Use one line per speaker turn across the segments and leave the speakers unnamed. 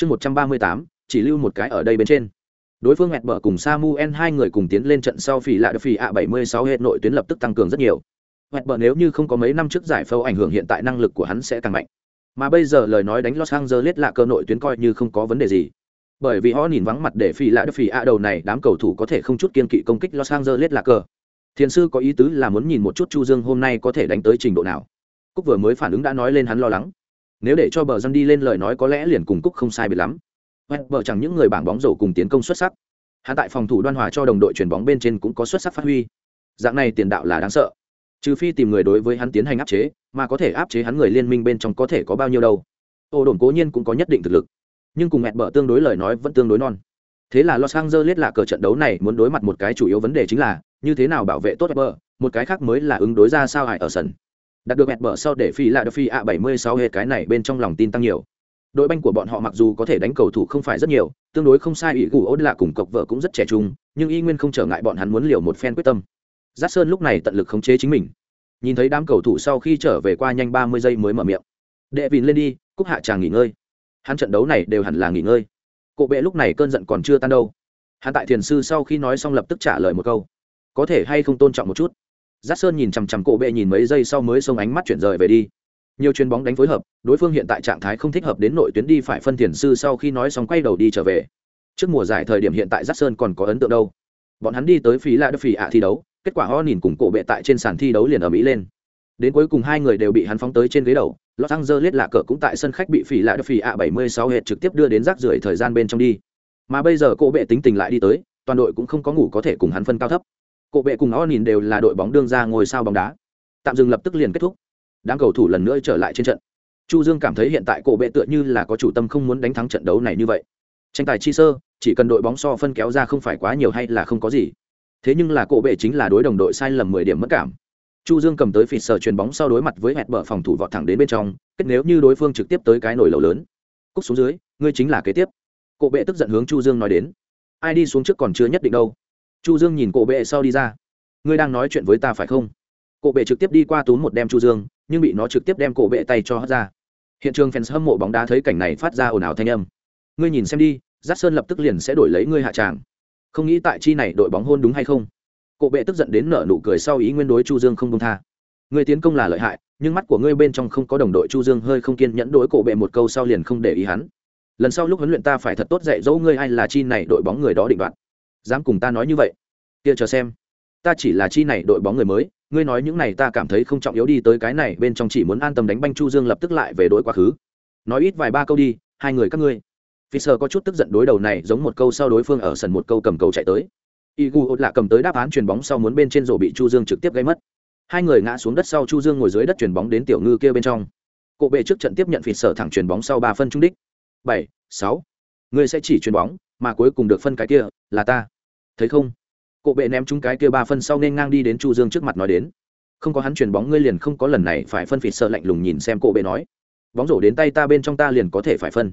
chương một trăm ba mươi tám, chỉ lưu một cái ở đây bên trên. Đối phương hẹn bở cùng samuel hai người cùng tiến lên trận sau phỉ lại được phỉ ạ bảy mươi sáu hệ nội tuyến lập tức tăng cường rất nhiều. Hẹn bở nếu như không có mấy năm trước giải phẫu ảnh hưởng hiện tại năng lực của hắn sẽ càng mạnh. Mà bây giờ lời nói đánh los angeles là cơ nội tuyến coi như không có vấn đề gì. Bởi vì họ nhìn vắng mặt để phỉ lại được phỉ ạ đầu này, đám cầu thủ có thể không chút kiên kỵ công kích los angeles là cơ. Thiền sư có ý tứ là muốn nhìn một chút chu dương hôm nay có thể đánh tới trình độ nào. Cúc vừa mới phản ứng đã nói lên hắn lo lắng nếu để cho bờ dân đi lên lời nói có lẽ liền cùng cúc không sai biệt lắm. Bờ chẳng những người bảng bóng rổ cùng tiến công xuất sắc hắn tại phòng thủ đoan hòa cho đồng đội chuyền bóng bên trên cũng có xuất sắc phát huy. Dạng này tiền đạo là đáng sợ. Trừ phi tìm người đối với hắn tiến hành áp chế, mà có thể áp chế hắn người liên minh bên trong có thể có bao nhiêu đâu. Ô đồn cố nhiên cũng có nhất định thực lực. Nhưng cùng mẹt bờ tương đối lời nói vẫn tương đối non. Thế là los angeles là cờ trận đấu này muốn đối mặt một cái chủ yếu vấn đề chính là, như thế nào bảo vệ tốt bờ, một cái khác mới là ứng đối ra sao hải ở sân đạt được mẹt bờ sau để phi lại được phi a 76 hệ cái này bên trong lòng tin tăng nhiều. Đội banh của bọn họ mặc dù có thể đánh cầu thủ không phải rất nhiều, tương đối không sai ủy gù ốt là cùng cộc vợ cũng rất trẻ trung, nhưng y nguyên không trở ngại bọn hắn muốn liều một phen quyết tâm. Giác sơn lúc này tận lực khống chế chính mình. Nhìn thấy đám cầu thủ sau khi trở về qua nhanh ba mươi giây mới mở miệng. Đệ vìn lên đi cúc hạ tràng nghỉ ngơi. Hắn trận đấu này đều hẳn là nghỉ ngơi. Cộ bệ lúc này cơn giận còn chưa tan đâu. Hắn tại thiền sư sau khi nói xong lập tức trả lời một câu. Có thể hay không tôn trọng một chút? Giác sơn nhìn chằm chằm cổ bệ nhìn mấy giây sau mới xông ánh mắt chuyển rời về đi. Nhiều chuyền bóng đánh phối hợp, đối phương hiện tại trạng thái không thích hợp đến nội tuyến đi phải phân thiền sư sau khi nói xong quay đầu đi trở về. Trước mùa giải thời điểm hiện tại giác sơn còn có ấn tượng đâu? Bọn hắn đi tới phí lạ đất phỉ ạ thi đấu, kết quả ho nhìn cùng cổ bệ tại trên sàn thi đấu liền ở mỹ lên. Đến cuối cùng hai người đều bị hắn phóng tới trên ghế đầu, los angeles lạ cờ cũng tại sân khách bị phỉ lại đất phỉ ạ 76 hệ trực tiếp đưa đến rác rưởi thời gian bên trong đi. Mà bây giờ cổ bệ tính tình lại đi tới, toàn đội cũng không có ngủ có thể cùng hắn phân cao thấp cổ bệ cùng ho nhìn đều là đội bóng đương ra ngồi sao bóng đá. Tạm dừng lập tức liền kết thúc. Đám cầu thủ lần nữa trở lại trên trận. Chu dương cảm thấy hiện tại cổ bệ tựa như là có chủ tâm không muốn đánh thắng trận đấu này như vậy. Tranh tài chi sơ, chỉ cần đội bóng so phân kéo ra không phải quá nhiều hay là không có gì. Thế nhưng là cổ bệ chính là đối đồng đội sai lầm mười điểm mất cảm. Chu dương cầm tới phịt sờ chuyền bóng sau đối mặt với hẹt bờ phòng thủ vọt thẳng đến bên trong, kết nếu như đối phương trực tiếp tới cái nổi lầu lớn. Cúc xuống dưới, ngươi chính là kế tiếp. Cổ bệ tức giận hướng chu dương nói đến. Ai đi xuống trước còn chưa nhất định đâu chu dương nhìn cổ bệ sau đi ra. Ngươi đang nói chuyện với ta phải không? Cổ bệ trực tiếp đi qua túm một đem chu dương, nhưng bị nó trực tiếp đem cổ bệ tay cho hất ra. Hiện trường fans hâm mộ bóng đá thấy cảnh này phát ra ồn ào thanh âm. Ngươi nhìn xem đi, giác sơn lập tức liền sẽ đổi lấy ngươi hạ tràng. Không nghĩ tại chi này đội bóng hôn đúng hay không? Cổ bệ tức giận đến nở nụ cười sau ý nguyên đối chu dương không công tha. Ngươi tiến công là lợi hại, nhưng mắt của ngươi bên trong không có đồng đội chu dương hơi không kiên nhẫn đối cổ bệ một câu sau liền không để ý hắn. Lần sau lúc huấn luyện ta phải thật tốt dạy dỗ ngươi ai là chi này đội bóng người đó định đoạt dám cùng ta nói như vậy kia chờ xem ta chỉ là chi này đội bóng người mới ngươi nói những này ta cảm thấy không trọng yếu đi tới cái này bên trong chỉ muốn an tâm đánh banh chu dương lập tức lại về đối quá khứ nói ít vài ba câu đi hai người các ngươi Fisher có chút tức giận đối đầu này giống một câu sau đối phương ở sân một câu cầm cầu chạy tới. Igu lạ cầm tới đáp án chuyền bóng sau muốn bên trên rổ bị Chu Dương trực tiếp gây mất. Hai người ngã xuống đất sau Chu Dương ngồi dưới đất chuyền bóng đến tiểu ngư kia bên trong. Cổ bệ trước trận tiếp nhận Fisher thẳng chuyền bóng sau ba phân trung đích. Bảy, sáu, Người sẽ chỉ chuyền bóng, mà cuối cùng được phân cái kia là ta. Thấy không? cộ bệ ném chúng cái kia ba phân sau nên ngang đi đến Chu Dương trước mặt nói đến. Không có hắn chuyền bóng ngươi liền không có lần này phải phân Fisher lạnh lùng nhìn xem cộ bệ nói. Bóng rổ đến tay ta bên trong ta liền có thể phải phân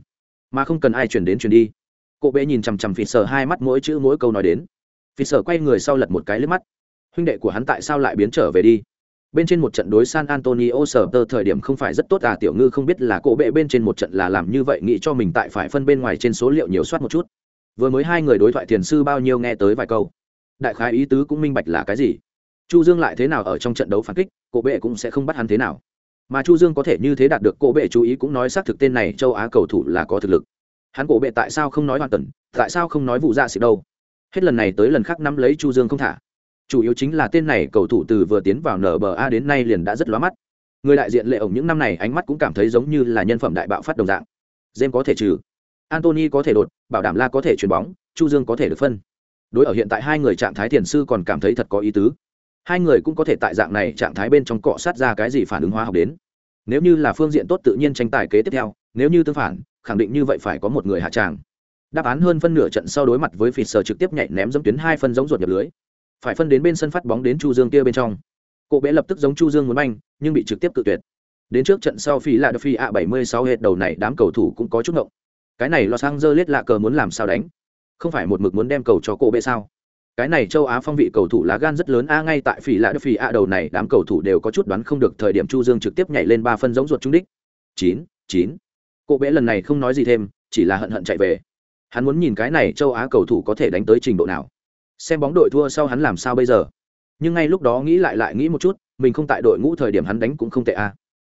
mà không cần ai chuyển đến chuyển đi cộ bệ nhìn chằm chằm phịt sờ hai mắt mỗi chữ mỗi câu nói đến phịt sờ quay người sau lật một cái lướt mắt huynh đệ của hắn tại sao lại biến trở về đi bên trên một trận đối san antonio sở tơ thời điểm không phải rất tốt à tiểu ngư không biết là cổ bệ bên trên một trận là làm như vậy, nghĩ cho mình tại phải phân bên ngoài trên số liệu nhiều soát một chút vừa mới hai người đối thoại thiền sư bao nhiêu nghe tới vài câu. Đại khái ý tứ cũng minh bạch là cái gì. Chu dương lại thế nào ở trong trận đấu phản kích, cổ bệ cũng sẽ không bắt hắn thế nào. Mà chu dương có thể như thế đạt được, cổ bệ chú ý cũng nói xác thực tên này châu á cầu thủ là có thực lực. Hắn cổ bệ tại sao không nói hoàn tần tại sao không nói vụ dạ xịt đâu? Hết lần này tới lần khác nắm lấy chu dương không thả. Chủ yếu chính là tên này cầu thủ từ vừa tiến vào nba đến nay liền đã rất lóa mắt. Người đại diện lệ ổng những năm này ánh mắt cũng cảm thấy giống như là nhân phẩm đại bạo phát đồng dạng. Dêm có thể trừ antony có thể đột, bảo đảm la có thể chuyền bóng, chu dương có thể được phân. Đối ở hiện tại hai người trạng thái thiền sư còn cảm thấy thật có ý tứ. Hai người cũng có thể tại dạng này trạng thái bên trong cọ sát ra cái gì phản ứng hóa học đến. Nếu như là phương diện tốt tự nhiên tranh tài kế tiếp theo, nếu như tương phản, khẳng định như vậy phải có một người hạ tràng. Đáp án hơn phân nửa trận sau đối mặt với phỉ sờ trực tiếp nhảy ném giống tuyến hai phân giống ruột nhập lưới. Phải phân đến bên sân phát bóng đến chu dương kia bên trong. Cộ bé lập tức giống chu dương muốn banh, nhưng bị trực tiếp tự tuyệt. Đến trước trận sau phi là phi a 76 hết đầu này đám cầu thủ cũng có chút ngộng cái này lo sang dơ lết lạ cờ muốn làm sao đánh không phải một mực muốn đem cầu cho cô bé sao cái này châu á phong vị cầu thủ lá gan rất lớn a ngay tại phỉ lạ phỉ a đầu này đám cầu thủ đều có chút đoán không được thời điểm chu dương trực tiếp nhảy lên ba phân giống ruột trung đích chín chín Cổ bệ lần này không nói gì thêm, chỉ là hận hận chạy về. Hắn muốn nhìn cái này châu Á cầu thủ có thể đánh tới trình độ nào. Xem bóng đội thua sau hắn làm sao bây giờ. Nhưng ngay lúc đó nghĩ lại lại nghĩ một chút, mình không tại đội ngũ thời điểm hắn đánh cũng không tệ a.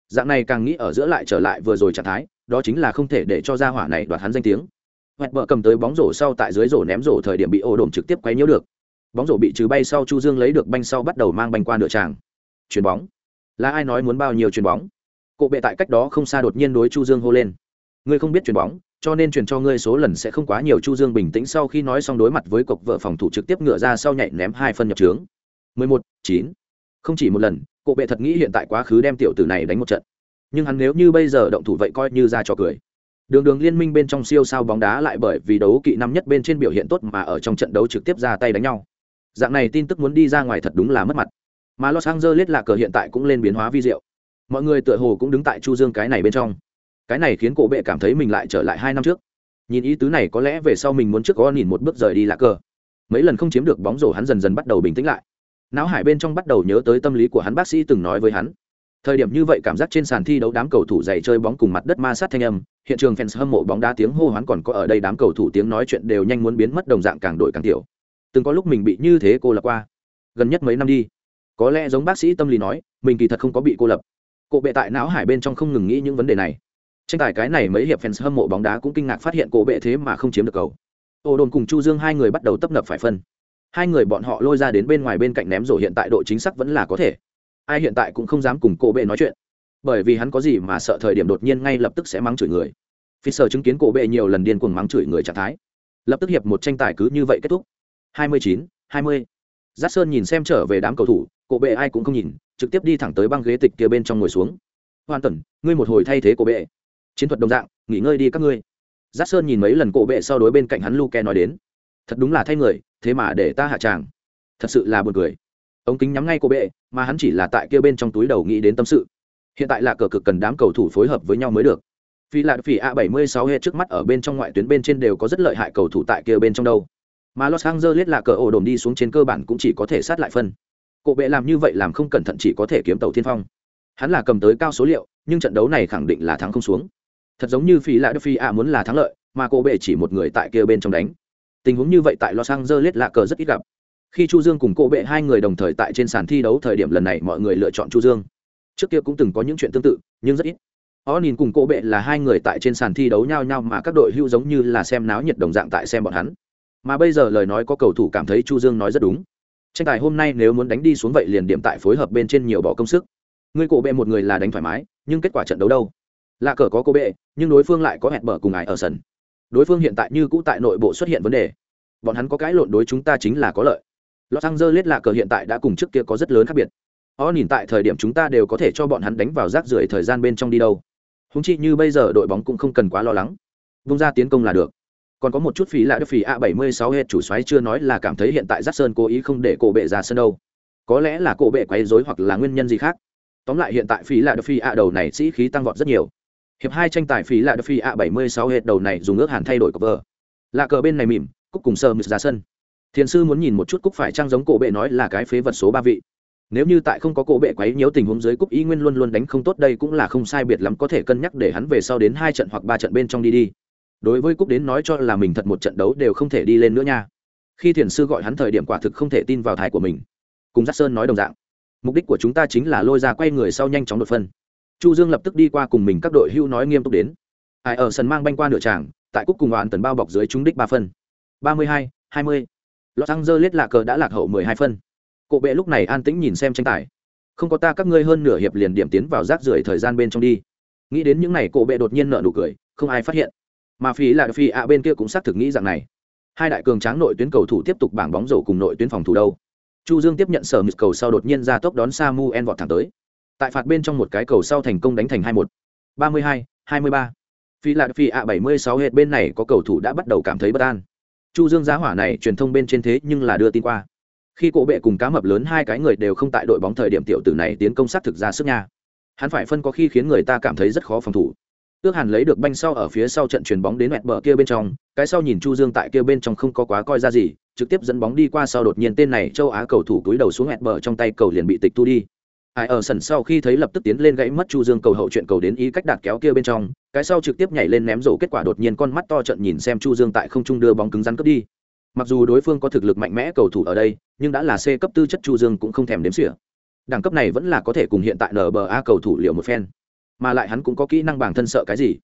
Dạng này càng nghĩ ở giữa lại trở lại vừa rồi trạng thái, đó chính là không thể để cho gia hỏa này đoạt hắn danh tiếng. Hoẹt bờ cầm tới bóng rổ sau tại dưới rổ ném rổ thời điểm bị ổ đổm trực tiếp quấy nhiễu được. Bóng rổ bị trừ bay sau Chu Dương lấy được banh sau bắt đầu mang banh qua nửa tràng. Chuyền bóng. Là ai nói muốn bao nhiêu chuyền bóng? cộ bệ tại cách đó không xa đột nhiên đối Chu Dương hô lên. Ngươi không biết chuyền bóng, cho nên truyền cho ngươi số lần sẽ không quá nhiều. Chu Dương bình tĩnh sau khi nói xong đối mặt với cục vợ phòng thủ trực tiếp ngựa ra sau nhảy ném hai phân nhập trướng. 11, 9. Không chỉ một lần, cộ bệ thật nghĩ hiện tại quá khứ đem tiểu tử này đánh một trận. Nhưng hắn nếu như bây giờ động thủ vậy coi như ra cho cười. Đường đường liên minh bên trong siêu sao bóng đá lại bởi vì đấu kỵ năm nhất bên trên biểu hiện tốt mà ở trong trận đấu trực tiếp ra tay đánh nhau. Dạng này tin tức muốn đi ra ngoài thật đúng là mất mặt. Mà Los Angeles là cờ hiện tại cũng lên biến hóa vi diệu. Mọi người tựa hồ cũng đứng tại Chu Dương cái này bên trong. Cái này khiến cổ bệ cảm thấy mình lại trở lại hai năm trước. Nhìn ý tứ này có lẽ về sau mình muốn trước có nhìn một bước rời đi là cờ. Mấy lần không chiếm được bóng rổ hắn dần dần bắt đầu bình tĩnh lại. Náo hải bên trong bắt đầu nhớ tới tâm lý của hắn, bác sĩ từng nói với hắn thời điểm như vậy cảm giác trên sàn thi đấu đám cầu thủ dày chơi bóng cùng mặt đất ma sát thanh âm, hiện trường fans hâm mộ bóng đá tiếng hô hoán còn có ở đây đám cầu thủ tiếng nói chuyện đều nhanh muốn biến mất đồng dạng càng đổi càng tiểu. Từng có lúc mình bị như thế cô lập qua. Gần nhất mấy năm đi. Có lẽ giống bác sĩ tâm lý nói, mình kỳ thật không có bị cô lập. Cô bệ tại não hải bên trong không ngừng nghĩ những vấn đề này. Tranh tài cái này mấy hiệp fans hâm mộ bóng đá cũng kinh ngạc phát hiện cổ bệ thế mà không chiếm được cầu. Ô đồn cùng chu dương hai người bắt đầu tấp nập phải phân. Hai người bọn họ lôi ra đến bên ngoài bên cạnh ném rổ hiện tại độ chính xác vẫn là có thể ai hiện tại cũng không dám cùng cổ bệ nói chuyện bởi vì hắn có gì mà sợ thời điểm đột nhiên ngay lập tức sẽ mắng chửi người phi sở chứng kiến cổ bệ nhiều lần điên cuồng mắng chửi người trạng thái lập tức hiệp một tranh tài cứ như vậy kết thúc 29, 20. Giác Sơn nhìn xem trở về đám cầu thủ, cổ bệ ai cũng không nhìn, trực tiếp đi thẳng tới băng ghế tịch kia bên trong ngồi xuống. Hoàn Tần, ngươi một hồi thay thế cổ bệ. Chiến thuật đồng dạng, nghỉ ngơi đi các ngươi. Giác Sơn nhìn mấy lần cổ bệ sau đối bên cạnh hắn Luke nói đến, thật đúng là thay người, thế mà để ta hạ tràng, thật sự là buồn cười ống kính nhắm ngay cô bệ, mà hắn chỉ là tại kia bên trong túi đầu nghĩ đến tâm sự. Hiện tại là cờ cực cần đám cầu thủ phối hợp với nhau mới được. Vì là phỉ a 76 hết trước mắt ở bên trong ngoại tuyến bên trên đều có rất lợi hại cầu thủ tại kia bên trong đâu. Mà los angeles là cờ ổ đồn đi xuống trên cơ bản cũng chỉ có thể sát lại phân. Cổ bệ làm như vậy làm không cẩn thận chỉ có thể kiếm tàu thiên phong. Hắn là cầm tới cao số liệu, nhưng trận đấu này khẳng định là thắng không xuống. Thật giống như phỉ là phi a muốn là thắng lợi, mà cổ bệ chỉ một người tại kia bên trong đánh. Tình huống như vậy tại los angeles là cờ rất ít gặp khi chu dương cùng cô bệ hai người đồng thời tại trên sàn thi đấu thời điểm lần này mọi người lựa chọn chu dương. Trước kia cũng từng có những chuyện tương tự, nhưng rất ít. Họ nhìn cùng cô bệ là hai người tại trên sàn thi đấu nhau nhau mà các đội hưu giống như là xem náo nhiệt đồng dạng tại xem bọn hắn. Mà bây giờ lời nói có cầu thủ cảm thấy chu dương nói rất đúng. Tranh tài hôm nay nếu muốn đánh đi xuống vậy liền điểm tại phối hợp bên trên nhiều bỏ công sức. Người cổ bệ một người là đánh thoải mái, nhưng kết quả trận đấu đâu? Là cờ có cô bệ, nhưng đối phương lại có hẹn bở cùng ải ở sân. Đối phương hiện tại như cũ tại nội bộ xuất hiện vấn đề. Bọn hắn có cái lộn đối chúng ta chính là có lợi. Los Angeles lạ cờ hiện tại đã cùng trước kia có rất lớn khác biệt. Họ nhìn tại thời điểm chúng ta đều có thể cho bọn hắn đánh vào rác rưởi thời gian bên trong đi đâu. Húng chi như bây giờ đội bóng cũng không cần quá lo lắng. Vung ra tiến công là được. Còn có một chút phí lại phí A76 hết chủ soái chưa nói là cảm thấy hiện tại Jackson cố ý không để cổ bệ ra sân đâu. Có lẽ là cổ bệ quấy rối hoặc là nguyên nhân gì khác. Tóm lại hiện tại phí lại phí A đầu này sĩ khí tăng vọt rất nhiều. Hiệp hai tranh tài phí lại phí A76 hết đầu này dùng ước hàn thay đổi cover. Là cờ bên này mỉm, cúc cùng sơ ra sân thiền sư muốn nhìn một chút cúc phải trang giống cổ bệ nói là cái phế vật số ba vị. Nếu như tại không có cổ bệ quấy nhiễu tình huống dưới cúc ý nguyên luôn luôn đánh không tốt đây cũng là không sai biệt lắm có thể cân nhắc để hắn về sau đến hai trận hoặc ba trận bên trong đi đi. Đối với cúc đến nói cho là mình thật một trận đấu đều không thể đi lên nữa nha. Khi thiền sư gọi hắn thời điểm quả thực không thể tin vào thai của mình. Cùng giác sơn nói đồng dạng. Mục đích của chúng ta chính là lôi ra quay người sau nhanh chóng đột phân. Chu dương lập tức đi qua cùng mình các đội hưu nói nghiêm túc đến. Ai ở sân mang banh qua nửa tràng, tại cúc cùng đoạn tần bao bọc dưới trúng đích ba phân. Ba mươi hai hai mươi. Los Angeles là cờ đã lạc hậu 12 phân. Cổ bệ lúc này an tĩnh nhìn xem tranh tài. Không có ta các ngươi hơn nửa hiệp liền điểm tiến vào rác rưởi thời gian bên trong đi. Nghĩ đến những này cổ bệ đột nhiên nở nụ cười, không ai phát hiện. Mà phí là phi ạ bên kia cũng xác thực nghĩ rằng này. Hai đại cường tráng nội tuyến cầu thủ tiếp tục bảng bóng rổ cùng nội tuyến phòng thủ đâu. Chu Dương tiếp nhận sở mịt cầu sau đột nhiên ra tốc đón Samuel vọt thẳng tới. Tại phạt bên trong một cái cầu sau thành công đánh thành 2-1. 32, 23. Phi là phi ạ 76 hết bên này có cầu thủ đã bắt đầu cảm thấy bất an chu dương giá hỏa này truyền thông bên trên thế nhưng là đưa tin qua. Khi cổ bệ cùng cá mập lớn hai cái người đều không tại đội bóng thời điểm tiểu tử này tiến công sát thực ra sức nha. Hắn phải phân có khi khiến người ta cảm thấy rất khó phòng thủ. Ước hàn lấy được banh sau ở phía sau trận chuyền bóng đến mẹt bờ kia bên trong, cái sau nhìn chu dương tại kia bên trong không có quá coi ra gì, trực tiếp dẫn bóng đi qua sau đột nhiên tên này châu á cầu thủ túi đầu xuống mẹt bờ trong tay cầu liền bị tịch thu đi. Hải ở sân sau khi thấy lập tức tiến lên gãy mất chu dương cầu hậu chuyện cầu đến ý cách đạt kéo kia bên trong, cái sau trực tiếp nhảy lên ném rổ kết quả đột nhiên con mắt to trận nhìn xem chu dương tại không trung đưa bóng cứng rắn cướp đi. Mặc dù đối phương có thực lực mạnh mẽ cầu thủ ở đây, nhưng đã là c cấp tư chất chu dương cũng không thèm đếm xỉa. Đẳng cấp này vẫn là có thể cùng hiện tại nba cầu thủ liệu một phen, mà lại hắn cũng có kỹ năng bản thân sợ cái gì.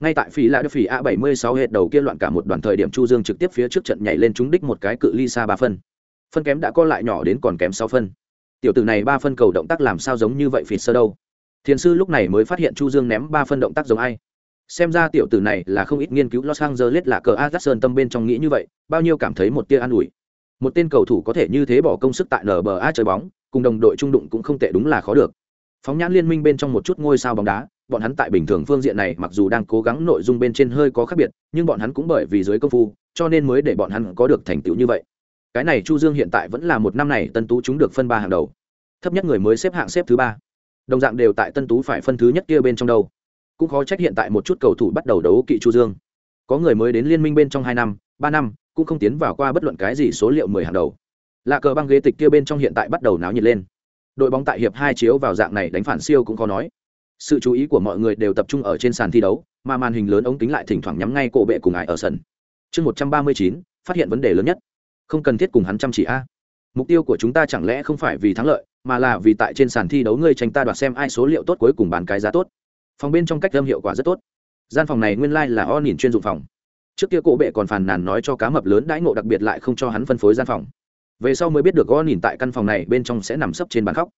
Ngay tại phí lại phí a 76 hết đầu kia loạn cả một đoạn thời điểm chu dương trực tiếp phía trước trận nhảy lên trúng đích một cái cự ly xa ba phân. Phân kém đã co lại nhỏ đến còn kém 6 phân tiểu tử này ba phân cầu động tác làm sao giống như vậy phì sơ đâu. Thiền sư lúc này mới phát hiện chu dương ném ba phân động tác giống ai. Xem ra tiểu tử này là không ít nghiên cứu los angeles là cờ a sơn tâm bên trong nghĩ như vậy, bao nhiêu cảm thấy một tia an ủi. Một tên cầu thủ có thể như thế bỏ công sức tại nba chơi bóng, cùng đồng đội trung đụng cũng không tệ đúng là khó được. Phóng nhãn liên minh bên trong một chút ngôi sao bóng đá, bọn hắn tại bình thường phương diện này mặc dù đang cố gắng nội dung bên trên hơi có khác biệt, nhưng bọn hắn cũng bởi vì dưới công phu, cho nên mới để bọn hắn có được thành tựu như vậy cái này chu dương hiện tại vẫn là một năm này tân tú chúng được phân ba hàng đầu. Thấp nhất người mới xếp hạng xếp thứ ba. Đồng dạng đều tại tân tú phải phân thứ nhất kia bên trong đâu. Cũng khó trách hiện tại một chút cầu thủ bắt đầu đấu kỵ chu dương. Có người mới đến liên minh bên trong hai năm, ba năm, cũng không tiến vào qua bất luận cái gì số liệu mười hàng đầu. Lạ cờ băng ghế tịch kia bên trong hiện tại bắt đầu náo nhiệt lên. Đội bóng tại hiệp hai chiếu vào dạng này đánh phản siêu cũng khó nói. Sự chú ý của mọi người đều tập trung ở trên sàn thi đấu, mà màn hình lớn ống kính lại thỉnh thoảng nhắm ngay cổ bệ cùng ải ở sân. Chương một trăm ba mươi chín, phát hiện vấn đề lớn nhất không cần thiết cùng hắn chăm chỉ a. Mục tiêu của chúng ta chẳng lẽ không phải vì thắng lợi, mà là vì tại trên sàn thi đấu ngươi tranh ta đoạt xem ai số liệu tốt cuối cùng bán cái giá tốt. Phòng bên trong cách âm hiệu quả rất tốt. Gian phòng này nguyên lai、like、là o nhìn chuyên dụng phòng. Trước kia cổ bệ còn phàn nàn nói cho cá mập lớn đãi ngộ đặc biệt lại không cho hắn phân phối gian phòng. Về sau mới biết được o nhìn tại căn phòng này bên trong sẽ nằm sấp trên bàn khóc.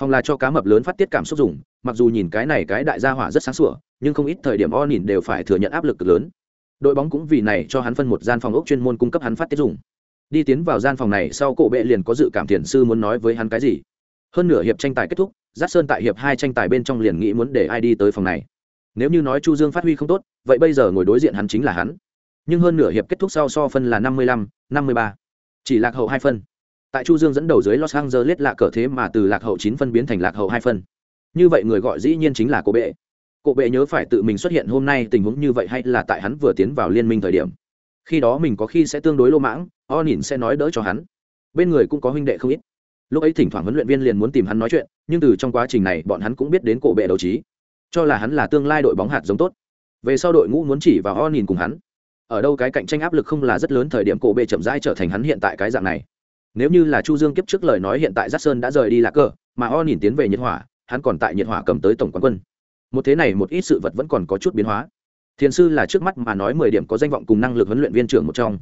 Phòng là cho cá mập lớn phát tiết cảm xúc dùng, mặc dù nhìn cái này cái đại gia hỏa rất sáng sủa, nhưng không ít thời điểm o nhìn đều phải thừa nhận áp lực cực lớn. Đội bóng cũng vì này cho hắn phân một gian phòng ốc chuyên môn cung cấp hắn phát tiết dùng đi tiến vào gian phòng này sau cổ bệ liền có dự cảm thiền sư muốn nói với hắn cái gì. Hơn nửa hiệp tranh tài kết thúc, giác sơn tại hiệp hai tranh tài bên trong liền nghĩ muốn để ai đi tới phòng này. Nếu như nói chu dương phát huy không tốt, vậy bây giờ ngồi đối diện hắn chính là hắn. Nhưng hơn nửa hiệp kết thúc sau so phân là năm mươi lăm, năm mươi ba. Chỉ lạc hậu hai phân. Tại chu dương dẫn đầu dưới los angeles lạ cờ thế mà từ lạc hậu chín phân biến thành lạc hậu hai phân. Như vậy người gọi dĩ nhiên chính là cổ bệ. Cổ bệ nhớ phải tự mình xuất hiện hôm nay tình huống như vậy hay là tại hắn vừa tiến vào liên minh thời điểm khi đó mình có khi sẽ tương đối lô mãng o nhìn sẽ nói đỡ cho hắn. Bên người cũng có huynh đệ không ít. Lúc ấy thỉnh thoảng huấn luyện viên liền muốn tìm hắn nói chuyện, nhưng từ trong quá trình này bọn hắn cũng biết đến cổ bệ đấu trí. Cho là hắn là tương lai đội bóng hạt giống tốt. Về sau đội ngũ muốn chỉ vào o nhìn cùng hắn. Ở đâu cái cạnh tranh áp lực không là rất lớn, thời điểm cổ bệ chậm rãi trở thành hắn hiện tại cái dạng này. Nếu như là chu dương kiếp trước lời nói hiện tại giác sơn đã rời đi lạc cờ, mà o nhìn tiến về nhiệt hỏa, hắn còn tại nhiệt hỏa cầm tới tổng quán quân. Một thế này một ít sự vật vẫn còn có chút biến hóa thiền sư là trước mắt mà nói mười điểm có danh vọng cùng năng lực huấn luyện viên trưởng một trong.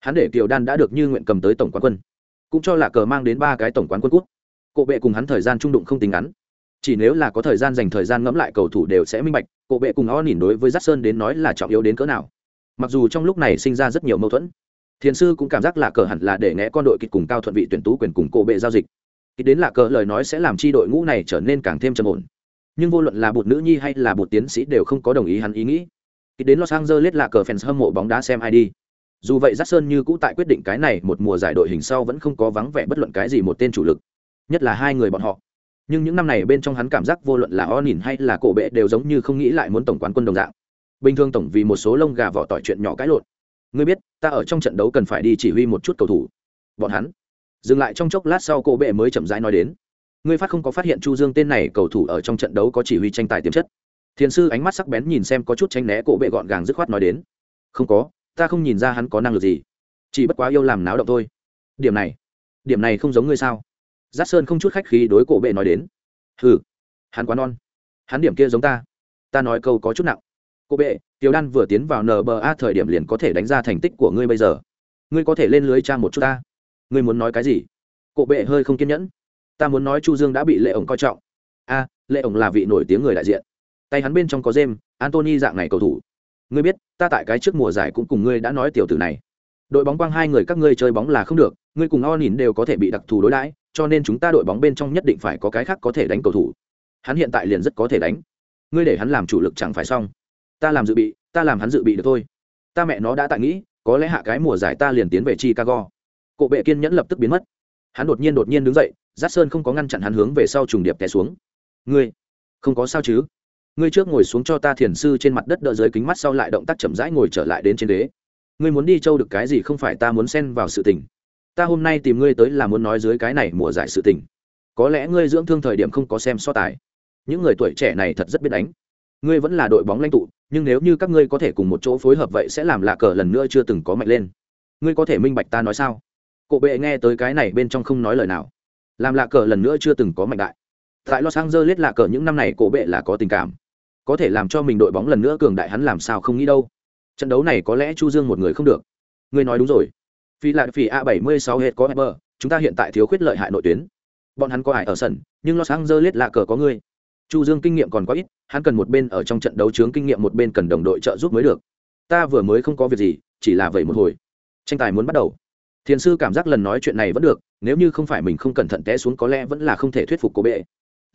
Hắn để kiều đan đã được như nguyện cầm tới tổng quán quân. Cũng cho là cờ mang đến ba cái tổng quán quân quốc cộ bệ cùng hắn thời gian trung đụng không tính ngắn. Chỉ nếu là có thời gian dành thời gian ngẫm lại cầu thủ đều sẽ minh bạch cộ bệ cùng o nhìn đối với giác sơn đến nói là trọng yếu đến cỡ nào. Mặc dù trong lúc này sinh ra rất nhiều mâu thuẫn, thiền sư cũng cảm giác là cờ hẳn là để nghe con đội kịch cùng cao thuận vị tuyển tú quyền cùng cộ bệ giao dịch. Kịch đến là cờ lời nói sẽ làm chi đội ngũ này trở nên càng thêm trầm ổn. Nhưng vô luận là bột nữ nhi hay là bột tiến sĩ đều không có đồng ý hắn ý nghĩ khi đến los angeles là cờ fans hâm mộ bóng đá xem ai đi. Dù vậy Jackson sơn như cũ tại quyết định cái này một mùa giải đội hình sau vẫn không có vắng vẻ bất luận cái gì một tên chủ lực, nhất là hai người bọn họ. Nhưng những năm này bên trong hắn cảm giác vô luận là o nhìn hay là cổ bệ đều giống như không nghĩ lại muốn tổng quán quân đồng dạng. Bình thường tổng vì một số lông gà vỏ tỏi chuyện nhỏ cãi lộn. Ngươi biết, ta ở trong trận đấu cần phải đi chỉ huy một chút cầu thủ. Bọn hắn, dừng lại trong chốc lát sau cổ bệ mới chậm rãi nói đến. Ngươi phát không có phát hiện chu dương tên này cầu thủ ở trong trận đấu có chỉ huy tranh tài tiềm chất thiền sư ánh mắt sắc bén nhìn xem có chút tranh né cổ bệ gọn gàng dứt khoát nói đến. Không có, ta không nhìn ra hắn có năng lực gì. Chỉ bất quá yêu làm náo động thôi. Điểm này điểm này không giống ngươi sao? Giác sơn không chút khách khí đối cổ bệ nói đến. Hừ, hắn quá non. Hắn điểm kia giống ta. Ta nói câu có chút nặng. Cô bệ, tiểu đan vừa tiến vào nba thời điểm liền có thể đánh ra thành tích của ngươi bây giờ. Ngươi có thể lên lưới cha một chút ta. Ngươi muốn nói cái gì? Cổ bệ hơi không kiên nhẫn. Ta muốn nói chu dương đã bị lệ ổng coi trọng. A, lệ ổng là vị nổi tiếng người đại diện tay hắn bên trong có jem antony dạng này cầu thủ. Ngươi biết, ta tại cái trước mùa giải cũng cùng ngươi đã nói tiểu tử này. Đội bóng quang hai người các ngươi chơi bóng là không được, ngươi cùng o nhìn đều có thể bị đặc thù đối đãi, cho nên chúng ta đội bóng bên trong nhất định phải có cái khác có thể đánh cầu thủ. Hắn hiện tại liền rất có thể đánh. Ngươi để hắn làm chủ lực chẳng phải xong. Ta làm dự bị, ta làm hắn dự bị được thôi. Ta mẹ nó đã tại nghĩ, có lẽ hạ cái mùa giải ta liền tiến về chicago. Cộ bệ kiên nhẫn lập tức biến mất. Hắn đột nhiên đột nhiên đứng dậy giắt sơn không có ngăn chặn hắn hướng về sau trùng điệp té xuống. Ngươi, không có sao chứ? Ngươi trước ngồi xuống cho ta thiền sư trên mặt đất đỡ dưới kính mắt, sau lại động tác chậm rãi ngồi trở lại đến trên đế. Ngươi muốn đi châu được cái gì không phải ta muốn xen vào sự tình. Ta hôm nay tìm ngươi tới là muốn nói dưới cái này mùa giải sự tình. Có lẽ ngươi dưỡng thương thời điểm không có xem so tài. Những người tuổi trẻ này thật rất biết đánh. Ngươi vẫn là đội bóng lãnh tụ, nhưng nếu như các ngươi có thể cùng một chỗ phối hợp vậy sẽ làm lạ cờ lần nữa chưa từng có mạnh lên. Ngươi có thể minh bạch ta nói sao? Cộ bệ nghe tới cái này bên trong không nói lời nào. Làm lạ cờ lần nữa chưa từng có mạnh đại. Tại los angeles lạ cờ những năm này, cổ bệ là có tình cảm có thể làm cho mình đội bóng lần nữa cường đại hắn làm sao không nghĩ đâu. Trận đấu này có lẽ chu dương một người không được. Ngươi nói đúng rồi. Phi lại phi a 76 hết có Eber, chúng ta hiện tại thiếu khuyết lợi hại nội tuyến. Bọn hắn có ai ở sân nhưng los angeles lạ cờ có ngươi. Chu dương kinh nghiệm còn quá ít hắn cần một bên ở trong trận đấu chướng kinh nghiệm một bên cần đồng đội trợ giúp mới được. Ta vừa mới không có việc gì chỉ là vậy một hồi. Tranh tài muốn bắt đầu. Thiền sư cảm giác lần nói chuyện này vẫn được nếu như không phải mình không cẩn thận té xuống có lẽ vẫn là không thể thuyết phục cô bệ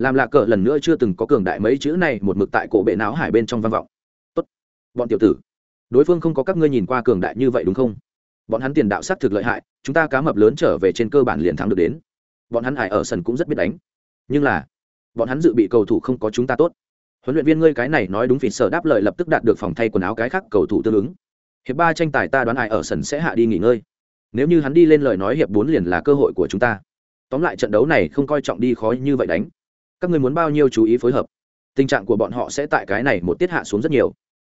làm lạ cờ lần nữa chưa từng có cường đại mấy chữ này một mực tại cổ bệ não hải bên trong vang vọng. Tốt. Bọn tiểu tử, đối phương không có các ngươi nhìn qua cường đại như vậy đúng không? Bọn hắn tiền đạo s thực lợi hại, chúng ta cá mập lớn trở về trên cơ bản liền thắng được đến. Bọn hắn hải ở sân cũng rất biết đánh. Nhưng là, bọn hắn dự bị cầu thủ không có chúng ta tốt. Huấn luyện viên ngươi cái này nói đúng vì sở đáp lời lập tức đạt được phòng thay quần áo cái khác cầu thủ tương ứng. Hiệp ba tranh tài ta đoán ai ở sân sẽ hạ đi nghỉ ngơi. Nếu như hắn đi lên lời nói hiệp bốn liền là cơ hội của chúng ta. Tóm lại trận đấu này không coi trọng đi khó như vậy đánh các người muốn bao nhiêu chú ý phối hợp. Tình trạng của bọn họ sẽ tại cái này một tiết hạ xuống rất nhiều.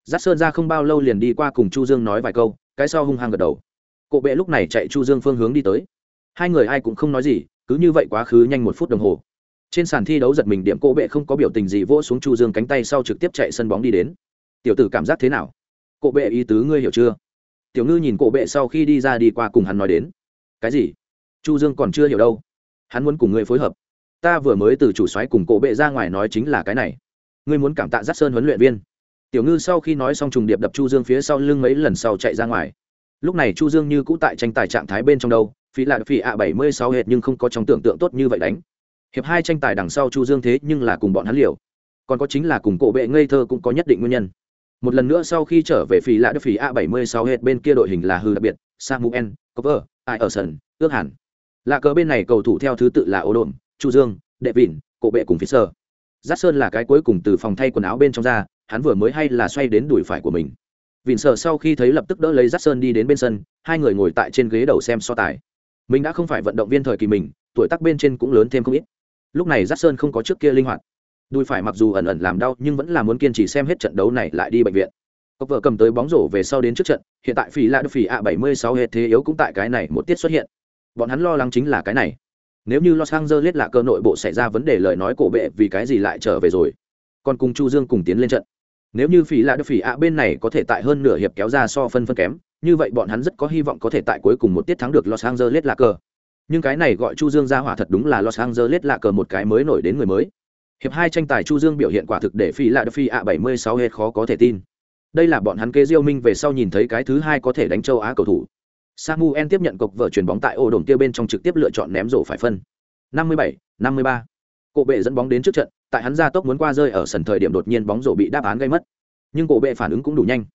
Giác sơn ra không bao lâu liền đi qua cùng chu dương nói vài câu, cái sau hung hăng gật đầu. Cộ bệ lúc này chạy chu dương phương hướng đi tới. Hai người ai cũng không nói gì, cứ như vậy quá khứ nhanh một phút đồng hồ. Trên sàn thi đấu giật mình điểm cộ bệ không có biểu tình gì vỗ xuống chu dương cánh tay sau trực tiếp chạy sân bóng đi đến. Tiểu tử cảm giác thế nào? Cộ bệ ý tứ ngươi hiểu chưa? Tiểu ngư nhìn cộ bệ sau khi đi ra đi qua cùng hắn nói đến. Cái gì? Chu dương còn chưa hiểu đâu. Hắn muốn cùng ngươi phối hợp ta vừa mới từ chủ xoáy cùng cổ bệ ra ngoài nói chính là cái này. Ngươi muốn cảm tạ giác sơn huấn luyện viên. Tiểu ngư sau khi nói xong trùng điệp đập chu dương phía sau lưng mấy lần sau chạy ra ngoài. Lúc này chu dương như cũ tại tranh tài trạng thái bên trong đâu, phí lại phí ạ bảy mươi sáu hệt nhưng không có trong tưởng tượng tốt như vậy đánh. Hiệp hai tranh tài đằng sau chu dương thế nhưng là cùng bọn hắn liều. Còn có chính là cùng cổ bệ ngây thơ cũng có nhất định nguyên nhân. Một lần nữa sau khi trở về phí lại phí a bảy mươi sáu hệt bên kia đội hình là hư đặc biệt, samuel cover ai ở sân ước hẳn là cờ bên này cầu thủ theo thứ tự là ô đồn chu dương, đệ vịn, cổ bệ cùng phía sơ. Giác sơn là cái cuối cùng từ phòng thay quần áo bên trong ra, hắn vừa mới hay là xoay đến đùi phải của mình. Vịn sợ sau khi thấy lập tức đỡ lấy giác sơn đi đến bên sân, hai người ngồi tại trên ghế đầu xem so tài. Mình đã không phải vận động viên thời kỳ mình, tuổi tác bên trên cũng lớn thêm không ít. Lúc này giác sơn không có trước kia linh hoạt. Đùi phải mặc dù ẩn ẩn làm đau, nhưng vẫn là muốn kiên trì xem hết trận đấu này lại đi bệnh viện. Cốc vợ cầm tới bóng rổ về sau đến trước trận, hiện tại phỉ lại đức phỉ a bảy mươi sáu hệ thế yếu cũng tại cái này một tiết xuất hiện. Bọn hắn lo lắng chính là cái này nếu như los angeles là cơ nội bộ xảy ra vấn đề lời nói cổ bệ, vì cái gì lại trở về rồi? Còn cùng chu dương cùng tiến lên trận. Nếu như phỉ là đức phỉ ạ bên này có thể tại hơn nửa hiệp kéo ra so phân phân kém, như vậy bọn hắn rất có hy vọng có thể tại cuối cùng một tiết thắng được los angeles là cờ. Nhưng cái này gọi chu dương ra hỏa thật đúng là los angeles là cờ một cái mới nổi đến người mới. Hiệp hai tranh tài chu dương biểu hiện quả thực để phỉ là đức phỉ ạ 76 hết khó có thể tin. Đây là bọn hắn kê diêu minh về sau nhìn thấy cái thứ hai có thể đánh châu á cầu thủ. Samuel tiếp nhận cục vợ chuyển bóng tại ổ đồn kia bên trong trực tiếp lựa chọn ném rổ phải phân. 57, 53. Cổ bệ dẫn bóng đến trước trận, tại hắn ra tốc muốn qua rơi ở sân thời điểm đột nhiên bóng rổ bị đáp án gây mất. Nhưng cổ bệ phản ứng cũng đủ nhanh.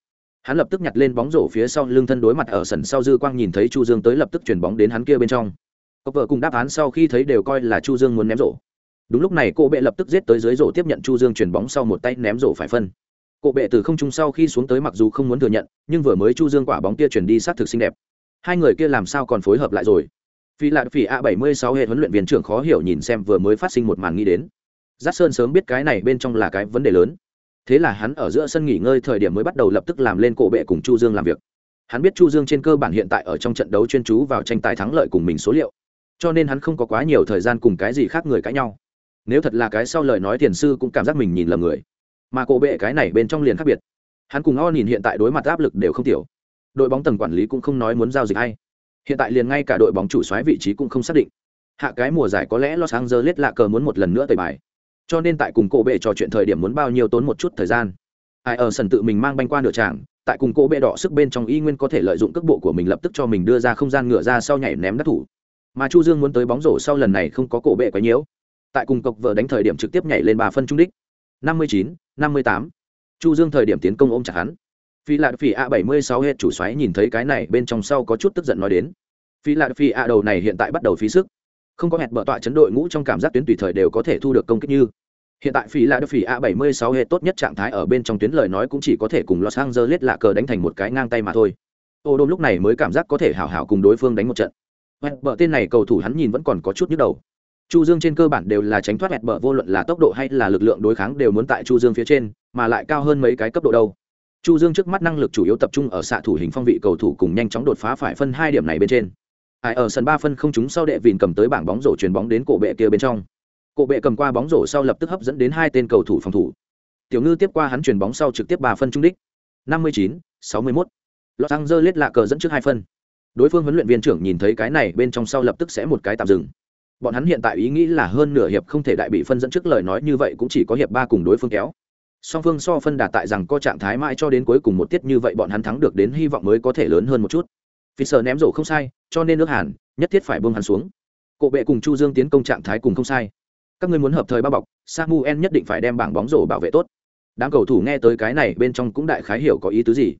Hắn lập tức nhặt lên bóng rổ phía sau lưng thân đối mặt ở sân sau dư quang nhìn thấy Chu Dương tới lập tức chuyển bóng đến hắn kia bên trong. Cục vợ cùng đáp án sau khi thấy đều coi là Chu Dương muốn ném rổ. Đúng lúc này cổ bệ lập tức giết tới dưới rổ tiếp nhận Chu Dương chuyển bóng sau một tay ném rổ phải phân. Cổ bệ từ không trung sau khi xuống tới mặc dù không muốn thừa nhận, nhưng vừa mới Chu Dương quả bóng kia chuyển đi sát thực xinh đẹp hai người kia làm sao còn phối hợp lại rồi? Phi lạc phỉ a bảy mươi sáu hệ huấn luyện viên trưởng khó hiểu nhìn xem vừa mới phát sinh một màn nghĩ đến. Giác sơn sớm biết cái này bên trong là cái vấn đề lớn. Thế là hắn ở giữa sân nghỉ ngơi thời điểm mới bắt đầu lập tức làm lên cổ bệ cùng chu dương làm việc. Hắn biết chu dương trên cơ bản hiện tại ở trong trận đấu chuyên chú vào tranh tài thắng lợi cùng mình số liệu. Cho nên hắn không có quá nhiều thời gian cùng cái gì khác người cãi nhau. Nếu thật là cái sau lời nói thiền sư cũng cảm giác mình nhìn lầm người. Mà cổ bệ cái này bên trong liền khác biệt. Hắn cùng o nhìn hiện tại đối mặt áp lực đều không tiểu đội bóng tầng quản lý cũng không nói muốn giao dịch hay hiện tại liền ngay cả đội bóng chủ xoáy vị trí cũng không xác định. Hạ cái mùa giải có lẽ los angeles lạ cờ muốn một lần nữa tẩy bài. Cho nên tại cùng cổ bệ trò chuyện thời điểm muốn bao nhiêu tốn một chút thời gian. Ai ở sân tự mình mang banh qua nửa tràng tại cùng cổ bệ đỏ sức bên trong y nguyên có thể lợi dụng cước bộ của mình lập tức cho mình đưa ra không gian ngựa ra sau nhảy ném đắc thủ. Mà chu dương muốn tới bóng rổ sau lần này không có cổ bệ quá nhiễu tại cùng cộc vợ đánh thời điểm trực tiếp nhảy lên bà phân trung đích. 59, 58. chu dương thời điểm tiến công ôm chặt hắn phi lạ phi a bảy mươi sáu hết chủ xoáy nhìn thấy cái này, bên trong sau có chút tức giận nói đến. Phi lạ phi a đầu này hiện tại bắt đầu phí sức. Không có hẹn bở tọa chấn đội ngũ trong cảm giác tuyến tùy thời đều có thể thu được công kích như. Hiện tại phi lạ phi a bảy mươi sáu hệ tốt nhất trạng thái ở bên trong tuyến lời nói cũng chỉ có thể cùng los angeles lạ cờ đánh thành một cái ngang tay mà thôi. Ô đôm lúc này mới cảm giác có thể hào hào cùng đối phương đánh một trận. Hẹn bở tên này cầu thủ hắn nhìn vẫn còn có chút nhức đầu. Chu dương trên cơ bản đều là tránh thoát hẹn bờ vô luận là tốc độ hay là lực lượng đối kháng đều muốn tại chu dương phía trên, mà lại cao hơn mấy cái cấp độ đâu chu dương trước mắt năng lực chủ yếu tập trung ở xạ thủ hình phong vị cầu thủ cùng nhanh chóng đột phá phải phân hai điểm này bên trên. Ai ở sân ba phân không trúng sau đệ vìn cầm tới bảng bóng rổ chuyền bóng đến cổ bệ kia bên trong. Cổ bệ cầm qua bóng rổ sau lập tức hấp dẫn đến hai tên cầu thủ phòng thủ. Tiểu ngư tiếp qua hắn chuyền bóng sau trực tiếp ba phân trung đích. 59, 61. Los Angeles lạ cờ dẫn trước hai phân. Đối phương huấn luyện viên trưởng nhìn thấy cái này bên trong sau lập tức sẽ một cái tạm dừng. Bọn hắn hiện tại ý nghĩ là hơn nửa hiệp không thể đại bị phân dẫn trước lời nói như vậy cũng chỉ có hiệp ba cùng đối phương kéo song phương so phân đạt tại rằng có trạng thái mãi cho đến cuối cùng một tiết như vậy bọn hắn thắng được đến hy vọng mới có thể lớn hơn một chút. Vì sợ ném rổ không sai, cho nên nước hàn, nhất thiết phải buông hắn xuống. Cộ bệ cùng chu dương tiến công trạng thái cùng không sai. Các ngươi muốn hợp thời bao bọc, samuel nhất định phải đem bảng bóng rổ bảo vệ tốt. Đám cầu thủ nghe tới cái này bên trong cũng đại khái hiểu có ý tứ gì.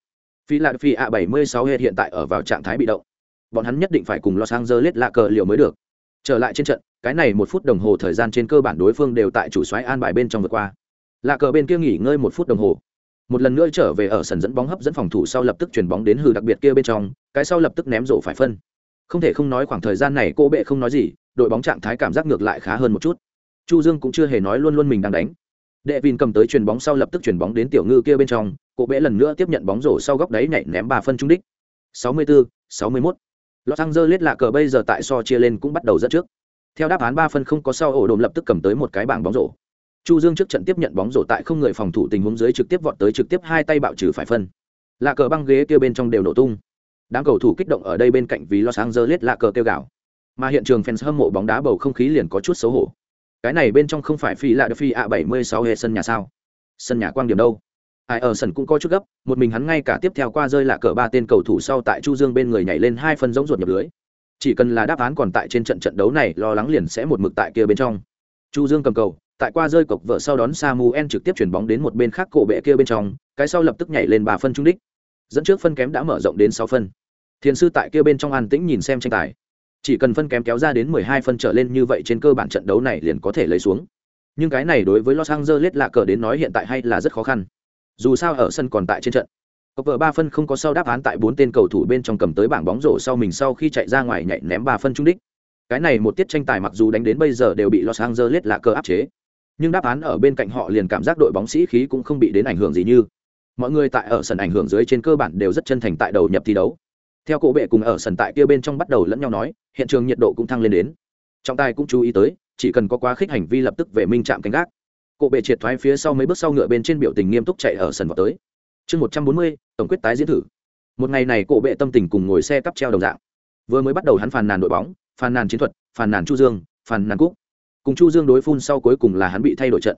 Phi lạc phi a 76 hết hiện tại ở vào trạng thái bị động. Bọn hắn nhất định phải cùng los angeles lạ cờ liệu mới được. Trở lại trên trận, cái này một phút đồng hồ thời gian trên cơ bản đối phương đều tại chủ xoáy an bài bên trong vượt qua lạ cờ bên kia nghỉ ngơi một phút đồng hồ một lần nữa trở về ở sân dẫn bóng hấp dẫn phòng thủ sau lập tức chuyển bóng đến hư đặc biệt kia bên trong cái sau lập tức ném rổ phải phân không thể không nói khoảng thời gian này cô bệ không nói gì đội bóng trạng thái cảm giác ngược lại khá hơn một chút chu dương cũng chưa hề nói luôn luôn mình đang đánh đệ vin cầm tới chuyền bóng sau lập tức chuyền bóng đến tiểu ngư kia bên trong cô bệ lần nữa tiếp nhận bóng rổ sau góc đáy nhảy ném ba phân trung đích 64, 61. Los Angeles lạ cờ bây giờ tại so chia lên cũng bắt đầu dẫn trước. Theo đáp án ba phân không có sau ổ đồn lập tức cầm tới một cái bảng bóng rổ. Chu Dương trước trận tiếp nhận bóng rổ tại không người phòng thủ tình huống dưới trực tiếp vọt tới trực tiếp hai tay bạo trừ phải phân. Lạ cờ băng ghế kia bên trong đều nổ tung. Đám cầu thủ kích động ở đây bên cạnh vì Los Angeles lạ cờ kêu gào. Mà hiện trường fans hâm mộ bóng đá bầu không khí liền có chút xấu hổ. Cái này bên trong không phải phi lạ phi A76 hệ sân nhà sao? Sân nhà quang điểm đâu? ai ở sân cũng có chút gấp, một mình hắn ngay cả tiếp theo qua rơi lạ cờ ba tên cầu thủ sau tại chu dương bên người nhảy lên hai phân giống ruột nhập lưới chỉ cần là đáp án còn tại trên trận trận đấu này, lo lắng liền sẽ một mực tại kia bên trong chu dương cầm cầu tại qua rơi cộc vợ sau đón samuel trực tiếp chuyển bóng đến một bên khác cổ bệ kia bên trong, cái sau lập tức nhảy lên ba phân trung đích. Dẫn trước phân kém đã mở rộng đến sáu phân. Thiền sư tại kia bên trong an tĩnh nhìn xem tranh tài. Chỉ cần phân kém kéo ra đến mười hai phân trở lên như vậy trên cơ bản trận đấu này liền có thể lấy xuống. Nhưng cái này đối với los angeles lạ cờ đến nói hiện tại hay là rất khó khăn. Dù sao ở sân còn tại trên trận. Cọc vợ ba phân không có sau đáp án tại bốn tên cầu thủ bên trong cầm tới bảng bóng rổ sau mình sau khi chạy ra ngoài nhảy ném ba phân trung đích. Cái này một tiết tranh tài mặc dù đánh đến bây giờ đều bị los angeles lạ cờ áp chế nhưng đáp án ở bên cạnh họ liền cảm giác đội bóng sĩ khí cũng không bị đến ảnh hưởng gì như. Mọi người tại ở sân ảnh hưởng dưới trên cơ bản đều rất chân thành tại đầu nhập thi đấu. Theo cổ bệ cùng ở sân tại kia bên trong bắt đầu lẫn nhau nói, hiện trường nhiệt độ cũng thăng lên đến. Trọng tài cũng chú ý tới, chỉ cần có quá khích hành vi lập tức về minh trạm canh gác. Cổ bệ triệt thoái phía sau mấy bước sau ngựa bên trên biểu tình nghiêm túc chạy ở sân vào tới. Chương một trăm bốn mươi, tổng quyết tái diễn thử. Một ngày này cổ bệ tâm tình cùng ngồi xe cắp treo đồng dạng. Vừa mới bắt đầu hắn phàn nàn đội bóng, phàn nàn chiến thuật, phàn nàn chu dương, phàn nàn cúc cùng chu dương đối phun sau cuối cùng là hắn bị thay đổi trận.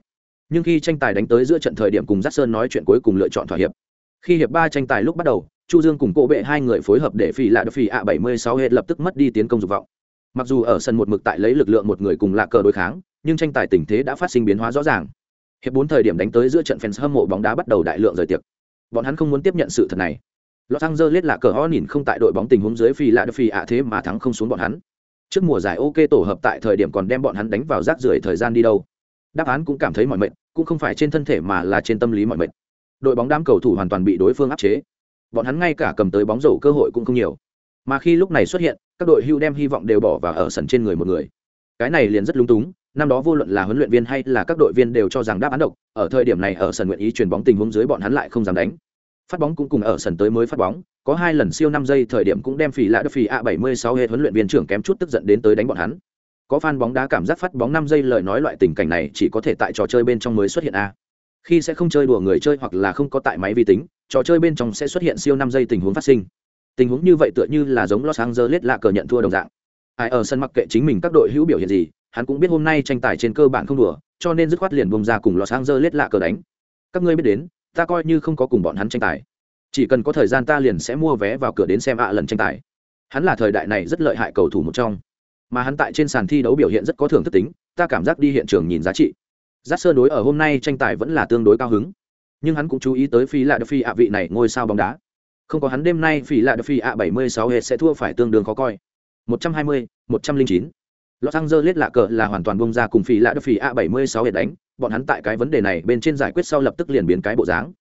Nhưng khi tranh tài đánh tới giữa trận thời điểm cùng giác sơn nói chuyện cuối cùng lựa chọn thỏa hiệp. Khi hiệp ba tranh tài lúc bắt đầu, chu dương cùng cổ bệ hai người phối hợp để phi lạ được phi ạ bảy mươi sáu hết lập tức mất đi tiến công dục vọng. Mặc dù ở sân một mực tại lấy lực lượng một người cùng lạ cờ đối kháng, nhưng tranh tài tình thế đã phát sinh biến hóa rõ ràng. Hiệp bốn thời điểm đánh tới giữa trận fans hâm mộ bóng đá bắt đầu đại lượng rời tiệc. Bọn hắn không muốn tiếp nhận sự thật này. Los Angeles là cờ ho nhìn không tại đội bóng tình huống dưới phi lạ phi ạ thế mà thắng không xuống bọn hắn. Trước mùa giải OK tổ hợp tại thời điểm còn đem bọn hắn đánh vào rác rưởi thời gian đi đâu. Đáp án cũng cảm thấy mọi mệt, cũng không phải trên thân thể mà là trên tâm lý mọi mệt. Đội bóng đám cầu thủ hoàn toàn bị đối phương áp chế. Bọn hắn ngay cả cầm tới bóng rổ cơ hội cũng không nhiều. Mà khi lúc này xuất hiện, các đội hưu đem hy vọng đều bỏ và ở sân trên người một người. Cái này liền rất lung túng, năm đó vô luận là huấn luyện viên hay là các đội viên đều cho rằng đáp án độc, ở thời điểm này ở sân nguyện ý truyền bóng tình huống dưới bọn hắn lại không dám đánh phát bóng cũng cùng ở sân tới mới phát bóng, có hai lần siêu năm giây thời điểm cũng đem phỉ lại đất phỉ a bảy mươi sáu hệ huấn luyện viên trưởng kém chút tức giận đến tới đánh bọn hắn. Có fan bóng đá cảm giác phát bóng năm giây lời nói loại tình cảnh này chỉ có thể tại trò chơi bên trong mới xuất hiện a. Khi sẽ không chơi đùa người chơi hoặc là không có tại máy vi tính, trò chơi bên trong sẽ xuất hiện siêu năm giây tình huống phát sinh. Tình huống như vậy tựa như là giống los angeles lạ cờ nhận thua đồng dạng. Ai ở sân mặc kệ chính mình các đội hữu biểu hiện gì, hắn cũng biết hôm nay tranh tài trên cơ bản không đùa, cho nên dứt khoát liền bông ra cùng los angeles lạ cờ đánh. Các ngươi biết đến ta coi như không có cùng bọn hắn tranh tài. Chỉ cần có thời gian ta liền sẽ mua vé vào cửa đến xem ạ lần tranh tài. Hắn là thời đại này rất lợi hại cầu thủ một trong. Mà hắn tại trên sàn thi đấu biểu hiện rất có thưởng thức tính, ta cảm giác đi hiện trường nhìn giá trị. Giác sơ đối ở hôm nay tranh tài vẫn là tương đối cao hứng. Nhưng hắn cũng chú ý tới phi lạ đ phi ạ vị này ngôi sao bóng đá. Không có hắn đêm nay phi lạ đ phi ạ bảy mươi sáu hệ sẽ thua phải tương đương khó coi. một trăm hai mươi, một trăm linh chín. Los Angeles lạ cờ là hoàn toàn bông ra cùng phi lạ đ phi ạ bảy mươi sáu hệ đánh bọn hắn tại cái vấn đề này bên trên giải quyết sau lập tức liền biến cái bộ dáng.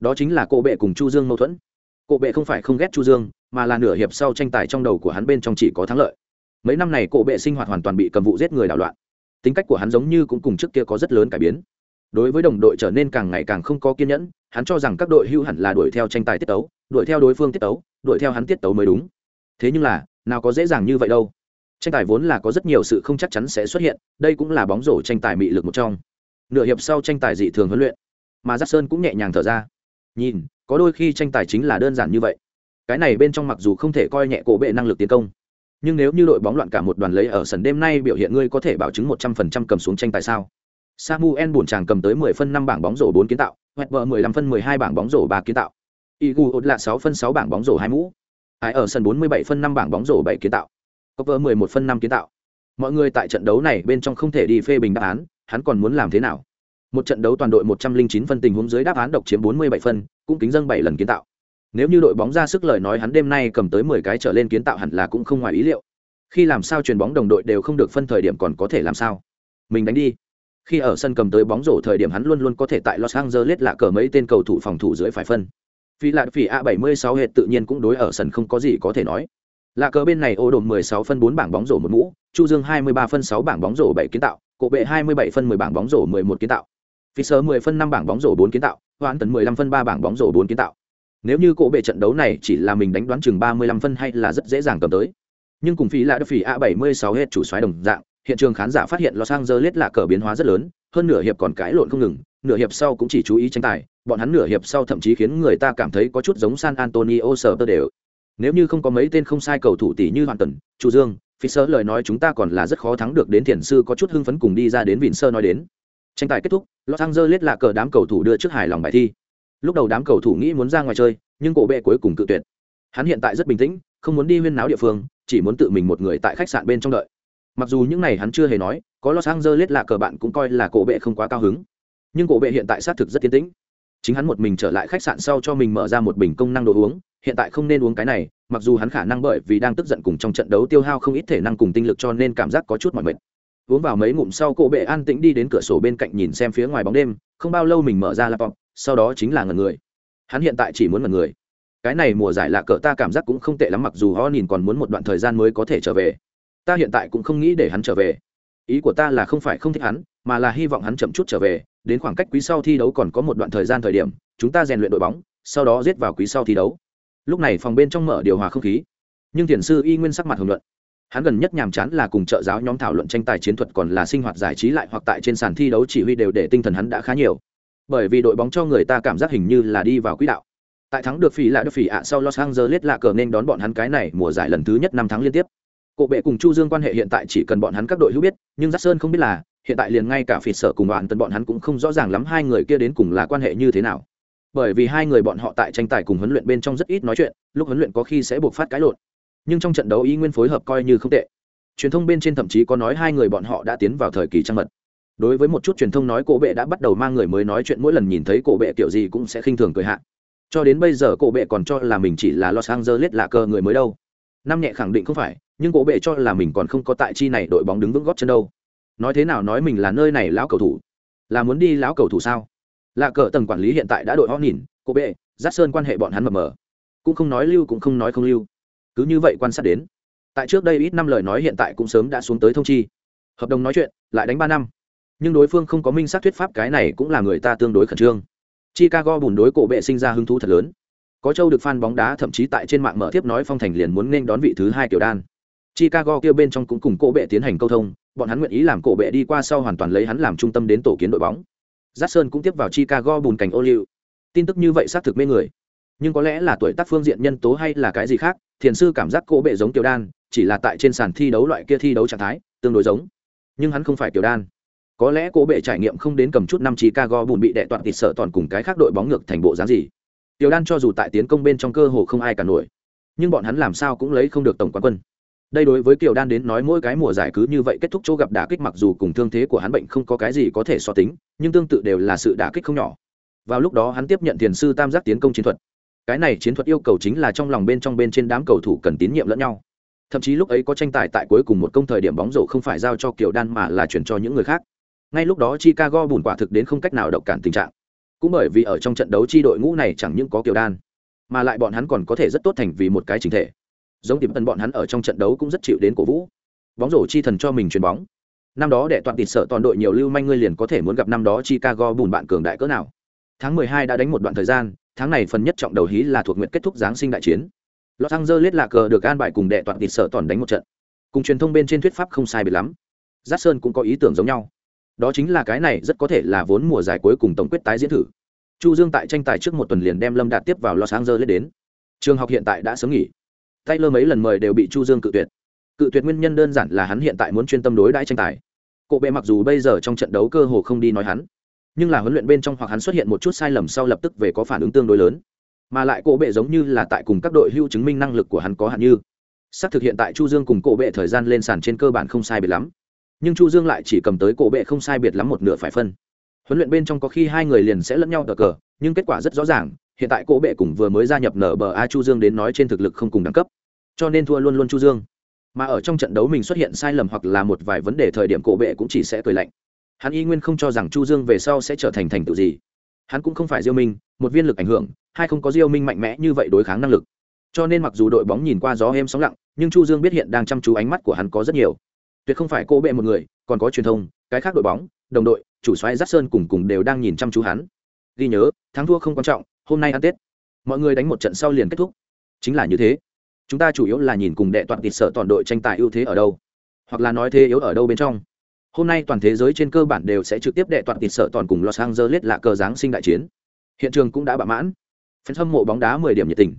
Đó chính là cổ bệ cùng chu dương mâu thuẫn. Cổ bệ không phải không ghét chu dương, mà là nửa hiệp sau tranh tài trong đầu của hắn bên trong chỉ có thắng lợi. Mấy năm này cổ bệ sinh hoạt hoàn toàn bị cầm vụ giết người đảo loạn. Tính cách của hắn giống như cũng cùng trước kia có rất lớn cải biến. Đối với đồng đội trở nên càng ngày càng không có kiên nhẫn, hắn cho rằng các đội hưu hẳn là đuổi theo tranh tài tiết tấu, đuổi theo đối phương tiết tấu, đuổi theo hắn tiết tấu mới đúng. Thế nhưng là, nào có dễ dàng như vậy đâu. Tranh tài vốn là có rất nhiều sự không chắc chắn sẽ xuất hiện, đây cũng là bóng rổ tranh tài mị lực một trong nửa hiệp sau tranh tài dị thường huấn luyện, mà giác sơn cũng nhẹ nhàng thở ra. Nhìn, có đôi khi tranh tài chính là đơn giản như vậy. Cái này bên trong mặc dù không thể coi nhẹ cổ bệ năng lực tiến công, nhưng nếu như đội bóng loạn cả một đoàn lấy ở sân đêm nay biểu hiện ngươi có thể bảo chứng một trăm phần trăm cầm xuống tranh tài sao? Samuel buồn chàng cầm tới mười phân năm bảng bóng rổ bốn kiến tạo Weber mười lăm phân mười hai bảng bóng rổ ba kiến tạo. Igu ột là sáu phân sáu bảng bóng rổ hai mũ. Ai ở sân bốn mươi bảy phân năm bảng bóng rổ bảy kiến tạo. Cover mười một phân năm kiến tạo. Mọi người tại trận đấu này bên trong không thể đi phê bình đáp án hắn còn muốn làm thế nào? Một trận đấu toàn đội một trăm linh chín phân tình huống dưới đáp án độc chiếm bốn mươi bảy phân, cũng kính dâng bảy lần kiến tạo. Nếu như đội bóng ra sức lời nói hắn đêm nay cầm tới mười cái trở lên kiến tạo hẳn là cũng không ngoài ý liệu. Khi làm sao chuyền bóng đồng đội đều không được phân thời điểm còn có thể làm sao? Mình đánh đi. Khi ở sân cầm tới bóng rổ thời điểm hắn luôn luôn có thể tại los angeles lạ cờ mấy tên cầu thủ phòng thủ dưới phải phân. Vì lạ phỉ a 76 hệ tự nhiên cũng đối ở sân không có gì có thể nói. Lạ cờ bên này ô đồn 16 phân 4 bảng bóng rổ một mũ, chu dương 23 phân 6 bảng bóng rổ 7 kiến tạo cổ bệ 27 phân 10 bảng bóng rổ 11 kiến tạo Fisher 10 phân 5 bảng bóng rổ 4 kiến tạo, Hoán Tấn 15 phân 3 bảng bóng rổ 4 kiến tạo. Nếu như cổ bệ trận đấu này chỉ là mình đánh đoán chừng 35 phân hay là rất dễ dàng cầm tới. Nhưng cùng phí là phỉ A76 hết chủ soái đồng dạng, hiện trường khán giả phát hiện Los Angeles là cờ biến hóa rất lớn, hơn nửa hiệp còn cãi lộn không ngừng, nửa hiệp sau cũng chỉ chú ý tranh tài, bọn hắn nửa hiệp sau thậm chí khiến người ta cảm thấy có chút giống San Antonio Spurs đều. Nếu như không có mấy tên không sai cầu thủ tỷ như Hoàn Tần, Chu Dương, Fisher lời nói chúng ta còn là rất khó thắng được đến thiền sư có chút hưng phấn cùng đi ra đến vịn Sơ nói đến. Tranh tài kết thúc, los angeles là cờ đám cầu thủ đưa trước hài lòng bài thi. Lúc đầu đám cầu thủ nghĩ muốn ra ngoài chơi, nhưng cổ bệ cuối cùng cự tuyệt. Hắn hiện tại rất bình tĩnh, không muốn đi huyên náo địa phương, chỉ muốn tự mình một người tại khách sạn bên trong đợi. Mặc dù những n à y hắn chưa hề nói, có los angeles là cờ bạn cũng coi là cổ bệ không quá cao hứng. Nhưng cổ bệ hiện tại xác thực rất tiến tĩnh chính hắn một mình trở lại khách sạn sau cho mình mở ra một bình công năng đồ uống, hiện tại không nên uống cái này, mặc dù hắn khả năng bởi vì đang tức giận cùng trong trận đấu tiêu hao không ít thể năng cùng tinh lực cho nên cảm giác có chút mỏi mệt. Uống vào mấy ngụm sau cổ bệ an tĩnh đi đến cửa sổ bên cạnh nhìn xem phía ngoài bóng đêm, không bao lâu mình mở ra laptop, sau đó chính là ngần người. Hắn hiện tại chỉ muốn ngần người. Cái này mùa giải lạ cỡ ta cảm giác cũng không tệ lắm, mặc dù họ nhìn còn muốn một đoạn thời gian mới có thể trở về. Ta hiện tại cũng không nghĩ để hắn trở về ý của ta là không phải không thích hắn, mà là hy vọng hắn chậm chút trở về, đến khoảng cách quý sau thi đấu còn có một đoạn thời gian thời điểm, chúng ta rèn luyện đội bóng, sau đó giết vào quý sau thi đấu. Lúc này phòng bên trong mở điều hòa không khí. Nhưng thiền sư y nguyên sắc mặt hưởng luận hắn gần nhất nhàm chán là cùng trợ giáo nhóm thảo luận tranh tài chiến thuật còn là sinh hoạt giải trí lại hoặc tại trên sàn thi đấu chỉ huy đều để tinh thần hắn đã khá nhiều. Bởi vì đội bóng cho người ta cảm giác hình như là đi vào quỹ đạo. Tại thắng được phỉ lại được phỉ ạ sau los angeles lạ cờ nên đón bọn hắn cái này mùa giải lần thứ nhất năm tháng liên tiếp cổ bệ cùng chu dương quan hệ hiện tại chỉ cần bọn hắn các đội hữu biết, nhưng giác sơn không biết là, hiện tại liền ngay cả phỉ sở cùng đoạn tân bọn hắn cũng không rõ ràng lắm hai người kia đến cùng là quan hệ như thế nào. Bởi vì hai người bọn họ tại tranh tài cùng huấn luyện bên trong rất ít nói chuyện, lúc huấn luyện có khi sẽ buộc phát cái lộn. Nhưng trong trận đấu ý nguyên phối hợp coi như không tệ. Truyền thông bên trên thậm chí có nói hai người bọn họ đã tiến vào thời kỳ trang mật. Đối với một chút truyền thông nói cổ bệ đã bắt đầu mang người mới nói chuyện, mỗi lần nhìn thấy cổ bệ kiểu gì cũng sẽ khinh thường cười hạ. Cho đến bây giờ cổ bệ còn cho là mình chỉ là los angeles là cơ người mới đâu. Năm nhẹ khẳng định không phải nhưng cổ bệ cho là mình còn không có tại chi này đội bóng đứng vững góp chân đâu. Nói thế nào nói mình là nơi này lão cầu thủ? Là muốn đi lão cầu thủ sao? Là cờ tầng quản lý hiện tại đã đội họ nhìn, cổ bệ, giác sơn quan hệ bọn hắn mờ mờ. Cũng không nói lưu, cũng không nói không lưu. Cứ như vậy quan sát đến. Tại trước đây ít năm lời nói hiện tại cũng sớm đã xuống tới thông chi. Hợp đồng nói chuyện, lại đánh ba năm. Nhưng đối phương không có minh xác thuyết pháp, cái này cũng là người ta tương đối khẩn trương. Chicago bùn đối cổ bệ sinh ra hứng thú thật lớn. Có châu được fan bóng đá thậm chí tại trên mạng mở tiếp nói phong thành liền muốn nên đón vị thứ hai kiểu đan chicago kia bên trong cũng cùng cổ bệ tiến hành câu thông bọn hắn nguyện ý làm cổ bệ đi qua sau hoàn toàn lấy hắn làm trung tâm đến tổ kiến đội bóng Jackson cũng tiếp vào Chicago bùn cảnh ô liu. Tin tức như vậy xác thực mê người. Nhưng có lẽ là tuổi tác phương diện nhân tố hay là cái gì khác, thiền sư cảm giác cổ bệ giống Tiểu Đan, chỉ là tại trên sàn thi đấu loại kia thi đấu trạng thái, tương đối giống. Nhưng hắn không phải Tiểu Đan. Có lẽ cổ bệ trải nghiệm không đến cầm chút năm Chicago bùn bị đệ toàn tịt sợ toàn cùng cái khác đội bóng ngược thành bộ dáng gì. Tiểu Đan cho dù tại tiến công bên trong cơ hồ không ai cả nổi, nhưng bọn hắn làm sao cũng lấy không được tổng quán quân. Đây đối với Kiều Đan đến nói mỗi cái mùa giải cứ như vậy kết thúc chỗ gặp đả kích mặc dù cùng thương thế của hắn bệnh không có cái gì có thể so tính, nhưng tương tự đều là sự đả kích không nhỏ. Vào lúc đó hắn tiếp nhận tiền sư tam giác tiến công chiến thuật, cái này chiến thuật yêu cầu chính là trong lòng bên trong bên trên đám cầu thủ cần tín nhiệm lẫn nhau. Thậm chí lúc ấy có tranh tài tại cuối cùng một công thời điểm bóng rổ không phải giao cho kiều đan mà là chuyển cho những người khác. Ngay lúc đó chicago bùn quả thực đến không cách nào động cản tình trạng. Cũng bởi vì ở trong trận đấu chi đội ngũ này chẳng những có kiều đan mà lại bọn hắn còn có thể rất tốt thành vì một cái chính thể giống tìm tần bọn hắn ở trong trận đấu cũng rất chịu đến cổ vũ. Bóng rổ chi thần cho mình chuyền bóng. Năm đó đệ toàn tịt sợ toàn đội nhiều lưu manh ngươi liền có thể muốn gặp năm đó chicago bùn bạn cường đại cỡ nào. Tháng mười hai đã đánh một đoạn thời gian, tháng này phần nhất trọng đầu hí là thuộc nguyện kết thúc giáng sinh đại chiến. Los angeles là cờ được an bài cùng đệ toàn tịt sợ toàn đánh một trận. Cùng truyền thông bên trên thuyết pháp không sai biệt lắm. Giác sơn cũng có ý tưởng giống nhau. Đó chính là cái này rất có thể là vốn mùa giải cuối cùng tổng quyết tái diễn thử. Chu dương tại tranh tài trước một tuần liền đem lâm đạt tiếp vào los angeles đến. Trường học hiện tại đã sớm nghỉ taylor mấy lần mời đều bị chu dương cự tuyệt. Cự tuyệt nguyên nhân đơn giản là hắn hiện tại muốn chuyên tâm đối đãi tranh tài. Cổ bệ mặc dù bây giờ trong trận đấu cơ hồ không đi nói hắn, nhưng là huấn luyện bên trong hoặc hắn xuất hiện một chút sai lầm sau lập tức về có phản ứng tương đối lớn. Mà lại cổ bệ giống như là tại cùng các đội hưu chứng minh năng lực của hắn có hạn như. Sắp thực hiện tại chu dương cùng cổ bệ thời gian lên sàn trên cơ bản không sai biệt lắm. Nhưng chu dương lại chỉ cầm tới cổ bệ không sai biệt lắm một nửa phải phân. Huấn luyện bên trong có khi hai người liền sẽ lẫn nhau cờ cờ, nhưng kết quả rất rõ ràng hiện tại cỗ bệ cùng vừa mới gia nhập nở bờ a chu dương đến nói trên thực lực không cùng đẳng cấp, cho nên thua luôn luôn chu dương. Mà ở trong trận đấu mình xuất hiện sai lầm hoặc là một vài vấn đề thời điểm cổ bệ cũng chỉ sẽ cười lạnh. Hắn y nguyên không cho rằng chu dương về sau sẽ trở thành thành tựu gì. Hắn cũng không phải diêu minh, một viên lực ảnh hưởng hai không có diêu minh mạnh mẽ như vậy đối kháng năng lực. Cho nên mặc dù đội bóng nhìn qua gió êm sóng lặng, nhưng chu dương biết hiện đang chăm chú ánh mắt của hắn có rất nhiều. Tuyệt không phải cô bệ một người, còn có truyền thông, cái khác đội bóng, đồng đội, chủ xoáy giắt sơn cùng cùng đều đang nhìn chăm chú hắn. Ghi nhớ, thắng thua không quan trọng hôm nay ăn tết mọi người đánh một trận sau liền kết thúc chính là như thế chúng ta chủ yếu là nhìn cùng đệ toàn tịt sợ toàn đội tranh tài ưu thế ở đâu hoặc là nói thế yếu ở đâu bên trong hôm nay toàn thế giới trên cơ bản đều sẽ trực tiếp đệ toàn tịt sợ toàn cùng los angeles là cờ giáng sinh đại chiến. Hiện trường cũng đã bạ mãn. Phần hâm mộ bóng đá 10 điểm nhiệt tình.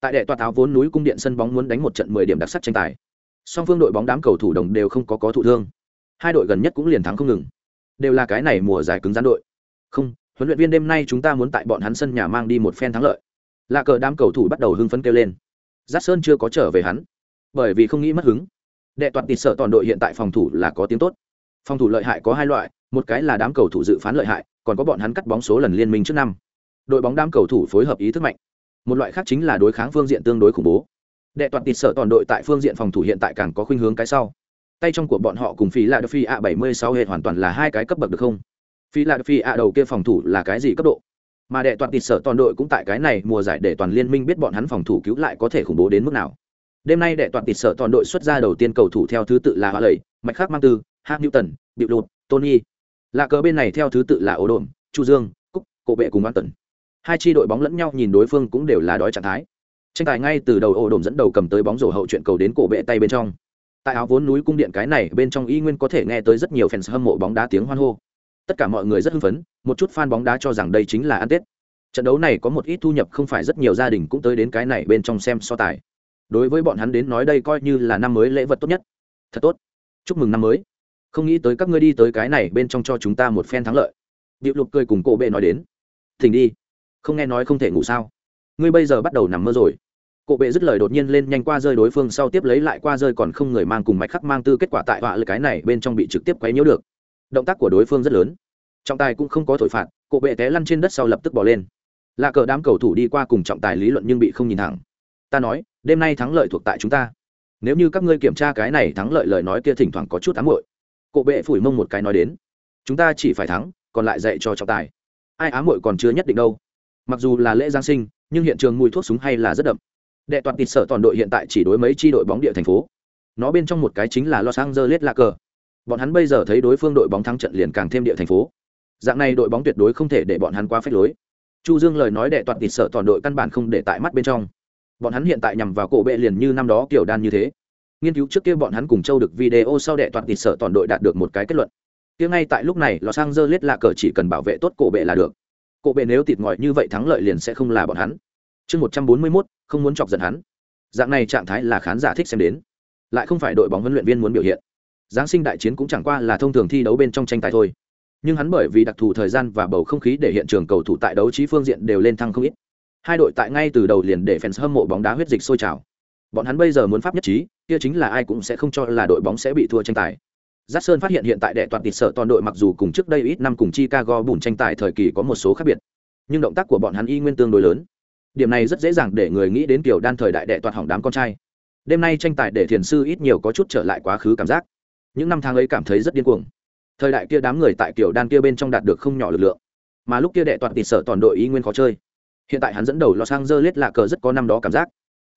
Tại đệ toàn tháo vốn núi cung điện sân bóng muốn đánh một trận 10 điểm đặc sắc tranh tài. Song phương đội bóng đám cầu thủ đồng đều không có có thụ thương. Hai đội gần nhất cũng liền thắng không ngừng. Đều là cái này mùa giải cứng rắn đội. Không huấn luyện viên đêm nay chúng ta muốn tại bọn hắn sân nhà mang đi một phen thắng lợi. Lạ cờ đám cầu thủ bắt đầu hưng phấn kêu lên. Giắt sơn chưa có trở về hắn, bởi vì không nghĩ mất hứng. Đệ toàn tịt sợ toàn đội hiện tại phòng thủ là có tiếng tốt. Phòng thủ lợi hại có hai loại, một cái là đám cầu thủ dự phán lợi hại, còn có bọn hắn cắt bóng số lần liên minh trước năm. Đội bóng đám cầu thủ phối hợp ý thức mạnh. Một loại khác chính là đối kháng phương diện tương đối khủng bố. Đệ toàn tịt sợ toàn đội tại phương diện phòng thủ hiện tại càng có khuynh hướng cái sau. Tay trong của bọn họ cùng phí là phi a bảy mươi sáu hệ hoàn toàn là hai cái cấp bậc được không? Phi là phi ạ đầu kia phòng thủ là cái gì cấp độ? Mà đệ toàn tịt sở toàn đội cũng tại cái này mùa giải để toàn liên minh biết bọn hắn phòng thủ cứu lại có thể khủng bố đến mức nào. Đêm nay đệ toàn tịt sở toàn đội xuất ra đầu tiên cầu thủ theo thứ tự là hoa lầy mạch khắc mang tư, hạc newton bịu lụt tony lạ cờ bên này theo thứ tự là ổ đồn chu dương, cúc, cổ bệ cùng an tần hai tri đội bóng lẫn nhau nhìn đối phương cũng đều là đói trạng thái. Tranh tài ngay từ đầu ổ đồn dẫn đầu cầm tới bóng rổ hậu chuyện cầu đến cổ bệ tay bên trong. Tại áo vốn núi cung điện cái này, bên trong y nguyên có thể nghe tới rất nhiều fans hâm mộ bóng đá tiếng hoan hô tất cả mọi người rất hưng phấn, một chút fan bóng đá cho rằng đây chính là ăn tết. Trận đấu này có một ít thu nhập không phải rất nhiều gia đình cũng tới đến cái này bên trong xem so tài. Đối với bọn hắn đến nói đây coi như là năm mới lễ vật tốt nhất. Thật tốt. Chúc mừng năm mới. Không nghĩ tới các ngươi đi tới cái này bên trong cho chúng ta một phen thắng lợi. Điệu lục cười cùng cổ bệ nói đến. Thỉnh đi. Không nghe nói không thể ngủ sao? Ngươi bây giờ bắt đầu nằm mơ rồi. Cổ bệ dứt lời đột nhiên lên nhanh qua rơi đối phương, sau tiếp lấy lại qua rơi còn không người mang cùng mạch khắc mang tư kết quả tại họa lực cái này bên trong bị trực tiếp quấy nhiễu được động tác của đối phương rất lớn. Trọng tài cũng không có thổi phạt, cổ bệ té lăn trên đất sau lập tức bỏ lên. Là cờ đám cầu thủ đi qua cùng trọng tài lý luận nhưng bị không nhìn thẳng. Ta nói, đêm nay thắng lợi thuộc tại chúng ta. Nếu như các ngươi kiểm tra cái này thắng lợi lời nói kia thỉnh thoảng có chút ám hội cổ bệ phủi mông một cái nói đến. Chúng ta chỉ phải thắng, còn lại dạy cho trọng tài. Ai ám hội còn chưa nhất định đâu. Mặc dù là lễ giáng sinh, nhưng hiện trường mùi thuốc súng hay là rất đậm. Đệ toàn tịt sở toàn đội hiện tại chỉ đối mấy chi đội bóng địa thành phố. Nó bên trong một cái chính là los angeles là cờ bọn hắn bây giờ thấy đối phương đội bóng thắng trận liền càng thêm địa thành phố. Dạng này đội bóng tuyệt đối không thể để bọn hắn qua phép lối. Chu dương lời nói đệ toàn tịt sợ toàn đội căn bản không để tại mắt bên trong. Bọn hắn hiện tại nhằm vào cổ bệ liền như năm đó kiểu đan như thế. Nghiên cứu trước kia bọn hắn cùng châu được video sau đệ toàn tịt sợ toàn đội đạt được một cái kết luận. Kia ngay tại lúc này lò sang dơ lết là cờ chỉ cần bảo vệ tốt cổ bệ là được. Cổ bệ nếu tịt ngòi như vậy thắng lợi liền sẽ không là bọn hắn. Chương một trăm bốn mươi mốt, không muốn chọc giận hắn. Dạng này trạng thái là khán giả thích xem đến. Lại không phải đội bóng huấn luyện viên muốn biểu hiện giáng sinh đại chiến cũng chẳng qua là thông thường thi đấu bên trong tranh tài thôi nhưng hắn bởi vì đặc thù thời gian và bầu không khí để hiện trường cầu thủ tại đấu trí phương diện đều lên thăng không ít hai đội tại ngay từ đầu liền để fans hâm mộ bóng đá huyết dịch sôi trào bọn hắn bây giờ muốn pháp nhất trí kia chính là ai cũng sẽ không cho là đội bóng sẽ bị thua tranh tài Giác Sơn phát hiện hiện tại đệ toàn tịt sợ toàn đội mặc dù cùng trước đây ít năm cùng Chicago bùn tranh tài thời kỳ có một số khác biệt, nhưng động tác của bọn hắn y nguyên tương đối lớn. Điểm này rất dễ dàng để người nghĩ đến kiểu đan thời đại đệ toàn hỏng đám con trai. Đêm nay tranh tài để thiền sư ít nhiều có chút trở lại quá khứ cảm giác. Những năm tháng ấy cảm thấy rất điên cuồng. Thời đại kia đám người tại kiểu đan kia bên trong đạt được không nhỏ lực lượng, mà lúc kia đệ toàn tịt sợ toàn đội y nguyên khó chơi. Hiện tại hắn dẫn đầu Los Angeles là cờ rất có năm đó cảm giác.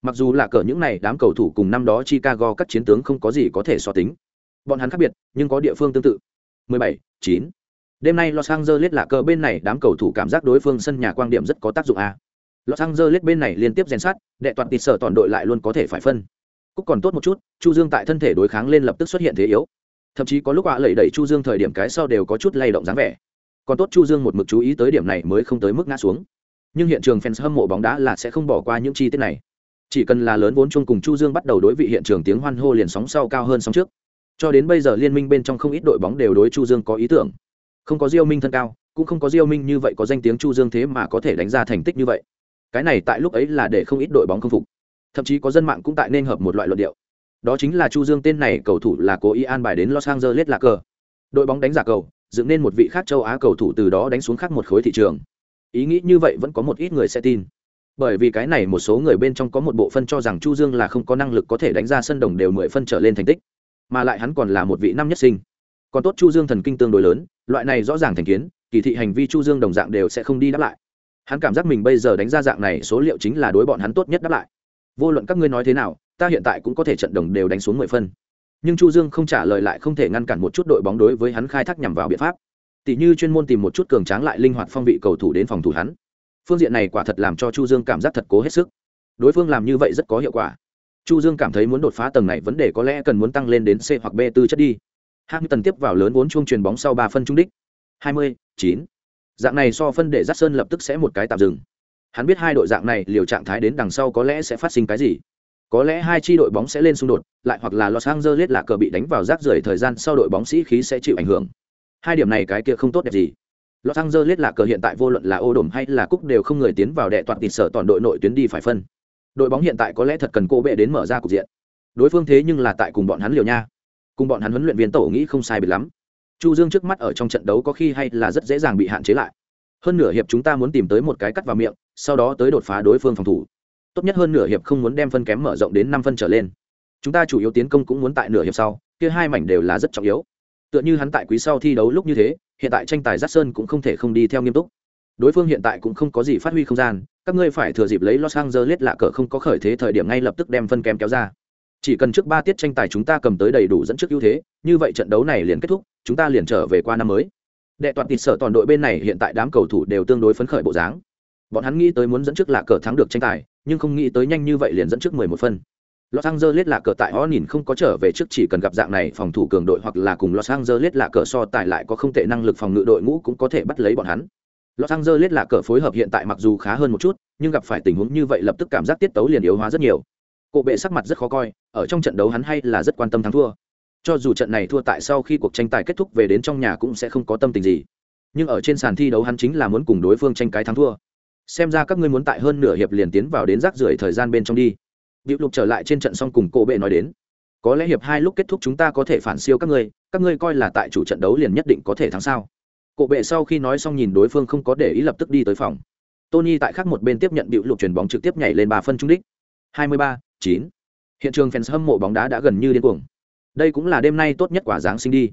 Mặc dù là cờ những này đám cầu thủ cùng năm đó Chicago các chiến tướng không có gì có thể so tính bọn hắn khác biệt nhưng có địa phương tương tự 17, 9. đêm nay los angeles là cờ bên này đám cầu thủ cảm giác đối phương sân nhà quang điểm rất có tác dụng a los angeles bên này liên tiếp rèn sát đệ toàn tịt sở toàn đội lại luôn có thể phải phân cúc còn tốt một chút, chu dương tại thân thể đối kháng lên lập tức xuất hiện thế yếu. Thậm chí có lúc ạ lẩy đẩy chu dương thời điểm cái sau đều có chút lay động dáng vẻ. Còn tốt chu dương một mực chú ý tới điểm này mới không tới mức ngã xuống. Nhưng hiện trường fans hâm mộ bóng đá là sẽ không bỏ qua những chi tiết này. Chỉ cần là lớn vốn chung cùng chu dương bắt đầu đối vị hiện trường tiếng hoan hô liền sóng sau cao hơn sóng trước. Cho đến bây giờ liên minh bên trong không ít đội bóng đều đối chu dương có ý tưởng. Không có diêu minh thân cao, cũng không có diêu minh như vậy có danh tiếng chu dương thế mà có thể đánh ra thành tích như vậy. Cái này tại lúc ấy là để không ít đội bóng không phục thậm chí có dân mạng cũng tại nên hợp một loại luận điệu. Đó chính là chu dương tên này cầu thủ là cố ý an bài đến los angeles là cờ. Đội bóng đánh giả cầu, dựng nên một vị khác châu á cầu thủ từ đó đánh xuống khác một khối thị trường. Ý nghĩ như vậy vẫn có một ít người sẽ tin. Bởi vì cái này một số người bên trong có một bộ phân cho rằng chu dương là không có năng lực có thể đánh ra sân đồng đều mười phân trở lên thành tích, mà lại hắn còn là một vị năm nhất sinh. Còn tốt chu dương thần kinh tương đối lớn, loại này rõ ràng thành kiến, kỳ thị hành vi chu dương đồng dạng đều sẽ không đi đáp lại. Hắn cảm giác mình bây giờ đánh ra dạng này số liệu chính là đối bọn hắn tốt nhất đáp lại vô luận các ngươi nói thế nào ta hiện tại cũng có thể trận đồng đều đánh xuống mười phân. Nhưng chu dương không trả lời lại không thể ngăn cản một chút đội bóng đối với hắn khai thác nhằm vào biện pháp. Tỷ như chuyên môn tìm một chút cường tráng lại linh hoạt phong vị cầu thủ đến phòng thủ hắn. Phương diện này quả thật làm cho chu dương cảm giác thật cố hết sức. Đối phương làm như vậy rất có hiệu quả. Chu dương cảm thấy muốn đột phá tầng này vấn đề có lẽ cần muốn tăng lên đến c hoặc b tư chất đi. Tần tiếp vào lớn vốn chuông truyền bóng sau ba phân trung đích. 20, 9. dạng này so phân để dắt sơn lập tức sẽ một cái tạm dừng hắn biết hai đội dạng này liều trạng thái đến đằng sau có lẽ sẽ phát sinh cái gì. Có lẽ hai chi đội bóng sẽ lên xung đột, lại hoặc là los angeles là cờ bị đánh vào rác rưởi thời gian sau đội bóng sĩ khí sẽ chịu ảnh hưởng. Hai điểm này cái kia không tốt đẹp gì. Los angeles là cờ hiện tại vô luận là ô đồm hay là cúc đều không người tiến vào đệ toàn tịt sở toàn đội nội tuyến đi phải phân. Đội bóng hiện tại có lẽ thật cần cô bệ đến mở ra cục diện. Đối phương thế nhưng là tại cùng bọn hắn liều nha. Cùng bọn hắn huấn luyện viên tổ nghĩ không sai biệt lắm. Chu dương trước mắt ở trong trận đấu có khi hay là rất dễ dàng bị hạn chế lại. Hơn nửa hiệp chúng ta muốn tìm tới một cái cắt vào miệng sau đó tới đột phá đối phương phòng thủ. Tốt nhất hơn nửa hiệp không muốn đem phân kém mở rộng đến năm phân trở lên. Chúng ta chủ yếu tiến công cũng muốn tại nửa hiệp sau, kia hai mảnh đều là rất trọng yếu. Tựa như hắn tại quý sau thi đấu lúc như thế, hiện tại tranh tài giác sơn cũng không thể không đi theo nghiêm túc. Đối phương hiện tại cũng không có gì phát huy không gian, các ngươi phải thừa dịp lấy los angeles lạ cờ không có khởi thế thời điểm ngay lập tức đem phân kém kéo ra. Chỉ cần trước ba tiết tranh tài chúng ta cầm tới đầy đủ dẫn trước ưu thế, như vậy trận đấu này liền kết thúc, chúng ta liền trở về qua năm mới. Đệ toàn tịt sở toàn đội bên này hiện tại đám cầu thủ đều tương đối phấn khởi bộ dáng bọn hắn nghĩ tới muốn dẫn trước lạ cờ thắng được tranh tài nhưng không nghĩ tới nhanh như vậy liền dẫn trước mười một phân Los Angeles là cờ tại họ nhìn không có trở về trước chỉ cần gặp dạng này phòng thủ cường đội hoặc là cùng Los Angeles là cờ so tài lại có không tệ năng lực phòng ngự đội ngũ cũng có thể bắt lấy bọn hắn. Los Angeles là cờ phối hợp hiện tại mặc dù khá hơn một chút, nhưng gặp phải tình huống như vậy lập tức cảm giác tiết tấu liền yếu hóa rất nhiều. Cổ bệ sắc mặt rất khó coi, ở trong trận đấu hắn hay là rất quan tâm thắng thua. Cho dù trận này thua tại sau khi cuộc tranh tài kết thúc về đến trong nhà cũng sẽ không có tâm tình gì. Nhưng ở trên sàn thi đấu hắn chính là muốn cùng đối phương tranh cái thắng thua. Xem ra các ngươi muốn tại hơn nửa hiệp liền tiến vào đến rác rưởi thời gian bên trong đi Diệu Lục trở lại trên trận xong cùng cổ bệ nói đến, có lẽ hiệp hai lúc kết thúc chúng ta có thể phản siêu các ngươi, các ngươi coi là tại chủ trận đấu liền nhất định có thể thắng sao? Cổ bệ sau khi nói xong nhìn đối phương không có để ý lập tức đi tới phòng. Tony tại khác một bên tiếp nhận Diệu Lục chuyền bóng trực tiếp nhảy lên ba phân trung đích. 23, 9. Hiện trường fans hâm mộ bóng đá đã gần như điên cuồng. Đây cũng là đêm nay tốt nhất quả dáng sinh đi.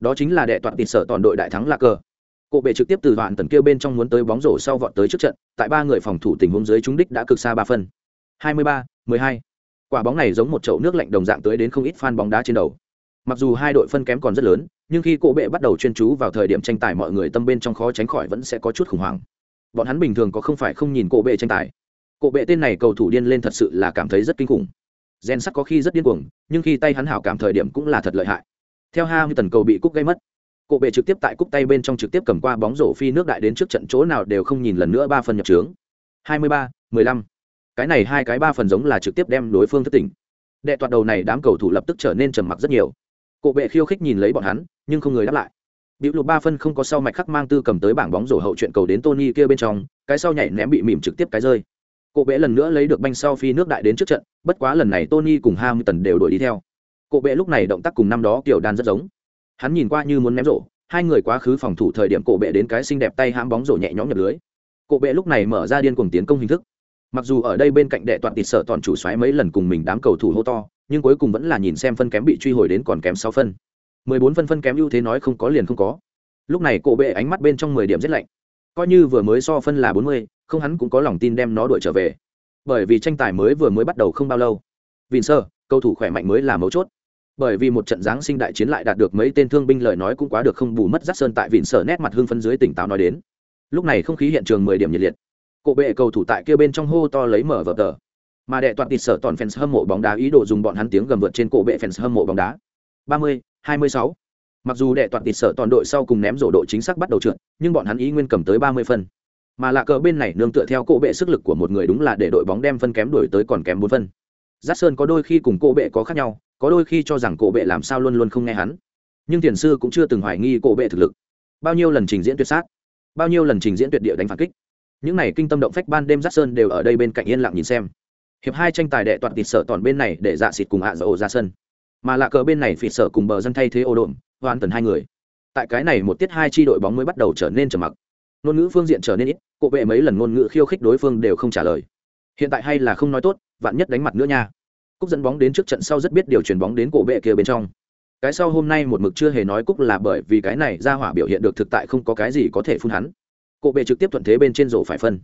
Đó chính là đệ toàn tịt sở toàn đội đại thắng lạc cờ. Cổ bệ trực tiếp từ đoạn tần kêu bên trong muốn tới bóng rổ sau vọt tới trước trận, tại ba người phòng thủ tình huống dưới trúng đích đã cực xa ba phân. 23, 12. Quả bóng này giống một chậu nước lạnh đồng dạng tới đến không ít fan bóng đá trên đầu. Mặc dù hai đội phân kém còn rất lớn, nhưng khi cổ bệ bắt đầu chuyên chú vào thời điểm tranh tài mọi người tâm bên trong khó tránh khỏi vẫn sẽ có chút khủng hoảng. Bọn hắn bình thường có không phải không nhìn cổ bệ tranh tài. Cổ bệ tên này cầu thủ điên lên thật sự là cảm thấy rất kinh khủng. Gen sắt có khi rất điên cuồng, nhưng khi tay hắn hảo cảm thời điểm cũng là thật lợi hại. Theo tần cầu bị cúc gây mất, cổ bệ trực tiếp tại cúc tay bên trong trực tiếp cầm qua bóng rổ phi nước đại đến trước trận chỗ nào đều không nhìn lần nữa ba phần nhập trướng. 23, 15 cái này hai cái ba phần giống là trực tiếp đem đối phương thất tỉnh đệ toạt đầu này đám cầu thủ lập tức trở nên trầm mặc rất nhiều cổ bệ khiêu khích nhìn lấy bọn hắn nhưng không người đáp lại Biểu lục ba phân không có sau mạch khắc mang tư cầm tới bảng bóng rổ hậu chuyện cầu đến Tony kia bên trong, cái sau nhảy ném bị mỉm trực tiếp cái rơi. Cổ bệ lần nữa lấy được banh sau phi nước đại đến trước trận, bất quá lần này Tony cùng Hamilton đều đuổi đi theo. Cổ bệ lúc này động tác cùng năm đó kiểu đan rất giống. Hắn nhìn qua như muốn ném rổ, hai người quá khứ phòng thủ thời điểm cổ bệ đến cái xinh đẹp tay hãm bóng rổ nhẹ nhõm nhập lưới. Cổ bệ lúc này mở ra điên cuồng tiến công hình thức, mặc dù ở đây bên cạnh đệ toàn tịt sợ toàn chủ xoáy mấy lần cùng mình đám cầu thủ hô to nhưng cuối cùng vẫn là nhìn xem phân kém bị truy hồi đến còn kém sáu phân. Mười bốn phân phân kém ưu thế nói không có liền không có. Lúc này cổ bệ ánh mắt bên trong mười điểm rất lạnh. Coi như vừa mới so phân là bốn mươi không hắn cũng có lòng tin đem nó đuổi trở về. Bởi vì tranh tài mới vừa mới bắt đầu không bao lâu. Vì sơ cầu thủ khỏe mạnh mới là mấu chốt bởi vì một trận giáng sinh đại chiến lại đạt được mấy tên thương binh lời nói cũng quá được không bù mất rắt sơn tại vịn sở nét mặt hương phân dưới tỉnh táo nói đến. Lúc này không khí hiện trường mười điểm nhiệt liệt. Cộ bệ cầu thủ tại kia bên trong hô to lấy mở vở tờ. Mà đệ toàn tịt sở toàn fans hâm mộ bóng đá ý đồ dùng bọn hắn tiếng gầm vượt trên cổ bệ fans hâm mộ bóng đá. 30, 26. mặc dù đệ toàn tịt sở toàn đội sau cùng ném rổ độ chính xác bắt đầu trượt nhưng bọn hắn ý nguyên cầm tới 30 phân. Mà lạ cờ bên này nương tựa theo cổ bệ sức lực của một người đúng là để đội bóng đem phân kém đuổi tới còn kém 4 phân. Giác Sơn có đôi khi cùng cổ bệ có khác nhau, có đôi khi cho rằng cổ bệ làm sao luôn luôn không nghe hắn. Nhưng tiền sư cũng chưa từng hoài nghi cổ bệ thực lực. Bao nhiêu lần trình diễn tuyệt sát, bao nhiêu lần trình diễn tuyệt địa đánh phản kích. Những này kinh tâm động phách ban đêm Giác Sơn đều ở đây bên cạnh yên lặng nhìn xem hiệp hai tranh tài đệ toàn tịt sở toàn bên này để dạ xịt cùng hạ dỗ ra sân mà lạ cờ bên này phịt sở cùng bờ dân thay thế ô đồn hoàn tần hai người tại cái này một tiết hai chi đội bóng mới bắt đầu trở nên trầm mặc ngôn ngữ phương diện trở nên ít cộ vệ mấy lần ngôn ngữ khiêu khích đối phương đều không trả lời hiện tại hay là không nói tốt vạn nhất đánh mặt nữa nha cúc dẫn bóng đến trước trận sau rất biết điều chuyển bóng đến cổ bệ kia bên trong. Cái sau hôm nay một mực chưa hề nói cúc là bởi vì cái này ra hỏa biểu hiện được thực tại không có cái gì có thể phun hắn. Cổ bệ trực tiếp thuận thế bên trên rổ phải phân.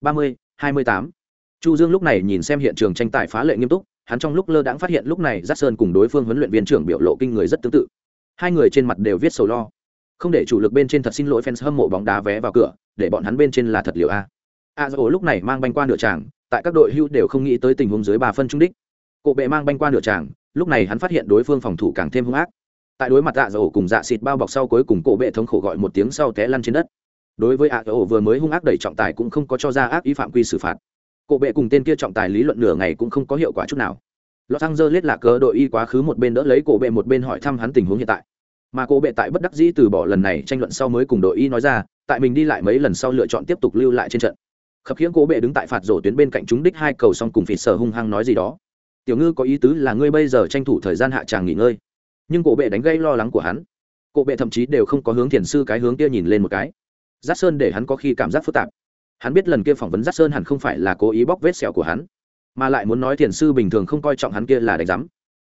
Ba mươi, hai mươi tám. Chu dương lúc này nhìn xem hiện trường tranh tài phá lệ nghiêm túc, hắn trong lúc lơ đãng phát hiện lúc này giác sơn cùng đối phương huấn luyện viên trưởng biểu lộ kinh người rất tương tự. Hai người trên mặt đều viết sầu lo. Không để chủ lực bên trên thật xin lỗi fans hâm mộ bóng đá vé vào cửa, để bọn hắn bên trên là thật liệu a. A dỗ lúc này mang banh qua nửa tràng, tại các đội hưu đều không nghĩ tới tình huống dưới ba phân trung đích cộ bệ mang banh qua nửa tràng lúc này hắn phát hiện đối phương phòng thủ càng thêm hung ác tại đối mặt dạ dỗ cùng dạ xịt bao bọc sau cuối cùng cổ bệ thống khổ gọi một tiếng sau té lăn trên đất đối với ạ dỗ vừa mới hung ác đẩy trọng tài cũng không có cho ra ác ý phạm quy xử phạt Cổ bệ cùng tên kia trọng tài lý luận nửa ngày cũng không có hiệu quả chút nào. Los Angeles là cờ đội y quá khứ một bên đỡ lấy cổ bệ một bên hỏi thăm hắn tình huống hiện tại. Mà cổ bệ tại bất đắc dĩ từ bỏ lần này tranh luận sau mới cùng đội y nói ra, tại mình đi lại mấy lần sau lựa chọn tiếp tục lưu lại trên trận. Khập khiễng cổ bệ đứng tại phạt rổ tuyến bên cạnh chúng đích hai cầu xong cùng phỉ sở hung hăng nói gì đó. Tiểu ngư có ý tứ là ngươi bây giờ tranh thủ thời gian hạ tràng nghỉ ngơi. Nhưng cổ bệ đánh gây lo lắng của hắn. Cổ bệ thậm chí đều không có hướng thiền sư cái hướng kia nhìn lên một cái. Giác Sơn để hắn có khi cảm giác phức tạp. Hắn biết lần kia phỏng vấn giác sơn hẳn không phải là cố ý bóc vết sẹo của hắn, mà lại muốn nói thiền sư bình thường không coi trọng hắn kia là đánh giám.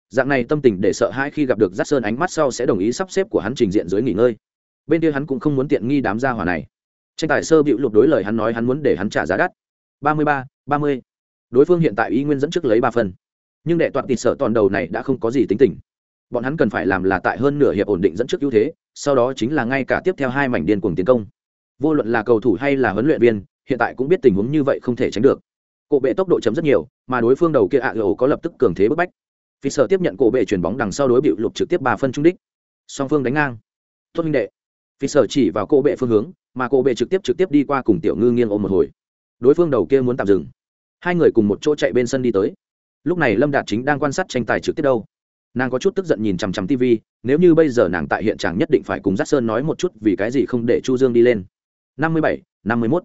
Dạng này tâm tình để sợ hai khi gặp được giác sơn ánh mắt sau sẽ đồng ý sắp xếp của hắn trình diện dưới nghỉ ngơi. Bên kia hắn cũng không muốn tiện nghi đám gia hỏa này. Tranh tài sơ bịu lục đối lời hắn nói hắn muốn để hắn trả giá đắt. Ba mươi ba ba mươi. Đối phương hiện tại y nguyên dẫn trước lấy ba phần nhưng đệ toàn tịt sợ toàn đầu này đã không có gì tính tình. Bọn hắn cần phải làm là tại hơn nửa hiệp ổn định dẫn trước ưu thế, sau đó chính là ngay cả tiếp theo hai mảnh điên cuồng tiến công. Vô luận là cầu thủ hay là huấn luyện viên, hiện tại cũng biết tình huống như vậy không thể tránh được. Cổ bệ tốc độ chấm rất nhiều, mà đối phương đầu kia ạ gỗ có lập tức cường thế bức bách. Vì sợ tiếp nhận cổ bệ chuyển bóng đằng sau đối bịu lục trực tiếp ba phân trung đích. Song phương đánh ngang. Tốt minh đệ. Vì sợ chỉ vào cổ bệ phương hướng, mà cổ bệ trực tiếp trực tiếp đi qua cùng tiểu ngư nghiêng ôm một hồi. Đối phương đầu kia muốn tạm dừng. Hai người cùng một chỗ chạy bên sân đi tới lúc này lâm đạt chính đang quan sát tranh tài trực tiếp đâu. Nàng có chút tức giận nhìn chằm chằm tv nếu như bây giờ nàng tại hiện trạng nhất định phải cùng giác sơn nói một chút vì cái gì không để chu dương đi lên. Năm mươi bảy, năm mươi mốt.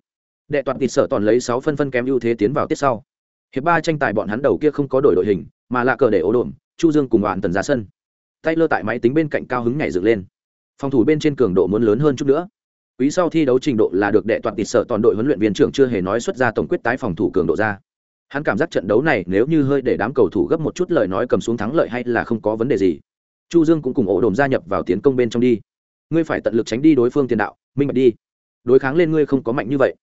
Đệ toàn tịt sở toàn lấy sáu phân phân kém ưu thế tiến vào tiết sau. Hiệp ba tranh tài bọn hắn đầu kia không có đổi đội hình, mà là cờ để ố đồn chu dương cùng đoàn tần ra sân. Tay lơ tại máy tính bên cạnh cao hứng nhảy dựng lên. Phòng thủ bên trên cường độ muốn lớn hơn chút nữa. Quý sau thi đấu trình độ là được đệ toàn tịt sở toàn đội huấn luyện viên trưởng chưa hề nói xuất ra tổng quyết tái phòng thủ cường độ ra hắn cảm giác trận đấu này nếu như hơi để đám cầu thủ gấp một chút lời nói cầm xuống thắng lợi hay là không có vấn đề gì. Chu dương cũng cùng ổ đồm gia nhập vào tiến công bên trong đi. Ngươi phải tận lực tránh đi đối phương tiền đạo, minh bạch đi. Đối kháng lên ngươi không có mạnh như vậy.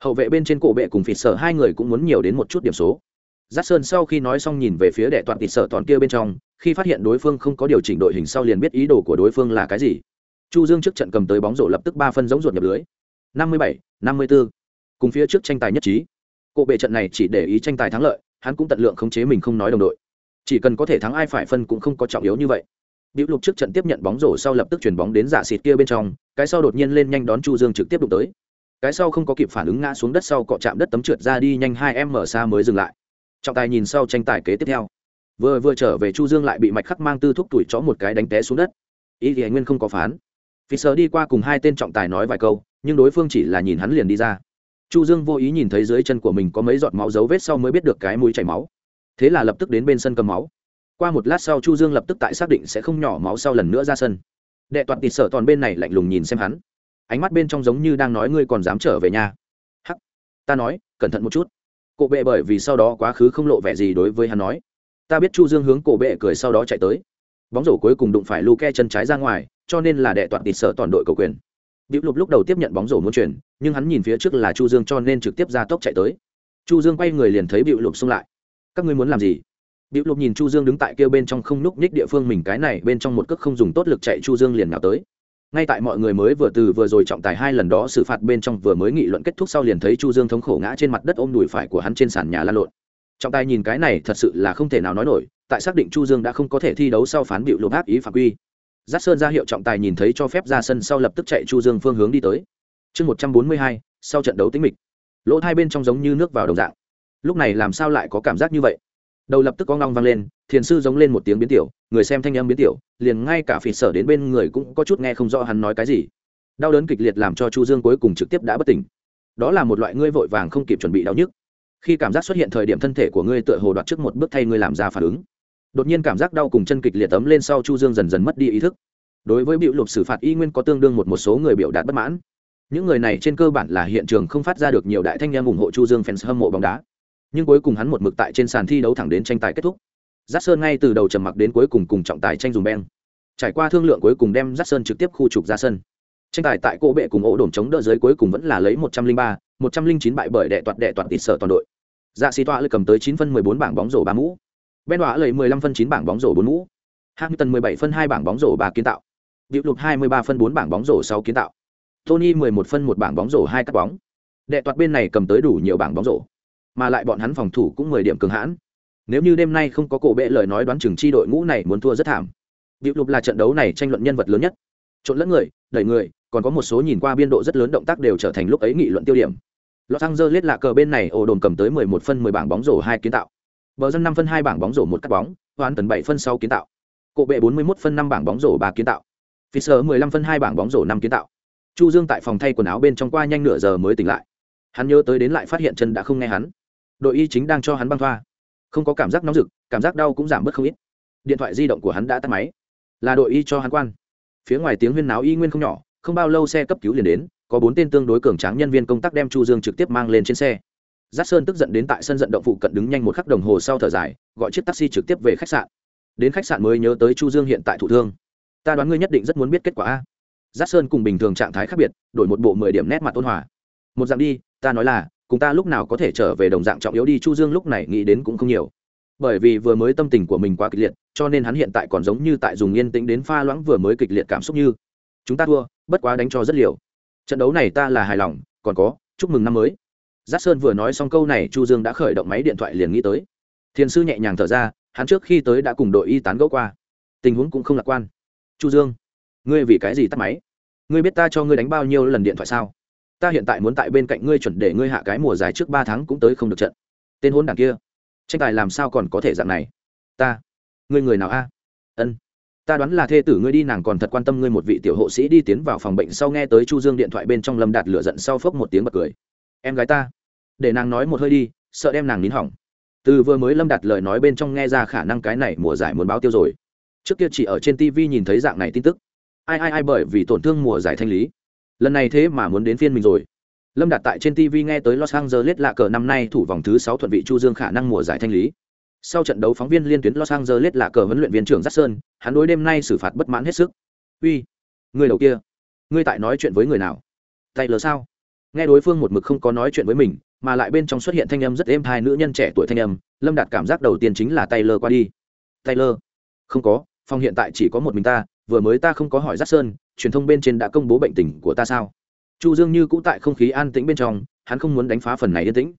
Hậu vệ bên trên cổ bệ cùng phịt sở hai người cũng muốn nhiều đến một chút điểm số. Giác sơn sau khi nói xong nhìn về phía đệ toàn thịt sở toàn kia bên trong, khi phát hiện đối phương không có điều chỉnh đội hình sau liền biết ý đồ của đối phương là cái gì. Chu dương trước trận cầm tới bóng rổ lập tức ba phân giống ruột nhập lưới. Năm mươi bảy, năm mươi 54. cùng phía trước tranh tài nhất trí cổ bệ trận này chỉ để ý tranh tài thắng lợi hắn cũng tận lượng khống chế mình không nói đồng đội. Chỉ cần có thể thắng ai phải phân cũng không có trọng yếu như vậy. Biểu lục trước trận tiếp nhận bóng rổ sau lập tức chuyển bóng đến giả xịt kia bên trong, cái sau đột nhiên lên nhanh đón Chu Dương trực tiếp đụng tới. Cái sau không có kịp phản ứng ngã xuống đất sau cọ chạm đất tấm trượt ra đi nhanh hai em mở xa mới dừng lại. Trọng tài nhìn sau tranh tài kế tiếp theo. Vừa vừa trở về chu dương lại bị mạch khắc mang tư thúc tuổi chó một cái đánh té xuống đất. Ý thì anh nguyên không có phán. Phi sờ đi qua cùng hai tên trọng tài nói vài câu nhưng đối phương chỉ là nhìn hắn liền đi ra chu dương vô ý nhìn thấy dưới chân của mình có mấy giọt máu dấu vết sau mới biết được cái mũi chảy máu. Thế là lập tức đến bên sân cầm máu. Qua một lát sau chu dương lập tức tại xác định sẽ không nhỏ máu sau lần nữa ra sân. Đệ toàn tịt sở toàn bên này lạnh lùng nhìn xem hắn. Ánh mắt bên trong giống như đang nói ngươi còn dám trở về nhà. Hắc. Ta nói, cẩn thận một chút. Cổ bệ bởi vì sau đó quá khứ không lộ vẻ gì đối với hắn nói. Ta biết chu dương hướng cổ bệ cười sau đó chạy tới. Bóng rổ cuối cùng đụng phải luke chân trái ra ngoài, cho nên là đệ toàn tịt sở toàn đội cầu quyền. Diệu Lục lúc đầu tiếp nhận bóng rổ muốn chuyển, nhưng hắn nhìn phía trước là Chu Dương cho nên trực tiếp ra tốc chạy tới. Chu Dương quay người liền thấy Diệu Lục xung lại. Các ngươi muốn làm gì? Biểu Lục nhìn Chu Dương đứng tại kia bên trong không núc nhích địa phương mình cái này bên trong một cước không dùng tốt lực chạy Chu Dương liền nào tới. Ngay tại mọi người mới vừa từ vừa rồi trọng tài hai lần đó xử phạt bên trong vừa mới nghị luận kết thúc sau liền thấy Chu Dương thống khổ ngã trên mặt đất ôm đùi phải của hắn trên sàn nhà lăn lộn. Trọng tài nhìn cái này thật sự là không thể nào nói nổi, tại xác định Chu Dương đã không có thể thi đấu sau phán Biểu Lục áp ý phạm quy. Giác Sơn ra hiệu trọng tài nhìn thấy cho phép ra sân sau lập tức chạy Chu Dương phương hướng đi tới. Chương một trăm bốn mươi hai, sau trận đấu tính mịch. Lỗ hai bên trong giống như nước vào đồng dạng. Lúc này làm sao lại có cảm giác như vậy? đầu lập tức có ngong vang lên thiền sư giống lên một tiếng biến tiểu người xem thanh âm biến tiểu liền ngay cả phỉ sở đến bên người cũng có chút nghe không rõ hắn nói cái gì đau đớn kịch liệt làm cho chu dương cuối cùng trực tiếp đã bất tỉnh đó là một loại ngươi vội vàng không kịp chuẩn bị đau nhức khi cảm giác xuất hiện thời điểm thân thể của ngươi tựa hồ đoạt trước một bước thay ngươi làm ra phản ứng đột nhiên cảm giác đau cùng chân kịch liệt tấm lên sau chu dương dần dần mất đi ý thức. Đối với biểu lục xử phạt y nguyên có tương đương một một số người biểu đạt bất mãn. Những người này trên cơ bản là hiện trường không phát ra được nhiều đại thanh em ủng hộ chu dương fans hâm mộ bóng đá. Nhưng cuối cùng hắn một mực tại trên sàn thi đấu thẳng đến tranh tài kết thúc. Giắt sơn ngay từ đầu trầm mặc đến cuối cùng cùng trọng tài tranh dùng beng. Trải qua thương lượng cuối cùng đem giắt sơn trực tiếp khu trục ra sân. Tranh tài tại cỗ bệ cùng ổ đồn chống đỡ dưới cuối cùng vẫn là lấy một trăm linh ba, một trăm linh chín bại bởi đệ toạt đệ toạt tịt sở toàn đội. Dạ xì toa lại cầm tới chín phân mười bốn bảng bóng rổ ba mũ ben đoá lấy mười lăm phân 9 bảng bóng rổ bốn mũ. Hamilton mười bảy phân 2 bảng bóng rổ ba kiến tạo. Diệu lục hai mươi ba phân 4 bảng bóng rổ sáu kiến tạo. Tony mười một phân 1 bảng bóng rổ hai cắt bóng. Đệ toạt bên này cầm tới đủ nhiều bảng bóng rổ. Mà lại bọn hắn phòng thủ cũng mười điểm cường hãn. Nếu như đêm nay không có cổ bệ lời nói đoán chừng chi đội ngũ này muốn thua rất thảm. Diệu lục là trận đấu này tranh luận nhân vật lớn nhất. Trộn lẫn người, đẩy người, còn có một số nhìn qua biên độ rất lớn động tác đều trở thành lúc ấy nghị luận tiêu điểm. Los Angeles lạ cờ bên này ổ đồn cầm tới 11 phân 10 bảng bóng rổ hai kiến tạo. Bờ dân 5 phân 2 bảng bóng rổ một cắt bóng, Hoán tấn 7 phân 6 kiến tạo. Cổ bệ 41 phân 5 bảng bóng rổ 3 kiến tạo. Fisher 15 phân 2 bảng bóng rổ 5 kiến tạo. Chu Dương tại phòng thay quần áo bên trong qua nhanh nửa giờ mới tỉnh lại. Hắn nhớ tới đến lại phát hiện chân đã không nghe hắn đội y chính đang cho hắn băng thoa không có cảm giác nóng rực cảm giác đau cũng giảm bớt không ít điện thoại di động của hắn đã tắt máy là đội y cho hắn quan phía ngoài tiếng huyên náo y nguyên không nhỏ không bao lâu xe cấp cứu liền đến có bốn tên tương đối cường tráng nhân viên công tác đem chu dương trực tiếp mang lên trên xe giác sơn tức giận đến tại sân vận động phụ cận đứng nhanh một khắc đồng hồ sau thở dài, gọi chiếc taxi trực tiếp về khách sạn. Đến khách sạn mới nhớ tới chu dương hiện tại thủ thương. Ta đoán ngươi nhất định rất muốn biết kết quả a. Giác sơn cùng bình thường trạng thái khác biệt, đổi một bộ mười điểm nét mặt ôn hòa. Một dạng đi, ta nói là, cùng ta lúc nào có thể trở về đồng dạng trọng yếu đi, chu dương lúc này nghĩ đến cũng không nhiều. Bởi vì vừa mới tâm tình của mình quá kịch liệt, cho nên hắn hiện tại còn giống như tại dùng yên tĩnh đến pha loãng vừa mới kịch liệt cảm xúc như, chúng ta thua, bất quá đánh cho rất liều. Trận đấu này ta là hài lòng, còn có, chúc mừng năm mới giác sơn vừa nói xong câu này, chu dương đã khởi động máy điện thoại liền nghĩ tới. Thiền sư nhẹ nhàng thở ra, hắn trước khi tới đã cùng đội y tán gẫu qua. Tình huống cũng không lạc quan. Chu dương, ngươi vì cái gì tắt máy? Ngươi biết ta cho ngươi đánh bao nhiêu lần điện thoại sao? Ta hiện tại muốn tại bên cạnh ngươi chuẩn để ngươi hạ cái mùa giải trước ba tháng cũng tới không được trận. Tên hôn đảng kia, tranh tài làm sao còn có thể dạng này? Ta, ngươi người nào a? Ân, ta đoán là thê tử ngươi đi, nàng còn thật quan tâm ngươi một vị tiểu hộ sĩ đi tiến vào phòng bệnh sau nghe tới chu dương điện thoại bên trong lâm đạt lửa giận sau phốc một tiếng bật cười em gái ta. Để nàng nói một hơi đi, sợ đem nàng nín hỏng. Từ vừa mới lâm đạt lời nói bên trong nghe ra khả năng cái này mùa giải muốn báo tiêu rồi. Trước kia chỉ ở trên tv nhìn thấy dạng này tin tức. Ai ai ai bởi vì tổn thương mùa giải thanh lý. Lần này thế mà muốn đến phiên mình rồi. Lâm đạt tại trên tv nghe tới los angeles lạ cờ năm nay thủ vòng thứ sáu thuận vị chu dương khả năng mùa giải thanh lý. Sau trận đấu phóng viên liên tuyến los angeles lạ cờ huấn luyện viên trưởng giác sơn, hắn đối đêm nay xử phạt bất mãn hết sức. Uy, người đầu kia, ngươi tại nói chuyện với người nào? Tay lờ sao? Nghe đối phương một mực không có nói chuyện với mình, mà lại bên trong xuất hiện thanh âm rất êm hai nữ nhân trẻ tuổi thanh âm, lâm đạt cảm giác đầu tiên chính là tay lơ qua đi. Tay lơ không có, phòng hiện tại chỉ có một mình ta, vừa mới ta không có hỏi giác sơn truyền thông bên trên đã công bố bệnh tình của ta sao? Chu dương như cũ tại không khí an tĩnh bên trong, hắn không muốn đánh phá phần này yên tĩnh.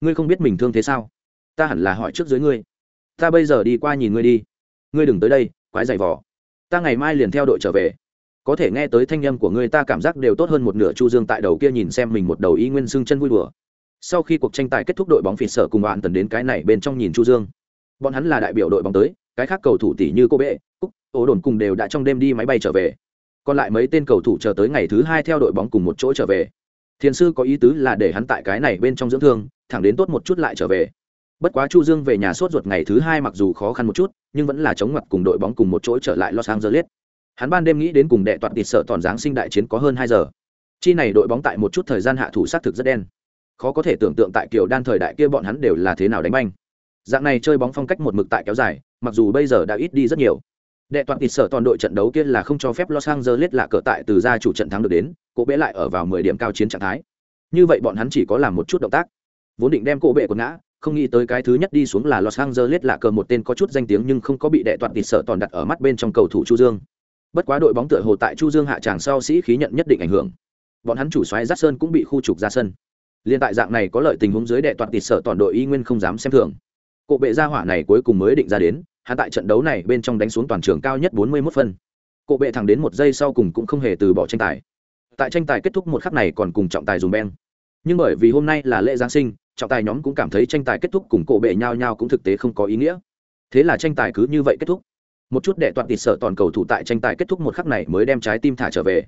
Ngươi không biết mình thương thế sao? Ta hẳn là hỏi trước dưới ngươi. Ta bây giờ đi qua nhìn ngươi đi. Ngươi đừng tới đây, quái dày vỏ ta ngày mai liền theo đội trở về có thể nghe tới thanh âm của ngươi, ta cảm giác đều tốt hơn một nửa. Chu dương tại đầu kia nhìn xem mình một đầu y nguyên xương chân vui đùa. Sau khi cuộc tranh tài kết thúc, đội bóng phịt sở cùng bạn tần đến cái này bên trong nhìn chu dương. Bọn hắn là đại biểu đội bóng tới, cái khác cầu thủ tỷ như cô bệ, cúc ố đồn cùng đều đã trong đêm đi máy bay trở về. Còn lại mấy tên cầu thủ chờ tới ngày thứ hai theo đội bóng cùng một chỗ trở về. Thiền sư có ý tứ là để hắn tại cái này bên trong dưỡng thương, thẳng đến tốt một chút lại trở về. Bất quá chu dương về nhà sốt ruột ngày thứ hai mặc dù khó khăn một chút, nhưng vẫn là chống mặt cùng đội bóng cùng một chỗ trở lại los angeles hắn ban đêm nghĩ đến cùng đệ toàn tịt sợ toàn giáng sinh đại chiến có hơn hai giờ. Chi này đội bóng tại một chút thời gian hạ thủ sát thực rất đen. Khó có thể tưởng tượng tại kiểu đan thời đại kia bọn hắn đều là thế nào đánh banh. Dạng này chơi bóng phong cách một mực tại kéo dài, mặc dù bây giờ đã ít đi rất nhiều. Đệ toàn tịt sở toàn đội trận đấu kia là không cho phép los angeles là cờ tại từ ra chủ trận thắng được đến cố bệ lại ở vào mười điểm cao chiến trạng thái. Như vậy bọn hắn chỉ có làm một chút động tác. Vốn định đem cổ bệ của ngã, không nghĩ tới cái thứ nhất đi xuống là los angeles lạ cờ một tên có chút danh tiếng nhưng không có bị đệ toàn tịt sợ toàn đặt ở mắt bên trong cầu thủ chu dương bất quá đội bóng tựa hồ tại chu dương hạ tràng sau sĩ khí nhận nhất định ảnh hưởng. Bọn hắn chủ xoáy giắt sơn cũng bị khu trục ra sân. Liên tại dạng này có lợi tình huống dưới đệ toàn tịt sợ toàn đội y nguyên không dám xem thường. Cộ bệ gia hỏa này cuối cùng mới định ra đến, hắn tại trận đấu này bên trong đánh xuống toàn trường cao nhất 41 phân. Cộ bệ thẳng đến một giây sau cùng cũng không hề từ bỏ tranh tài. Tại tranh tài kết thúc một khắc này còn cùng trọng tài dùng beng. Nhưng bởi vì hôm nay là lễ giáng sinh, trọng tài nhóm cũng cảm thấy tranh tài kết thúc cùng cổ bệ nhau nhau cũng thực tế không có ý nghĩa. Thế là tranh tài cứ như vậy kết thúc một chút đệ toàn tịt sợ toàn cầu thủ tại tranh tài kết thúc một khắc này mới đem trái tim thả trở về.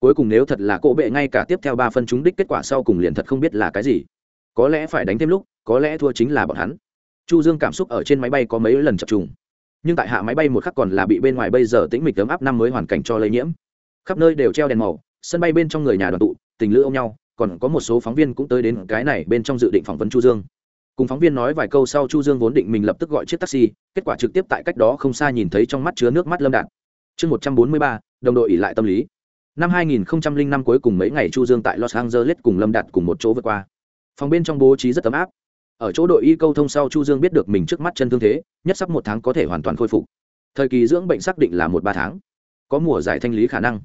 Cuối cùng nếu thật là cỗ bệ ngay cả tiếp theo ba phân trúng đích kết quả sau cùng liền thật không biết là cái gì. Có lẽ phải đánh thêm lúc, có lẽ thua chính là bọn hắn. Chu dương cảm xúc ở trên máy bay có mấy lần chập trùng. Nhưng tại hạ máy bay một khắc còn là bị bên ngoài bây giờ tĩnh mịch ấm áp năm mới hoàn cảnh cho lây nhiễm. Khắp nơi đều treo đèn màu, sân bay bên trong người nhà đoàn tụ, tình lữ ôm nhau, còn có một số phóng viên cũng tới đến cái này bên trong dự định phỏng vấn chu dương cùng phóng viên nói vài câu sau chu dương vốn định mình lập tức gọi chiếc taxi, kết quả trực tiếp tại cách đó không xa nhìn thấy trong mắt chứa nước mắt lâm đạt. Chương một trăm bốn mươi ba, đồng đội ỉ lại tâm lý. Năm 2005 cuối cùng mấy ngày chu dương tại los angeles cùng lâm đạt cùng một chỗ vượt qua. Phòng bên trong bố trí rất ấm áp. Ở chỗ đội y câu thông sau chu dương biết được mình trước mắt chân thương thế, nhất sắp một tháng có thể hoàn toàn khôi phục. Thời kỳ dưỡng bệnh xác định là một ba tháng. Có mùa giải thanh lý khả năng.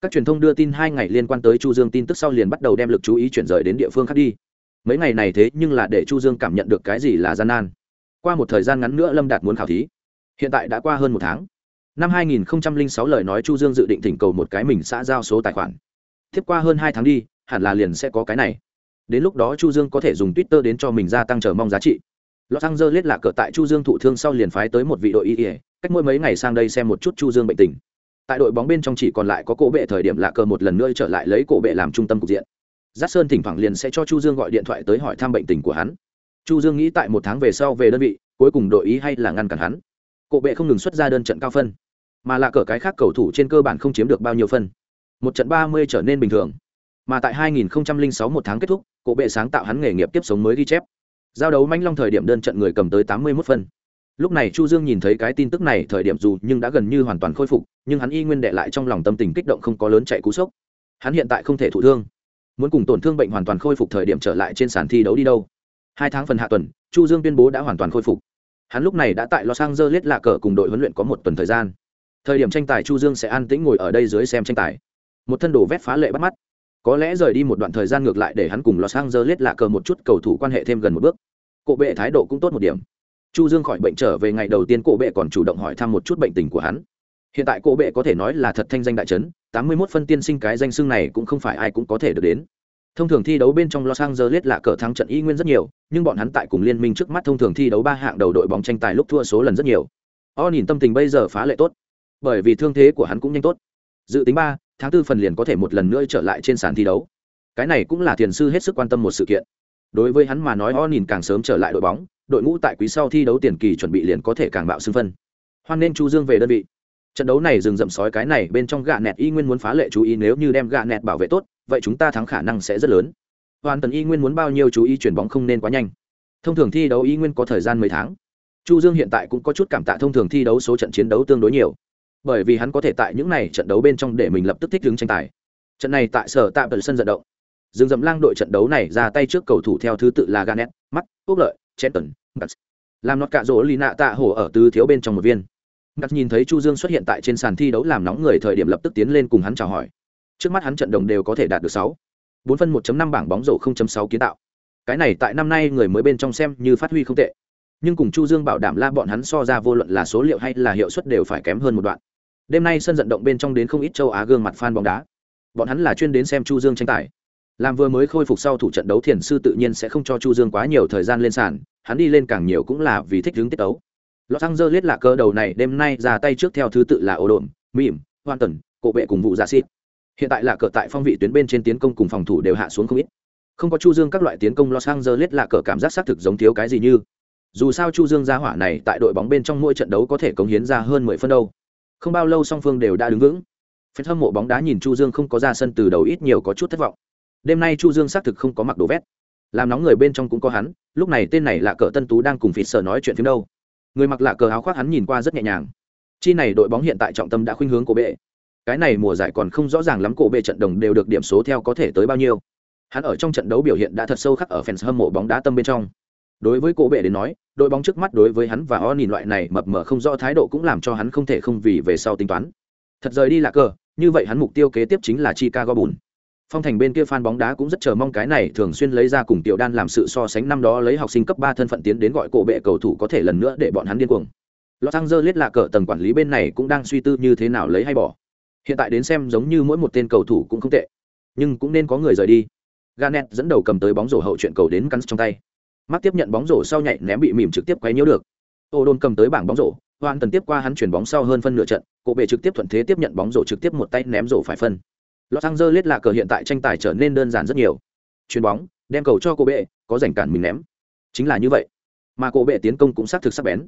Các truyền thông đưa tin hai ngày liên quan tới chu dương tin tức sau liền bắt đầu đem lực chú ý chuyển rời đến địa phương khác đi mấy ngày này thế nhưng là để chu dương cảm nhận được cái gì là gian nan. Qua một thời gian ngắn nữa lâm đạt muốn khảo thí. Hiện tại đã qua hơn một tháng. Năm 2006 lời nói chu dương dự định thỉnh cầu một cái mình xã giao số tài khoản. Tiếp qua hơn hai tháng đi, hẳn là liền sẽ có cái này. Đến lúc đó chu dương có thể dùng twitter đến cho mình gia tăng chờ mong giá trị. Los angeles là cờ tại chu dương thụ thương sau liền phái tới một vị đội y cách mỗi mấy ngày sang đây xem một chút chu dương bệnh tình. Tại đội bóng bên trong chỉ còn lại có cổ bệ thời điểm lạ cờ một lần nữa trở lại lấy cổ bệ làm trung tâm cục diện giác sơn thỉnh thoảng liền sẽ cho chu dương gọi điện thoại tới hỏi thăm bệnh tình của hắn. Chu dương nghĩ tại một tháng về sau về đơn vị, cuối cùng đội ý hay là ngăn cản hắn. Cộ bệ không ngừng xuất ra đơn trận cao phân, mà là cờ cái khác cầu thủ trên cơ bản không chiếm được bao nhiêu phân. Một trận ba mươi trở nên bình thường. Mà tại 2006 một tháng kết thúc cộ bệ sáng tạo hắn nghề nghiệp tiếp sống mới ghi chép. Giao đấu manh long thời điểm đơn trận người cầm tới 81 phân. Lúc này chu dương nhìn thấy cái tin tức này thời điểm dù nhưng đã gần như hoàn toàn khôi phục, nhưng hắn y nguyên đệ lại trong lòng tâm tình kích động không có lớn chạy cú sốc. Hắn hiện tại không thể thụ thương muốn cùng tổn thương bệnh hoàn toàn khôi phục thời điểm trở lại trên sàn thi đấu đi đâu. Hai tháng phần hạ tuần, chu dương tuyên bố đã hoàn toàn khôi phục. Hắn lúc này đã tại los angeles lạ cờ cùng đội huấn luyện có một tuần thời gian. Thời điểm tranh tài chu dương sẽ an tĩnh ngồi ở đây dưới xem tranh tài. Một thân đồ vét phá lệ bắt mắt. Có lẽ rời đi một đoạn thời gian ngược lại để hắn cùng los angeles lạ cờ một chút cầu thủ quan hệ thêm gần một bước. Cộ bệ thái độ cũng tốt một điểm. Chu dương khỏi bệnh trở về ngày đầu tiên, cổ bệ còn chủ động hỏi thăm một chút bệnh tình của hắn hiện tại cổ bệ có thể nói là thật thanh danh đại trấn, tám mươi 81 phân tiên sinh cái danh xưng này cũng không phải ai cũng có thể được đến. Thông thường thi đấu bên trong los angeles là cờ thắng trận y nguyên rất nhiều, nhưng bọn hắn tại cùng liên minh trước mắt thông thường thi đấu ba hạng đầu đội bóng tranh tài lúc thua số lần rất nhiều. O nhìn tâm tình bây giờ phá lệ tốt. Bởi vì thương thế của hắn cũng nhanh tốt. Dự tính ba, tháng tư phần liền có thể một lần nữa trở lại trên sàn thi đấu. Cái này cũng là thiền sư hết sức quan tâm một sự kiện. Đối với hắn mà nói o nhìn càng sớm trở lại đội bóng, đội ngũ tại quý sau thi đấu tiền kỳ chuẩn bị liền có thể càng bạo xưng phân. Hoan nên chu dương về đơn vị trận đấu này dừng dậm sói cái này bên trong gạ nẹt y nguyên muốn phá lệ chú ý nếu như đem gạ nẹt bảo vệ tốt vậy chúng ta thắng khả năng sẽ rất lớn. Hoàn tần y nguyên muốn bao nhiêu chú ý chuyển bóng không nên quá nhanh. Thông thường thi đấu y nguyên có thời gian mấy tháng. Chu dương hiện tại cũng có chút cảm tạ thông thường thi đấu số trận chiến đấu tương đối nhiều. Bởi vì hắn có thể tại những này trận đấu bên trong để mình lập tức thích đứng tranh tài. Trận này tại sở tạm tần sân vận động. Dương Dậm lang đội trận đấu này ra tay trước cầu thủ theo thứ tự là Garnet, Mắt, Úc Lợi, chen tần Làm nọt cạ rỗ lì nạ tạ hổ ở tứ thiếu bên trong một viên. Ngats nhìn thấy Chu Dương xuất hiện tại trên sàn thi đấu làm nóng người thời điểm lập tức tiến lên cùng hắn chào hỏi. Trước mắt hắn trận đồng đều có thể đạt được sáu, bốn phân 1.5 bảng bóng rổ 0.6 kiến tạo. Cái này tại năm nay người mới bên trong xem như phát huy không tệ. Nhưng cùng Chu Dương bảo đảm la bọn hắn so ra vô luận là số liệu hay là hiệu suất đều phải kém hơn một đoạn. Đêm nay sân vận động bên trong đến không ít châu Á gương mặt fan bóng đá. Bọn hắn là chuyên đến xem Chu Dương tranh tài làm vừa mới khôi phục sau thủ trận đấu thiền sư tự nhiên sẽ không cho chu dương quá nhiều thời gian lên sàn hắn đi lên càng nhiều cũng là vì thích hướng tiết đấu los angeles là cơ đầu này đêm nay ra tay trước theo thứ tự là ổ đồn mỉm, hoan tần, cổ bệ cùng vụ giả xịt. Hiện tại là cờ tại phong vị tuyến bên trên tiến công cùng phòng thủ đều hạ xuống không ít. Không có chu dương các loại tiến công, los angeles là cờ cảm giác xác thực giống thiếu cái gì như. Dù sao chu dương gia hỏa này tại đội bóng bên trong mỗi trận đấu có thể cống hiến ra hơn mười phân đâu. Không bao lâu song phương đều đã đứng vững. Phen hâm mộ bóng đá nhìn chu dương không có ra sân từ đầu ít nhiều có chút thất vọng. Đêm nay chu dương xác thực không có mặc đồ vét. Làm nóng người bên trong cũng có hắn, lúc này tên này là cờ tân tú đang cùng phịt sở nói chuyện phim đâu người mặc lạ cờ áo khoác hắn nhìn qua rất nhẹ nhàng. Chi này đội bóng hiện tại trọng tâm đã khuynh hướng cổ bệ. Cái này mùa giải còn không rõ ràng lắm cổ bệ trận đồng đều được điểm số theo có thể tới bao nhiêu. Hắn ở trong trận đấu biểu hiện đã thật sâu khắc ở fans hâm mộ bóng đá tâm bên trong. Đối với cổ bệ đến nói, đội bóng trước mắt đối với hắn và o nhìn loại này mập mờ không rõ thái độ cũng làm cho hắn không thể không vì về sau tính toán. Thật rời đi là cờ, như vậy hắn mục tiêu kế tiếp chính là chicago bùn phong thành bên kia fan bóng đá cũng rất chờ mong cái này thường xuyên lấy ra cùng tiểu đan làm sự so sánh năm đó lấy học sinh cấp ba thân phận tiến đến gọi cổ bệ cầu thủ có thể lần nữa để bọn hắn điên cuồng Los Angeles là cờ tầng quản lý bên này cũng đang suy tư như thế nào lấy hay bỏ. Hiện tại đến xem giống như mỗi một tên cầu thủ cũng không tệ, nhưng cũng nên có người rời đi. Garnett dẫn đầu cầm tới bóng rổ hậu chuyện cầu đến cắn trong tay. Mắt tiếp nhận bóng rổ sau nhảy ném bị mỉm trực tiếp quấy nhiễu được. Odon cầm tới bảng bóng rổ, hoan tần tiếp qua hắn chuyển bóng sau hơn phân nửa trận, cổ bệ trực tiếp thuận thế tiếp nhận bóng rổ trực tiếp một tay ném rổ phải phân. Los Angeles là cờ hiện tại tranh tài trở nên đơn giản rất nhiều. Chuyền bóng, đem cầu cho cô bệ, có rảnh cản mình ném. Chính là như vậy. Mà cô bệ tiến công cũng xác thực sắc bén.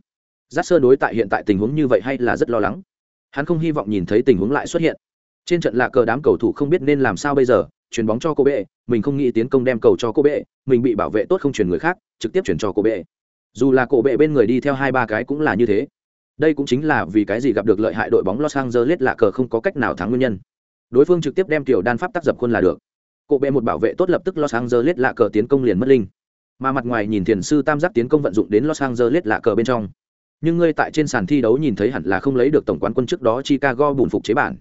Giác Sơ đối tại hiện tại tình huống như vậy hay là rất lo lắng. Hắn không hy vọng nhìn thấy tình huống lại xuất hiện. Trên trận lạ cờ đám cầu thủ không biết nên làm sao bây giờ, chuyền bóng cho cô bệ, mình không nghĩ tiến công đem cầu cho cô bệ, mình bị bảo vệ tốt không chuyển người khác, trực tiếp chuyển cho cô bệ. Dù là cổ bệ bên người đi theo hai ba cái cũng là như thế. Đây cũng chính là vì cái gì gặp được lợi hại đội bóng Los Angeles lạ cờ không có cách nào thắng nguyên nhân. Đối phương trực tiếp đem tiểu đan pháp tác dập khuôn là được. Cụ bệ một bảo vệ tốt lập tức Los Angeles lạ cờ tiến công liền mất linh. Mà mặt ngoài nhìn thiền sư tam giác tiến công vận dụng đến Los Angeles lạ cờ bên trong nhưng ngươi tại trên sàn thi đấu nhìn thấy hẳn là không lấy được tổng quán quân trước đó Chicago bùn phục chế bản.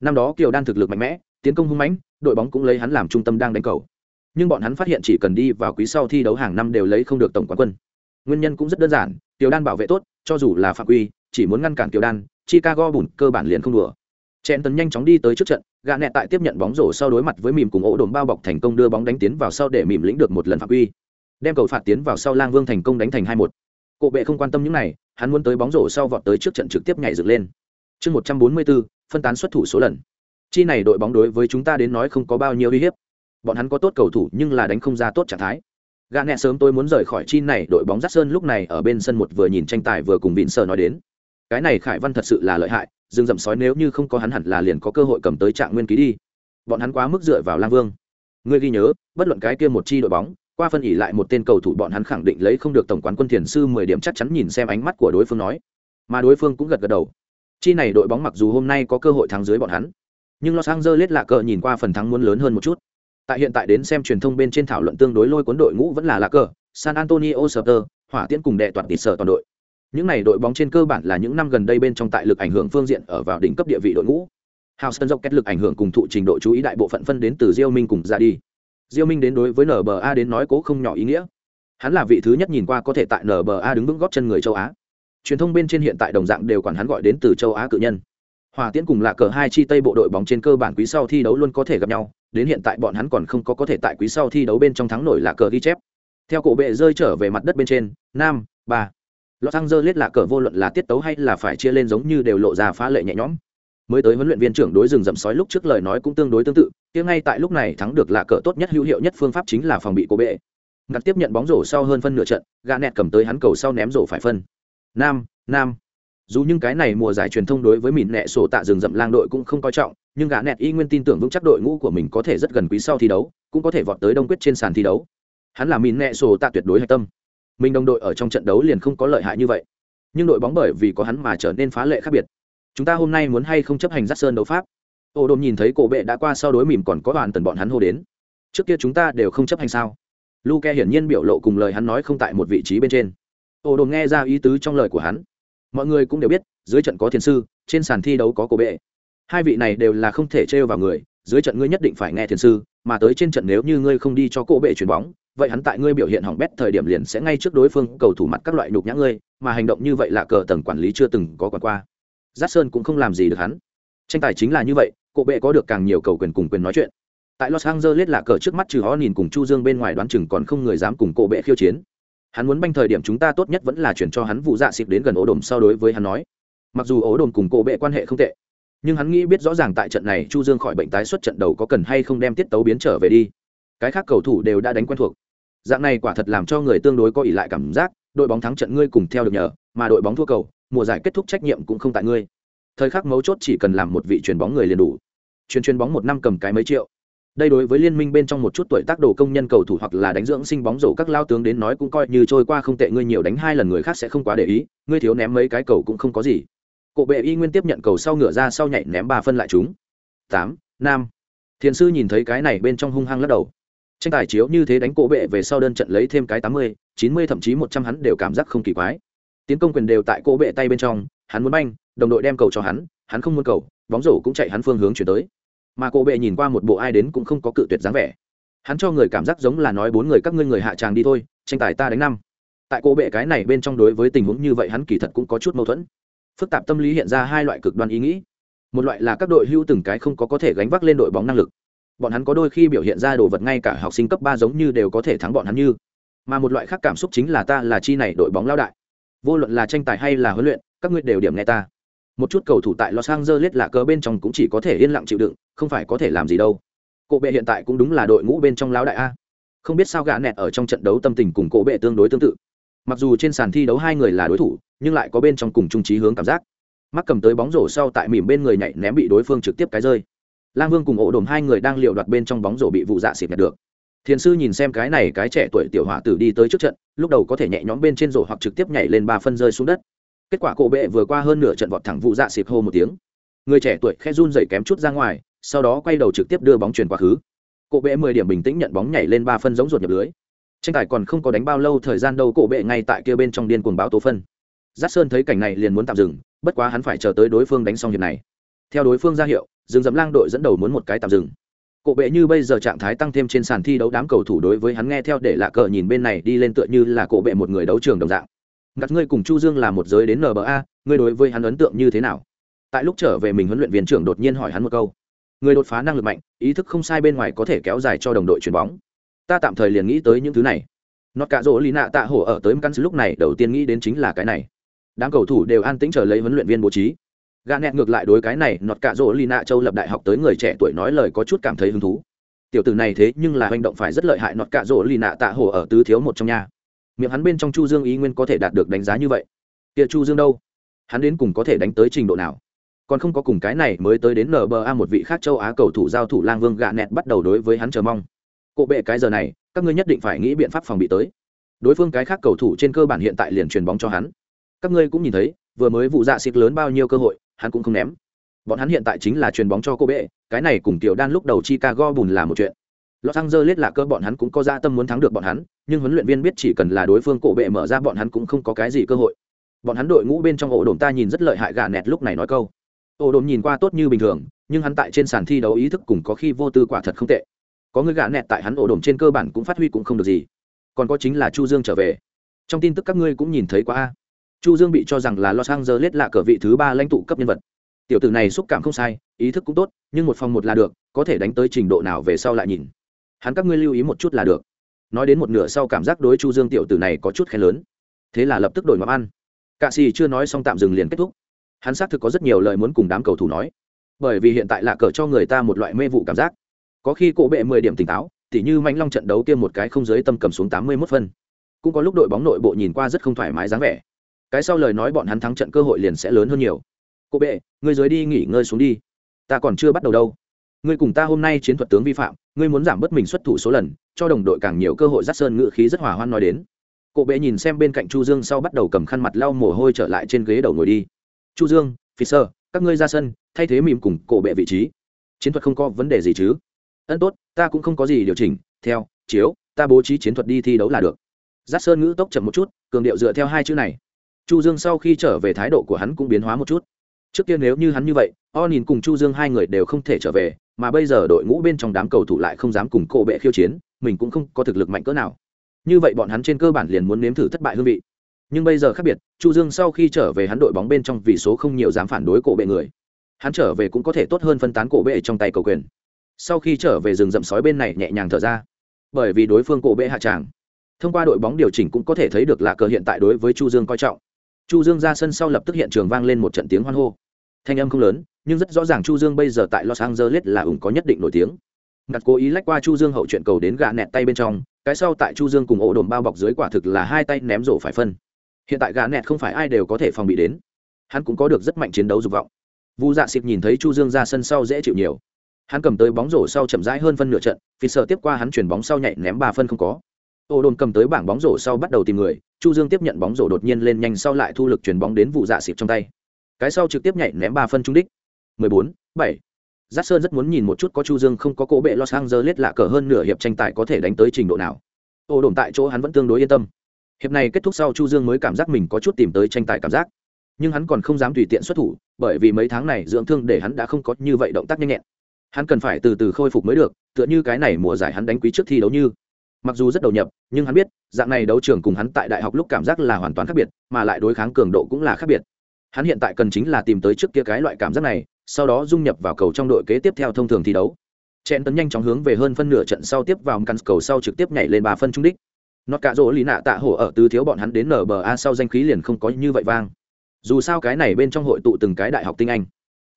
Năm đó Kiều Đan thực lực mạnh mẽ, tiến công hung mãnh, đội bóng cũng lấy hắn làm trung tâm đang đánh cầu. Nhưng bọn hắn phát hiện chỉ cần đi vào quý sau thi đấu hàng năm đều lấy không được tổng quán quân. Nguyên nhân cũng rất đơn giản, Kiều Đan bảo vệ tốt, cho dù là phạm quy, chỉ muốn ngăn cản Kiều Đan, Chicago bùn cơ bản liền không đùa. Chen tấn nhanh chóng đi tới trước trận, gã nẹt tại tiếp nhận bóng rổ sau đối mặt với mìm cùng ổ đồn bao bọc thành công đưa bóng đánh tiến vào sau để mìm lĩnh được một lần phạm quy. Đem cầu phạt tiến vào sau Lang Vương thành công đánh thành hai một. cộ bệ không quan tâm những này, hắn muốn tới bóng rổ sau vọt tới trước trận trực tiếp nhảy dựng lên. Chương 144, phân tán xuất thủ số lần. Chi này đội bóng đối với chúng ta đến nói không có bao nhiêu uy hiếp. Bọn hắn có tốt cầu thủ nhưng là đánh không ra tốt trạng thái. Gã nẹ sớm tôi muốn rời khỏi chi này đội bóng Dát Sơn lúc này ở bên sân một vừa nhìn tranh tài vừa cùng Vịn sờ nói đến. Cái này Khải Văn thật sự là lợi hại, dương dậm sói nếu như không có hắn hẳn là liền có cơ hội cầm tới trạng nguyên ký đi. Bọn hắn quá mức dựa vào Lang Vương. Ngươi ghi nhớ, bất luận cái kia một chi đội bóng, qua phân ỉ lại một tên cầu thủ bọn hắn khẳng định lấy không được tổng quán quân thiền sư mười điểm chắc chắn nhìn xem ánh mắt của đối phương nói mà đối phương cũng gật gật đầu chi này đội bóng mặc dù hôm nay có cơ hội thắng dưới bọn hắn nhưng los angeles lạ cờ nhìn qua phần thắng muốn lớn hơn một chút tại hiện tại đến xem truyền thông bên trên thảo luận tương đối lôi cuốn đội ngũ vẫn là lạ cờ san antonio Spurs, hỏa tiễn cùng đệ toàn tịt sở toàn đội những này đội bóng trên cơ bản là những năm gần đây bên trong tại lực ảnh hưởng phương diện ở vào đỉnh cấp địa vị đội ngũ. Houston dọc kết lực ảnh hưởng cùng thụ trình độ chú ý đại bộ phận phân đến từ Diêu Minh cùng ra đi diêu minh đến đối với nba đến nói cố không nhỏ ý nghĩa. Hắn là vị thứ nhất nhìn qua có thể tại nba đứng vững góp chân người châu á. Truyền thông bên trên hiện tại đồng dạng đều quản hắn gọi đến từ châu á cự nhân. Hòa tiễn cùng là cờ hai chi tây bộ đội bóng trên cơ bản quý sau thi đấu luôn có thể gặp nhau, đến hiện tại bọn hắn còn không có có thể tại quý sau thi đấu bên trong thắng nổi là cờ ghi chép. Theo cổ bệ rơi trở về mặt đất bên trên, nam, ba. Los Angeles là cờ vô luận là tiết tấu hay là phải chia lên giống như đều lộ ra phá lệ nhẹ nhõm. Mới tới huấn luyện viên trưởng đối rừng rậm sói lúc trước lời nói cũng tương đối tương tự tiếng ngay tại lúc này thắng được là cờ tốt nhất hữu hiệu nhất phương pháp chính là phòng bị cố bệ. Ngặt tiếp nhận bóng rổ sau hơn phân nửa trận, gã nẹt cầm tới hắn cầu sau ném rổ phải phân. Nam nam. Dù những cái này mùa giải truyền thông đối với mìn nẹ sổ tạ rừng rậm lang đội cũng không coi trọng, nhưng gã nẹt y nguyên tin tưởng vững chắc đội ngũ của mình có thể rất gần quý sau thi đấu, cũng có thể vọt tới đông quyết trên sàn thi đấu. Hắn là mìn nẹ sổ tạ tuyệt đối hạch tâm mình đồng đội ở trong trận đấu liền không có lợi hại như vậy. Nhưng đội bóng bởi vì có hắn mà trở nên phá lệ khác biệt. Chúng ta hôm nay muốn hay không chấp hành dắt sơn đấu pháp? Ô đồn nhìn thấy cổ bệ đã qua sau đối mỉm còn có đoàn tần bọn hắn hô đến. Trước kia chúng ta đều không chấp hành sao? Luke hiển nhiên biểu lộ cùng lời hắn nói không tại một vị trí bên trên. Ô đồn nghe ra ý tứ trong lời của hắn. Mọi người cũng đều biết, dưới trận có thiền sư, trên sàn thi đấu có cổ bệ. Hai vị này đều là không thể trêu vào người, dưới trận ngươi nhất định phải nghe thiền sư mà tới trên trận nếu như ngươi không đi cho cổ bệ chuyền bóng, vậy hắn tại ngươi biểu hiện hỏng bét thời điểm liền sẽ ngay trước đối phương cầu thủ mặt các loại nhục nhã ngươi, mà hành động như vậy là cờ tầng quản lý chưa từng có quản qua. Giác sơn cũng không làm gì được hắn. Tranh tài chính là như vậy cổ bệ có được càng nhiều cầu quyền cùng quyền nói chuyện. Tại los angeles là cờ trước mắt trừ họ nhìn cùng chu dương bên ngoài đoán chừng còn không người dám cùng cổ bệ khiêu chiến. Hắn muốn banh thời điểm chúng ta tốt nhất vẫn là chuyển cho hắn vụ dạ xịp đến gần ổ đồm sau đối với hắn nói. Mặc dù ổ đồm cùng cổ bệ quan hệ không tệ nhưng hắn nghĩ biết rõ ràng tại trận này chu dương khỏi bệnh tái xuất trận đầu có cần hay không đem tiết tấu biến trở về đi. Cái khác cầu thủ đều đã đánh quen thuộc. Dạng này quả thật làm cho người tương đối có ỷ lại cảm giác, đội bóng thắng trận ngươi cùng theo được nhờ, mà đội bóng thua cầu, mùa giải kết thúc trách nhiệm cũng không tại ngươi. Thời khắc mấu chốt chỉ cần làm một vị chuyền bóng người liền đủ. Chuyền chuyền bóng một năm cầm cái mấy triệu. Đây đối với liên minh bên trong một chút tuổi tác đồ công nhân cầu thủ hoặc là đánh dưỡng sinh bóng rổ các lao tướng đến nói cũng coi như trôi qua không tệ, ngươi nhiều đánh hai lần người khác sẽ không quá để ý, ngươi thiếu ném mấy cái cầu cũng không có gì. Cổ bệ y nguyên tiếp nhận cầu sau ngửa ra sau nhảy ném ba phân lại chúng. Tám, nam. Thiền sư nhìn thấy cái này bên trong hung hăng lắc đầu. Tranh tài chiếu như thế đánh cổ bệ về sau đơn trận lấy thêm cái tám mươi, chín mươi thậm chí một trăm hắn đều cảm giác không kỳ quái. Tiến công quyền đều tại cổ bệ tay bên trong, hắn muốn banh, đồng đội đem cầu cho hắn hắn không muốn cầu, bóng rổ cũng chạy hắn phương hướng chuyển tới. Mà cổ bệ nhìn qua một bộ ai đến cũng không có cự tuyệt dáng vẻ. Hắn cho người cảm giác giống là nói bốn người các ngươi người hạ tràng đi thôi, tranh tài ta đánh năm. Tại cổ bệ cái này bên trong đối với tình huống như vậy hắn kỳ thật cũng có chút mâu thuẫn phức tạp tâm lý hiện ra hai loại cực đoan ý nghĩ. Một loại là các đội hưu từng cái không có có thể gánh vác lên đội bóng năng lực. Bọn hắn có đôi khi biểu hiện ra đồ vật ngay cả học sinh cấp ba giống như đều có thể thắng bọn hắn như. Mà một loại khác cảm xúc chính là ta là chi này đội bóng lao đại. Vô luận là tranh tài hay là huấn luyện, các ngươi đều điểm nghe ta. Một chút cầu thủ tại los angeles là cờ bên trong cũng chỉ có thể yên lặng chịu đựng, không phải có thể làm gì đâu. Cổ bệ hiện tại cũng đúng là đội ngũ bên trong lao đại a. Không biết sao gã nẹt ở trong trận đấu tâm tình cùng cổ bệ tương đối tương tự mặc dù trên sàn thi đấu hai người là đối thủ, nhưng lại có bên trong cùng trung trí hướng cảm giác. Mắc cầm tới bóng rổ sau tại mỉm bên người nhảy ném bị đối phương trực tiếp cái rơi. Lang vương cùng ổ đồm hai người đang liều đoạt bên trong bóng rổ bị vụ dạ xịt nhặt được. Thiền sư nhìn xem cái này cái trẻ tuổi tiểu hỏa tử đi tới trước trận, lúc đầu có thể nhẹ nhõm bên trên rổ hoặc trực tiếp nhảy lên ba phân rơi xuống đất. Kết quả cổ bệ vừa qua hơn nửa trận vọt thẳng vụ dạ xịt hô một tiếng. Người trẻ tuổi khe run dậy kém chút ra ngoài, sau đó quay đầu trực tiếp đưa bóng truyền quá khứ. Cổ bệ mười điểm bình tĩnh nhận bóng nhảy lên ba phân giống ruột nhập lưới tranh tài còn không có đánh bao lâu, thời gian đâu, cổ bệ ngay tại kia bên trong điên cuồng báo tố phân. Giác sơn thấy cảnh này liền muốn tạm dừng, bất quá hắn phải chờ tới đối phương đánh xong hiệp này. Theo đối phương ra hiệu dừng dẫm lang đội dẫn đầu muốn một cái tạm dừng. Cổ bệ như bây giờ trạng thái tăng thêm trên sàn thi đấu đám cầu thủ đối với hắn nghe theo để lạ cờ nhìn bên này đi lên tựa như là cổ bệ một người đấu trường đồng dạng. Ngặt ngươi cùng chu dương là một giới đến nba ngươi đối với hắn ấn tượng như thế nào? Tại lúc trở về mình huấn luyện viên trưởng đột nhiên hỏi hắn một câu. Người đột phá năng lực mạnh, ý thức không sai bên ngoài có thể kéo dài cho đồng đội chuyền bóng ta tạm thời liền nghĩ tới những thứ này. Nó cạ rỗ lý nạ tạ hổ ở tới căn lúc này, đầu tiên nghĩ đến chính là cái này. Đám cầu thủ đều an tĩnh chờ lấy huấn luyện viên bố trí. Gà nẹt ngược lại đối cái này, nọt cạ rỗ lý nạ châu lập đại học tới người trẻ tuổi nói lời có chút cảm thấy hứng thú. Tiểu tử này thế nhưng là hành động phải rất lợi hại, nọt cạ rỗ lý nạ tạ hổ ở tứ thiếu một trong nhà. Miệng hắn bên trong chu dương ý nguyên có thể đạt được đánh giá như vậy. Kia chu dương đâu? Hắn đến cùng có thể đánh tới trình độ nào? Còn không có cùng cái này mới tới đến nba một vị khác châu á cầu thủ giao thủ lang vương gạ nẹt bắt đầu đối với hắn chờ mong cộ bệ cái giờ này, các ngươi nhất định phải nghĩ biện pháp phòng bị tới. Đối phương cái khác cầu thủ trên cơ bản hiện tại liền truyền bóng cho hắn. Các ngươi cũng nhìn thấy, vừa mới vụ dạ xịt lớn bao nhiêu cơ hội, hắn cũng không ném. Bọn hắn hiện tại chính là truyền bóng cho cô bệ, cái này cùng tiểu đan lúc đầu chicago bùn là một chuyện. Los angeles là cơ, bọn hắn cũng có ra tâm muốn thắng được bọn hắn, nhưng huấn luyện viên biết chỉ cần là đối phương cổ bệ mở ra, bọn hắn cũng không có cái gì cơ hội. Bọn hắn đội ngũ bên trong ổ đồn ta nhìn rất lợi hại gà nẹt lúc này nói câu. Ổ đồn nhìn qua tốt như bình thường, nhưng hắn tại trên sàn thi đấu ý thức cùng có khi vô tư quả thật không tệ có người gạ nẹt tại hắn ổ đồm trên cơ bản cũng phát huy cũng không được gì. Còn có chính là chu dương trở về. Trong tin tức các ngươi cũng nhìn thấy quá a. Chu dương bị cho rằng là los angeles là cờ vị thứ ba lãnh tụ cấp nhân vật. Tiểu tử này xúc cảm không sai, ý thức cũng tốt, nhưng một phòng một là được, có thể đánh tới trình độ nào về sau lại nhìn. Hắn các ngươi lưu ý một chút là được. Nói đến một nửa sau cảm giác đối chu dương tiểu tử này có chút khen lớn. Thế là lập tức đổi mắm ăn. Cạ xì chưa nói xong tạm dừng liền kết thúc. Hắn xác thực có rất nhiều lời muốn cùng đám cầu thủ nói. Bởi vì hiện tại là cờ cho người ta một loại mê vụ cảm giác có khi cổ bệ mười điểm tỉnh táo, tỉ như manh long trận đấu kia một cái không giới tâm cầm xuống tám mươi 81 phân. Cũng có lúc đội bóng nội bộ nhìn qua rất không thoải mái dáng vẻ. Cái sau lời nói bọn hắn thắng trận cơ hội liền sẽ lớn hơn nhiều. Cô bệ, ngươi dưới đi nghỉ ngơi xuống đi. Ta còn chưa bắt đầu đâu. Ngươi cùng ta hôm nay chiến thuật tướng vi phạm, ngươi muốn giảm bớt mình xuất thủ số lần, cho đồng đội càng nhiều cơ hội dắt sơn ngự khí rất hòa hoan nói đến. Cô bệ nhìn xem bên cạnh chu dương sau bắt đầu cầm khăn mặt lau mồ hôi trở lại trên ghế đầu ngồi đi. Chu dương phi sơ các ngươi ra sân, thay thế mìm cùng cổ bệ vị trí. Chiến thuật không có vấn đề gì chứ? Ân tốt, ta cũng không có gì điều chỉnh, theo, chiếu, ta bố trí chiến thuật đi thi đấu là được. Giác sơn ngữ tốc chậm một chút, cường điệu dựa theo hai chữ này. Chu dương sau khi trở về thái độ của hắn cũng biến hóa một chút. Trước kia nếu như hắn như vậy, o nhìn cùng chu dương hai người đều không thể trở về, mà bây giờ đội ngũ bên trong đám cầu thủ lại không dám cùng cổ bệ khiêu chiến, mình cũng không có thực lực mạnh cỡ nào. Như vậy bọn hắn trên cơ bản liền muốn nếm thử thất bại hương vị. Nhưng bây giờ khác biệt, chu dương sau khi trở về hắn đội bóng bên trong vì số không nhiều dám phản đối cổ bệ người. Hắn trở về cũng có thể tốt hơn phân tán cổ bệ trong tay cầu quyền sau khi trở về rừng rậm sói bên này nhẹ nhàng thở ra. Bởi vì đối phương cổ bệ hạ tràng, thông qua đội bóng điều chỉnh cũng có thể thấy được là cờ hiện tại đối với chu dương coi trọng. Chu dương ra sân sau lập tức hiện trường vang lên một trận tiếng hoan hô. Thanh âm không lớn, nhưng rất rõ ràng chu dương bây giờ tại los angeles là ủng có nhất định nổi tiếng. Ngặt cố ý lách qua chu dương hậu chuyện cầu đến gạ nẹt tay bên trong, cái sau tại chu dương cùng ổ đồn bao bọc dưới quả thực là hai tay ném rổ phải phân. Hiện tại gạ nẹt không phải ai đều có thể phòng bị đến. Hắn cũng có được rất mạnh chiến đấu dục vọng. Vu dạ xịp nhìn thấy chu dương ra sân sau dễ chịu nhiều hắn cầm tới bóng rổ sau chậm rãi hơn phân nửa trận vì sợ tiếp qua hắn chuyển bóng sau nhảy ném ba phân không có ô đồn cầm tới bảng bóng rổ sau bắt đầu tìm người chu dương tiếp nhận bóng rổ đột nhiên lên nhanh sau lại thu lực chuyển bóng đến vụ dạ xịp trong tay cái sau trực tiếp nhảy ném ba phân trúng đích 14, 7. Giác Sơn rất muốn nhìn một chút có Chu Dương không có cố bệ Los Angeles lạ cờ hơn nửa hiệp tranh tài có thể đánh tới trình độ nào. Ô đồn tại chỗ hắn vẫn tương đối yên tâm. Hiệp này kết thúc sau Chu Dương mới cảm giác mình có chút tìm tới tranh tài cảm giác. Nhưng hắn còn không dám tùy tiện xuất thủ, bởi vì mấy tháng này dưỡng thương để hắn đã không có như vậy động tác nhanh nhẹn. Hắn cần phải từ từ khôi phục mới được, tựa như cái này mùa giải hắn đánh quý trước thi đấu như. Mặc dù rất đầu nhập, nhưng hắn biết, dạng này đấu trường cùng hắn tại đại học lúc cảm giác là hoàn toàn khác biệt, mà lại đối kháng cường độ cũng là khác biệt. Hắn hiện tại cần chính là tìm tới trước kia cái loại cảm giác này, sau đó dung nhập vào cầu trong đội kế tiếp theo thông thường thi đấu chen tấn nhanh chóng hướng về hơn phân nửa trận sau tiếp vào căn cầu sau trực tiếp nhảy lên ba phân trung đích nó cả rỗ lý nạ tạ hổ ở từ thiếu bọn hắn đến nba sau danh khí liền không có như vậy vang dù sao cái này bên trong hội tụ từng cái đại học tinh anh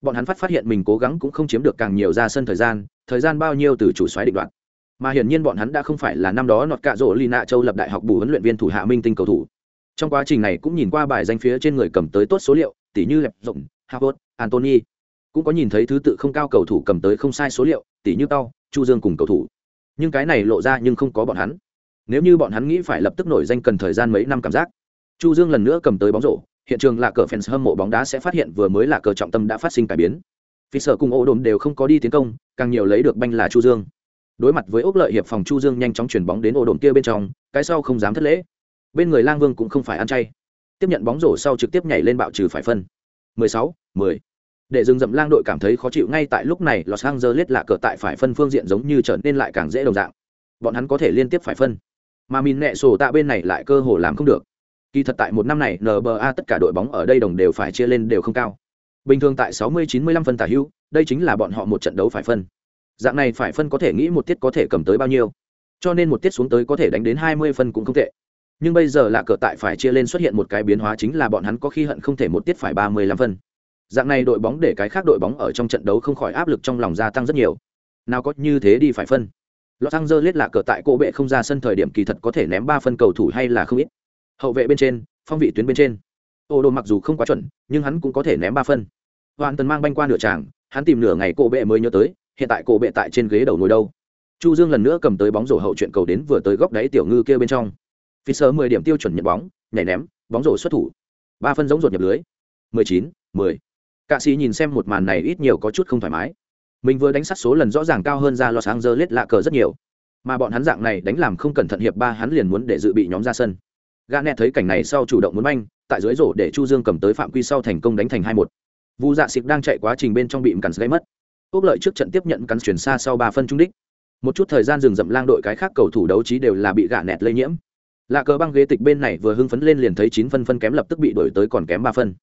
bọn hắn phát phát hiện mình cố gắng cũng không chiếm được càng nhiều ra sân thời gian thời gian bao nhiêu từ chủ xoáy định đoạt. Mà hiển nhiên bọn hắn đã không phải là năm đó nọt cạ rỗ lì nạ châu lập đại học bù huấn luyện viên thủ hạ minh tinh cầu thủ. Trong quá trình này cũng nhìn qua bài danh phía trên người cầm tới tốt số liệu, tỷ như lẹp rộng, harvard antony cũng có nhìn thấy thứ tự không cao cầu thủ cầm tới không sai số liệu, tỷ như tao, chu dương cùng cầu thủ. Nhưng cái này lộ ra nhưng không có bọn hắn. Nếu như bọn hắn nghĩ phải lập tức nổi danh cần thời gian mấy năm cảm giác, chu dương lần nữa cầm tới bóng rổ hiện trường là cờ fans hâm mộ bóng đá sẽ phát hiện vừa mới là cờ trọng tâm đã phát sinh cải biến. Vì sở cùng ô đồn đều không có đi tiến công càng nhiều lấy được banh là chu dương. Đối mặt với ốc lợi hiệp phòng chu dương nhanh chóng chuyển bóng đến ô đồn kia bên trong cái sau không dám thất lễ. Bên người lang vương cũng không phải ăn chay. Tiếp nhận bóng rổ sau trực tiếp nhảy lên bạo trừ phải phân. 16, 10 để dừng dậm lang đội cảm thấy khó chịu ngay tại lúc này los angeles lạ cờ tại phải phân phương diện giống như trở nên lại càng dễ đồng dạng. Bọn hắn có thể liên tiếp phải phân. Mà mình nẹ sổ tạ bên này lại cơ hồ làm không được kỳ thật tại một năm này nba tất cả đội bóng ở đây đồng đều phải chia lên đều không cao. Bình thường tại 60-95 phân tả hữu, đây chính là bọn họ một trận đấu phải phân. Dạng này phải phân có thể nghĩ một tiết có thể cầm tới bao nhiêu. Cho nên một tiết xuống tới có thể đánh đến 20 phân cũng không tệ. Nhưng bây giờ là cờ tại phải chia lên xuất hiện một cái biến hóa chính là bọn hắn có khi hận không thể một tiết phải 35 phân. Dạng này đội bóng để cái khác đội bóng ở trong trận đấu không khỏi áp lực trong lòng gia tăng rất nhiều. Nào có như thế đi phải phân. Los Angeles là cờ tại cổ bệ không ra sân thời điểm kỳ thật có thể ném ba phân cầu thủ hay là không ít. Hậu vệ bên trên, phong vị tuyến bên trên. Ô đồ mặc dù không quá chuẩn, nhưng hắn cũng có thể ném ba phân. Hoàn Tần mang banh qua nửa tràng, hắn tìm nửa ngày cổ bệ mới nhớ tới, hiện tại cổ bệ tại trên ghế đầu ngồi đâu. Chu Dương lần nữa cầm tới bóng rổ hậu chuyện cầu đến vừa tới góc đáy tiểu ngư kia bên trong. Phi sơ mười điểm tiêu chuẩn nhận bóng, nhảy ném, bóng rổ xuất thủ. ba phân giống rột nhập lưới. 19, 10 cạ sĩ nhìn xem một màn này ít nhiều có chút không thoải mái mình vừa đánh sát số lần rõ ràng cao hơn ra Sangjo lết lạ cờ rất nhiều mà bọn hắn dạng này đánh làm không cẩn thận hiệp ba hắn liền muốn để dự bị nhóm ra sân gã nẹ thấy cảnh này sau chủ động muốn manh, tại dưới rổ để chu dương cầm tới phạm quy sau thành công đánh thành hai một. Vu dạ xịt đang chạy quá trình bên trong bị cắn gây mất. Ốc lợi trước trận tiếp nhận cắn chuyển xa sau ba phân trung đích. Một chút thời gian dừng dậm lang đội cái khác cầu thủ đấu trí đều là bị gã nẹt lây nhiễm. Lạ cờ băng ghế tịch bên này vừa hưng phấn lên liền thấy chín phân phân kém lập tức bị đổi tới còn kém ba phân.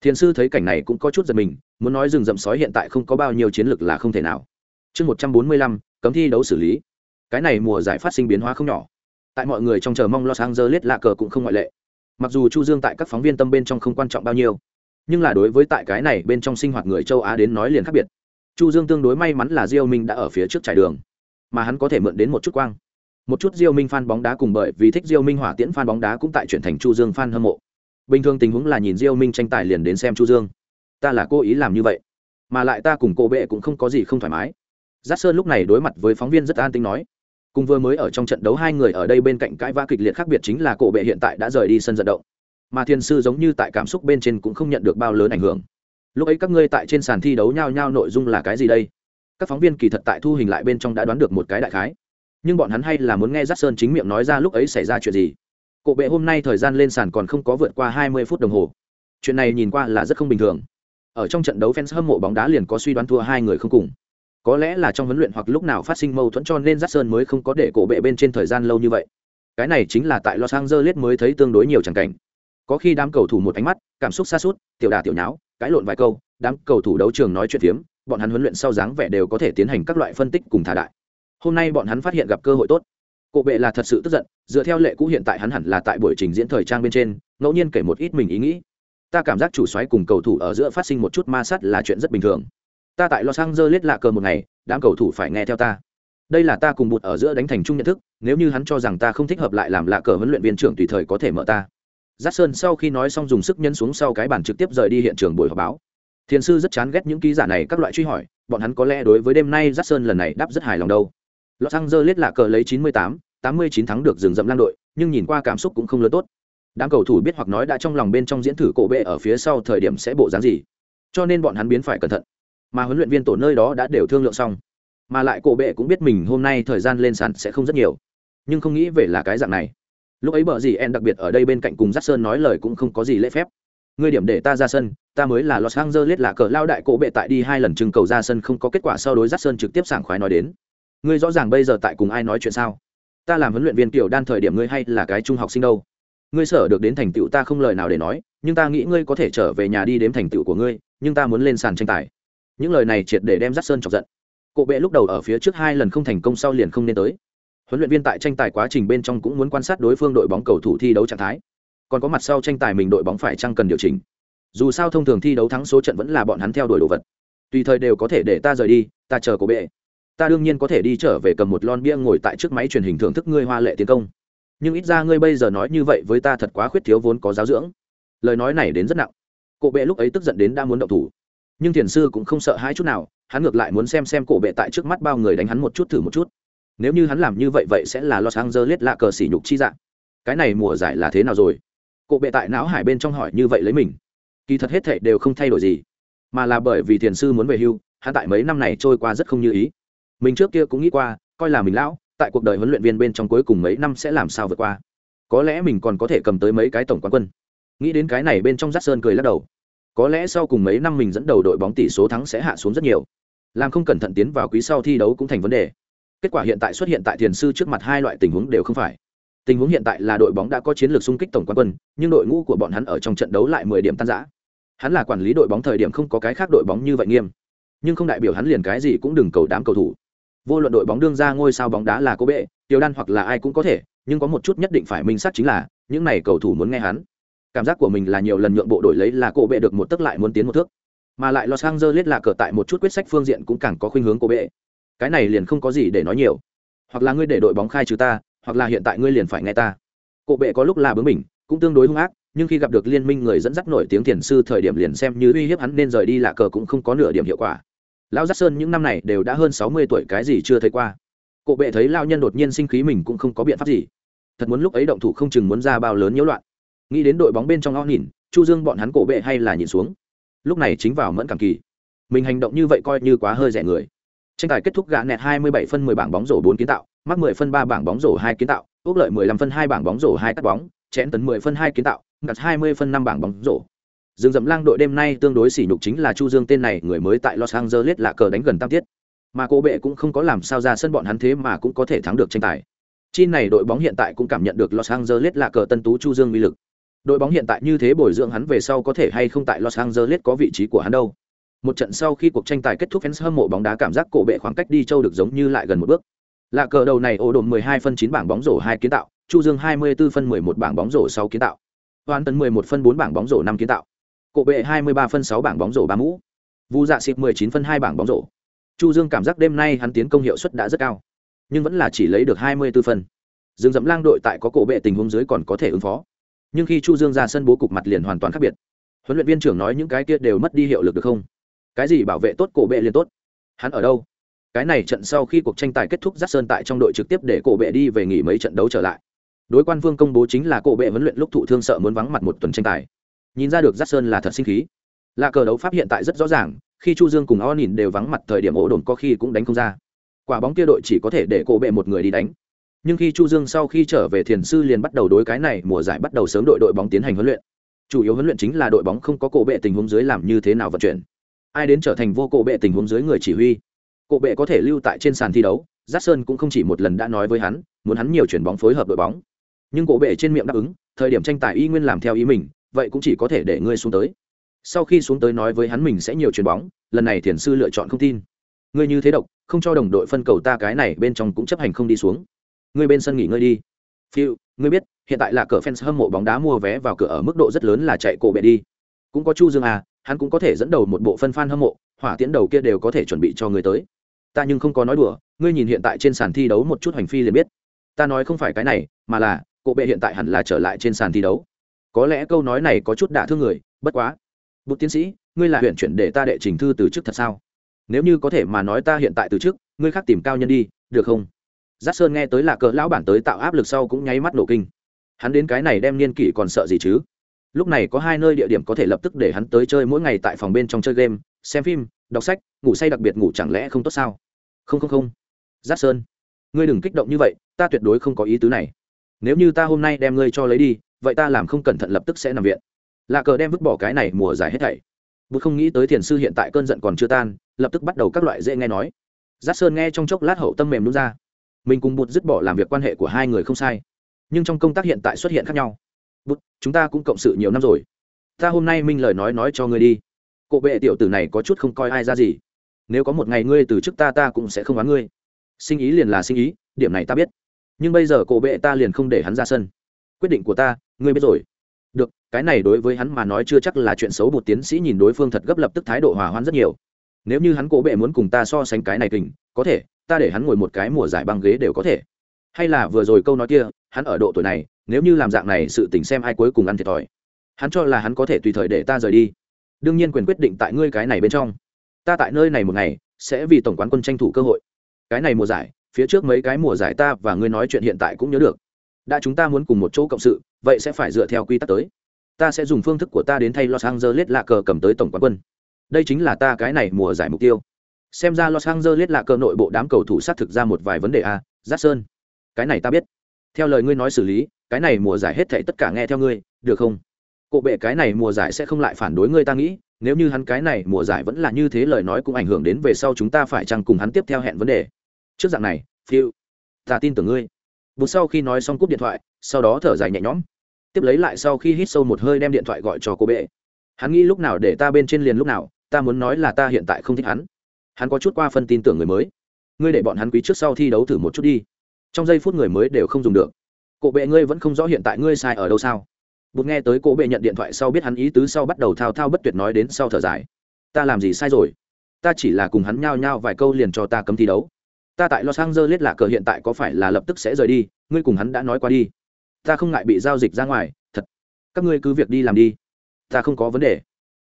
Thiền sư thấy cảnh này cũng có chút giật mình, muốn nói rừng rậm sói hiện tại không có bao nhiêu chiến lược là không thể nào. Chương một trăm bốn mươi lăm, cấm thi đấu xử lý. Cái này mùa giải phát sinh biến hóa không nhỏ tại mọi người trong chờ mong los angeles lạ cờ cũng không ngoại lệ. Mặc dù chu dương tại các phóng viên tâm bên trong không quan trọng bao nhiêu, nhưng là đối với tại cái này bên trong sinh hoạt người châu á đến nói liền khác biệt. Chu dương tương đối may mắn là diêu minh đã ở phía trước trải đường, mà hắn có thể mượn đến một chút quang. Một chút diêu minh fan bóng đá cùng bởi vì thích diêu minh hỏa tiễn fan bóng đá cũng tại chuyển thành chu dương fan hâm mộ. Bình thường tình huống là nhìn diêu minh tranh tài liền đến xem chu dương. Ta là cố ý làm như vậy, mà lại ta cùng cô bệ cũng không có gì không thoải mái. Giác sơn lúc này đối mặt với phóng viên rất an tính nói cùng vừa mới ở trong trận đấu hai người ở đây bên cạnh cãi vã kịch liệt khác biệt chính là cổ bệ hiện tại đã rời đi sân vận động mà thiên sư giống như tại cảm xúc bên trên cũng không nhận được bao lớn ảnh hưởng lúc ấy các ngươi tại trên sàn thi đấu nhao nhao nội dung là cái gì đây các phóng viên kỳ thật tại thu hình lại bên trong đã đoán được một cái đại khái nhưng bọn hắn hay là muốn nghe giác sơn chính miệng nói ra lúc ấy xảy ra chuyện gì Cổ bệ hôm nay thời gian lên sàn còn không có vượt qua 20 phút đồng hồ. Chuyện này nhìn qua là rất không bình thường. Ở trong trận đấu fans hâm mộ bóng đá liền có suy đoán thua hai người không cùng. Có lẽ là trong huấn luyện hoặc lúc nào phát sinh mâu thuẫn cho nên Jackson mới không có để cổ bệ bên trên thời gian lâu như vậy. Cái này chính là tại Los Angeles mới thấy tương đối nhiều chẳng cảnh. Có khi đám cầu thủ một ánh mắt, cảm xúc xa suốt tiểu đà tiểu nháo, cãi lộn vài câu, đám cầu thủ đấu trường nói chuyện phiếm, bọn hắn huấn luyện sau dáng vẻ đều có thể tiến hành các loại phân tích cùng thả đại. Hôm nay bọn hắn phát hiện gặp cơ hội tốt cổ bệ là thật sự tức giận dựa theo lệ cũ hiện tại hắn hẳn là tại buổi trình diễn thời trang bên trên ngẫu nhiên kể một ít mình ý nghĩ ta cảm giác chủ xoáy cùng cầu thủ ở giữa phát sinh một chút ma sát là chuyện rất bình thường ta tại los angeles lạ cờ một ngày đám cầu thủ phải nghe theo ta. Đây là ta cùng bụt ở giữa đánh thành chung nhận thức nếu như hắn cho rằng ta không thích hợp lại làm lạ cờ huấn luyện viên trưởng tùy thời có thể mở ta. Giác sơn sau khi nói xong dùng sức nhân xuống sau cái bàn trực tiếp rời đi hiện trường buổi họp báo. Thiền sư rất chán ghét những ký giả này các loại truy hỏi bọn hắn có lẽ đối với đêm nay giác sơn lần này đáp rất hài lòng đâu. Los Angeles lạ cờ lấy 98, 89 thắng được rừng rậm lang đội, nhưng nhìn qua cảm xúc cũng không lớn tốt. Đám cầu thủ biết hoặc nói đã trong lòng bên trong diễn thử cổ bệ ở phía sau thời điểm sẽ bộ dáng gì, cho nên bọn hắn biến phải cẩn thận mà huấn luyện viên tổ nơi đó đã đều thương lượng xong. Mà lại cổ bệ cũng biết mình hôm nay thời gian lên sàn sẽ không rất nhiều. Nhưng không nghĩ về là cái dạng này. Lúc ấy bờ gì en đặc biệt ở đây bên cạnh cùng dắt sơn nói lời cũng không có gì lễ phép. Ngươi điểm để ta ra sân, ta mới là los angeles là cờ lao đại cổ bệ tại đi hai lần trưng cầu ra sân không có kết quả sau đối dắt sơn trực tiếp sảng khoái nói đến. Ngươi rõ ràng bây giờ tại cùng ai nói chuyện sao? Ta làm huấn luyện viên kiểu đan thời điểm ngươi hay là cái trung học sinh đâu? Ngươi sở được đến thành tựu ta không lời nào để nói, nhưng ta nghĩ ngươi có thể trở về nhà đi đếm thành tựu của ngươi, nhưng ta muốn lên sàn tranh tài những lời này triệt để đem dắt sơn chọc giận. Cộ bệ lúc đầu ở phía trước hai lần không thành công sau liền không nên tới. Huấn luyện viên tại tranh tài quá trình bên trong cũng muốn quan sát đối phương đội bóng cầu thủ thi đấu trạng thái. Còn có mặt sau tranh tài mình đội bóng phải chăng cần điều chỉnh. Dù sao thông thường thi đấu thắng số trận vẫn là bọn hắn theo đuổi đồ vật. Tùy thời đều có thể để ta rời đi, ta chờ cổ bệ. Ta đương nhiên có thể đi trở về cầm một lon bia ngồi tại trước máy truyền hình thưởng thức ngươi hoa lệ tiến công. Nhưng ít ra ngươi bây giờ nói như vậy với ta thật quá khuyết thiếu vốn có giáo dưỡng. Lời nói này đến rất nặng. Cổ bệ lúc ấy tức giận đến đã muốn động thủ nhưng thiền sư cũng không sợ hãi chút nào, hắn ngược lại muốn xem xem cổ bệ tại trước mắt bao người đánh hắn một chút thử một chút. Nếu như hắn làm như vậy vậy sẽ là los angeles lạ cờ sỉ nhục chi dạng. Cái này mùa giải là thế nào rồi? Cổ bệ tại não hải bên trong hỏi như vậy lấy mình. Kỳ thật hết thệ đều không thay đổi gì, mà là bởi vì thiền sư muốn về hưu, hắn tại mấy năm này trôi qua rất không như ý. Mình trước kia cũng nghĩ qua, coi là mình lão, tại cuộc đời huấn luyện viên bên trong cuối cùng mấy năm sẽ làm sao vượt qua. Có lẽ mình còn có thể cầm tới mấy cái tổng quán quân. Nghĩ đến cái này bên trong rát sơn cười lắc đầu có lẽ sau cùng mấy năm mình dẫn đầu đội bóng tỷ số thắng sẽ hạ xuống rất nhiều. Làm không cẩn thận tiến vào quý sau thi đấu cũng thành vấn đề. Kết quả hiện tại xuất hiện tại thiền sư trước mặt hai loại tình huống đều không phải. Tình huống hiện tại là đội bóng đã có chiến lược xung kích tổng quán quân, nhưng đội ngũ của bọn hắn ở trong trận đấu lại mười điểm tan giã hắn là quản lý đội bóng thời điểm không có cái khác đội bóng như vậy nghiêm. Nhưng không đại biểu hắn liền cái gì cũng đừng cầu đám cầu thủ. Vô luận đội bóng đương ra ngôi sao bóng đá là cô bệ tiêu đan hoặc là ai cũng có thể, nhưng có một chút nhất định phải minh sát chính là, những này cầu thủ muốn nghe hắn cảm giác của mình là nhiều lần nhượng bộ đổi lấy là cổ bệ được một tấc lại muốn tiến một thước. Mà lại los angeles là cờ tại một chút quyết sách phương diện cũng càng có khuynh hướng cổ bệ. Cái này liền không có gì để nói nhiều. Hoặc là ngươi để đội bóng khai trừ ta, hoặc là hiện tại ngươi liền phải nghe ta. Cộ bệ có lúc là bướng mình cũng tương đối hung ác, nhưng khi gặp được liên minh người dẫn dắt nổi tiếng thiền sư thời điểm liền xem như uy hiếp hắn nên rời đi là cờ cũng không có nửa điểm hiệu quả. Lão giác sơn những năm này đều đã hơn sáu mươi tuổi cái gì chưa thấy qua. Cộ bệ thấy lao nhân đột nhiên sinh khí mình cũng không có biện pháp gì. Thật muốn lúc ấy động thủ không chừng muốn ra bao lớn nhiễu loạn nghĩ đến đội bóng bên trong o nhìn chu dương bọn hắn cổ bệ hay là nhìn xuống lúc này chính vào mẫn cảm kỳ mình hành động như vậy coi như quá hơi rẻ người tranh tài kết thúc gã nẹt 27 phân 10 bảng bóng rổ 4 kiến tạo mắc 10 phân 3 bảng bóng rổ 2 kiến tạo ước lợi 15 phân 2 bảng bóng rổ 2 cắt bóng chén tấn 10 phân 2 kiến tạo ngặt 20 phân 5 bảng bóng rổ Dương Dậm Lang đội đêm nay tương đối sỉ nhục chính là Chu Dương tên này, người mới tại Los Angeles là cờ đánh gần tam tiết. Mà cô bệ cũng không có làm sao ra sân bọn hắn thế mà cũng có thể thắng được tranh tài. Chi này đội bóng hiện tại cũng cảm nhận được Los Angeles là cờ tân tú Chu Dương uy lực. Đội bóng hiện tại như thế bồi dưỡng hắn về sau có thể hay không tại Los Angeles có vị trí của hắn đâu. Một trận sau khi cuộc tranh tài kết thúc fans hâm mộ bóng đá cảm giác cổ bệ khoảng cách đi châu được giống như lại gần một bước. Lạ cờ đầu này ổ đồn 12 phân 9 bảng bóng rổ 2 kiến tạo, Chu Dương 24 phân 11 bảng bóng rổ 6 kiến tạo. Hoàn tấn 11 phân 4 bảng bóng rổ 5 kiến tạo. Cổ bệ 23 phân 6 bảng bóng rổ 3 mũ. Vu Dạ Sịp 19 phân 2 bảng bóng rổ. Chu Dương cảm giác đêm nay hắn tiến công hiệu suất đã rất cao, nhưng vẫn là chỉ lấy được 24 phân. Dương Dẫm Lang đội tại có cổ bệ tình huống dưới còn có thể ứng phó. Nhưng khi Chu Dương ra sân bố cục mặt liền hoàn toàn khác biệt. Huấn luyện viên trưởng nói những cái kia đều mất đi hiệu lực được không? Cái gì bảo vệ tốt cổ bệ liền tốt? Hắn ở đâu? Cái này trận sau khi cuộc tranh tài kết thúc, rát Sơn tại trong đội trực tiếp để cổ bệ đi về nghỉ mấy trận đấu trở lại. Đối quan vương công bố chính là cổ bệ huấn luyện lúc thụ thương sợ muốn vắng mặt một tuần tranh tài nhìn ra được Giác sơn là thật sinh khí là cờ đấu pháp hiện tại rất rõ ràng khi chu dương cùng o nhìn đều vắng mặt thời điểm ổ đồn có khi cũng đánh không ra quả bóng kia đội chỉ có thể để cổ bệ một người đi đánh nhưng khi chu dương sau khi trở về thiền sư liền bắt đầu đối cái này mùa giải bắt đầu sớm đội đội bóng tiến hành huấn luyện. Chủ yếu huấn luyện chính là đội bóng không có cổ bệ tình huống dưới làm như thế nào vận chuyển. Ai đến trở thành vô cổ bệ tình huống dưới người chỉ huy. Cổ bệ có thể lưu tại trên sàn thi đấu, giác sơn cũng không chỉ một lần đã nói với hắn, muốn hắn nhiều chuyển bóng phối hợp đội bóng. Nhưng cổ bệ trên miệng đáp ứng, thời điểm tranh tài y nguyên làm theo ý mình, vậy cũng chỉ có thể để ngươi xuống tới. Sau khi xuống tới nói với hắn mình sẽ nhiều chuyền bóng, lần này thiền sư lựa chọn không tin. Ngươi như thế độc, không cho đồng đội phân cầu ta cái này bên trong cũng chấp hành không đi xuống ngươi bên sân nghỉ ngơi đi. Phiêu, ngươi biết, hiện tại là cờ fans hâm mộ bóng đá mua vé vào cửa ở mức độ rất lớn là chạy cổ bệ đi. Cũng có chu dương à hắn cũng có thể dẫn đầu một bộ phân fan hâm mộ, hỏa tiễn đầu kia đều có thể chuẩn bị cho người tới. Ta nhưng không có nói đùa, ngươi nhìn hiện tại trên sàn thi đấu một chút hành phi liền biết. Ta nói không phải cái này, mà là, cổ bệ hiện tại hẳn là trở lại trên sàn thi đấu. Có lẽ câu nói này có chút đả thương người, bất quá. Bút tiến sĩ, ngươi là huyện chuyển để ta đệ trình thư từ chức thật sao? Nếu như có thể mà nói ta hiện tại từ chức, ngươi khác tìm cao nhân đi, được không? Giác sơn nghe tới là cỡ lão bản tới tạo áp lực sau cũng nháy mắt nổ kinh. Hắn đến cái này đem niên kỷ còn sợ gì chứ? Lúc này có hai nơi địa điểm có thể lập tức để hắn tới chơi mỗi ngày tại phòng bên trong chơi game, xem phim, đọc sách, ngủ say đặc biệt ngủ chẳng lẽ không tốt sao? Không không không. Giác sơn, ngươi đừng kích động như vậy, ta tuyệt đối không có ý tứ này. Nếu như ta hôm nay đem ngươi cho lấy đi, vậy ta làm không cẩn thận lập tức sẽ nằm viện. Lạ cờ đem vứt bỏ cái này mùa giải hết thảy. Bút không nghĩ tới thiền sư hiện tại cơn giận còn chưa tan, lập tức bắt đầu các loại dễ nghe nói. Giác sơn nghe trong chốc lát hậu tâm mềm đúng ra mình cùng bụt dứt bỏ làm việc quan hệ của hai người không sai. Nhưng trong công tác hiện tại xuất hiện khác nhau. Bụt, chúng ta cũng cộng sự nhiều năm rồi. Ta hôm nay minh lời nói nói cho ngươi đi. Cộ bệ tiểu tử này có chút không coi ai ra gì. Nếu có một ngày ngươi từ chức ta ta cũng sẽ không oán ngươi. Sinh ý liền là sinh ý, điểm này ta biết. Nhưng bây giờ cổ bệ ta liền không để hắn ra sân. Quyết định của ta, ngươi biết rồi. Được, cái này đối với hắn mà nói chưa chắc là chuyện xấu. Một tiến sĩ nhìn đối phương thật gấp lập tức thái độ hòa hoãn rất nhiều. Nếu như hắn cổ bệ muốn cùng ta so sánh cái này kình, có thể ta để hắn ngồi một cái mùa giải băng ghế đều có thể. Hay là vừa rồi câu nói kia, hắn ở độ tuổi này, nếu như làm dạng này sự tình xem ai cuối cùng ăn thiệt thòi. Hắn cho là hắn có thể tùy thời để ta rời đi. Đương nhiên quyền quyết định tại ngươi cái này bên trong. Ta tại nơi này một ngày, sẽ vì tổng quán quân tranh thủ cơ hội. Cái này mùa giải, phía trước mấy cái mùa giải ta và ngươi nói chuyện hiện tại cũng nhớ được. Đã chúng ta muốn cùng một chỗ cộng sự, vậy sẽ phải dựa theo quy tắc tới. Ta sẽ dùng phương thức của ta đến thay los angeles lạ cờ cầm tới tổng quán quân. Đây chính là ta cái này mùa giải mục tiêu xem ra los angeles là cờ nội bộ đám cầu thủ xác thực ra một vài vấn đề a à, sơn cái này ta biết. Theo lời ngươi nói xử lý cái này mùa giải hết thảy tất cả nghe theo ngươi được không? Cộ bệ cái này mùa giải sẽ không lại phản đối ngươi ta nghĩ nếu như hắn cái này mùa giải vẫn là như thế lời nói cũng ảnh hưởng đến về sau chúng ta phải chăng cùng hắn tiếp theo hẹn vấn đề. Trước dạng này phiêu ta tin tưởng ngươi. Bút sau khi nói xong cúp điện thoại sau đó thở dài nhẹ nhõm. Tiếp lấy lại sau khi hít sâu một hơi đem điện thoại gọi cho cô bệ. Hắn nghĩ lúc nào để ta bên trên liền lúc nào ta muốn nói là ta hiện tại không thích hắn hắn có chút qua phân tin tưởng người mới. Ngươi để bọn hắn quý trước sau thi đấu thử một chút đi. Trong giây phút người mới đều không dùng được. Cổ bệ ngươi vẫn không rõ hiện tại ngươi sai ở đâu sao? Bụt nghe tới cổ bệ nhận điện thoại sau biết hắn ý tứ sau bắt đầu thao thao bất tuyệt nói đến sau thở dài. Ta làm gì sai rồi? Ta chỉ là cùng hắn nhao nhao vài câu liền cho ta cấm thi đấu. Ta tại los angeles là cờ hiện tại có phải là lập tức sẽ rời đi? Ngươi cùng hắn đã nói qua đi. Ta không ngại bị giao dịch ra ngoài. Thật. Các ngươi cứ việc đi làm đi. Ta không có vấn đề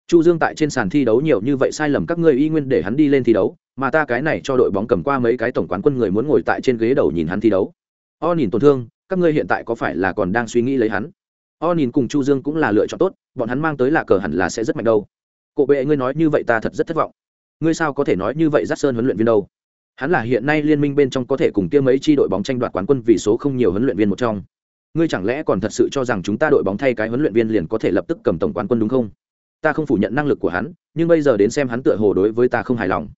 chu dương tại trên sàn thi đấu nhiều như vậy sai lầm các ngươi y nguyên để hắn đi lên thi đấu, mà ta cái này cho đội bóng cầm qua mấy cái tổng quán quân người muốn ngồi tại trên ghế đầu nhìn hắn thi đấu. O nhìn tổn thương, các ngươi hiện tại có phải là còn đang suy nghĩ lấy hắn? O nhìn cùng chu dương cũng là lựa chọn tốt, bọn hắn mang tới là cờ hẳn là sẽ rất mạnh đâu. Cổ bệ ngươi nói như vậy ta thật rất thất vọng. Ngươi sao có thể nói như vậy dắt sơn huấn luyện viên đâu? Hắn là hiện nay liên minh bên trong có thể cùng kia mấy chi đội bóng tranh đoạt quán quân vì số không nhiều huấn luyện viên một trong. Ngươi chẳng lẽ còn thật sự cho rằng chúng ta đội bóng thay cái huấn luyện viên liền có thể lập tức cầm tổng quán quân đúng không? Ta không phủ nhận năng lực của hắn, nhưng bây giờ đến xem hắn tựa hồ đối với ta không hài lòng.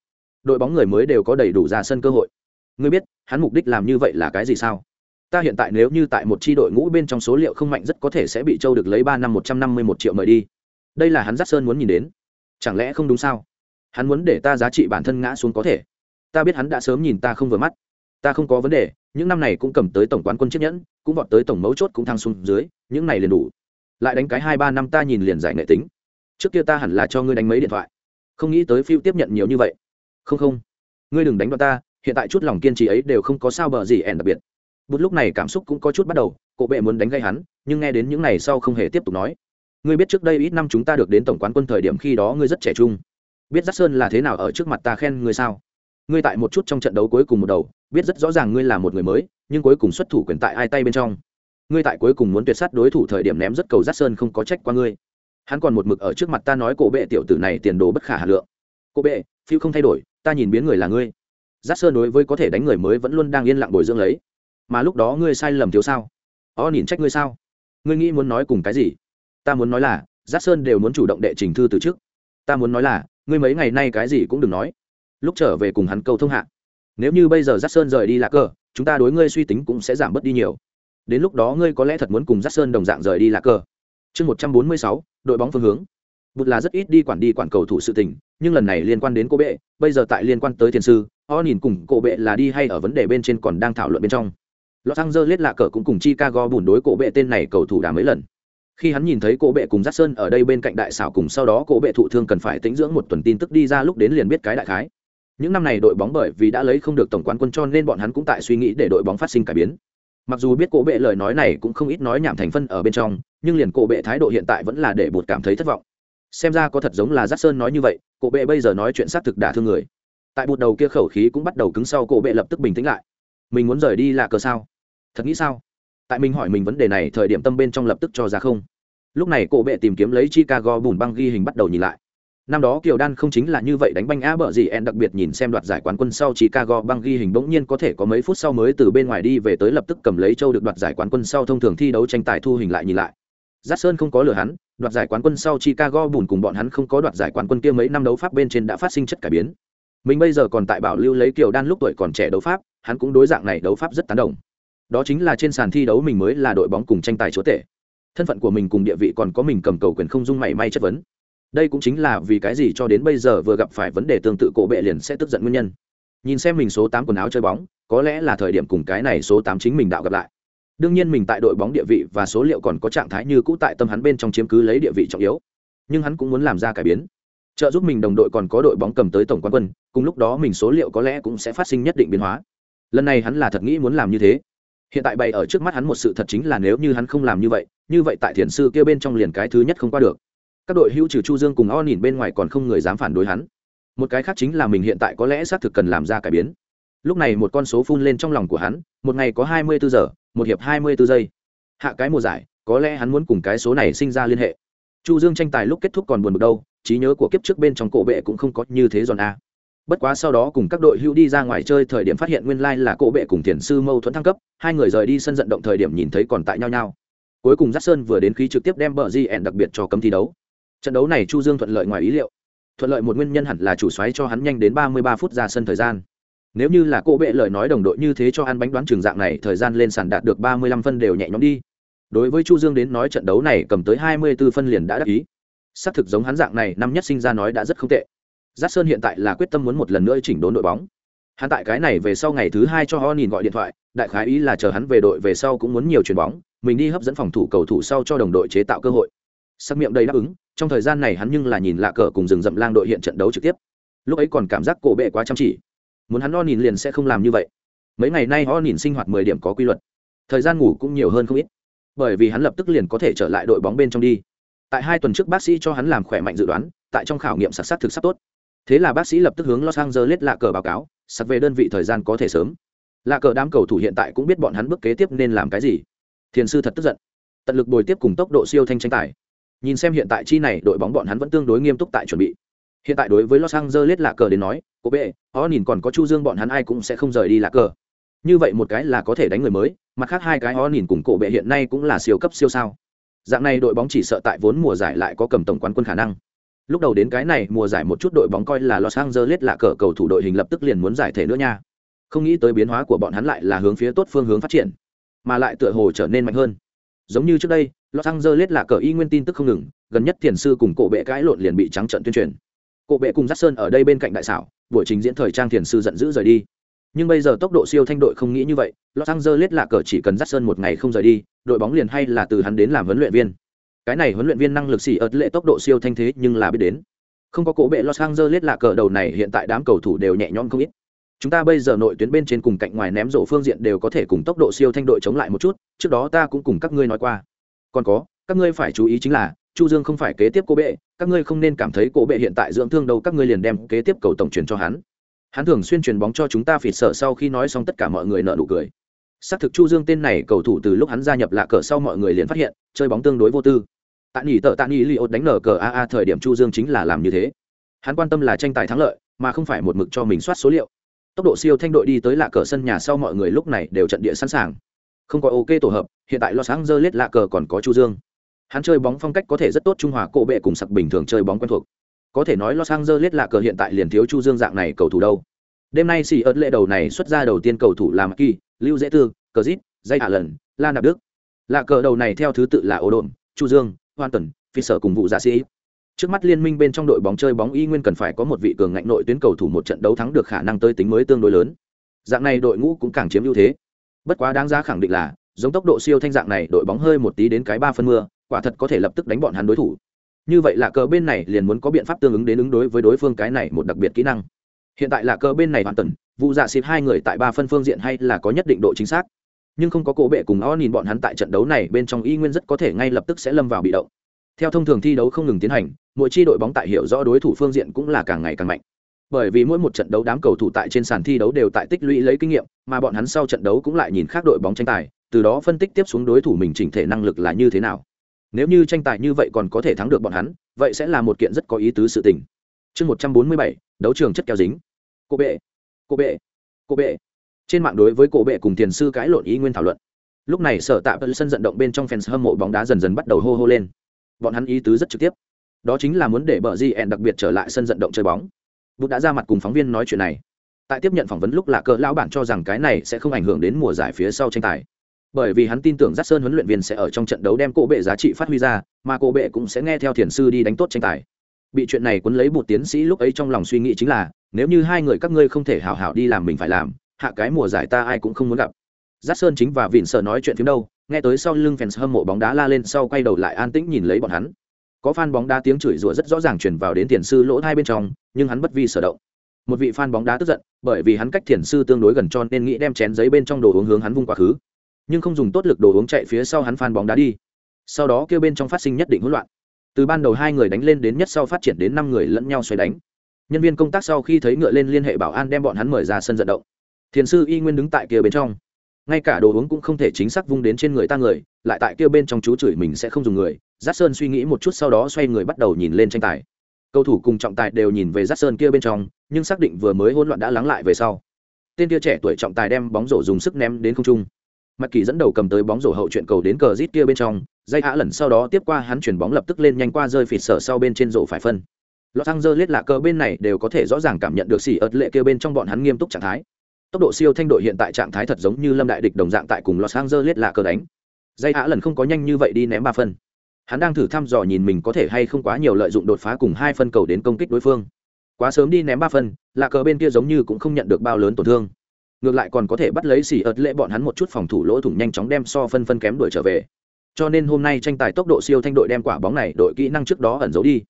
Đội bóng người mới đều có đầy đủ ra sân cơ hội. Ngươi biết, hắn mục đích làm như vậy là cái gì sao? Ta hiện tại nếu như tại một chi đội ngũ bên trong số liệu không mạnh rất có thể sẽ bị châu được lấy ba năm một trăm năm mươi một triệu mời đi. Đây là hắn dắt sơn muốn nhìn đến. Chẳng lẽ không đúng sao? Hắn muốn để ta giá trị bản thân ngã xuống có thể. Ta biết hắn đã sớm nhìn ta không vừa mắt. Ta không có vấn đề, những năm này cũng cầm tới tổng quán quân chiếc nhẫn, cũng vọt tới tổng mấu chốt cũng thăng xuống dưới, những này liền đủ. Lại đánh cái hai ba năm ta nhìn liền giải nghệ tính trước kia ta hẳn là cho ngươi đánh mấy điện thoại. Không nghĩ tới phiêu tiếp nhận nhiều như vậy. Không không. Ngươi đừng đánh đoạn ta, hiện tại chút lòng kiên trì ấy đều không có sao bờ gì ẻn đặc biệt. Bút lúc này cảm xúc cũng có chút bắt đầu, cổ bệ muốn đánh gây hắn, nhưng nghe đến những ngày sau không hề tiếp tục nói. Ngươi biết trước đây ít năm chúng ta được đến tổng quán quân thời điểm khi đó ngươi rất trẻ trung. Biết giác sơn là thế nào ở trước mặt ta khen ngươi sao? Ngươi tại một chút trong trận đấu cuối cùng một đầu, biết rất rõ ràng ngươi là một người mới, nhưng cuối cùng xuất thủ quyền tại ai tay bên trong? Ngươi tại cuối cùng muốn tuyệt sát đối thủ thời điểm ném rất cầu giác sơn không có trách qua ngươi hắn còn một mực ở trước mặt ta nói cổ bệ tiểu tử này tiền đồ bất khả hà lượng. Cổ bệ, phiêu không thay đổi, ta nhìn biến người là ngươi. Giác sơn đối với có thể đánh người mới vẫn luôn đang yên lặng bồi dưỡng lấy. Mà lúc đó ngươi sai lầm thiếu sao? O nhìn trách ngươi sao? Ngươi nghĩ muốn nói cùng cái gì? Ta muốn nói là, giác sơn đều muốn chủ động đệ trình thư từ trước. Ta muốn nói là, ngươi mấy ngày nay cái gì cũng đừng nói. Lúc trở về cùng hắn câu thông hạ. Nếu như bây giờ giác sơn rời đi lạc cờ, chúng ta đối ngươi suy tính cũng sẽ giảm bớt đi nhiều. Đến lúc đó ngươi có lẽ thật muốn cùng giác sơn đồng dạng rời đi lạc cờ. Chương một trăm bốn mươi sáu đội bóng phương hướng bụt là rất ít đi quản đi quản cầu thủ sự tình, nhưng lần này liên quan đến cô bệ, bây giờ tại liên quan tới thiền sư, o nhìn cùng cô bệ là đi hay ở vấn đề bên trên còn đang thảo luận bên trong Los Angeles lạ cờ cũng cùng Chicago bùn đối cổ bệ tên này cầu thủ đã mấy lần. Khi hắn nhìn thấy cổ bệ cùng Jackson ở đây bên cạnh đại xảo cùng sau đó cổ bệ thụ thương cần phải tĩnh dưỡng một tuần tin tức đi ra lúc đến liền biết cái đại khái. Những năm này đội bóng bởi vì đã lấy không được tổng quán quân cho nên bọn hắn cũng tại suy nghĩ để đội bóng phát sinh cải biến. Mặc dù biết cổ bệ lời nói này cũng không ít nói nhảm thành phân ở bên trong, nhưng liền cổ bệ thái độ hiện tại vẫn là để bột cảm thấy thất vọng. Xem ra có thật giống là Jackson nói như vậy, cổ bệ bây giờ nói chuyện xác thực đả thương người. Tại bột đầu kia khẩu khí cũng bắt đầu cứng sau cổ bệ lập tức bình tĩnh lại. Mình muốn rời đi là cờ sao? Thật nghĩ sao? Tại mình hỏi mình vấn đề này thời điểm tâm bên trong lập tức cho ra không. Lúc này cổ bệ tìm kiếm lấy chicago bùn băng ghi hình bắt đầu nhìn lại năm đó kiều đan không chính là như vậy đánh banh á bờ gì, en đặc biệt nhìn xem đoạt giải quán quân sau chicago băng ghi hình bỗng nhiên có thể có mấy phút sau mới từ bên ngoài đi về tới lập tức cầm lấy châu được đoạt giải quán quân sau thông thường thi đấu tranh tài thu hình lại nhìn lại. Giác sơn không có lừa hắn, đoạt giải quán quân sau chicago bùn cùng bọn hắn không có đoạt giải quán quân kia mấy năm đấu pháp bên trên đã phát sinh chất cải biến. Mình bây giờ còn tại bảo lưu lấy kiều đan lúc tuổi còn trẻ đấu pháp, hắn cũng đối dạng này đấu pháp rất tán đồng. Đó chính là trên sàn thi đấu mình mới là đội bóng cùng tranh tài chúa tể. Thân phận của mình cùng địa vị còn có mình cầm cầu quyền không dung mảy may chất vấn đây cũng chính là vì cái gì cho đến bây giờ vừa gặp phải vấn đề tương tự cổ bệ liền sẽ tức giận nguyên nhân. Nhìn xem mình số tám quần áo chơi bóng, có lẽ là thời điểm cùng cái này số tám chính mình đạo gặp lại. Đương nhiên mình tại đội bóng địa vị và số liệu còn có trạng thái như cũ tại tâm hắn bên trong chiếm cứ lấy địa vị trọng yếu. Nhưng hắn cũng muốn làm ra cải biến. Trợ giúp mình đồng đội còn có đội bóng cầm tới tổng quán quân, cùng lúc đó mình số liệu có lẽ cũng sẽ phát sinh nhất định biến hóa. Lần này hắn là thật nghĩ muốn làm như thế. Hiện tại bày ở trước mắt hắn một sự thật chính là nếu như hắn không làm như vậy như vậy tại thiền sư kêu bên trong liền cái thứ nhất không qua được các đội hữu trừ chu dương cùng o nhìn bên ngoài còn không người dám phản đối hắn. Một cái khác chính là mình hiện tại có lẽ xác thực cần làm ra cải biến. Lúc này một con số phun lên trong lòng của hắn, một ngày có hai mươi bốn giờ, một hiệp hai mươi bốn giây. Hạ cái mùa giải, có lẽ hắn muốn cùng cái số này sinh ra liên hệ. Chu dương tranh tài lúc kết thúc còn buồn bực đâu, trí nhớ của kiếp trước bên trong cổ bệ cũng không có như thế giòn a. Bất quá sau đó cùng các đội hữu đi ra ngoài chơi thời điểm phát hiện nguyên lai là cổ bệ cùng thiền sư mâu thuẫn thăng cấp, hai người rời đi sân vận động thời điểm nhìn thấy còn tại nhau nhau. Cuối cùng giác sơn vừa đến khí trực tiếp đem bờ gn đặc biệt cho cấm thi đấu trận đấu này chu dương thuận lợi ngoài ý liệu. Thuận lợi một nguyên nhân hẳn là chủ xoáy cho hắn nhanh đến ba mươi ba phút ra sân thời gian. Nếu như là cô bệ lời nói đồng đội như thế cho ăn bánh đoán trường dạng này, thời gian lên sàn đạt được ba mươi lăm phân đều nhẹ nhõm đi. Đối với chu dương đến nói trận đấu này cầm tới hai mươi 24 phân liền đã đắc ý. Xác thực giống hắn dạng này, năm nhất sinh ra nói đã rất không tệ. Giác sơn hiện tại là quyết tâm muốn một lần nữa chỉnh đốn đội bóng. Hắn tại cái này về sau ngày thứ hai cho ho nhìn gọi điện thoại, đại khái ý là chờ hắn về đội về sau cũng muốn nhiều chuyền bóng, mình đi hấp dẫn phòng thủ cầu thủ sau cho đồng đội chế tạo cơ hội. Sắc miệng đầy đáp ứng trong thời gian này hắn nhưng là nhìn lạ cờ cùng rừng rậm lang đội hiện trận đấu trực tiếp. Lúc ấy còn cảm giác cổ bệ quá chăm chỉ. Muốn hắn o nhìn liền sẽ không làm như vậy. Mấy ngày nay o nhìn sinh hoạt mười điểm có quy luật. Thời gian ngủ cũng nhiều hơn không ít. Bởi vì hắn lập tức liền có thể trở lại đội bóng bên trong đi. Tại hai tuần trước bác sĩ cho hắn làm khỏe mạnh dự đoán, tại trong khảo nghiệm sạc sát thực sắp tốt. Thế là bác sĩ lập tức hướng los angeles lạ cờ báo cáo sạc về đơn vị thời gian có thể sớm. Lạ cờ đám cầu thủ hiện tại cũng biết bọn hắn bước kế tiếp nên làm cái gì. Thiền sư thật tức giận. Tận lực bồi tiếp cùng tốc độ siêu thanh tranh tài nhìn xem hiện tại chi này, đội bóng bọn hắn vẫn tương đối nghiêm túc tại chuẩn bị. Hiện tại đối với los angeles lạ cờ đến nói, cô bệ họ nhìn còn có chu dương bọn hắn ai cũng sẽ không rời đi là cờ. Như vậy một cái là có thể đánh người mới, mặt khác hai cái họ nhìn cùng cổ bệ hiện nay cũng là siêu cấp siêu sao. Dạng này đội bóng chỉ sợ tại vốn mùa giải lại có cầm tổng quán quân khả năng. Lúc đầu đến cái này, mùa giải một chút đội bóng coi là los angeles lạ cờ, cầu thủ đội hình lập tức liền muốn giải thể nữa nha. Không nghĩ tới biến hóa của bọn hắn lại là hướng phía tốt phương hướng phát triển, mà lại tựa hồ trở nên mạnh hơn. Giống như trước đây los angeles là cờ y nguyên tin tức không ngừng, gần nhất thiền sư cùng cổ bệ cãi lộn liền bị trắng trận tuyên truyền. Cổ bệ cùng giác sơn ở đây bên cạnh đại xảo, buổi trình diễn thời trang thiền sư giận dữ rời đi. Nhưng bây giờ tốc độ siêu thanh đội không nghĩ như vậy, los angeles là cờ chỉ cần giác sơn một ngày không rời đi, đội bóng liền hay là từ hắn đến làm huấn luyện viên. Cái này huấn luyện viên năng lực xỉ ớt lệ tốc độ siêu thanh thế nhưng là biết đến. Không có cổ bệ los angeles là cờ đầu này hiện tại đám cầu thủ đều nhẹ nhõm không ít. Chúng ta bây giờ nội tuyến bên trên cùng cạnh ngoài ném rổ phương diện đều có thể cùng tốc độ siêu thanh đội chống lại một chút, trước đó ta cũng cùng các ngươi nói qua còn có, các ngươi phải chú ý chính là, chu dương không phải kế tiếp cô bệ, các ngươi không nên cảm thấy cô bệ hiện tại dưỡng thương đâu, các ngươi liền đem kế tiếp cầu tổng truyền cho hắn. Hắn thường xuyên truyền bóng cho chúng ta phịt sợ sau khi nói xong tất cả mọi người nợ nụ cười. Xác thực chu dương tên này cầu thủ từ lúc hắn gia nhập lạ cờ sau mọi người liền phát hiện, chơi bóng tương đối vô tư. Tạ nghỉ tợ tạ nghỉ li ốt đánh nở cờ aa thời điểm chu dương chính là làm như thế. Hắn quan tâm là tranh tài thắng lợi, mà không phải một mực cho mình soát số liệu. Tốc độ siêu thanh đội đi tới lạ cờ sân nhà sau mọi người lúc này đều trận địa sẵn sàng không có ok tổ hợp hiện tại los angeles lạ cờ còn có chu dương. Hắn chơi bóng phong cách có thể rất tốt trung hòa cổ bệ cùng sặc bình thường chơi bóng quen thuộc. Có thể nói los angeles lạ cờ hiện tại liền thiếu chu dương dạng này cầu thủ đâu. Đêm nay xì ớt lệ đầu này xuất ra đầu tiên cầu thủ là kỳ lưu dễ tư cờ Dít, dây hạ lần la nạp đức. Lạ cờ đầu này theo thứ tự là ô đồn chu dương hoan tần phi sở cùng vụ giả dạ sĩ. Trước mắt liên minh bên trong đội bóng chơi bóng y nguyên cần phải có một vị cường ngạnh nội tuyến cầu thủ một trận đấu thắng được khả năng tới tính mới tương đối lớn. Dạng này đội ngũ cũng càng chiếm ưu thế. Bất quá đáng giá khẳng định là, giống tốc độ siêu thanh dạng này đội bóng hơi một tí đến cái ba phân mưa, quả thật có thể lập tức đánh bọn hắn đối thủ. Như vậy là cờ bên này liền muốn có biện pháp tương ứng đến ứng đối với đối phương cái này một đặc biệt kỹ năng. Hiện tại là cờ bên này hoàn tần, vụ dạ xịp hai người tại ba phân phương diện hay là có nhất định độ chính xác nhưng không có cổ bệ cùng o nhìn bọn hắn tại trận đấu này bên trong y nguyên rất có thể ngay lập tức sẽ lâm vào bị động theo thông thường thi đấu không ngừng tiến hành mỗi chi đội bóng tại hiểu rõ đối thủ phương diện cũng là càng ngày càng mạnh bởi vì mỗi một trận đấu đám cầu thủ tại trên sàn thi đấu đều tại tích lũy lấy kinh nghiệm, mà bọn hắn sau trận đấu cũng lại nhìn khác đội bóng tranh tài, từ đó phân tích tiếp xuống đối thủ mình chỉnh thể năng lực là như thế nào. Nếu như tranh tài như vậy còn có thể thắng được bọn hắn, vậy sẽ là một kiện rất có ý tứ sự tình. Chương một trăm bốn mươi bảy, đấu trường chất keo dính. Cô bệ cô bệ cô bệ. Trên mạng đối với cổ bệ cùng tiền sư cãi lộn ý nguyên thảo luận. Lúc này sở tạ sân vận động bên trong fans hâm mộ bóng đá dần dần bắt đầu hô hô lên. Bọn hắn ý tứ rất trực tiếp. Đó chính là muốn để bờ di ẹn đặc biệt trở lại sân vận động chơi bóng bút đã ra mặt cùng phóng viên nói chuyện này. Tại tiếp nhận phỏng vấn lúc là cỡ lão bản cho rằng cái này sẽ không ảnh hưởng đến mùa giải phía sau tranh tài. Bởi vì hắn tin tưởng giác sơn huấn luyện viên sẽ ở trong trận đấu đem cổ bệ giá trị phát huy ra, mà cổ bệ cũng sẽ nghe theo thiền sư đi đánh tốt tranh tài. Bị chuyện này cuốn lấy một tiến sĩ lúc ấy trong lòng suy nghĩ chính là, nếu như hai người các ngươi không thể hào hảo đi làm mình phải làm, hạ cái mùa giải ta ai cũng không muốn gặp. Giác sơn chính và vịn sợ nói chuyện phim đâu, nghe tới sau lưng fans hâm mộ bóng đá la lên sau quay đầu lại an tĩnh nhìn lấy bọn hắn có fan bóng đá tiếng chửi rủa rất rõ ràng truyền vào đến tiền sư lỗ hai bên trong, nhưng hắn bất vi sở động. Một vị fan bóng đá tức giận, bởi vì hắn cách thiền sư tương đối gần cho nên nghĩ đem chén giấy bên trong đồ uống hướng hắn vung quá khứ. Nhưng không dùng tốt lực đồ uống chạy phía sau hắn fan bóng đá đi. Sau đó kêu bên trong phát sinh nhất định hỗn loạn. Từ ban đầu hai người đánh lên đến nhất sau phát triển đến năm người lẫn nhau xoay đánh. Nhân viên công tác sau khi thấy ngựa lên liên hệ bảo an đem bọn hắn mời ra sân vận động. Thiền sư y nguyên đứng tại kia bên trong. Ngay cả đồ uống cũng không thể chính xác vung đến trên người ta người, lại tại kia bên trong chú chửi mình sẽ không dùng người giáp sơn suy nghĩ một chút sau đó xoay người bắt đầu nhìn lên tranh tài. Cầu thủ cùng trọng tài đều nhìn về giáp sơn kia bên trong, nhưng xác định vừa mới hỗn loạn đã lắng lại về sau. Tên kia trẻ tuổi trọng tài đem bóng rổ dùng sức ném đến không trung. Mặt kỳ dẫn đầu cầm tới bóng rổ hậu chuyện cầu đến cờ rít kia bên trong dây hạ lần sau đó tiếp qua hắn chuyển bóng lập tức lên nhanh qua rơi phịt sở sau bên trên rổ phải phân. Lọt thăng dơ lết lạ cơ bên này đều có thể rõ ràng cảm nhận được xỉ ớt lệ kia bên trong bọn hắn nghiêm túc trạng thái. Tốc độ siêu thanh đội hiện tại trạng thái thật giống như lâm đại địch đồng dạng tại cùng los angeles lạ cơ đánh. Dây hạ lần không có nhanh như vậy đi ném ba phân hắn đang thử thăm dò nhìn mình có thể hay không quá nhiều lợi dụng đột phá cùng hai phân cầu đến công kích đối phương. Quá sớm đi ném ba phân lạ cờ bên kia giống như cũng không nhận được bao lớn tổn thương. Ngược lại còn có thể bắt lấy xỉ ớt lệ bọn hắn một chút phòng thủ lỗ thủng nhanh chóng đem so phân phân kém đuổi trở về. Cho nên hôm nay tranh tài tốc độ siêu thanh đội đem quả bóng này đội kỹ năng trước đó ẩn giấu đi.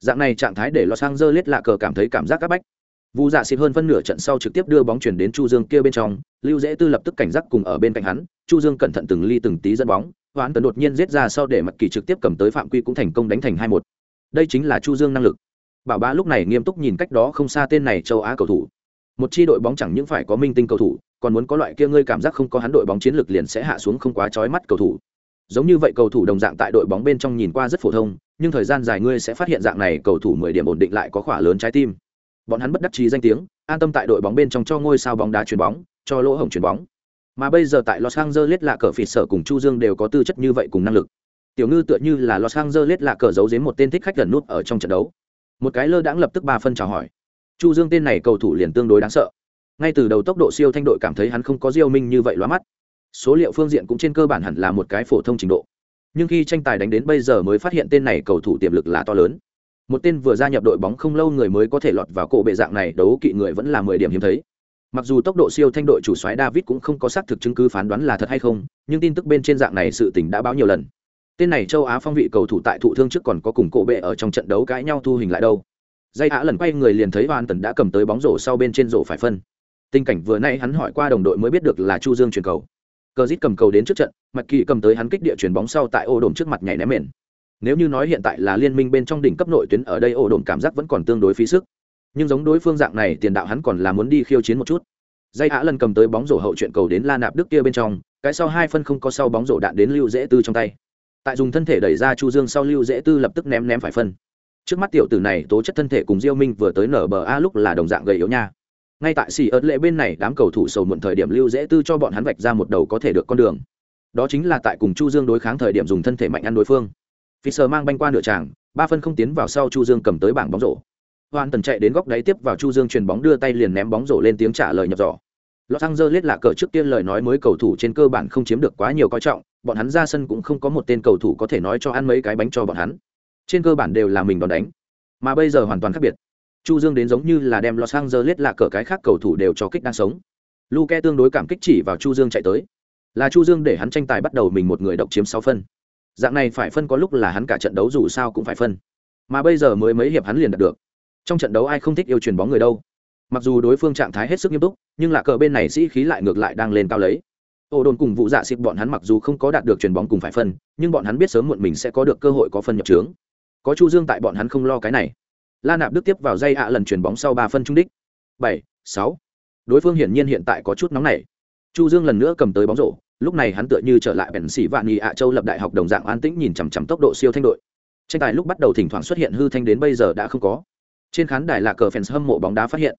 Dạng này trạng thái để los angeles lạ cờ cảm thấy cảm giác áp bách. Vu Dạ xịt hơn phân nửa trận sau trực tiếp đưa bóng chuyển đến Chu Dương kia bên trong, Lưu Dễ Tư lập tức cảnh giác cùng ở bên cạnh hắn, Chu Dương cẩn thận từng ly từng tí dẫn bóng, Hoán Tấn đột nhiên giết ra sau để mặt kỳ trực tiếp cầm tới phạm quy cũng thành công đánh thành hai một. Đây chính là Chu Dương năng lực. Bảo Bá lúc này nghiêm túc nhìn cách đó không xa tên này châu Á cầu thủ. Một chi đội bóng chẳng những phải có minh tinh cầu thủ, còn muốn có loại kia ngươi cảm giác không có hắn đội bóng chiến lược liền sẽ hạ xuống không quá chói mắt cầu thủ. Giống như vậy cầu thủ đồng dạng tại đội bóng bên trong nhìn qua rất phổ thông, nhưng thời gian dài ngươi sẽ phát hiện dạng này cầu thủ mười điểm ổn định lại có khỏa lớn trái tim bọn hắn bất đắc trí danh tiếng an tâm tại đội bóng bên trong cho ngôi sao bóng đá chuyền bóng cho lỗ hổng chuyền bóng mà bây giờ tại los angeles là cờ phỉ sở cùng chu dương đều có tư chất như vậy cùng năng lực. Tiểu ngư tựa như là los angeles là cờ giấu giếm một tên thích khách gần nút ở trong trận đấu. Một cái lơ đãng lập tức ba phân chào hỏi. Chu dương tên này cầu thủ liền tương đối đáng sợ. Ngay từ đầu tốc độ siêu thanh đội cảm thấy hắn không có diêu minh như vậy lóa mắt. Số liệu phương diện cũng trên cơ bản hẳn là một cái phổ thông trình độ. Nhưng khi tranh tài đánh đến bây giờ mới phát hiện tên này cầu thủ tiềm lực là to lớn. Một tên vừa gia nhập đội bóng không lâu người mới có thể lọt vào cổ bệ dạng này, đấu kỵ người vẫn là mười điểm hiếm thấy mặc dù tốc độ siêu thanh đội chủ soái david cũng không có xác thực chứng cứ phán đoán là thật hay không, nhưng tin tức bên trên dạng này sự tình đã báo nhiều lần. Tên này châu á phong vị cầu thủ tại thụ thương trước còn có cùng cổ bệ ở trong trận đấu cãi nhau thu hình lại đâu. Dây á lần quay người liền thấy hoàn tần đã cầm tới bóng rổ sau bên trên rổ phải phân. Tình cảnh vừa nay hắn hỏi qua đồng đội mới biết được là chu dương chuyển cầu. Cờ dít cầm cầu đến trước trận, mạch kỳ cầm tới hắn kích địa chuyển bóng sau tại ô đồn trước mặt nhảy ném mền. Nếu như nói hiện tại là liên minh bên trong đỉnh cấp nội tuyến ở đây ổ đồn cảm giác vẫn còn tương đối phí sức nhưng giống đối phương dạng này tiền đạo hắn còn là muốn đi khiêu chiến một chút. Dây á lần cầm tới bóng rổ hậu chuyện cầu đến la nạp đức kia bên trong cái sau hai phân không có sau bóng rổ đạn đến lưu dễ tư trong tay. Tại dùng thân thể đẩy ra chu dương sau lưu dễ tư lập tức ném ném phải phân. Trước mắt tiểu tử này tố chất thân thể cùng diêu minh vừa tới nở bờ a lúc là đồng dạng gầy yếu nha. Ngay tại xì ớt lệ bên này đám cầu thủ sầu muộn thời điểm lưu dễ tư cho bọn hắn vạch ra một đầu có thể được con đường. Đó chính là tại cùng chu dương đối kháng thời điểm dùng thân thể mạnh ăn đối phương. Fischer mang banh qua nửa tràng, ba phân không tiến vào sau Chu Dương cầm tới bảng bóng rổ. Hoàn Tần chạy đến góc đáy tiếp vào Chu Dương truyền bóng đưa tay liền ném bóng rổ lên tiếng trả lời nhập giỏ. Los Angeles lạc cờ trước tiên lời nói mới cầu thủ trên cơ bản không chiếm được quá nhiều coi trọng, bọn hắn ra sân cũng không có một tên cầu thủ có thể nói cho ăn mấy cái bánh cho bọn hắn. Trên cơ bản đều là mình đòn đánh. Mà bây giờ hoàn toàn khác biệt. Chu Dương đến giống như là đem Los Angeles lạc cờ cái khác cầu thủ đều cho kích đang sống. Luke tương đối cảm kích chỉ vào Chu Dương chạy tới. Là Chu Dương để hắn tranh tài bắt đầu mình một người độc chiếm sáu phân dạng này phải phân có lúc là hắn cả trận đấu dù sao cũng phải phân mà bây giờ mới mấy hiệp hắn liền đạt được trong trận đấu ai không thích yêu truyền bóng người đâu. Mặc dù đối phương trạng thái hết sức nghiêm túc, nhưng là cờ bên này sĩ khí lại ngược lại đang lên cao lấy. Ô đồn cùng vụ dạ xịp bọn hắn mặc dù không có đạt được truyền bóng cùng phải phân, nhưng bọn hắn biết sớm muộn mình sẽ có được cơ hội có phân nhập trướng có chu dương tại bọn hắn không lo cái này. La nạp đức tiếp vào dây ạ lần truyền bóng sau ba phân trung đích. Bảy, sáu. Đối phương hiển nhiên hiện tại có chút nóng nảy. Chu dương lần nữa cầm tới bóng rổ, lúc này hắn tựa như trở lại bèn xỉ vạn nghị ạ châu lập đại học đồng dạng an tĩnh nhìn chằm chằm tốc độ siêu thanh đội. Tranh tài lúc bắt đầu thỉnh thoảng xuất hiện hư thanh đến bây giờ đã không có trên khán đài là cờ fans hâm mộ bóng đá phát hiện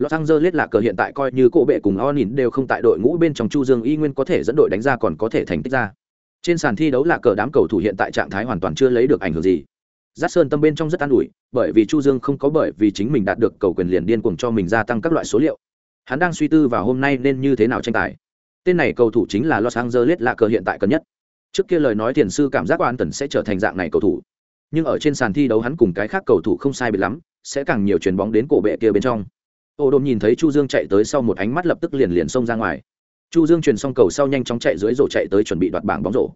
Los Angeles là cờ hiện tại coi như cổ bệ cùng Onin đều không tại đội ngũ bên trong Chu Dương y nguyên có thể dẫn đội đánh ra còn có thể thành tích ra. Trên sàn thi đấu là cờ đám cầu thủ hiện tại trạng thái hoàn toàn chưa lấy được ảnh hưởng gì. Giác Sơn tâm bên trong rất an ủi, bởi vì Chu Dương không có bởi vì chính mình đạt được cầu quyền liền điên cuồng cho mình gia tăng các loại số liệu. Hắn đang suy tư vào hôm nay nên như thế nào tranh tài. Tên này cầu thủ chính là Los Angeles là cờ hiện tại cần nhất. Trước kia lời nói tiền sư cảm giác Oan Tần sẽ trở thành dạng này cầu thủ. Nhưng ở trên sàn thi đấu hắn cùng cái khác cầu thủ không sai biệt lắm, sẽ càng nhiều chuyền bóng đến cổ bệ kia bên trong. Ô đồn nhìn thấy chu dương chạy tới sau một ánh mắt lập tức liền liền xông ra ngoài. Chu dương truyền xong cầu sau nhanh chóng chạy dưới rổ chạy tới chuẩn bị đoạt bảng bóng rổ.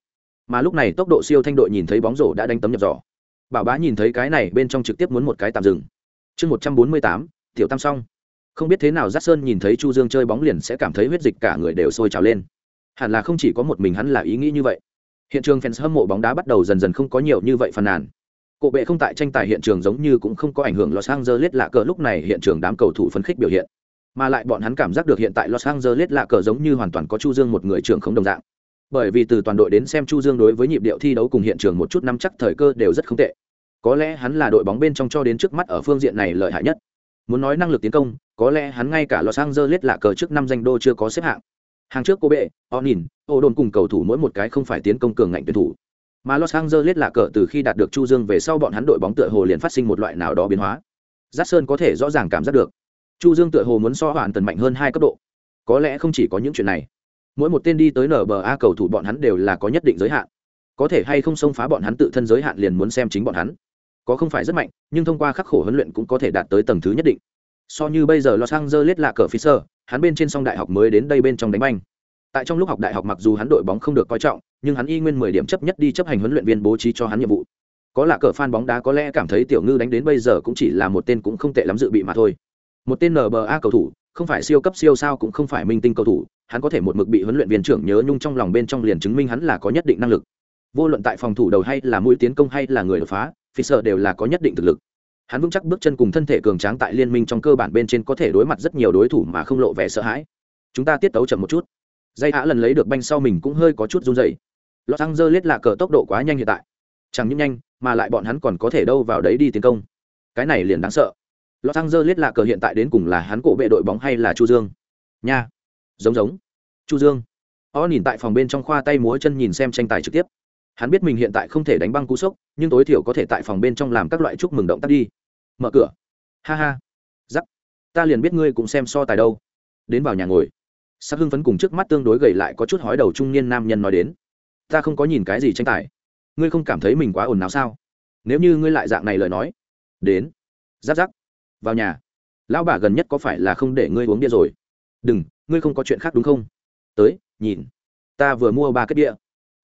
Mà lúc này tốc độ siêu thanh đội nhìn thấy bóng rổ đã đánh tấm nhập giỏ. Bảo bá nhìn thấy cái này bên trong trực tiếp muốn một cái tạm dừng. Chương một trăm bốn mươi tám, tiểu tam xong. Không biết thế nào giác sơn nhìn thấy chu dương chơi bóng liền sẽ cảm thấy huyết dịch cả người đều sôi trào lên. Hẳn là không chỉ có một mình hắn là ý nghĩ như vậy. Hiện trường fans hâm mộ bóng đá bắt đầu dần dần không có nhiều như vậy phàn nàn. Cổ bệ không tại tranh tài hiện trường giống như cũng không có ảnh hưởng Los Angeles lạ cờ lúc này hiện trường đám cầu thủ phấn khích biểu hiện. Mà lại bọn hắn cảm giác được hiện tại Los Angeles lạ cờ giống như hoàn toàn có Chu Dương một người trưởng không đồng dạng. Bởi vì từ toàn đội đến xem Chu Dương đối với nhịp điệu thi đấu cùng hiện trường một chút năm chắc thời cơ đều rất không tệ. Có lẽ hắn là đội bóng bên trong cho đến trước mắt ở phương diện này lợi hại nhất. Muốn nói năng lực tiến công, có lẽ hắn ngay cả Los Angeles lạ cờ trước năm danh đô chưa có xếp hạng. Hàng trước cô bệ, Onin, Odon cùng cầu thủ mỗi một cái không phải tiến công cường ngạnh tuyển thủ, mà Los Angeles lạ cờ từ khi đạt được Chu Dương về sau bọn hắn đội bóng tựa hồ liền phát sinh một loại nào đó biến hóa. Jackson có thể rõ ràng cảm giác được, Chu Dương tựa hồ muốn so hoàn tần mạnh hơn hai cấp độ. Có lẽ không chỉ có những chuyện này. Mỗi một tên đi tới NBA cầu thủ bọn hắn đều là có nhất định giới hạn. Có thể hay không xông phá bọn hắn tự thân giới hạn liền muốn xem chính bọn hắn. Có không phải rất mạnh, nhưng thông qua khắc khổ huấn luyện cũng có thể đạt tới tầng thứ nhất định. So như bây giờ Los Angeles lạ cờ Fisher, hắn bên trên song đại học mới đến đây bên trong đánh banh. Tại trong lúc học đại học mặc dù hắn đội bóng không được coi trọng, nhưng hắn y nguyên mười điểm chấp nhất đi chấp hành huấn luyện viên bố trí cho hắn nhiệm vụ. Có là cờ fan bóng đá có lẽ cảm thấy tiểu ngư đánh đến bây giờ cũng chỉ là một tên cũng không tệ lắm dự bị mà thôi. Một tên nba cầu thủ không phải siêu cấp siêu sao cũng không phải minh tinh cầu thủ hắn có thể một mực bị huấn luyện viên trưởng nhớ nhung trong lòng bên trong liền chứng minh hắn là có nhất định năng lực. Vô luận tại phòng thủ đầu hay là mũi tiến công hay là người đột phá Fisher đều là có nhất định thực lực. Hắn vững chắc bước chân cùng thân thể cường tráng tại liên minh trong cơ bản bên trên có thể đối mặt rất nhiều đối thủ mà không lộ vẻ sợ hãi. Chúng ta tiết tấu chậm một chút dây hạ lần lấy được banh sau mình cũng hơi có chút run dày Dơ Lết Lạ cờ tốc độ quá nhanh hiện tại. Chẳng những nhanh, mà lại bọn hắn còn có thể đâu vào đấy đi tiến công. Cái này liền đáng sợ. Lọ Trang Dơ Lết Lạ cờ hiện tại đến cùng là hắn cổ bệ đội bóng hay là Chu Dương? Nha. Giống giống. Chu Dương. o nhìn tại phòng bên trong khoa tay múa chân nhìn xem tranh tài trực tiếp. Hắn biết mình hiện tại không thể đánh băng cú sốc, nhưng tối thiểu có thể tại phòng bên trong làm các loại chúc mừng động tác đi. Mở cửa. Ha ha. giắc Ta liền biết ngươi cũng xem so tài đâu. Đến vào nhà ngồi. Sắc hưng phấn cùng trước mắt tương đối gầy lại có chút hói đầu trung niên nam nhân nói đến. Ta không có nhìn cái gì tranh tài. Ngươi không cảm thấy mình quá ồn nào sao? Nếu như ngươi lại dạng này lời nói. Đến. Giáp giáp. Vào nhà. Lão bà gần nhất có phải là không để ngươi uống bia rồi? Đừng, ngươi không có chuyện khác đúng không? Tới, nhìn. Ta vừa mua ba kết bia.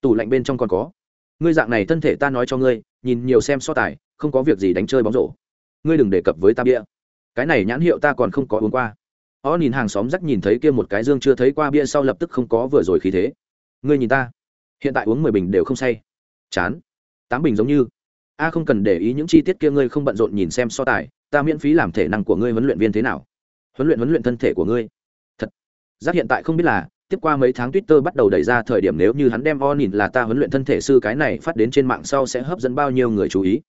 Tủ lạnh bên trong còn có. Ngươi dạng này thân thể ta nói cho ngươi, nhìn nhiều xem so tài, không có việc gì đánh chơi bóng rổ. Ngươi đừng đề cập với ta bia. Cái này nhãn hiệu ta còn không có uống qua ó nhìn hàng xóm rắc nhìn thấy kia một cái dương chưa thấy qua bia sau lập tức không có vừa rồi khí thế. Ngươi nhìn ta. Hiện tại uống mười bình đều không say. Chán. Tám bình giống như. A không cần để ý những chi tiết kia, ngươi không bận rộn nhìn xem so tài, ta miễn phí làm thể năng của ngươi huấn luyện viên thế nào. Huấn luyện huấn luyện thân thể của ngươi. Thật. Giác hiện tại không biết là, tiếp qua mấy tháng twitter bắt đầu đẩy ra thời điểm nếu như hắn đem o nhìn là ta huấn luyện thân thể sư cái này phát đến trên mạng sau sẽ hấp dẫn bao nhiêu người chú ý.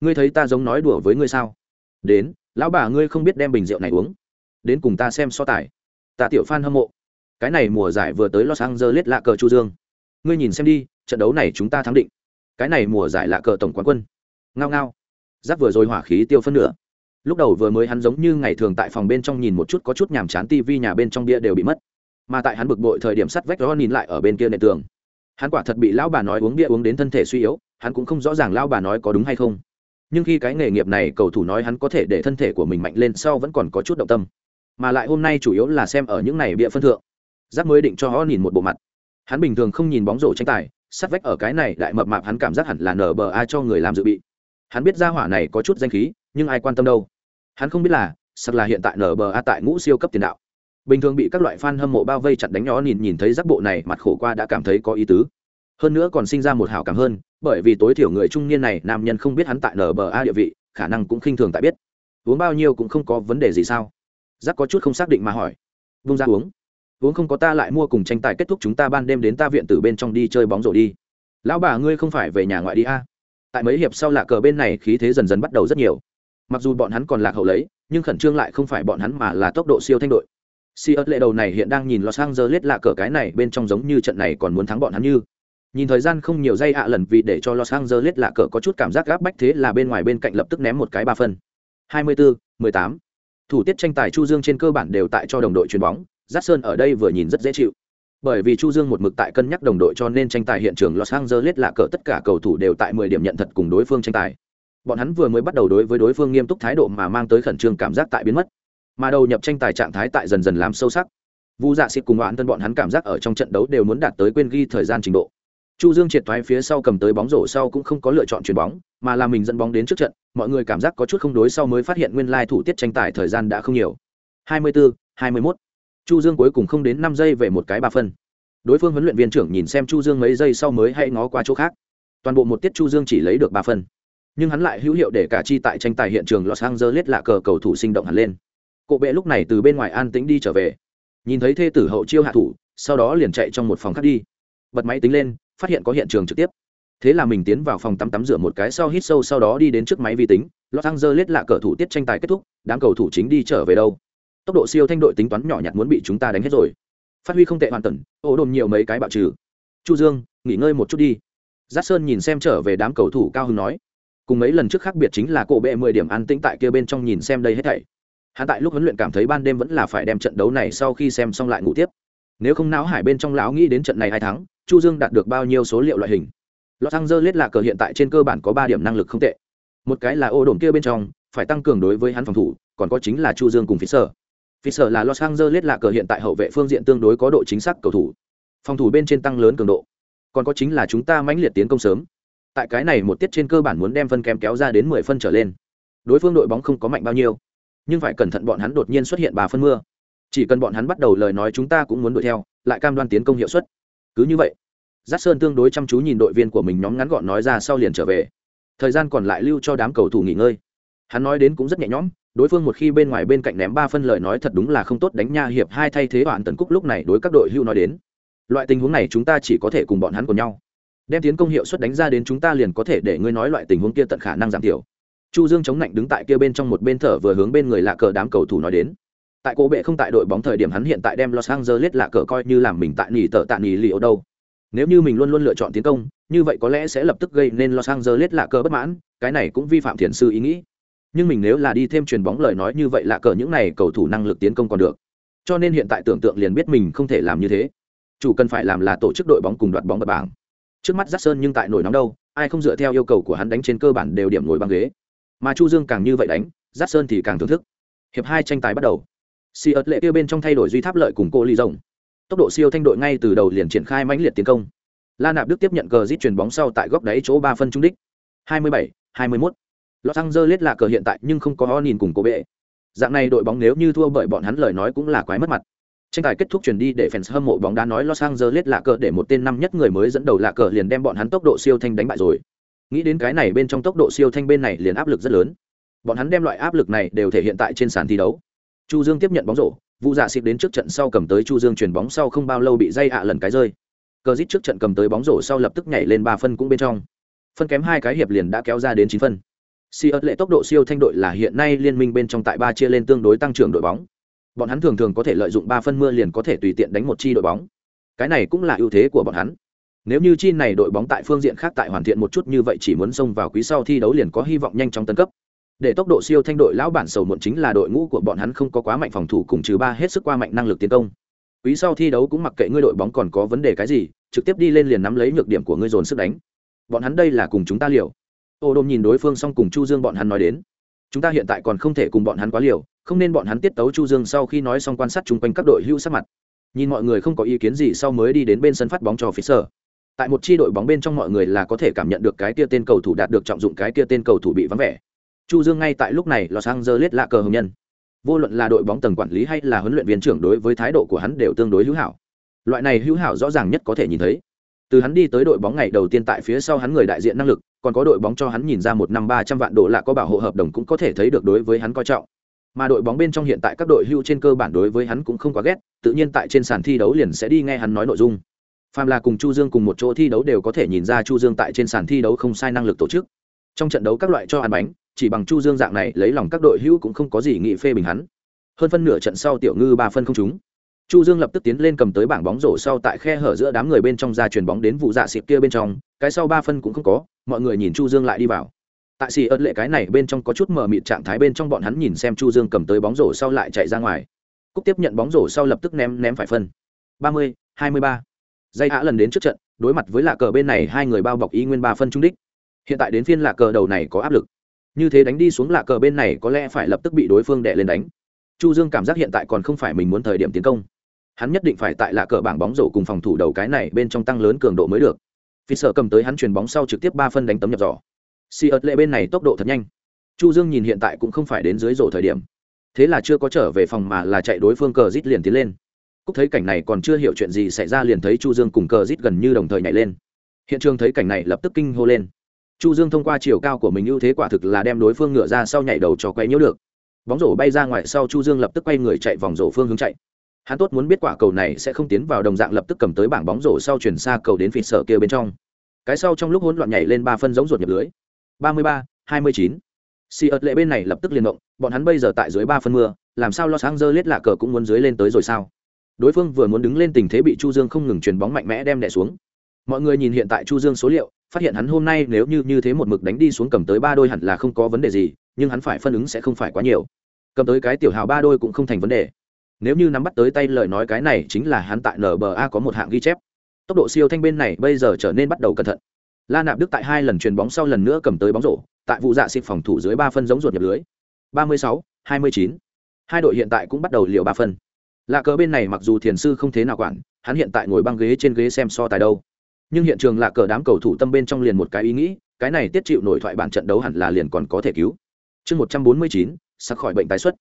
Ngươi thấy ta giống nói đùa với ngươi sao? Đến, lão bà ngươi không biết đem bình rượu này uống đến cùng ta xem so tài. Ta tiểu f hâm mộ. Cái này mùa giải vừa tới los angeles lạ cờ chu dương. Ngươi nhìn xem đi, trận đấu này chúng ta thắng định. Cái này mùa giải lạ cờ tổng quán quân. Ngao ngao. Giáp vừa rồi hỏa khí tiêu phân nửa. Lúc đầu vừa mới hắn giống như ngày thường tại phòng bên trong nhìn một chút có chút nhàm chán tivi nhà bên trong bia đều bị mất. Mà tại hắn bực bội thời điểm sắt vách đó nhìn lại ở bên kia nệ tường. Hắn quả thật bị lão bà nói uống bia uống đến thân thể suy yếu, hắn cũng không rõ ràng lão bà nói có đúng hay không. Nhưng khi cái nghề nghiệp này cầu thủ nói hắn có thể để thân thể của mình mạnh lên sau vẫn còn có chút động tâm mà lại hôm nay chủ yếu là xem ở những này bịa phân thượng. Giáp mới định cho họ nhìn một bộ mặt. Hắn bình thường không nhìn bóng rổ tranh tài sắt vách ở cái này đại mập mạp hắn cảm giác hẳn là nở bờ ai cho người làm dự bị. Hắn biết ra hỏa này có chút danh khí, nhưng ai quan tâm đâu? Hắn không biết là sắt là hiện tại nở bờ a tại ngũ siêu cấp tiền đạo. Bình thường bị các loại fan hâm mộ bao vây chặt đánh nhỏ nhìn nhìn thấy giác bộ này, mặt khổ qua đã cảm thấy có ý tứ. Hơn nữa còn sinh ra một hảo cảm hơn, bởi vì tối thiểu người trung niên này, nam nhân không biết hắn tại nở bờ a địa vị, khả năng cũng khinh thường tại biết. Uống bao nhiêu cũng không có vấn đề gì sao? Giác có chút không xác định mà hỏi. Vung ra uống. Uống không có ta lại mua cùng tranh tài kết thúc chúng ta ban đêm đến ta viện từ bên trong đi chơi bóng rổ đi. Lão bà ngươi không phải về nhà ngoại đi a? À? tại mấy hiệp sau lạ cờ bên này khí thế dần dần bắt đầu rất nhiều. Mặc dù bọn hắn còn lạc hậu lấy nhưng khẩn trương lại không phải bọn hắn mà là tốc độ siêu thanh đội. Si ớt lệ đầu này hiện đang nhìn los angeles lạ cờ cái này bên trong giống như trận này còn muốn thắng bọn hắn như. Nhìn thời gian không nhiều giây ạ lần vì để cho los angeles lạ cờ có chút cảm giác gáp bách thế là bên ngoài bên cạnh lập tức ném một cái ba phân. 24, 18 thủ tiết tranh tài chu dương trên cơ bản đều tại cho đồng đội chuyền bóng Giác Sơn ở đây vừa nhìn rất dễ chịu. Bởi vì Chu Dương một mực tại cân nhắc đồng đội cho nên tranh tài hiện trường Los Angeles là cỡ tất cả cầu thủ đều tại 10 điểm nhận thật cùng đối phương tranh tài. Bọn hắn vừa mới bắt đầu đối với đối phương nghiêm túc thái độ mà mang tới khẩn trương cảm giác tại biến mất. Mà đầu nhập tranh tài trạng thái tại dần dần làm sâu sắc. Vu Dạ Xịt cùng bọn thân bọn hắn cảm giác ở trong trận đấu đều muốn đạt tới quên ghi thời gian trình độ. Chu Dương triệt thoái phía sau cầm tới bóng rổ sau cũng không có lựa chọn chuyền bóng, mà là mình dẫn bóng đến trước trận, mọi người cảm giác có chút không đối sau mới phát hiện nguyên lai thủ tiết tranh tài thời gian đã không nhiều. 24, 21 chu dương cuối cùng không đến năm giây về một cái ba phân. Đối phương huấn luyện viên trưởng nhìn xem chu dương mấy giây sau mới hãy ngó qua chỗ khác. Toàn bộ một tiết chu dương chỉ lấy được ba phân. Nhưng hắn lại hữu hiệu để cả chi tại tranh tài hiện trường los angeles lạ cờ cầu thủ sinh động hẳn lên. Cổ bệ lúc này từ bên ngoài an tĩnh đi trở về. Nhìn thấy thê tử hậu chiêu hạ thủ sau đó liền chạy trong một phòng khác đi. Bật máy tính lên phát hiện có hiện trường trực tiếp thế là mình tiến vào phòng tắm tắm rửa một cái sau hít sâu, sau đó đi đến trước máy vi tính. Los angeles lạ cờ thủ tiết tranh tài kết thúc, đám cầu thủ chính đi trở về đâu. Tốc độ siêu thanh đội tính toán nhỏ nhặt muốn bị chúng ta đánh hết rồi. Phát huy không tệ hoàn tần ô đồn nhiều mấy cái bạo trừ. Chu dương, nghỉ ngơi một chút đi. Giác sơn nhìn xem trở về đám cầu thủ cao hứng nói. Cùng mấy lần trước khác biệt chính là cổ bệ mười điểm an tĩnh tại kia bên trong nhìn xem đây hết thảy. Hắn tại lúc huấn luyện cảm thấy ban đêm vẫn là phải đem trận đấu này sau khi xem xong lại ngủ tiếp. Nếu không não hải bên trong lão nghĩ đến trận này hai tháng, chu dương đạt được bao nhiêu số liệu loại hình? Los angeles là cờ hiện tại trên cơ bản có ba điểm năng lực không tệ một cái là ô đồn kia bên trong phải tăng cường đối với hắn phòng thủ còn có chính là chu dương cùng Fisher. sở vì sợ là Los Angeles là cờ hiện tại hậu vệ phương diện tương đối có độ chính xác cầu thủ. Phòng thủ bên trên tăng lớn cường độ. Còn có chính là chúng ta mãnh liệt tiến công sớm. Tại cái này một tiết trên cơ bản muốn đem phân kém kéo ra đến 10 phân trở lên. Đối phương đội bóng không có mạnh bao nhiêu, nhưng phải cẩn thận bọn hắn đột nhiên xuất hiện bà phân mưa. Chỉ cần bọn hắn bắt đầu lời nói chúng ta cũng muốn đuổi theo, lại cam đoan tiến công hiệu suất. Cứ như vậy, Giác Sơn tương đối chăm chú nhìn đội viên của mình nhóm ngắn gọn nói ra sau liền trở về. Thời gian còn lại lưu cho đám cầu thủ nghỉ ngơi. Hắn nói đến cũng rất nhẹ nhõm, đối phương một khi bên ngoài bên cạnh ném ba phân lời nói thật đúng là không tốt đánh nha hiệp hai thay thế đoạn tần cúc lúc này đối các đội hưu nói đến. Loại tình huống này chúng ta chỉ có thể cùng bọn hắn cùng nhau. Đem tiến công hiệu suất đánh ra đến chúng ta liền có thể để ngươi nói loại tình huống kia tận khả năng giảm thiểu. Chu dương chống lạnh đứng tại kia bên trong một bên thở vừa hướng bên người lạ cờ đám cầu thủ nói đến. Tại cổ bệ không tại đội bóng thời điểm hắn hiện tại đem los angeles lạ cờ coi như làm mình tại nỉ tờ tạ nỉ liệu đâu nếu như mình luôn luôn lựa chọn tiến công, như vậy có lẽ sẽ lập tức gây nên los angeles lạ cờ bất mãn, cái này cũng vi phạm thiền sư ý nghĩ. Nhưng mình nếu là đi thêm truyền bóng lời nói như vậy lạ cờ những này cầu thủ năng lực tiến công còn được. Cho nên hiện tại tưởng tượng liền biết mình không thể làm như thế. Chủ cần phải làm là tổ chức đội bóng cùng đoạt bóng bật bảng. Trước mắt giắt sơn nhưng tại nổi nóng đâu, ai không dựa theo yêu cầu của hắn đánh trên cơ bản đều điểm ngồi băng ghế. Mà chu dương càng như vậy đánh giắt sơn thì càng thưởng thức. Hiệp hai tranh tài bắt đầu. Xì ớt lệ kia bên trong thay đổi duy tháp lợi cùng cô ly rồng tốc độ siêu thanh đội ngay từ đầu liền triển khai mãnh liệt tiến công la nạp đức tiếp nhận cờ dít chuyền bóng sau tại góc đáy chỗ ba phân trung đích 27, 21. Los Angeles là cờ hiện tại nhưng không có nhìn cùng cổ bệ. Dạng này đội bóng nếu như thua bởi bọn hắn lời nói cũng là quái mất mặt. Tranh tài kết thúc chuyển đi để fans hâm mộ bóng đá nói Los Angeles là cờ để một tên năm nhất người mới dẫn đầu là cờ liền đem bọn hắn tốc độ siêu thanh đánh bại rồi. Nghĩ đến cái này bên trong tốc độ siêu thanh bên này liền áp lực rất lớn. Bọn hắn đem loại áp lực này đều thể hiện tại trên sàn thi đấu. Chu Dương tiếp nhận bóng rổ, Vụ Dạ xịt đến trước trận sau cầm tới Chu Dương chuyển bóng sau không bao lâu bị dây ạ lần cái rơi. Cờ dít trước trận cầm tới bóng rổ sau lập tức nhảy lên ba phân cũng bên trong. Phân kém hai cái hiệp liền đã kéo ra đến chín phân. Si ớt lệ tốc độ siêu thanh đội là hiện nay liên minh bên trong tại ba chia lên tương đối tăng trưởng đội bóng. Bọn hắn thường thường có thể lợi dụng ba phân mưa liền có thể tùy tiện đánh một chi đội bóng. Cái này cũng là ưu thế của bọn hắn. Nếu như chi này đội bóng tại phương diện khác tại hoàn thiện một chút như vậy chỉ muốn xông vào quý sau thi đấu liền có hy vọng nhanh chóng tấn cấp. Để tốc độ siêu thanh đội lão bản sầu muộn chính là đội ngũ của bọn hắn không có quá mạnh phòng thủ cùng trừ ba hết sức qua mạnh năng lực tiến công. Quý sau thi đấu cũng mặc kệ ngươi đội bóng còn có vấn đề cái gì, trực tiếp đi lên liền nắm lấy nhược điểm của ngươi dồn sức đánh. Bọn hắn đây là cùng chúng ta liều. Ô đôm nhìn đối phương xong cùng chu dương bọn hắn nói đến. Chúng ta hiện tại còn không thể cùng bọn hắn quá liều không nên bọn hắn tiết tấu chu dương sau khi nói xong quan sát chung quanh các đội hưu sắc mặt. Nhìn mọi người không có ý kiến gì sau mới đi đến bên sân phát bóng cho phía sở tại một chi đội bóng bên trong mọi người là có thể cảm nhận được cái kia tên cầu thủ đạt được trọng dụng cái kia tên cầu thủ bị vắng vẻ chu dương ngay tại lúc này los angeles lạ cờ hồng nhân. Vô luận là đội bóng tầng quản lý hay là huấn luyện viên trưởng đối với thái độ của hắn đều tương đối hữu hảo. Loại này hữu hảo rõ ràng nhất có thể nhìn thấy. Từ hắn đi tới đội bóng ngày đầu tiên tại phía sau hắn người đại diện năng lực, còn có đội bóng cho hắn nhìn ra một năm ba trăm vạn đô la có bảo hộ hợp đồng cũng có thể thấy được đối với hắn coi trọng. Mà đội bóng bên trong hiện tại các đội hưu trên cơ bản đối với hắn cũng không quá ghét, tự nhiên tại trên sàn thi đấu liền sẽ đi nghe hắn nói nội dung. Phàm là cùng chu dương cùng một chỗ thi đấu đều có thể nhìn ra chu dương tại trên sàn thi đấu không sai năng lực tổ chức. Trong trận đấu các loại cho ăn bánh chỉ bằng chu dương dạng này, lấy lòng các đội hữu cũng không có gì nghị phê bình hắn. Hơn phân nửa trận sau tiểu ngư ba phân không trúng. Chu dương lập tức tiến lên cầm tới bảng bóng rổ sau tại khe hở giữa đám người bên trong ra chuyền bóng đến vụ dạ xịp kia bên trong, cái sau ba phân cũng không có, mọi người nhìn chu dương lại đi vào. Tại xì ớt lệ cái này bên trong có chút mờ mịt trạng thái bên trong bọn hắn nhìn xem chu dương cầm tới bóng rổ sau lại chạy ra ngoài. Cúc tiếp nhận bóng rổ sau lập tức ném ném phải phân. Ba mươi, hai mươi ba. Dây hạ lần đến trước trận, đối mặt với lạ cờ bên này hai người bao bọc y nguyên ba phân trung đích. Hiện tại đến phiên lạ cờ đầu này có áp lực như thế đánh đi xuống lạ cờ bên này có lẽ phải lập tức bị đối phương đè lên đánh. Chu dương cảm giác hiện tại còn không phải mình muốn thời điểm tiến công. Hắn nhất định phải tại lạ cờ bảng bóng rổ cùng phòng thủ đầu cái này bên trong tăng lớn cường độ mới được. Phi sợ cầm tới hắn chuyền bóng sau trực tiếp ba phân đánh tấm nhập giỏ. Si ợt lệ bên này tốc độ thật nhanh. Chu dương nhìn hiện tại cũng không phải đến dưới rổ thời điểm. Thế là chưa có trở về phòng mà là chạy đối phương cờ rít liền tiến lên. Cúc thấy cảnh này còn chưa hiểu chuyện gì xảy ra liền thấy chu dương cùng cờ rít gần như đồng thời nhảy lên. Hiện trường thấy cảnh này lập tức kinh hô lên chu dương thông qua chiều cao của mình ưu thế quả thực là đem đối phương ngựa ra sau nhảy đầu cho quay nhiễu được. Bóng rổ bay ra ngoài sau chu dương lập tức quay người chạy vòng rổ phương hướng chạy. Hắn tốt muốn biết quả cầu này sẽ không tiến vào đồng dạng lập tức cầm tới bảng bóng rổ sau chuyển xa cầu đến phịt sở kia bên trong. Cái sau trong lúc hỗn loạn nhảy lên ba phân giống ruột nhập lưới. Ba mươi ba, hai mươi chín. Si ợt lệ bên này lập tức liên động, bọn hắn bây giờ tại dưới ba phân mưa, làm sao lo sáng dơ lết lạ cờ cũng muốn dưới lên tới rồi sao? Đối phương vừa muốn đứng lên tình thế bị chu dương không ngừng chuyền bóng mạnh mẽ đem đè xuống mọi người nhìn hiện tại chu dương số liệu, phát hiện hắn hôm nay nếu như như thế một mực đánh đi xuống cầm tới ba đôi hẳn là không có vấn đề gì, nhưng hắn phải phân ứng sẽ không phải quá nhiều. Cầm tới cái tiểu hào ba đôi cũng không thành vấn đề. Nếu như nắm bắt tới tay lời nói cái này chính là hắn tại nba có một hạng ghi chép. Tốc độ siêu thanh bên này bây giờ trở nên bắt đầu cẩn thận. La nạp đức tại hai lần chuyền bóng sau lần nữa cầm tới bóng rổ, tại vụ dạ xịt phòng thủ dưới ba phân giống ruột nhập lưới. Ba mươi sáu, hai mươi chín. Hai đội hiện tại cũng bắt đầu liều ba phân. Lạ cờ bên này mặc dù thiền sư không thế nào quản, hắn hiện tại ngồi băng ghế trên ghế xem so tài đâu nhưng hiện trường là cờ đám cầu thủ tâm bên trong liền một cái ý nghĩ cái này tiết chịu nổi thoại bản trận đấu hẳn là liền còn có thể cứu chương một trăm bốn mươi chín sắc khỏi bệnh tái xuất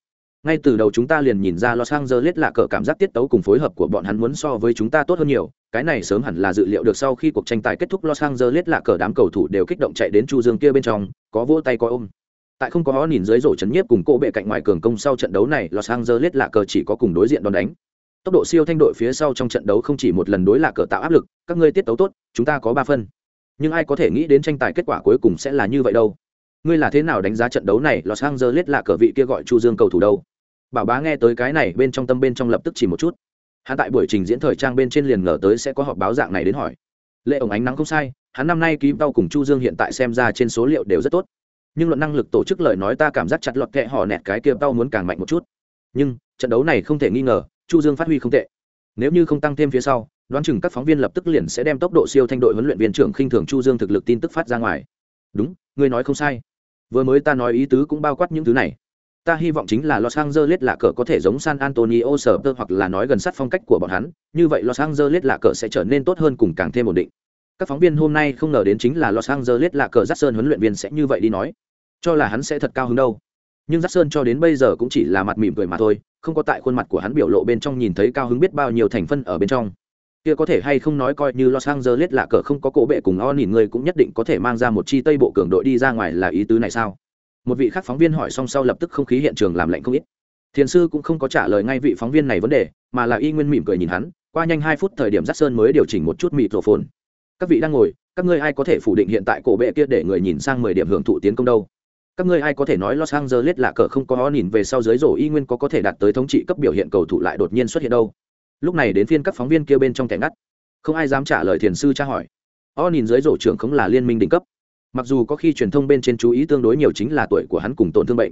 ngay từ đầu chúng ta liền nhìn ra Los Angeles là cờ cảm giác tiết tấu cùng phối hợp của bọn hắn muốn so với chúng ta tốt hơn nhiều, cái này sớm hẳn là dự liệu được sau khi cuộc tranh tài kết thúc Los Angeles là cờ đám cầu thủ đều kích động chạy đến Chu Dương kia bên trong, có vỗ tay có ôm. Tại không có hó nhìn dưới rổ chấn nhiếp cùng cô bệ cạnh ngoài cường công sau trận đấu này, Los Angeles là cờ chỉ có cùng đối diện đòn đánh. Tốc độ siêu thanh đội phía sau trong trận đấu không chỉ một lần đối là cờ tạo áp lực, các ngươi tiết tấu tốt, chúng ta có ba phân. Nhưng ai có thể nghĩ đến tranh tài kết quả cuối cùng sẽ là như vậy đâu? Ngươi là thế nào đánh giá trận đấu này, Los Angeles lạ cờ vị kia gọi Chu Dương cầu thủ đâu? Bảo bá nghe tới cái này bên trong tâm bên trong lập tức chỉ một chút hắn tại buổi trình diễn thời trang bên trên liền ngờ tới sẽ có họp báo dạng này đến hỏi lệ ổng ánh nắng không sai hắn năm nay ký tao cùng chu dương hiện tại xem ra trên số liệu đều rất tốt nhưng luận năng lực tổ chức lời nói ta cảm giác chặt lọt kẹ họ nẹt cái kia tao muốn càng mạnh một chút nhưng trận đấu này không thể nghi ngờ chu dương phát huy không tệ. Nếu như không tăng thêm phía sau đoán chừng các phóng viên lập tức liền sẽ đem tốc độ siêu thanh đội huấn luyện viên trưởng khinh thường chu dương thực lực tin tức phát ra ngoài. Đúng ngươi nói không sai. Vừa mới ta nói ý tứ cũng bao quát những thứ này. Ta hy vọng chính là Los Angeles lạ cờ có thể giống San Antonio Spurs hoặc là nói gần sát phong cách của bọn hắn, như vậy Los Angeles lạ cờ sẽ trở nên tốt hơn cùng càng thêm ổn định. Các phóng viên hôm nay không ngờ đến chính là Los Angeles lạ cờ Jackson huấn luyện viên sẽ như vậy đi nói, cho là hắn sẽ thật cao hứng đâu. Nhưng Jackson cho đến bây giờ cũng chỉ là mặt mỉm cười mà thôi, không có tại khuôn mặt của hắn biểu lộ bên trong nhìn thấy cao hứng biết bao nhiêu thành phân ở bên trong. Kia có thể hay không nói coi như Los Angeles là cờ không có cổ bệ cùng o nhìn người cũng nhất định có thể mang ra một chi tây bộ cường đội đi ra ngoài là ý tứ này sao? một vị khác phóng viên hỏi xong sau lập tức không khí hiện trường làm lạnh không ít thiền sư cũng không có trả lời ngay vị phóng viên này vấn đề, mà là y nguyên mỉm cười nhìn hắn, qua nhanh hai phút thời điểm giác sơn mới điều chỉnh một chút mịt rổ phồn các vị đang ngồi, các ngươi ai có thể phủ định hiện tại cổ bệ kia để người nhìn sang mười điểm hưởng thụ tiến công đâu các ngươi ai có thể nói Los Angeles là cờ không có nhìn về sau dưới rổ y nguyên có có thể đạt tới thống trị cấp biểu hiện cầu thủ lại đột nhiên xuất hiện đâu? Lúc này đến phiên các phóng viên kia bên trong kẻ ngắt. Không ai dám trả lời thiền sư tra hỏi. O nhìn dưới rổ trưởng không là liên minh đỉnh cấp. Mặc dù có khi truyền thông bên trên chú ý tương đối nhiều chính là tuổi của hắn cùng tổn thương bệnh.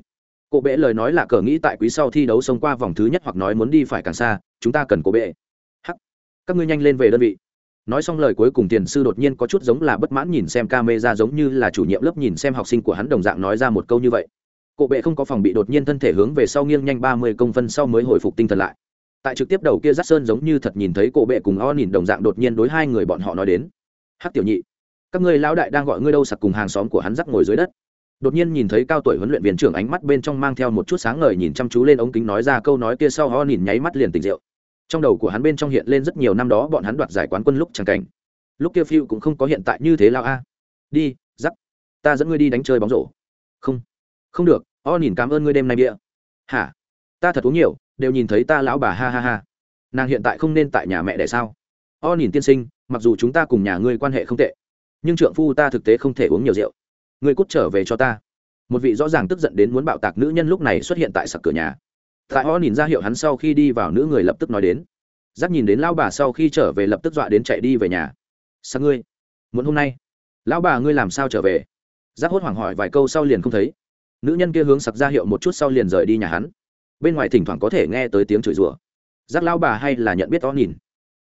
Cổ bệ lời nói là cờ nghĩ tại quý sau thi đấu xông qua vòng thứ nhất hoặc nói muốn đi phải càng xa, chúng ta cần cổ bệ. Hắc. Các ngươi nhanh lên về đơn vị nói xong lời cuối cùng tiền sư đột nhiên có chút giống là bất mãn nhìn xem ca mê ra giống như là chủ nhiệm lớp nhìn xem học sinh của hắn đồng dạng nói ra một câu như vậy. Cộ bệ không có phòng bị đột nhiên thân thể hướng về sau nghiêng nhanh ba mươi công phân sau mới hồi phục tinh thần lại. Tại trực tiếp đầu kia giác sơn giống như thật nhìn thấy cổ bệ cùng o nhìn đồng dạng đột nhiên đối hai người bọn họ nói đến. Hắc tiểu nhị, các ngươi lão đại đang gọi ngươi đâu sặc cùng hàng xóm của hắn rắc ngồi dưới đất. Đột nhiên nhìn thấy cao tuổi huấn luyện viên trưởng ánh mắt bên trong mang theo một chút sáng ngời nhìn chăm chú lên ống kính nói ra câu nói kia sau ho nhìn nháy mắt liền tỉnh rượu trong đầu của hắn bên trong hiện lên rất nhiều năm đó bọn hắn đoạt giải quán quân lúc chẳng cảnh. Lúc kia phiêu cũng không có hiện tại như thế lao a. Đi giắc ta dẫn ngươi đi đánh chơi bóng rổ. Không không được, o nhìn cảm ơn ngươi đêm nay bia hả? Ta thật uống nhiều, đều nhìn thấy ta lão bà ha ha ha. Nàng hiện tại không nên tại nhà mẹ để sao? O nhìn tiên sinh, mặc dù chúng ta cùng nhà ngươi quan hệ không tệ, nhưng trượng phu ta thực tế không thể uống nhiều rượu. Người cút trở về cho ta. Một vị rõ ràng tức giận đến muốn bạo tạc nữ nhân lúc này xuất hiện tại sặc cửa nhà tại họ nhìn ra hiệu hắn sau khi đi vào, nữ người lập tức nói đến. Giáp nhìn đến lão bà sau khi trở về lập tức dọa đến chạy đi về nhà. Sao ngươi, muốn hôm nay? Lão bà ngươi làm sao trở về? Giáp hốt hoảng hỏi vài câu sau liền không thấy. Nữ nhân kia hướng sặc ra hiệu một chút sau liền rời đi nhà hắn. Bên ngoài thỉnh thoảng có thể nghe tới tiếng chửi rủa. Giáp lão bà hay là nhận biết o nhìn?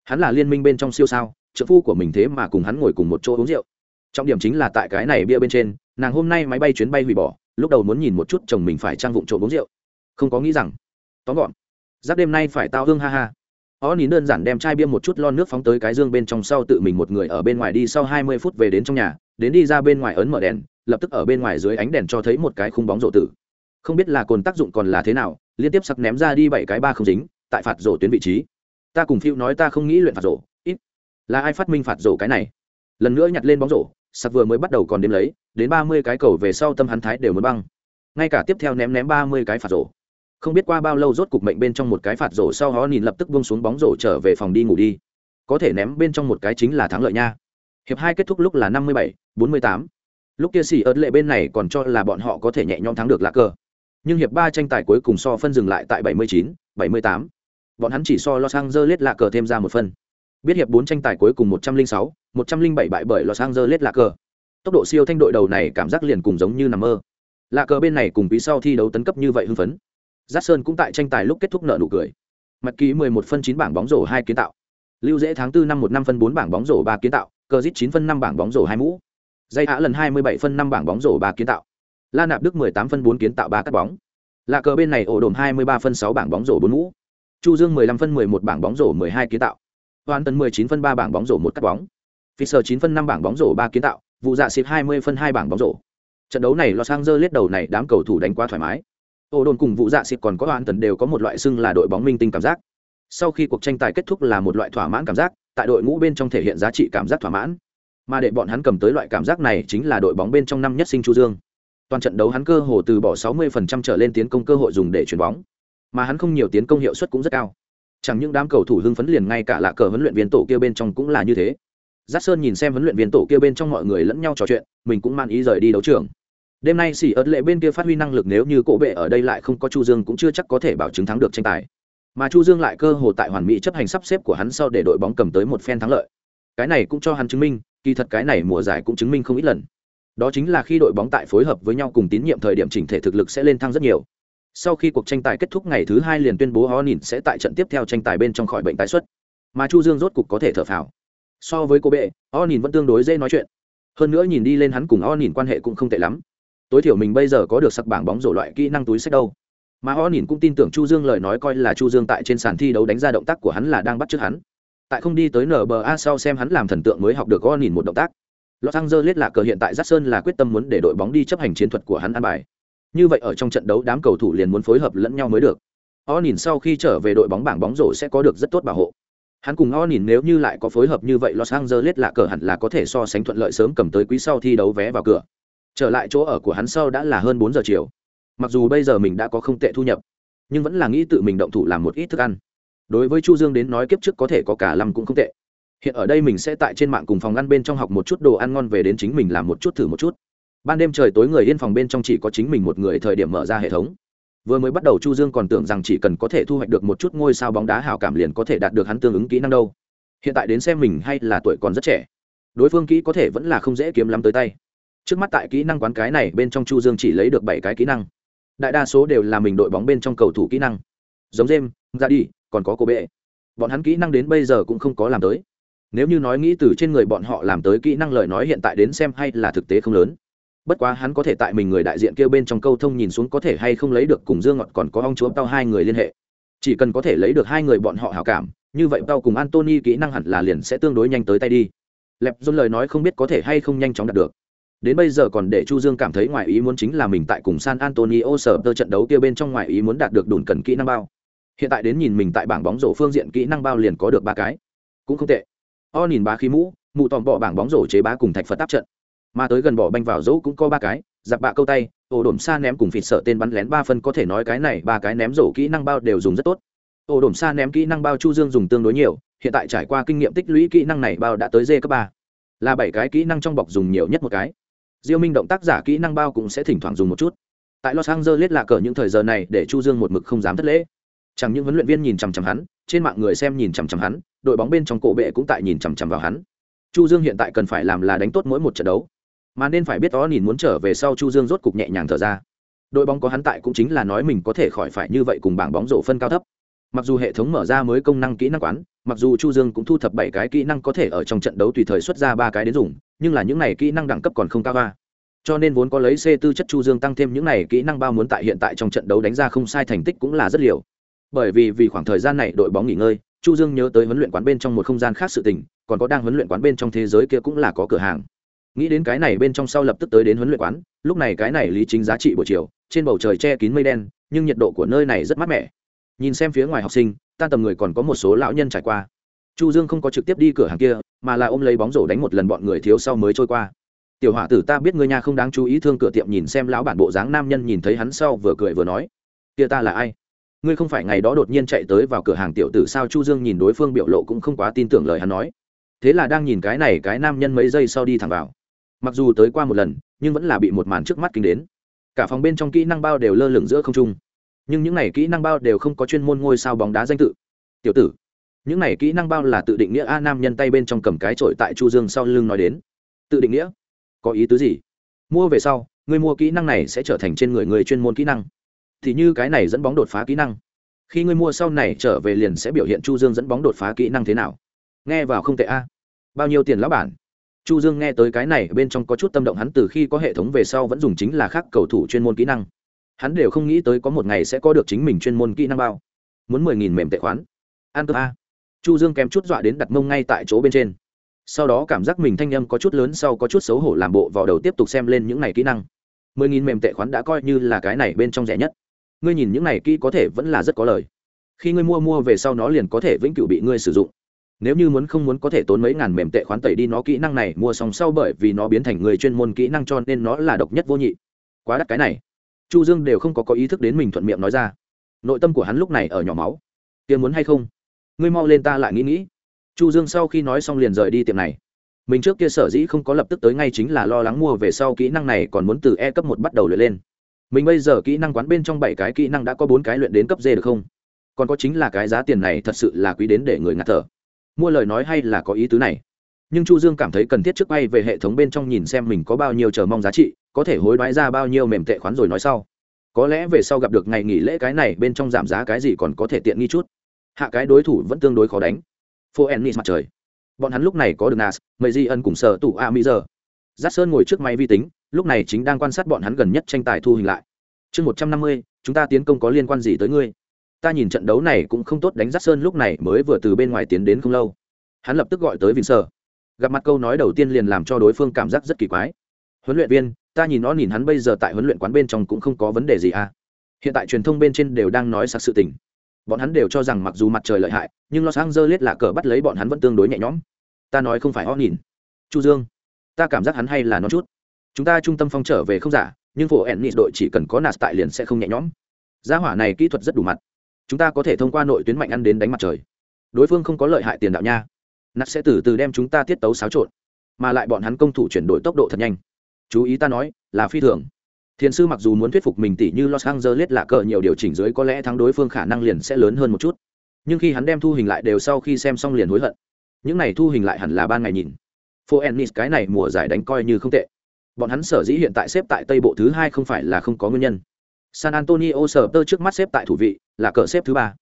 Hắn là liên minh bên trong siêu sao, trợ phu của mình thế mà cùng hắn ngồi cùng một chỗ uống rượu. Trọng điểm chính là tại cái này bia bên trên, nàng hôm nay máy bay chuyến bay hủy bỏ, lúc đầu muốn nhìn một chút chồng mình phải trang vụng trộm uống rượu. Không có nghĩ rằng tóm gọn. Giáp đêm nay phải tao hương ha ha. Ó nín đơn giản đem chai bia một chút lon nước phóng tới cái dương bên trong sau tự mình một người ở bên ngoài đi sau hai mươi phút về đến trong nhà, đến đi ra bên ngoài ấn mở đèn, lập tức ở bên ngoài dưới ánh đèn cho thấy một cái khung bóng rổ tử. Không biết là cồn tác dụng còn là thế nào, liên tiếp sặc ném ra đi bảy cái ba không dính, tại phạt rổ tuyến vị trí. Ta cùng phiêu nói ta không nghĩ luyện phạt rổ, ít. Là ai phát minh phạt rổ cái này? Lần nữa nhặt lên bóng rổ, sặc vừa mới bắt đầu còn đếm lấy, đến ba mươi cái cầu về sau tâm hắn thái đều mới băng. Ngay cả tiếp theo ném ném ba mươi cái phạt rổ không biết qua bao lâu rốt cục mệnh bên trong một cái phạt rổ sau họ nhìn lập tức buông xuống bóng rổ trở về phòng đi ngủ đi. Có thể ném bên trong một cái chính là thắng lợi nha. Hiệp hai kết thúc lúc là năm mươi bảy, bốn mươi tám. Lúc kia xì ớt lệ bên này còn cho là bọn họ có thể nhẹ nhõm thắng được lạc cờ. Nhưng hiệp ba tranh tài cuối cùng so phân dừng lại tại bảy mươi chín, bảy mươi tám. Bọn hắn chỉ so los angeles lạc cờ thêm ra một phân. Biết hiệp bốn tranh tài cuối cùng một trăm linh sáu, một trăm linh bảy bại bởi los angeles lạc cờ. Tốc độ siêu thanh đội đầu này cảm giác liền cùng giống như nằm mơ. Lạc cờ bên này cùng quý sau thi đấu tấn cấp như vậy hưng phấn. Giác Sơn cũng tại tranh tài lúc kết thúc nợ nụ cười. Mặt ký 11 phân 9 bảng bóng rổ 2 kiến tạo. Lưu Dễ tháng 4 năm 1 năm phân 4 bảng bóng rổ 3 kiến tạo, Cờ Dít 9 phân 5 bảng bóng rổ 2 mũ. Dây Hạ lần 27 phân 5 bảng bóng rổ 3 kiến tạo. La Nạp Đức 18 phân 4 kiến tạo 3 cắt bóng. Lạ cờ bên này ổ đồn 23 phân 6 bảng bóng rổ 4 mũ. Chu Dương 15 phân 11 bảng bóng rổ 12 kiến tạo. Hoàn Tấn 19 phân 3 bảng bóng rổ 1 cắt bóng. Fisher 9 phân 5 bảng bóng rổ 3 kiến tạo, vụ dạ xịp 20 phân 2 bảng bóng rổ. Trận đấu này Los Angeles đầu này đám cầu thủ đánh quá thoải mái ô đồn cùng vụ dạ xịt còn có hoàn tần đều có một loại xưng là đội bóng minh tinh cảm giác. Sau khi cuộc tranh tài kết thúc là một loại thỏa mãn cảm giác, tại đội ngũ bên trong thể hiện giá trị cảm giác thỏa mãn. Mà để bọn hắn cầm tới loại cảm giác này chính là đội bóng bên trong năm nhất sinh chu dương. Toàn trận đấu hắn cơ hồ từ bỏ 60% trở lên tiến công cơ hội dùng để chuyển bóng. Mà hắn không nhiều tiến công hiệu suất cũng rất cao. Chẳng những đám cầu thủ hưng phấn liền ngay cả lạ cờ huấn luyện viên tổ kia bên trong cũng là như thế. Giác sơn nhìn xem huấn luyện viên tổ kia bên trong mọi người lẫn nhau trò chuyện, mình cũng man ý rời đi đấu trường đêm nay xỉ ớt lệ bên kia phát huy năng lực nếu như cổ bệ ở đây lại không có chu dương cũng chưa chắc có thể bảo chứng thắng được tranh tài. Mà chu dương lại cơ hồ tại hoàn mỹ chấp hành sắp xếp của hắn sau để đội bóng cầm tới một phen thắng lợi. Cái này cũng cho hắn chứng minh, kỳ thật cái này mùa giải cũng chứng minh không ít lần. Đó chính là khi đội bóng tại phối hợp với nhau cùng tín nhiệm thời điểm chỉnh thể thực lực sẽ lên thăng rất nhiều. Sau khi cuộc tranh tài kết thúc ngày thứ hai liền tuyên bố họ nhìn sẽ tại trận tiếp theo tranh tài bên trong khỏi bệnh tái xuất. Mà chu dương rốt cục có thể thở phào. So với cô bệ o nhìn vẫn tương đối dễ nói chuyện. Hơn nữa nhìn đi lên hắn cùng o nhìn quan hệ cũng không tệ lắm tối thiểu mình bây giờ có được sặc bảng bóng rổ loại kỹ năng túi sách đâu mà họ nhìn cũng tin tưởng chu dương lời nói coi là chu dương tại trên sàn thi đấu đánh ra động tác của hắn là đang bắt chước hắn tại không đi tới nba sau xem hắn làm thần tượng mới học được họ nhìn một động tác Los Angeles là cờ hiện tại Jackson là quyết tâm muốn để đội bóng đi chấp hành chiến thuật của hắn an bài. Như vậy ở trong trận đấu đám cầu thủ liền muốn phối hợp lẫn nhau mới được. O nhìn sau khi trở về đội bóng bảng bóng rổ sẽ có được rất tốt bảo hộ. Hắn cùng O nhìn nếu như lại có phối hợp như vậy Los Angeles là cờ hẳn là có thể so sánh thuận lợi sớm cầm tới quý sau thi đấu vé vào cửa trở lại chỗ ở của hắn sau đã là hơn bốn giờ chiều. Mặc dù bây giờ mình đã có không tệ thu nhập, nhưng vẫn là nghĩ tự mình động thủ làm một ít thức ăn. Đối với chu dương đến nói kiếp trước có thể có cả năm cũng không tệ. Hiện ở đây mình sẽ tại trên mạng cùng phòng ăn bên trong học một chút đồ ăn ngon về đến chính mình làm một chút thử một chút. Ban đêm trời tối người yên phòng bên trong chỉ có chính mình một người thời điểm mở ra hệ thống. Vừa mới bắt đầu chu dương còn tưởng rằng chỉ cần có thể thu hoạch được một chút ngôi sao bóng đá hảo cảm liền có thể đạt được hắn tương ứng kỹ năng đâu. Hiện tại đến xem mình hay là tuổi còn rất trẻ. Đối phương kỹ có thể vẫn là không dễ kiếm lắm tới tay trước mắt tại kỹ năng quán cái này bên trong chu dương chỉ lấy được bảy cái kỹ năng. Đại đa số đều là mình đội bóng bên trong cầu thủ kỹ năng. Giống jem ra đi còn có cô bệ bọn hắn kỹ năng đến bây giờ cũng không có làm tới. Nếu như nói nghĩ từ trên người bọn họ làm tới kỹ năng lời nói hiện tại đến xem hay là thực tế không lớn. Bất quá hắn có thể tại mình người đại diện kêu bên trong câu thông nhìn xuống có thể hay không lấy được cùng dương ngọt còn có ông chúa tao hai người liên hệ. Chỉ cần có thể lấy được hai người bọn họ hảo cảm, như vậy tao cùng antony kỹ năng hẳn là liền sẽ tương đối nhanh tới tay đi. Lẹp dôn lời nói không biết có thể hay không nhanh chóng đạt được đến bây giờ còn để chu dương cảm thấy ngoài ý muốn chính là mình tại cùng san antonio sở tơ trận đấu kia bên trong ngoài ý muốn đạt được đủ cần kỹ năng bao. Hiện tại đến nhìn mình tại bảng bóng rổ phương diện kỹ năng bao liền có được ba cái. Cũng không tệ. O nhìn ba khí mũ, mụ tòm bỏ bảng bóng rổ chế bá cùng thạch phật áp trận. Mà tới gần bỏ banh vào dỗ cũng có ba cái, giặc bạ câu tay, ổ đổm xa ném cùng phịt sợ tên bắn lén ba phân có thể nói cái này ba cái ném rổ kỹ năng bao đều dùng rất tốt. Ổ đổm xa ném kỹ năng bao chu dương dùng tương đối nhiều, hiện tại trải qua kinh nghiệm tích lũy kỹ năng này bao đã tới d cấp ba. Là bảy cái kỹ năng trong bọc dùng nhiều nhất một cái diêu minh động tác giả kỹ năng bao cũng sẽ thỉnh thoảng dùng một chút. Tại los angeles là cờ những thời giờ này để chu dương một mực không dám thất lễ. Chẳng những huấn luyện viên nhìn chằm chằm hắn, trên mạng người xem nhìn chằm chằm hắn, đội bóng bên trong cổ bệ cũng tại nhìn chằm chằm vào hắn. Chu dương hiện tại cần phải làm là đánh tốt mỗi một trận đấu. Mà nên phải biết đó nhìn muốn trở về sau chu dương rốt cục nhẹ nhàng thở ra. Đội bóng có hắn tại cũng chính là nói mình có thể khỏi phải như vậy cùng bảng bóng rổ phân cao thấp mặc dù hệ thống mở ra mới công năng kỹ năng quán, mặc dù chu dương cũng thu thập bảy cái kỹ năng có thể ở trong trận đấu tùy thời xuất ra ba cái đến dùng, nhưng là những này kỹ năng đẳng cấp còn không cao ba. Cho nên vốn có lấy c tư chất chu dương tăng thêm những này kỹ năng bao muốn tại hiện tại trong trận đấu đánh ra không sai thành tích cũng là rất liều. Bởi vì vì khoảng thời gian này đội bóng nghỉ ngơi, chu dương nhớ tới huấn luyện quán bên trong một không gian khác sự tình, còn có đang huấn luyện quán bên trong thế giới kia cũng là có cửa hàng. Nghĩ đến cái này bên trong sau lập tức tới đến huấn luyện quán, lúc này cái này lý chính giá trị buổi chiều, trên bầu trời che kín mây đen, nhưng nhiệt độ của nơi này rất mát mẻ nhìn xem phía ngoài học sinh, tan tầm người còn có một số lão nhân trải qua. Chu dương không có trực tiếp đi cửa hàng kia, mà là ôm lấy bóng rổ đánh một lần bọn người thiếu sau mới trôi qua. Tiểu hỏa tử, ta biết ngươi nhà không đáng chú ý, thương cửa tiệm nhìn xem lão bản bộ dáng nam nhân nhìn thấy hắn sau vừa cười vừa nói, kia ta là ai? Ngươi không phải ngày đó đột nhiên chạy tới vào cửa hàng tiểu tử sao? Chu dương nhìn đối phương biểu lộ cũng không quá tin tưởng lời hắn nói. Thế là đang nhìn cái này cái nam nhân mấy giây sau đi thẳng vào. Mặc dù tới qua một lần, nhưng vẫn là bị một màn trước mắt kinh đến. Cả phòng bên trong kỹ năng bao đều lơ lửng giữa không trung nhưng những này kỹ năng bao đều không có chuyên môn ngôi sao bóng đá danh tự. Tiểu tử, những này kỹ năng bao là tự định nghĩa a nam nhân tay bên trong cầm cái trội tại chu dương sau lưng nói đến. Tự định nghĩa? Có ý tứ gì? Mua về sau, người mua kỹ năng này sẽ trở thành trên người người chuyên môn kỹ năng. Thì như cái này dẫn bóng đột phá kỹ năng. Khi người mua sau này trở về liền sẽ biểu hiện chu dương dẫn bóng đột phá kỹ năng thế nào. Nghe vào không tệ a. Bao nhiêu tiền lão bản? Chu dương nghe tới cái này, bên trong có chút tâm động hắn từ khi có hệ thống về sau vẫn dùng chính là khác cầu thủ chuyên môn kỹ năng hắn đều không nghĩ tới có một ngày sẽ có được chính mình chuyên môn kỹ năng bao. Muốn mười nghìn mềm tệ khoán. An cơ a. Chu dương kém chút dọa đến đặt mông ngay tại chỗ bên trên. Sau đó cảm giác mình thanh âm có chút lớn sau có chút xấu hổ làm bộ vào đầu tiếp tục xem lên những này kỹ năng. Mười nghìn mềm tệ khoán đã coi như là cái này bên trong rẻ nhất. Ngươi nhìn những này kỹ có thể vẫn là rất có lời. Khi ngươi mua mua về sau nó liền có thể vĩnh cửu bị ngươi sử dụng. Nếu như muốn không muốn có thể tốn mấy ngàn mềm tệ khoán tẩy đi nó kỹ năng này mua xong sau bởi vì nó biến thành người chuyên môn kỹ năng cho nên nó là độc nhất vô nhị. Quá đắt cái này chu dương đều không có có ý thức đến mình thuận miệng nói ra. Nội tâm của hắn lúc này ở nhỏ máu. Tiền muốn hay không? Ngươi mau lên ta lại nghĩ nghĩ. Chu dương sau khi nói xong liền rời đi tiệm này. Mình trước kia sở dĩ không có lập tức tới ngay chính là lo lắng mua về sau kỹ năng này còn muốn từ e cấp một bắt đầu luyện lên. Mình bây giờ kỹ năng quán bên trong bảy cái kỹ năng đã có bốn cái luyện đến cấp d được không? Còn có chính là cái giá tiền này thật sự là quý đến để người ngạt thở. Mua lời nói hay là có ý tứ này? Nhưng chu dương cảm thấy cần thiết trước bay về hệ thống bên trong nhìn xem mình có bao nhiêu chờ mong giá trị, có thể hối đoái ra bao nhiêu mềm tệ khoán rồi nói sau. Có lẽ về sau gặp được ngày nghỉ lễ cái này, bên trong giảm giá cái gì còn có thể tiện nghi chút. Hạ cái đối thủ vẫn tương đối khó đánh. Phố ennis mặt trời. Bọn hắn lúc này có được nas mây di ân cùng sở tủ a mỹ giờ. Giác sơn ngồi trước máy vi tính, lúc này chính đang quan sát bọn hắn gần nhất tranh tài thu hình lại. Chương một trăm năm mươi, chúng ta tiến công có liên quan gì tới ngươi? Ta nhìn trận đấu này cũng không tốt đánh giác sơn lúc này mới vừa từ bên ngoài tiến đến không lâu. Hắn lập tức gọi tới vinh sơ gặp mặt câu nói đầu tiên liền làm cho đối phương cảm giác rất kỳ quái. Huấn luyện viên, ta nhìn nó nhìn hắn bây giờ tại huấn luyện quán bên trong cũng không có vấn đề gì à. Hiện tại truyền thông bên trên đều đang nói sặc sự tình. Bọn hắn đều cho rằng mặc dù mặt trời lợi hại, nhưng los angeles là cờ bắt lấy bọn hắn vẫn tương đối nhẹ nhõm. Ta nói không phải họ nhìn. Chu dương, ta cảm giác hắn hay là nó chút. Chúng ta trung tâm phong trở về không giả, nhưng phổ ennis đội chỉ cần có nạt tại liền sẽ không nhẹ nhõm. Gia hỏa này kỹ thuật rất đủ mặt. Chúng ta có thể thông qua nội tuyến mạnh ăn đến đánh mặt trời. Đối phương không có lợi hại tiền đạo nha nạt sẽ từ từ đem chúng ta tiết tấu xáo trộn, mà lại bọn hắn công thủ chuyển đổi tốc độ thật nhanh. Chú ý ta nói, là phi thường. Thiền sư mặc dù muốn thuyết phục mình tỷ như los angeles là cờ nhiều điều chỉnh dưới có lẽ thắng đối phương khả năng liền sẽ lớn hơn một chút. Nhưng khi hắn đem thu hình lại đều sau khi xem xong liền hối hận. Những này thu hình lại hẳn là ban ngày nhìn. Phố ennis, cái này mùa giải đánh coi như không tệ. Bọn hắn sở dĩ hiện tại xếp tại tây bộ thứ hai không phải là không có nguyên nhân. San antonio sở tơ trước mắt xếp tại thủ vị, là cờ xếp thứ ba.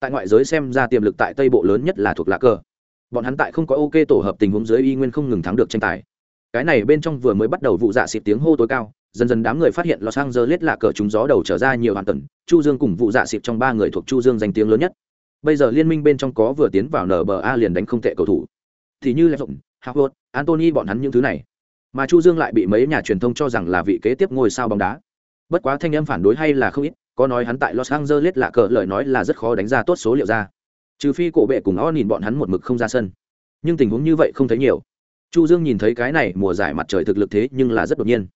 Tại ngoại giới xem ra tiềm lực tại tây bộ lớn nhất là thuộc lạc cờ bọn hắn tại không có ok tổ hợp tình huống dưới y nguyên không ngừng thắng được tranh tài. Cái này bên trong vừa mới bắt đầu vụ dạ xịt tiếng hô tối cao, dần dần đám người phát hiện los angeles là cờ chúng gió đầu trở ra nhiều hoàn tần chu dương cùng vụ dạ xịt trong ba người thuộc chu dương danh tiếng lớn nhất. Bây giờ liên minh bên trong có vừa tiến vào nba liền đánh không tệ cầu thủ. Thì như lẽ rộng, howard antony bọn hắn những thứ này. Mà chu dương lại bị mấy nhà truyền thông cho rằng là vị kế tiếp ngôi sao bóng đá. Bất quá thanh em phản đối hay là không ít, có nói hắn tại los angeles là cờ, lời nói là rất khó đánh ra tốt số liệu ra trừ phi cổ bệ cùng o nhìn bọn hắn một mực không ra sân. Nhưng tình huống như vậy không thấy nhiều. Chu dương nhìn thấy cái này mùa giải mặt trời thực lực thế nhưng là rất đột nhiên.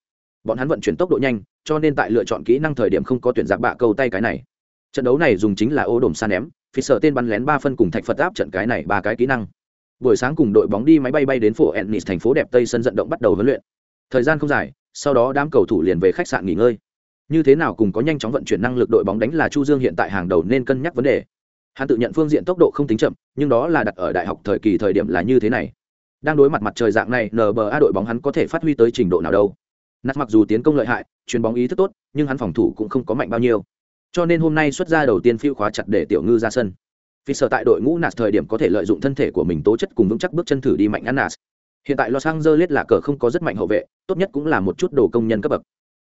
Bọn hắn vận chuyển tốc độ nhanh, cho nên tại lựa chọn kỹ năng thời điểm không có tuyển giặc bạ câu tay cái này. Trận đấu này dùng chính là ô đồm san ném phi sợ tên bắn lén ba phân cùng thạch phật áp trận cái này ba cái kỹ năng. Buổi sáng cùng đội bóng đi máy bay bay đến phố ennis, thành phố đẹp tây sân vận động bắt đầu huấn luyện. Thời gian không dài, sau đó đám cầu thủ liền về khách sạn nghỉ ngơi. Như thế nào cùng có nhanh chóng vận chuyển năng lực đội bóng đánh là chu dương hiện tại hàng đầu nên cân nhắc vấn đề hắn tự nhận phương diện tốc độ không tính chậm, nhưng đó là đặt ở đại học thời kỳ thời điểm là như thế này. Đang đối mặt mặt trời dạng này nba đội bóng hắn có thể phát huy tới trình độ nào đâu. Nát mặc dù tiến công lợi hại, chuyền bóng ý thức tốt, nhưng hắn phòng thủ cũng không có mạnh bao nhiêu. Cho nên hôm nay xuất ra đầu tiên phiêu khóa chặt để tiểu ngư ra sân. Vì sợ tại đội ngũ nạt thời điểm có thể lợi dụng thân thể của mình tố chất cùng vững chắc bước chân thử đi mạnh ăn nạt hiện tại los angeles là cờ không có rất mạnh hậu vệ, tốt nhất cũng là một chút đồ công nhân cấp bậc.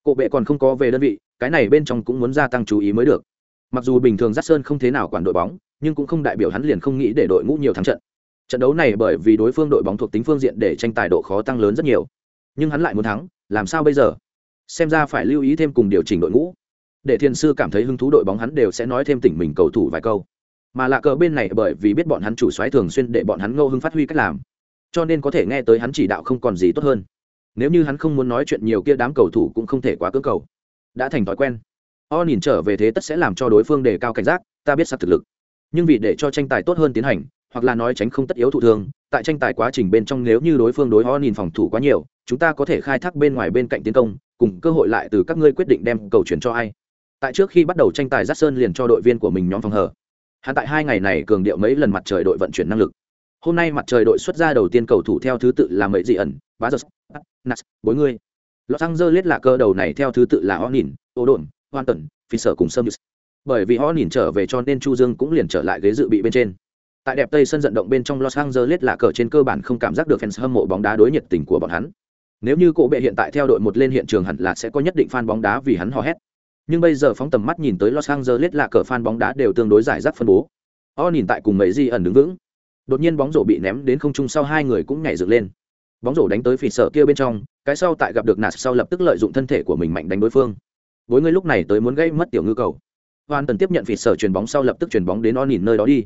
Cộ vệ còn không có về đơn vị, cái này bên trong cũng muốn gia tăng chú ý mới được mặc dù bình thường giác sơn không thế nào quản đội bóng, nhưng cũng không đại biểu hắn liền không nghĩ để đội ngũ nhiều thắng trận. Trận đấu này bởi vì đối phương đội bóng thuộc tính phương diện để tranh tài độ khó tăng lớn rất nhiều. Nhưng hắn lại muốn thắng, làm sao bây giờ? Xem ra phải lưu ý thêm cùng điều chỉnh đội ngũ. Để thiên sư cảm thấy hứng thú đội bóng hắn đều sẽ nói thêm tỉnh mình cầu thủ vài câu. Mà lạ cờ bên này bởi vì biết bọn hắn chủ xoáy thường xuyên để bọn hắn ngô hưng phát huy cách làm. Cho nên có thể nghe tới hắn chỉ đạo không còn gì tốt hơn. Nếu như hắn không muốn nói chuyện nhiều kia đám cầu thủ cũng không thể quá cưỡng cầu. Đã thành thói quen o nhìn trở về thế tất sẽ làm cho đối phương đề cao cảnh giác, ta biết sắp thực lực. Nhưng vì để cho tranh tài tốt hơn tiến hành, hoặc là nói tránh không tất yếu thụ thương, tại tranh tài quá trình bên trong nếu như đối phương đối o nhìn phòng thủ quá nhiều, chúng ta có thể khai thác bên ngoài bên cạnh tiến công, cùng cơ hội lại từ các ngươi quyết định đem cầu chuyển cho ai. Tại trước khi bắt đầu tranh tài giắt sơn liền cho đội viên của mình nhóm phòng hờ. Hắn tại hai ngày này cường điệu mấy lần mặt trời đội vận chuyển năng lực. Hôm nay mặt trời đội xuất ra đầu tiên cầu thủ theo thứ tự là mấy dị ẩn, bá giật nas bốn xăng dơ lết là cơ đầu này theo thứ tự là o nhìn ô đồn hoan tần phi sở cùng sâm bởi vì họ nhìn trở về cho nên chu dương cũng liền trở lại ghế dự bị bên trên. Tại đẹp tây sân vận động bên trong los angeles là cờ trên cơ bản không cảm giác được fans hâm mộ bóng đá đối nhiệt tình của bọn hắn. Nếu như cổ bệ hiện tại theo đội một lên hiện trường hẳn là sẽ có nhất định fan bóng đá vì hắn hò hét. Nhưng bây giờ phóng tầm mắt nhìn tới los angeles là cờ fan bóng đá đều tương đối giải rác phân bố. Họ nhìn tại cùng mấy di ẩn đứng vững. Đột nhiên bóng rổ bị ném đến không trung sau hai người cũng nhảy dựng lên. Bóng rổ đánh tới phỉ sợ kia bên trong, cái sau tại gặp được nạt sau lập tức lợi dụng thân thể của mình mạnh đánh đối phương bối người lúc này tới muốn gây mất tiểu ngư cầu. Hoàn tần tiếp nhận phỉ sở chuyền bóng sau lập tức chuyền bóng đến o nhìn nơi đó đi.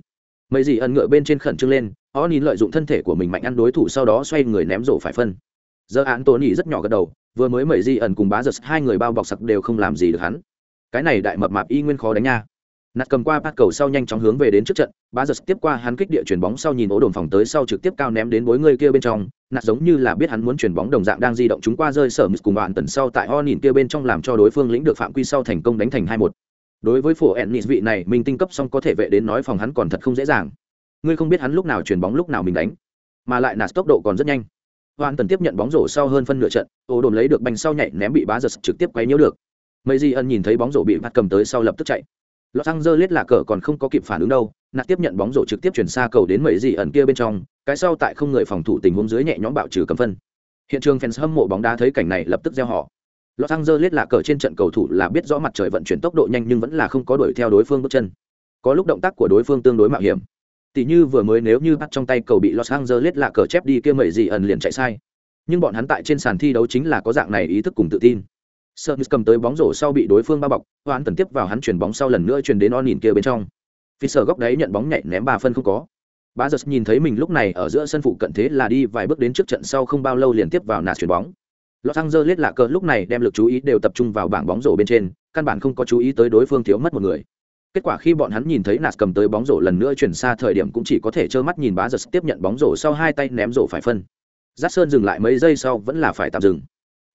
Mấy gì ẩn ngựa bên trên khẩn trương lên o nhìn lợi dụng thân thể của mình mạnh ăn đối thủ sau đó xoay người ném rổ phải phân. Giờ án tổ nhỉ rất nhỏ gật đầu, vừa mới mấy gì ẩn cùng bá giật hai người bao bọc sặc đều không làm gì được hắn. Cái này đại mập mạp y nguyên khó đánh nha nạt cầm qua bát cầu sau nhanh chóng hướng về đến trước trận, bá giật tiếp qua hắn kích địa chuyển bóng sau nhìn ố đồn phòng tới sau trực tiếp cao ném đến bối người kia bên trong. Nạt giống như là biết hắn muốn chuyển bóng đồng dạng đang di động chúng qua rơi sở mít cùng bạn tần sau tại ho nhìn kia bên trong làm cho đối phương lĩnh được phạm quy sau thành công đánh thành hai một. Đối với phổ ennis vị này, mình tinh cấp xong có thể vệ đến nói phòng hắn còn thật không dễ dàng. Ngươi không biết hắn lúc nào chuyển bóng lúc nào mình đánh, mà lại nạt tốc độ còn rất nhanh. Hoàn tần tiếp nhận bóng rổ sau hơn phân nửa trận ố đồn lấy được banh sau nhảy ném bị bá giật trực tiếp quấy nhiễu được. Mấy di ân nhìn thấy bóng rổ bị bắt cầm tới sau lập tức chạy. Los Angeles là cờ còn không có kịp phản ứng đâu, nạt tiếp nhận bóng rổ trực tiếp chuyển xa cầu đến mấy gì ẩn kia bên trong, cái sau tại không người phòng thủ tình huống dưới nhẹ nhõm bạo trừ cầm phân. Hiện trường fans hâm mộ bóng đá thấy cảnh này lập tức reo hò. Los Angeles là cờ trên trận cầu thủ là biết rõ mặt trời vận chuyển tốc độ nhanh nhưng vẫn là không có đuổi theo đối phương bước chân. Có lúc động tác của đối phương tương đối mạo hiểm. Tỷ như vừa mới nếu như bắt trong tay cầu bị Los Angeles là cờ chép đi kia mấy gì ẩn liền chạy sai. Nhưng bọn hắn tại trên sàn thi đấu chính là có dạng này ý thức cùng tự tin sợ cầm tới bóng rổ sau bị đối phương bao bọc hoãn tần tiếp vào hắn chuyển bóng sau lần nữa chuyển đến on nhìn kia bên trong Fisher sợ góc đấy nhận bóng nhảy ném ba phân không có ba giật nhìn thấy mình lúc này ở giữa sân phụ cận thế là đi vài bước đến trước trận sau không bao lâu liền tiếp vào nạt chuyển bóng Los Angeles lạ cờ lúc này đem lực chú ý đều tập trung vào bảng bóng rổ bên trên, căn bản không có chú ý tới đối phương thiếu mất một người. Kết quả khi bọn hắn nhìn thấy Nạt cầm tới bóng rổ lần nữa chuyển xa thời điểm cũng chỉ có thể trơ mắt nhìn bá giật tiếp nhận bóng rổ sau hai tay ném rổ phải phân. Giác Sơn dừng lại mấy giây sau vẫn là phải tạm dừng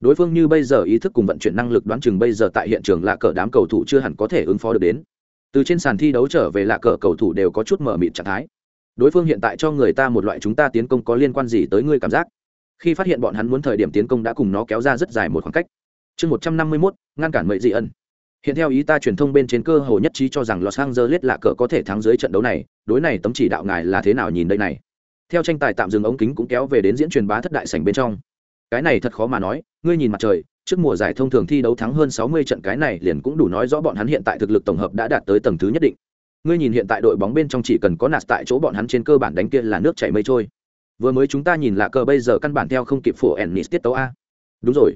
đối phương như bây giờ ý thức cùng vận chuyển năng lực đoán chừng bây giờ tại hiện trường lạ cờ đám cầu thủ chưa hẳn có thể ứng phó được đến. Từ trên sàn thi đấu trở về lạ cờ cầu thủ đều có chút mở mịt trạng thái. Đối phương hiện tại cho người ta một loại chúng ta tiến công có liên quan gì tới ngươi cảm giác? Khi phát hiện bọn hắn muốn thời điểm tiến công đã cùng nó kéo ra rất dài một khoảng cách. Chương một trăm năm mươi mốt, ngăn cản mệnh dị ẩn. Hiện theo ý ta truyền thông bên trên cơ hồ nhất trí cho rằng los angeles lạ cờ có thể thắng dưới trận đấu này, đối này tấm chỉ đạo ngài là thế nào nhìn đây này? Theo tranh tài tạm dừng ống kính cũng kéo về đến diễn truyền bá thất đại sảnh bên trong. Cái này thật khó mà nói ngươi nhìn mặt trời, trước mùa giải thông thường thi đấu thắng hơn sáu mươi trận cái này liền cũng đủ nói rõ bọn hắn hiện tại thực lực tổng hợp đã đạt tới tầng thứ nhất định. Ngươi nhìn hiện tại đội bóng bên trong chỉ cần có nạt tại chỗ bọn hắn trên cơ bản đánh kia là nước chảy mây trôi. Vừa mới chúng ta nhìn là cờ bây giờ căn bản theo không kịp phổ ennis tiết tấu a. Đúng rồi.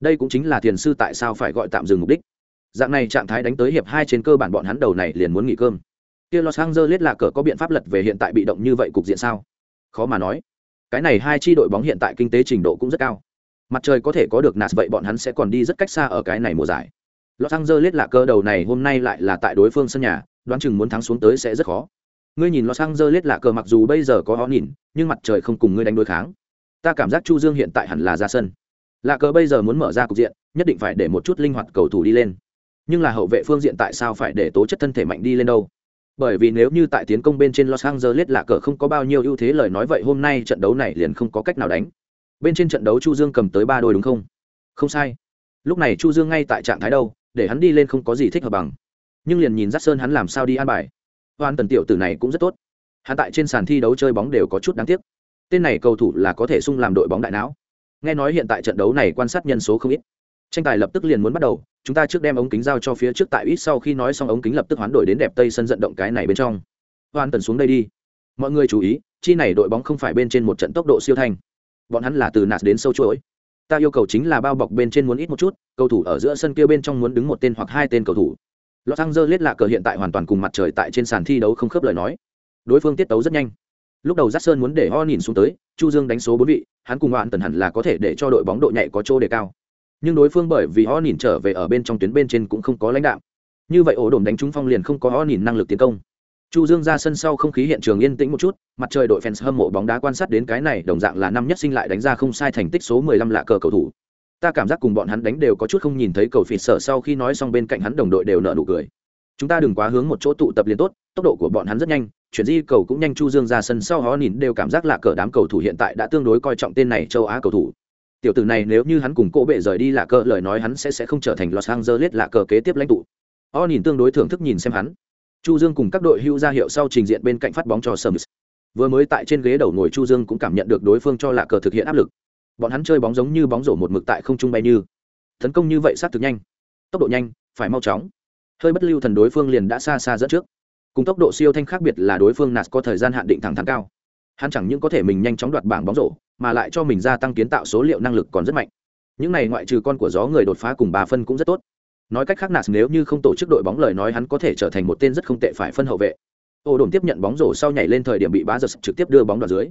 Đây cũng chính là thiền sư tại sao phải gọi tạm dừng mục đích. Dạng này trạng thái đánh tới hiệp hai trên cơ bản bọn hắn đầu này liền muốn nghỉ cơm. Kia los angeles là cờ có biện pháp lật về hiện tại bị động như vậy cục diện sao? Khó mà nói. Cái này hai chi đội bóng hiện tại kinh tế trình độ cũng rất cao mặt trời có thể có được nạt vậy bọn hắn sẽ còn đi rất cách xa ở cái này mùa giải. Los angeles là cơ đầu này hôm nay lại là tại đối phương sân nhà, đoán chừng muốn thắng xuống tới sẽ rất khó. Ngươi nhìn los angeles là cờ mặc dù bây giờ có họ nhìn, nhưng mặt trời không cùng ngươi đánh đối kháng. Ta cảm giác chu dương hiện tại hẳn là ra sân. Lạ cờ bây giờ muốn mở ra cục diện, nhất định phải để một chút linh hoạt cầu thủ đi lên. Nhưng là hậu vệ phương diện tại sao phải để tố chất thân thể mạnh đi lên đâu? Bởi vì nếu như tại tiến công bên trên los angeles lạ cờ không có bao nhiêu ưu thế, lời nói vậy hôm nay trận đấu này liền không có cách nào đánh bên trên trận đấu chu dương cầm tới ba đôi đúng không? Không sai. Lúc này chu dương ngay tại trạng thái đâu, để hắn đi lên không có gì thích hợp bằng. Nhưng liền nhìn Dát sơn hắn làm sao đi an bài. Hoàn tần tiểu tử này cũng rất tốt. Hắn tại trên sàn thi đấu chơi bóng đều có chút đáng tiếc. Tên này cầu thủ là có thể sung làm đội bóng đại não. Nghe nói hiện tại trận đấu này quan sát nhân số không ít. Tranh tài lập tức liền muốn bắt đầu, chúng ta trước đem ống kính giao cho phía trước tại ít sau khi nói xong ống kính lập tức hoán đổi đến đẹp tây sân vận động cái này bên trong. Hoàn tần xuống đây đi. Mọi người chú ý, chi này đội bóng không phải bên trên một trận tốc độ siêu thanh bọn hắn là từ nạt đến sâu chuỗi ta yêu cầu chính là bao bọc bên trên muốn ít một chút cầu thủ ở giữa sân kia bên trong muốn đứng một tên hoặc hai tên cầu thủ Los Angeles lạ cờ hiện tại hoàn toàn cùng mặt trời tại trên sàn thi đấu không khớp lời nói. Đối phương tiết tấu rất nhanh. Lúc đầu Jackson muốn để Ho nhìn xuống tới, Chu Dương đánh số bốn vị, hắn cùng Hoạn Tần hẳn là có thể để cho đội bóng độ nhạy có chỗ đề cao. Nhưng đối phương bởi vì Ho nhìn trở về ở bên trong tuyến bên trên cũng không có lãnh đạo. Như vậy ổ đồn đánh trúng phong liền không có Ho nhìn năng lực tiến công. Chu Dương ra sân sau không khí hiện trường yên tĩnh một chút, mặt trời đội fans hâm mộ bóng đá quan sát đến cái này đồng dạng là năm nhất sinh lại đánh ra không sai thành tích số 15 lạ cờ cầu thủ. Ta cảm giác cùng bọn hắn đánh đều có chút không nhìn thấy cầu phỉ sợ sau khi nói xong bên cạnh hắn đồng đội đều nở nụ cười. Chúng ta đừng quá hướng một chỗ tụ tập liền tốt tốc độ của bọn hắn rất nhanh chuyển di cầu cũng nhanh chu dương ra sân sau họ nhìn đều cảm giác lạ cờ đám cầu thủ hiện tại đã tương đối coi trọng tên này châu á cầu thủ. Tiểu tử này nếu như hắn cùng cỗ bệ rời đi lạ cờ lời nói hắn sẽ sẽ không trở thành los angeles lạ cờ kế tiếp lãnh tụ. Họ nhìn tương đối thưởng thức nhìn xem hắn chu dương cùng các đội hưu ra hiệu sau trình diện bên cạnh phát bóng cho sams vừa mới tại trên ghế đầu ngồi chu dương cũng cảm nhận được đối phương cho là cờ thực hiện áp lực. Bọn hắn chơi bóng giống như bóng rổ một mực tại không trung bay như. Tấn công như vậy sát thực nhanh. Tốc độ nhanh, phải mau chóng. Hơi bất lưu thần đối phương liền đã xa xa dẫn trước. Cùng tốc độ siêu thanh khác biệt là đối phương nạt có thời gian hạn định thẳng thắn cao. Hắn chẳng những có thể mình nhanh chóng đoạt bảng bóng rổ, mà lại cho mình gia tăng kiến tạo số liệu năng lực còn rất mạnh. Những này ngoại trừ con của gió người đột phá cùng bà phân cũng rất tốt nói cách khác nạt nếu như không tổ chức đội bóng lời nói hắn có thể trở thành một tên rất không tệ phải phân hậu vệ. Ô đồn tiếp nhận bóng rổ sau nhảy lên thời điểm bị bá giật trực tiếp đưa bóng đoạt dưới.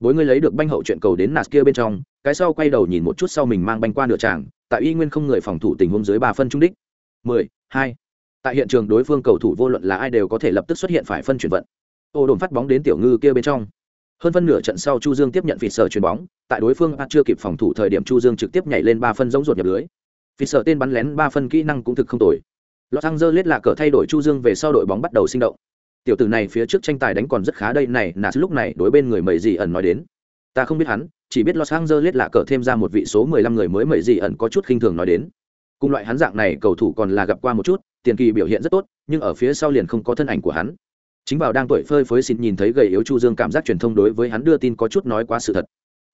Bối ngươi lấy được banh hậu chuyện cầu đến nạt kia bên trong, cái sau quay đầu nhìn một chút sau mình mang banh qua nửa tràng, tại y nguyên không người phòng thủ tình huống dưới ba phân trung đích. Mười, hai. Tại hiện trường đối phương cầu thủ vô luận là ai đều có thể lập tức xuất hiện phải phân chuyển vận. Ô đồn phát bóng đến tiểu ngư kia bên trong. Hơn phân nửa trận sau chu dương tiếp nhận vịt sở chuyền bóng, tại đối phương bắt chưa kịp phòng thủ thời điểm chu dương trực tiếp nhảy lên ba phân giống ruột nhập lưới vì sợ tên bắn lén ba phân kỹ năng cũng thực không tồi. Lọt thăng dơ lết là cờ thay đổi chu dương về sau đội bóng bắt đầu sinh động. Tiểu tử này phía trước tranh tài đánh còn rất khá đây, này là lúc này đối bên người mầy gì ẩn nói đến. Ta không biết hắn, chỉ biết los angeles lạ cờ thêm ra một vị số 15 người mới mầy gì ẩn có chút khinh thường nói đến. Cùng loại hắn dạng này, cầu thủ còn là gặp qua một chút, tiền kỳ biểu hiện rất tốt, nhưng ở phía sau liền không có thân ảnh của hắn. Chính vào đang tuổi phơi phới xin nhìn thấy gầy yếu chu dương cảm giác truyền thông đối với hắn đưa tin có chút nói quá sự thật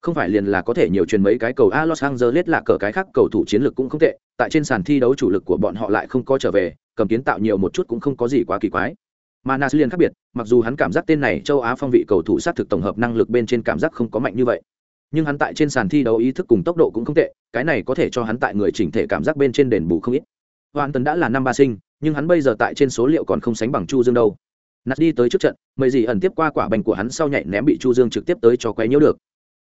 không phải liền là có thể nhiều truyền mấy cái cầu a los angeles là cờ cái khác, cầu thủ chiến lược cũng không tệ, tại trên sàn thi đấu chủ lực của bọn họ lại không có trở về, cầm kiến tạo nhiều một chút cũng không có gì quá kỳ quái. Mà nas liền khác biệt, mặc dù hắn cảm giác tên này châu á phong vị cầu thủ sát thực tổng hợp năng lực bên trên cảm giác không có mạnh như vậy, nhưng hắn tại trên sàn thi đấu ý thức cùng tốc độ cũng không tệ, cái này có thể cho hắn tại người chỉnh thể cảm giác bên trên đền bù không ít. Hoàn tần đã là năm ba sinh, nhưng hắn bây giờ tại trên số liệu còn không sánh bằng chu dương đâu. Nạt đi tới trước trận mấy gì ẩn tiếp qua quả bành của hắn sau nhảy ném bị chu dương trực tiếp tới cho quấy nhiễu được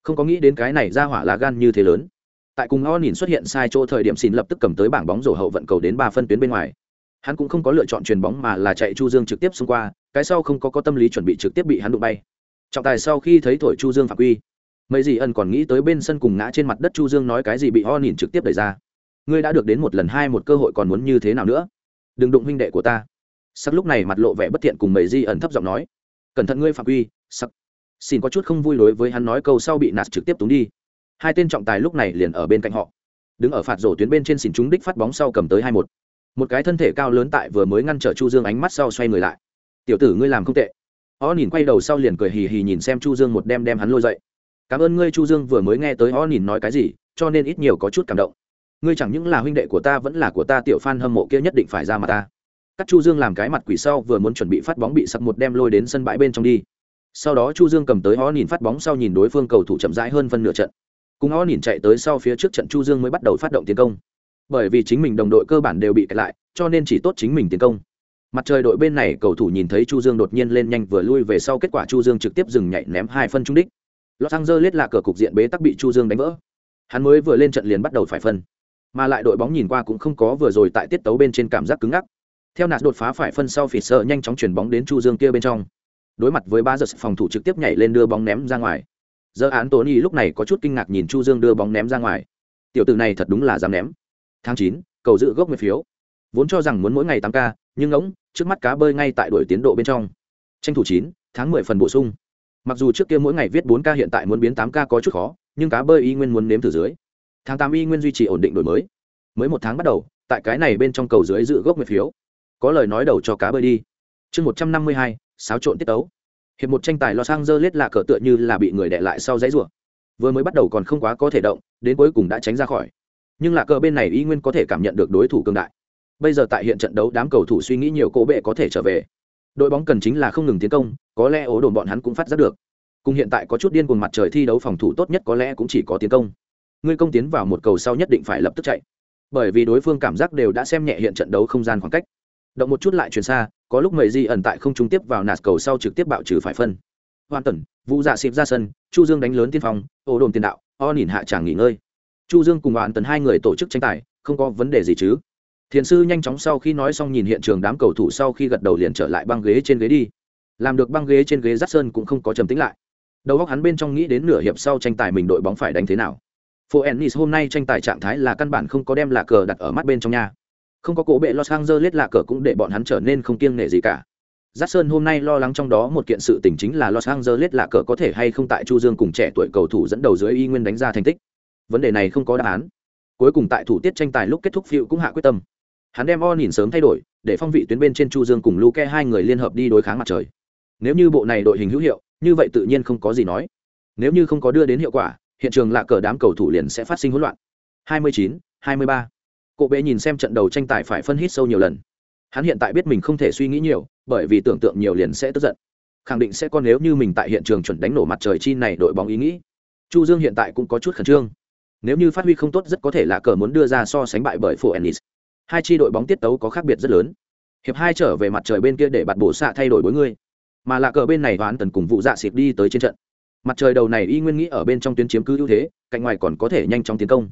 không có nghĩ đến cái này ra hỏa là gan như thế lớn. Tại cùng o nhìn xuất hiện sai chỗ thời điểm xin lập tức cầm tới bảng bóng rổ hậu vận cầu đến ba phân tuyến bên ngoài. Hắn cũng không có lựa chọn chuyền bóng mà là chạy chu dương trực tiếp xung qua, cái sau không có có tâm lý chuẩn bị trực tiếp bị hắn đụng bay. Trọng tài sau khi thấy thổi chu dương phạm quy, mấy gì ẩn còn nghĩ tới bên sân cùng ngã trên mặt đất chu dương nói cái gì bị o nhìn trực tiếp đẩy ra. Ngươi đã được đến một lần hai một cơ hội còn muốn như thế nào nữa? Đừng đụng huynh đệ của ta. Sắc lúc này mặt lộ vẻ bất thiện cùng mấy di ẩn thấp giọng nói. Cẩn thận ngươi phạm quy, sắc xin có chút không vui đối với hắn nói câu sau bị nạt trực tiếp túng đi. Hai tên trọng tài lúc này liền ở bên cạnh họ. Đứng ở phạt rổ tuyến bên trên xin chúng đích phát bóng sau cầm tới hai một. Một cái thân thể cao lớn tại vừa mới ngăn trở chu dương ánh mắt sau xoay người lại. Tiểu tử ngươi làm không tệ. Ó nhìn quay đầu sau liền cười hì hì nhìn xem chu dương một đem đem hắn lôi dậy. Cảm ơn ngươi, chu dương, vừa mới nghe tới ó nhìn nói cái gì, cho nên ít nhiều có chút cảm động. Ngươi chẳng những là huynh đệ của ta vẫn là của ta tiểu phan hâm mộ kia nhất định phải ra mặt ta. Cắt chu dương làm cái mặt quỷ sau vừa muốn chuẩn bị phát bóng bị sặc một đem lôi đến sân bãi bên trong đi sau đó chu dương cầm tới ó nhìn phát bóng sau nhìn đối phương cầu thủ chậm rãi hơn phân nửa trận. Cùng ó nhìn chạy tới sau phía trước trận chu dương mới bắt đầu phát động tiến công. Bởi vì chính mình đồng đội cơ bản đều bị kẹt lại, cho nên chỉ tốt chính mình tiến công. Mặt trời đội bên này cầu thủ nhìn thấy chu dương đột nhiên lên nhanh vừa lui về sau kết quả chu dương trực tiếp dừng nhảy ném hai phân trung đích. Los angeles là cờ cục diện bế tắc bị chu dương đánh vỡ. Hắn mới vừa lên trận liền bắt đầu phải phân. Mà lại đội bóng nhìn qua cũng không có vừa rồi tại tiết tấu bên trên cảm giác cứng ngắc. Theo nạt đột phá phải phân sau phỉ sợ nhanh chóng chuyển bóng đến chu dương kia bên trong đối mặt với ba giật phòng thủ trực tiếp nhảy lên đưa bóng ném ra ngoài. Giờ án tony lúc này có chút kinh ngạc nhìn chu dương đưa bóng ném ra ngoài. Tiểu tử này thật đúng là dám ném. Tháng chín, cầu giữ gốc mười phiếu. Vốn cho rằng muốn mỗi ngày tám k nhưng ngỗng, trước mắt cá bơi ngay tại đổi tiến độ bên trong. Tranh thủ chín, tháng mười phần bổ sung. Mặc dù trước kia mỗi ngày viết bốn k hiện tại muốn biến tám k có chút khó, nhưng cá bơi y nguyên muốn nếm thử dưới. Tháng tám y nguyên duy trì ổn định đổi mới. Mới một tháng bắt đầu, tại cái này bên trong cầu dưới dự gốc mười phiếu. Có lời nói đầu cho cá bơi đi. Chương một trăm năm mươi hai xáo trộn tiết tấu. Hiệp một tranh tài lo sang dơ lết lạ cờ tựa như là bị người đẻ lại sau dãy rủa. Vừa mới bắt đầu còn không quá có thể động, đến cuối cùng đã tránh ra khỏi. Nhưng lạ cờ bên này y nguyên có thể cảm nhận được đối thủ cương đại. Bây giờ tại hiện trận đấu, đám cầu thủ suy nghĩ nhiều cỗ bệ có thể trở về. Đội bóng cần chính là không ngừng tiến công, có lẽ ố đồn bọn hắn cũng phát giác được. Cùng hiện tại có chút điên cuồng mặt trời thi đấu phòng thủ tốt nhất có lẽ cũng chỉ có tiến công. Ngươi công tiến vào một cầu sau nhất định phải lập tức chạy. Bởi vì đối phương cảm giác đều đã xem nhẹ hiện trận đấu không gian khoảng cách. Động một chút lại chuyển xa có lúc mầy di ẩn tại không trung tiếp vào nạt cầu sau trực tiếp bạo trừ phải phân. Hoàn tần vụ dạ xịp ra sân, chu dương đánh lớn tiên phong ổ đồn tiền đạo, o nhìn hạ tràng nghỉ ngơi. Chu dương cùng hoàn tần hai người tổ chức tranh tài, không có vấn đề gì chứ. Thiền sư nhanh chóng sau khi nói xong nhìn hiện trường đám cầu thủ sau khi gật đầu liền trở lại băng ghế trên ghế đi. Làm được băng ghế trên ghế dắt sơn cũng không có trầm tính lại. Đầu óc hắn bên trong nghĩ đến nửa hiệp sau tranh tài mình đội bóng phải đánh thế nào. Phố ennis hôm nay tranh tài trạng thái là căn bản không có đem là cờ đặt ở mắt bên trong nhà không có cổ bệ los angeles là cờ cũng để bọn hắn trở nên không kiêng nể gì cả Giác Sơn hôm nay lo lắng trong đó một kiện sự tình chính là Los Angeles là cờ có thể hay không tại Chu Dương cùng trẻ tuổi cầu thủ dẫn đầu dưới y nguyên đánh ra thành tích. Vấn đề này không có đáp án. Cuối cùng tại thủ tiết tranh tài lúc kết thúc phiêu cũng hạ quyết tâm. Hắn đem O nhìn sớm thay đổi, để phong vị tuyến bên trên Chu Dương cùng Luke hai người liên hợp đi đối kháng mặt trời. Nếu như bộ này đội hình hữu hiệu, như vậy tự nhiên không có gì nói. Nếu như không có đưa đến hiệu quả, hiện trường lạ cờ đám cầu thủ liền sẽ phát sinh hỗn loạn. 29, 23. Cổ bệ nhìn xem trận đầu tranh tài phải phân hít sâu nhiều lần. Hắn hiện tại biết mình không thể suy nghĩ nhiều, bởi vì tưởng tượng nhiều liền sẽ tức giận. Khẳng định sẽ có nếu như mình tại hiện trường chuẩn đánh nổ mặt trời chi này đội bóng ý nghĩ. Chu Dương hiện tại cũng có chút khẩn trương. Nếu như phát huy không tốt rất có thể là cờ muốn đưa ra so sánh bại bởi Phổ Ennis. Hai chi đội bóng tiết tấu có khác biệt rất lớn. Hiệp hai trở về mặt trời bên kia để bạt bổ xạ thay đổi bối người, mà là cờ bên này đoán tần cùng vụ dạ xịt đi tới trên trận mặt trời đầu này y nguyên nghĩ ở bên trong tuyến chiếm cứ ưu thế cạnh ngoài còn có thể nhanh chóng tiến công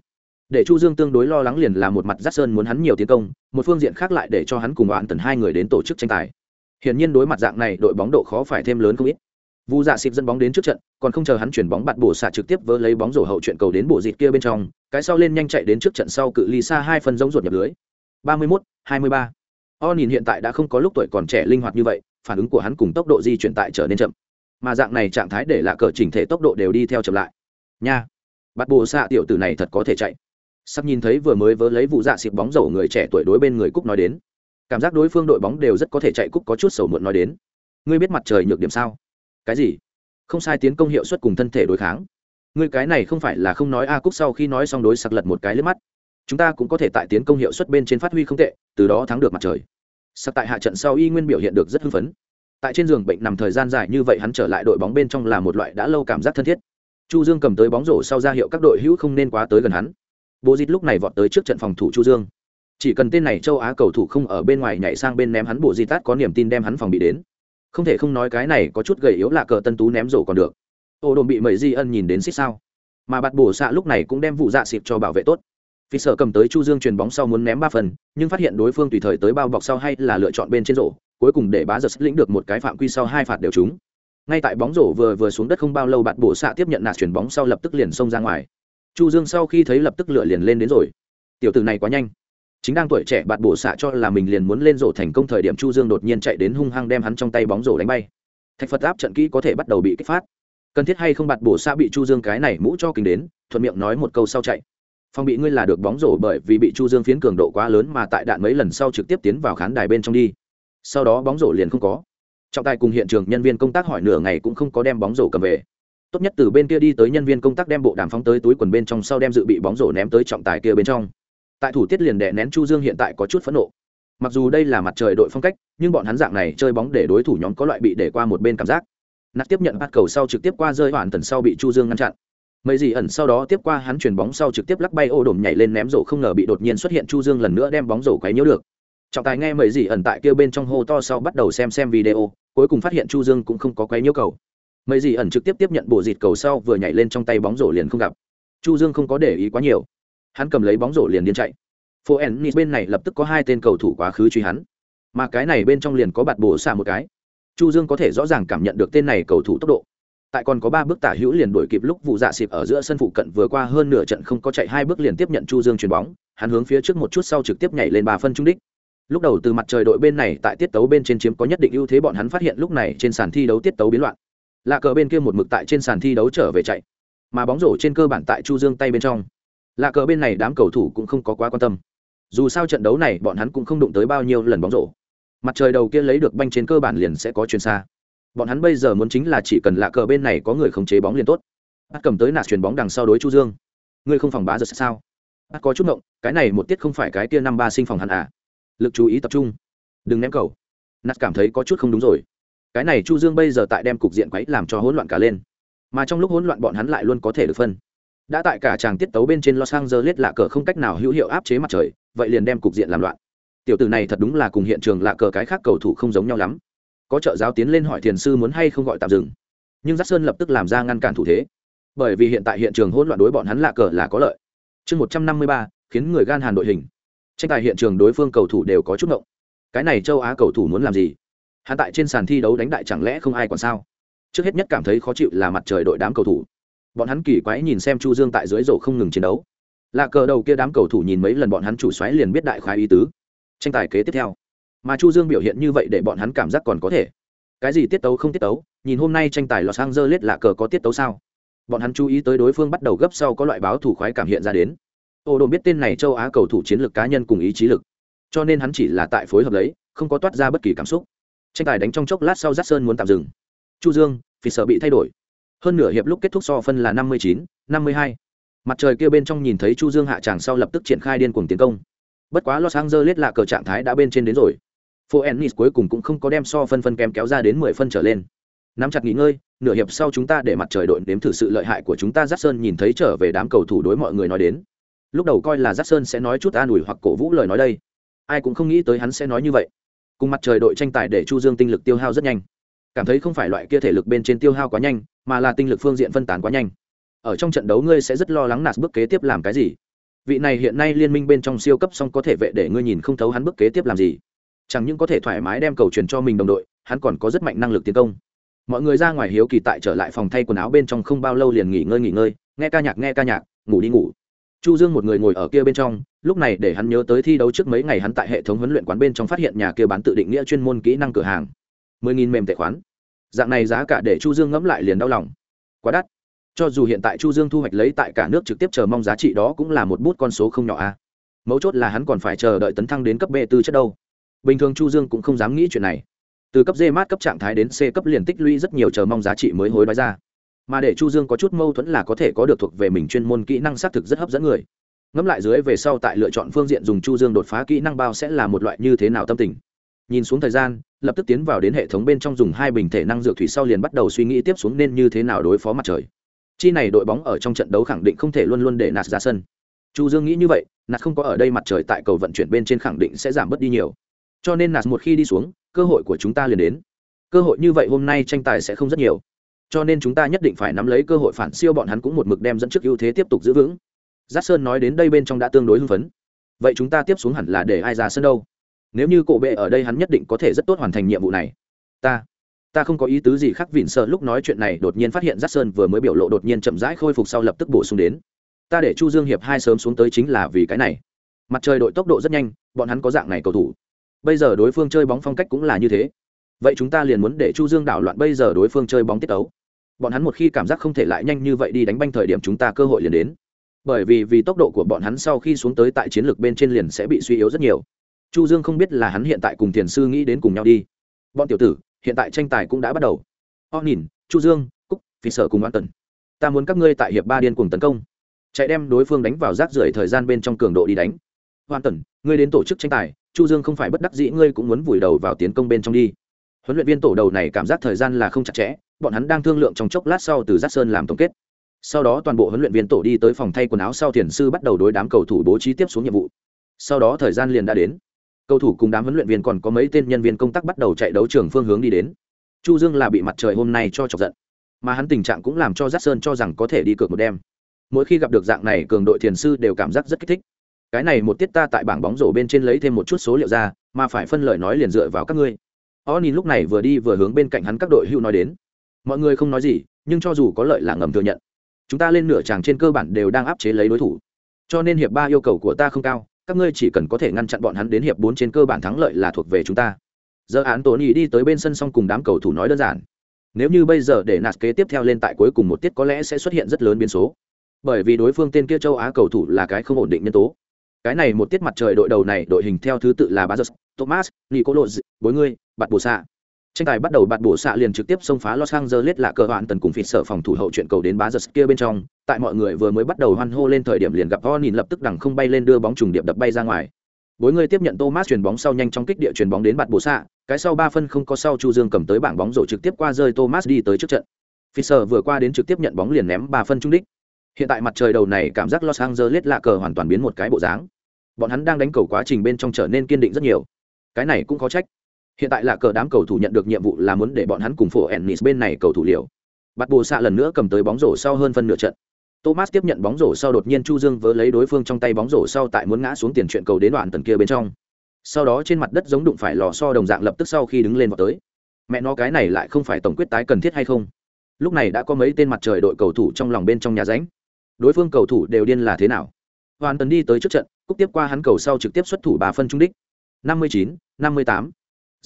để chu dương tương đối lo lắng liền là một mặt giắt sơn muốn hắn nhiều tiến công một phương diện khác lại để cho hắn cùng đoạn tần hai người đến tổ chức tranh tài. Hiển nhiên đối mặt dạng này đội bóng độ khó phải thêm lớn không ít. Vu dạ xịp dẫn bóng đến trước trận còn không chờ hắn chuyển bóng bạt bổ xạ trực tiếp vỡ lấy bóng rổ hậu chuyện cầu đến bộ dịt kia bên trong cái sau lên nhanh chạy đến trước trận sau cự ly xa hai phân giống ruột nhập lưới. Ba mươi 31, 23. o nhìn hiện tại đã không có lúc tuổi còn trẻ linh hoạt như vậy phản ứng của hắn cùng tốc độ di chuyển tại trở nên chậm. Mà dạng này trạng thái để lạ cờ chỉnh thể tốc độ đều đi theo chậm lại. Nha. Bạt bổ xạ tiểu tử này thật có thể chạy sắp nhìn thấy vừa mới vớ lấy vụ dạ xịp bóng dầu người trẻ tuổi đối bên người cúc nói đến. Cảm giác đối phương đội bóng đều rất có thể chạy cúc có chút sầu muộn nói đến. Ngươi biết mặt trời nhược điểm sao? Cái gì? Không sai tiến công hiệu suất cùng thân thể đối kháng. Ngươi cái này không phải là không nói a cúc sau khi nói xong đối sặc lật một cái lướt mắt. Chúng ta cũng có thể tại tiến công hiệu suất bên trên phát huy không tệ, từ đó thắng được mặt trời. Sặc tại hạ trận sau y nguyên biểu hiện được rất hưng phấn. Tại trên giường bệnh nằm thời gian dài như vậy hắn trở lại đội bóng bên trong là một loại đã lâu cảm giác thân thiết. Chu dương cầm tới bóng rổ sau ra hiệu các đội hữu không nên quá tới gần hắn bố dịt lúc này vọt tới trước trận phòng thủ chu dương. Chỉ cần tên này châu á cầu thủ không ở bên ngoài nhảy sang bên ném hắn bộ di tát có niềm tin đem hắn phòng bị đến. Không thể không nói cái này có chút gầy yếu là cờ tân tú ném rổ còn được. Ô đồn bị mẩy di ân nhìn đến xích sao. Mà bạt bổ xạ lúc này cũng đem vụ dạ xịp cho bảo vệ tốt. Vì sợ cầm tới chu dương chuyền bóng sau muốn ném ba phần, nhưng phát hiện đối phương tùy thời tới bao bọc sau hay là lựa chọn bên trên rổ, cuối cùng để bá giật lĩnh được một cái phạm quy sau hai phạt đều trúng. Ngay tại bóng rổ vừa vừa xuống đất không bao lâu, Bạt bổ xạ tiếp nhận nạt chuyển bóng sau lập tức liền xông ra ngoài chu dương sau khi thấy lập tức lựa liền lên đến rồi. Tiểu tử này quá nhanh. Chính đang tuổi trẻ bạn bổ xạ cho là mình liền muốn lên rổ thành công thời điểm chu dương đột nhiên chạy đến hung hăng đem hắn trong tay bóng rổ đánh bay. Thạch phật áp trận kỹ có thể bắt đầu bị kích phát. Cần thiết hay không bạn bổ xạ bị chu dương cái này mũ cho kính đến, thuận miệng nói một câu sau chạy. Phong bị ngươi là được bóng rổ bởi vì bị chu dương phiến cường độ quá lớn mà tại đạn mấy lần sau trực tiếp tiến vào khán đài bên trong đi. Sau đó bóng rổ liền không có. Trọng tài cùng hiện trường nhân viên công tác hỏi nửa ngày cũng không có đem bóng rổ cầm về tốt nhất từ bên kia đi tới nhân viên công tác đem bộ đàm phóng tới túi quần bên trong sau đem dự bị bóng rổ ném tới trọng tài kia bên trong. Tại thủ tiết liền đè nén chu dương hiện tại có chút phẫn nộ. Mặc dù đây là mặt trời đội phong cách, nhưng bọn hắn dạng này chơi bóng để đối thủ nhóm có loại bị để qua một bên cảm giác. Nạt tiếp nhận bắt cầu sau trực tiếp qua rơi hoàn tần sau bị chu dương ngăn chặn. Mấy gì ẩn sau đó tiếp qua hắn chuyền bóng sau trực tiếp lắc bay ô đổm nhảy lên ném rổ không ngờ bị đột nhiên xuất hiện chu dương lần nữa đem bóng rổ quấy nhiễu được. Trọng tài nghe mấy gì ẩn tại kia bên trong hô to sau bắt đầu xem xem video, cuối cùng phát hiện chu dương cũng không có quấy nhiễu cầu mấy gì ẩn trực tiếp tiếp nhận bộ dịt cầu sau vừa nhảy lên trong tay bóng rổ liền không gặp. Chu dương không có để ý quá nhiều. Hắn cầm lấy bóng rổ liền điên chạy. Phố ennis bên này lập tức có hai tên cầu thủ quá khứ truy hắn. Mà cái này bên trong liền có bạt bổ xả một cái. Chu dương có thể rõ ràng cảm nhận được tên này cầu thủ tốc độ. Tại còn có ba bước tả hữu liền đuổi kịp lúc vụ dạ xịp ở giữa sân phụ cận vừa qua hơn nửa trận không có chạy hai bước liền tiếp nhận chu dương chuyền bóng. Hắn hướng phía trước một chút sau trực tiếp nhảy lên ba phân trung đích. Lúc đầu từ mặt trời đội bên này tại tiết tấu bên trên chiếm có nhất định ưu thế bọn hắn phát hiện lúc này trên sàn thi đấu tiết tấu biến loạn lạ cờ bên kia một mực tại trên sàn thi đấu trở về chạy, mà bóng rổ trên cơ bản tại chu dương tay bên trong. Lạ cờ bên này đám cầu thủ cũng không có quá quan tâm. Dù sao trận đấu này bọn hắn cũng không đụng tới bao nhiêu lần bóng rổ. Mặt trời đầu kia lấy được banh trên cơ bản liền sẽ có chuyên xa. Bọn hắn bây giờ muốn chính là chỉ cần lạ cờ bên này có người khống chế bóng liền tốt. Bắt cầm tới nạt chuyền bóng đằng sau đối chu dương. Ngươi không phòng bá giật sao? Bắt có chút ngộng, cái này một tiết không phải cái kia năm ba sinh phòng hắn à? Lực chú ý tập trung. Đừng ném cầu. Nạt cảm thấy có chút không đúng rồi cái này chu dương bây giờ tại đem cục diện quấy làm cho hỗn loạn cả lên. Mà trong lúc hỗn loạn bọn hắn lại luôn có thể được phân. Đã tại cả chàng tiết tấu bên trên los angeles lạ cờ không cách nào hữu hiệu áp chế mặt trời, vậy liền đem cục diện làm loạn. Tiểu tử này thật đúng là cùng hiện trường lạ cờ cái khác cầu thủ không giống nhau lắm. Có trợ giáo tiến lên hỏi thiền sư muốn hay không gọi tạm dừng. Nhưng giác sơn lập tức làm ra ngăn cản thủ thế. Bởi vì hiện tại hiện trường hỗn loạn đối bọn hắn lạ cờ là có lợi. Chương một trăm năm mươi ba, khiến người gan hàn đội hình. Tranh tài hiện trường đối phương cầu thủ đều có chút ngộng. Cái này châu á cầu thủ muốn làm gì? Hắn tại trên sàn thi đấu đánh đại chẳng lẽ không ai còn sao? Trước hết nhất cảm thấy khó chịu là mặt trời đội đám cầu thủ. Bọn hắn kỳ quái nhìn xem chu dương tại dưới rổ không ngừng chiến đấu. Lạ cờ đầu kia đám cầu thủ nhìn mấy lần bọn hắn chủ xoáy liền biết đại khoái ý tứ. Tranh tài kế tiếp theo. Mà chu dương biểu hiện như vậy để bọn hắn cảm giác còn có thể. Cái gì tiết tấu không tiết tấu, nhìn hôm nay tranh tài lò sang dơ lết lạ cờ có tiết tấu sao? Bọn hắn chú ý tới đối phương bắt đầu gấp sau có loại báo thủ khoái cảm hiện ra đến. Ô đồn biết tên này châu á cầu thủ chiến lược cá nhân cùng ý chí lực. Cho nên hắn chỉ là tại phối hợp lấy, không có toát ra bất kỳ cảm xúc tranh tài đánh trong chốc lát sau giác sơn muốn tạm dừng. Chu dương, vì sợ bị thay đổi. Hơn nửa hiệp lúc kết thúc so phân là năm mươi chín, năm mươi hai. Mặt trời kia bên trong nhìn thấy chu dương hạ tràng sau lập tức triển khai điên cuồng tiến công. Bất quá los angeles là cờ trạng thái đã bên trên đến rồi. Phố ennis cuối cùng cũng không có đem so phân phân kém kéo ra đến mười phân trở lên. Nắm chặt nghỉ ngơi, nửa hiệp sau chúng ta để mặt trời đội đếm thử sự lợi hại của chúng ta giác sơn nhìn thấy trở về đám cầu thủ đối mọi người nói đến. Lúc đầu coi là giác sơn sẽ nói chút an ủi hoặc cổ vũ lời nói đây. Ai cũng không nghĩ tới hắn sẽ nói như vậy cùng mặt trời đội tranh tài để chu dương tinh lực tiêu hao rất nhanh. Cảm thấy không phải loại kia thể lực bên trên tiêu hao quá nhanh, mà là tinh lực phương diện phân tán quá nhanh. Ở trong trận đấu ngươi sẽ rất lo lắng nạt bước kế tiếp làm cái gì. Vị này hiện nay liên minh bên trong siêu cấp song có thể vệ để ngươi nhìn không thấu hắn bước kế tiếp làm gì. Chẳng những có thể thoải mái đem cầu truyền cho mình đồng đội, hắn còn có rất mạnh năng lực tiến công. Mọi người ra ngoài hiếu kỳ tại trở lại phòng thay quần áo bên trong không bao lâu liền nghỉ ngơi nghỉ ngơi, nghe ca nhạc, nghe ca nhạc, ngủ đi ngủ chu dương một người ngồi ở kia bên trong, lúc này để hắn nhớ tới thi đấu trước mấy ngày hắn tại hệ thống huấn luyện quán bên trong phát hiện nhà kia bán tự định nghĩa chuyên môn kỹ năng cửa hàng. Mười nghìn mềm tệ khoán. Dạng này giá cả để chu dương ngẫm lại liền đau lòng. Quá đắt. Cho dù hiện tại chu dương thu hoạch lấy tại cả nước trực tiếp chờ mong giá trị đó cũng là một bút con số không nhỏ a. Mấu chốt là hắn còn phải chờ đợi tấn thăng đến cấp b tư chất đâu. Bình thường chu dương cũng không dám nghĩ chuyện này. Từ cấp d mát cấp trạng thái đến c cấp liền tích lũy rất nhiều chờ mong giá trị mới hối đoái ra mà để chu dương có chút mâu thuẫn là có thể có được thuộc về mình chuyên môn kỹ năng xác thực rất hấp dẫn người. Ngẫm lại dưới về sau tại lựa chọn phương diện dùng chu dương đột phá kỹ năng bao sẽ là một loại như thế nào tâm tình. Nhìn xuống thời gian, lập tức tiến vào đến hệ thống bên trong dùng hai bình thể năng dược thủy sau liền bắt đầu suy nghĩ tiếp xuống nên như thế nào đối phó mặt trời. Chi này đội bóng ở trong trận đấu khẳng định không thể luôn luôn để nạt ra sân. Chu dương nghĩ như vậy, nạt không có ở đây mặt trời tại cầu vận chuyển bên trên khẳng định sẽ giảm bớt đi nhiều. Cho nên nạt một khi đi xuống, cơ hội của chúng ta liền đến. Cơ hội như vậy hôm nay tranh tài sẽ không rất nhiều cho nên chúng ta nhất định phải nắm lấy cơ hội phản siêu bọn hắn cũng một mực đem dẫn trước ưu thế tiếp tục giữ vững. Giác sơn nói đến đây bên trong đã tương đối hưng phấn. Vậy chúng ta tiếp xuống hẳn là để ai ra sân đâu? Nếu như cổ bệ ở đây hắn nhất định có thể rất tốt hoàn thành nhiệm vụ này. Ta ta không có ý tứ gì khác, vịn sợ lúc nói chuyện này đột nhiên phát hiện giác sơn vừa mới biểu lộ đột nhiên chậm rãi khôi phục sau lập tức bổ sung đến. Ta để chu dương hiệp hai sớm xuống tới chính là vì cái này. Mặt trời đội tốc độ rất nhanh, bọn hắn có dạng này cầu thủ. Bây giờ đối phương chơi bóng phong cách cũng là như thế. Vậy chúng ta liền muốn để chu dương đảo loạn bây giờ đối phương chơi bóng tiết tấu bọn hắn một khi cảm giác không thể lại nhanh như vậy đi đánh banh thời điểm chúng ta cơ hội liền đến. Bởi vì vì tốc độ của bọn hắn sau khi xuống tới tại chiến lược bên trên liền sẽ bị suy yếu rất nhiều. Chu dương không biết là hắn hiện tại cùng Thiền sư nghĩ đến cùng nhau đi. Bọn tiểu tử, hiện tại tranh tài cũng đã bắt đầu. O nhìn, chu dương, cúc vì sợ cùng an tần ta muốn các ngươi tại hiệp ba điên cùng tấn công. Chạy đem đối phương đánh vào rác rưởi thời gian bên trong cường độ đi đánh. Hoàn tần ngươi đến tổ chức tranh tài, chu dương không phải bất đắc dĩ, ngươi cũng muốn vùi đầu vào tiến công bên trong đi. Huấn luyện viên tổ đầu này cảm giác thời gian là không chặt chẽ bọn hắn đang thương lượng trong chốc lát sau từ giác sơn làm tổng kết. Sau đó toàn bộ huấn luyện viên tổ đi tới phòng thay quần áo sau thiền sư bắt đầu đối đám cầu thủ bố trí tiếp xuống nhiệm vụ. Sau đó thời gian liền đã đến. Cầu thủ cùng đám huấn luyện viên còn có mấy tên nhân viên công tác bắt đầu chạy đấu trường phương hướng đi đến. Chu dương là bị mặt trời hôm nay cho chọc giận, mà hắn tình trạng cũng làm cho giác sơn cho rằng có thể đi cược một đêm. Mỗi khi gặp được dạng này, cường đội thiền sư đều cảm giác rất kích thích. Cái này một tiết ta tại bảng bóng rổ bên trên lấy thêm một chút số liệu ra, mà phải phân lời nói liền dựa vào các ngươi. O nhìn lúc này vừa đi vừa hướng bên cạnh hắn các đội hưu nói đến mọi người không nói gì nhưng cho dù có lợi là ngầm thừa nhận. Chúng ta lên nửa tràng trên cơ bản đều đang áp chế lấy đối thủ. Cho nên hiệp ba yêu cầu của ta không cao các ngươi chỉ cần có thể ngăn chặn bọn hắn đến hiệp bốn trên cơ bản thắng lợi là thuộc về chúng ta. Giờ án tổ ý đi tới bên sân xong cùng đám cầu thủ nói đơn giản. Nếu như bây giờ để nạt kế tiếp theo lên tại cuối cùng một tiết có lẽ sẽ xuất hiện rất lớn biến số. Bởi vì đối phương tên kia châu á cầu thủ là cái không ổn định nhân tố. Cái này một tiết mặt trời đội đầu này đội hình theo thứ tự là Bazos, Thomas, Nicolos, bối ngươi, bạt bổ xạ. Tranh tài bắt đầu bạt bổ xạ liền trực tiếp xông phá Los Angeles là cờ hoạn tần cùng phịt sở phòng thủ hậu chuyện cầu đến bá giật kia bên trong, tại mọi người vừa mới bắt đầu hoan hô lên thời điểm liền gặp nhìn lập tức đằng không bay lên đưa bóng trùng điệp đập bay ra ngoài. Bối người tiếp nhận Thomas chuyền bóng sau nhanh trong kích địa chuyền bóng đến bạt bổ xạ, cái sau ba phân không có sau Chu Dương cầm tới bảng bóng rổ trực tiếp qua rơi Thomas đi tới trước trận. Fisher vừa qua đến trực tiếp nhận bóng liền ném ba phân trung đích. Hiện tại mặt trời đầu này cảm giác Los Angeles lạ cờ hoàn toàn biến một cái bộ dáng bọn hắn đang đánh cầu quá trình bên trong trở nên kiên định rất nhiều cái này cũng có trách hiện tại là cờ đám cầu thủ nhận được nhiệm vụ là muốn để bọn hắn cùng phổ ennis bên này cầu thủ liều bắt bồ xạ lần nữa cầm tới bóng rổ sau hơn phân nửa trận. Thomas tiếp nhận bóng rổ sau đột nhiên chu dương vớ lấy đối phương trong tay bóng rổ sau tại muốn ngã xuống tiền chuyện cầu đến đoạn tần kia bên trong. Sau đó trên mặt đất giống đụng phải lò so đồng dạng lập tức sau khi đứng lên vào tới. Mẹ nó cái này lại không phải tổng quyết tái cần thiết hay không? Lúc này đã có mấy tên mặt trời đội cầu thủ trong lòng bên trong nhà ránh. Đối phương cầu thủ đều điên là thế nào? Hoàn tần đi tới trước trận cúc tiếp qua hắn cầu sau trực tiếp xuất thủ bà phân trung đích. 59, 58,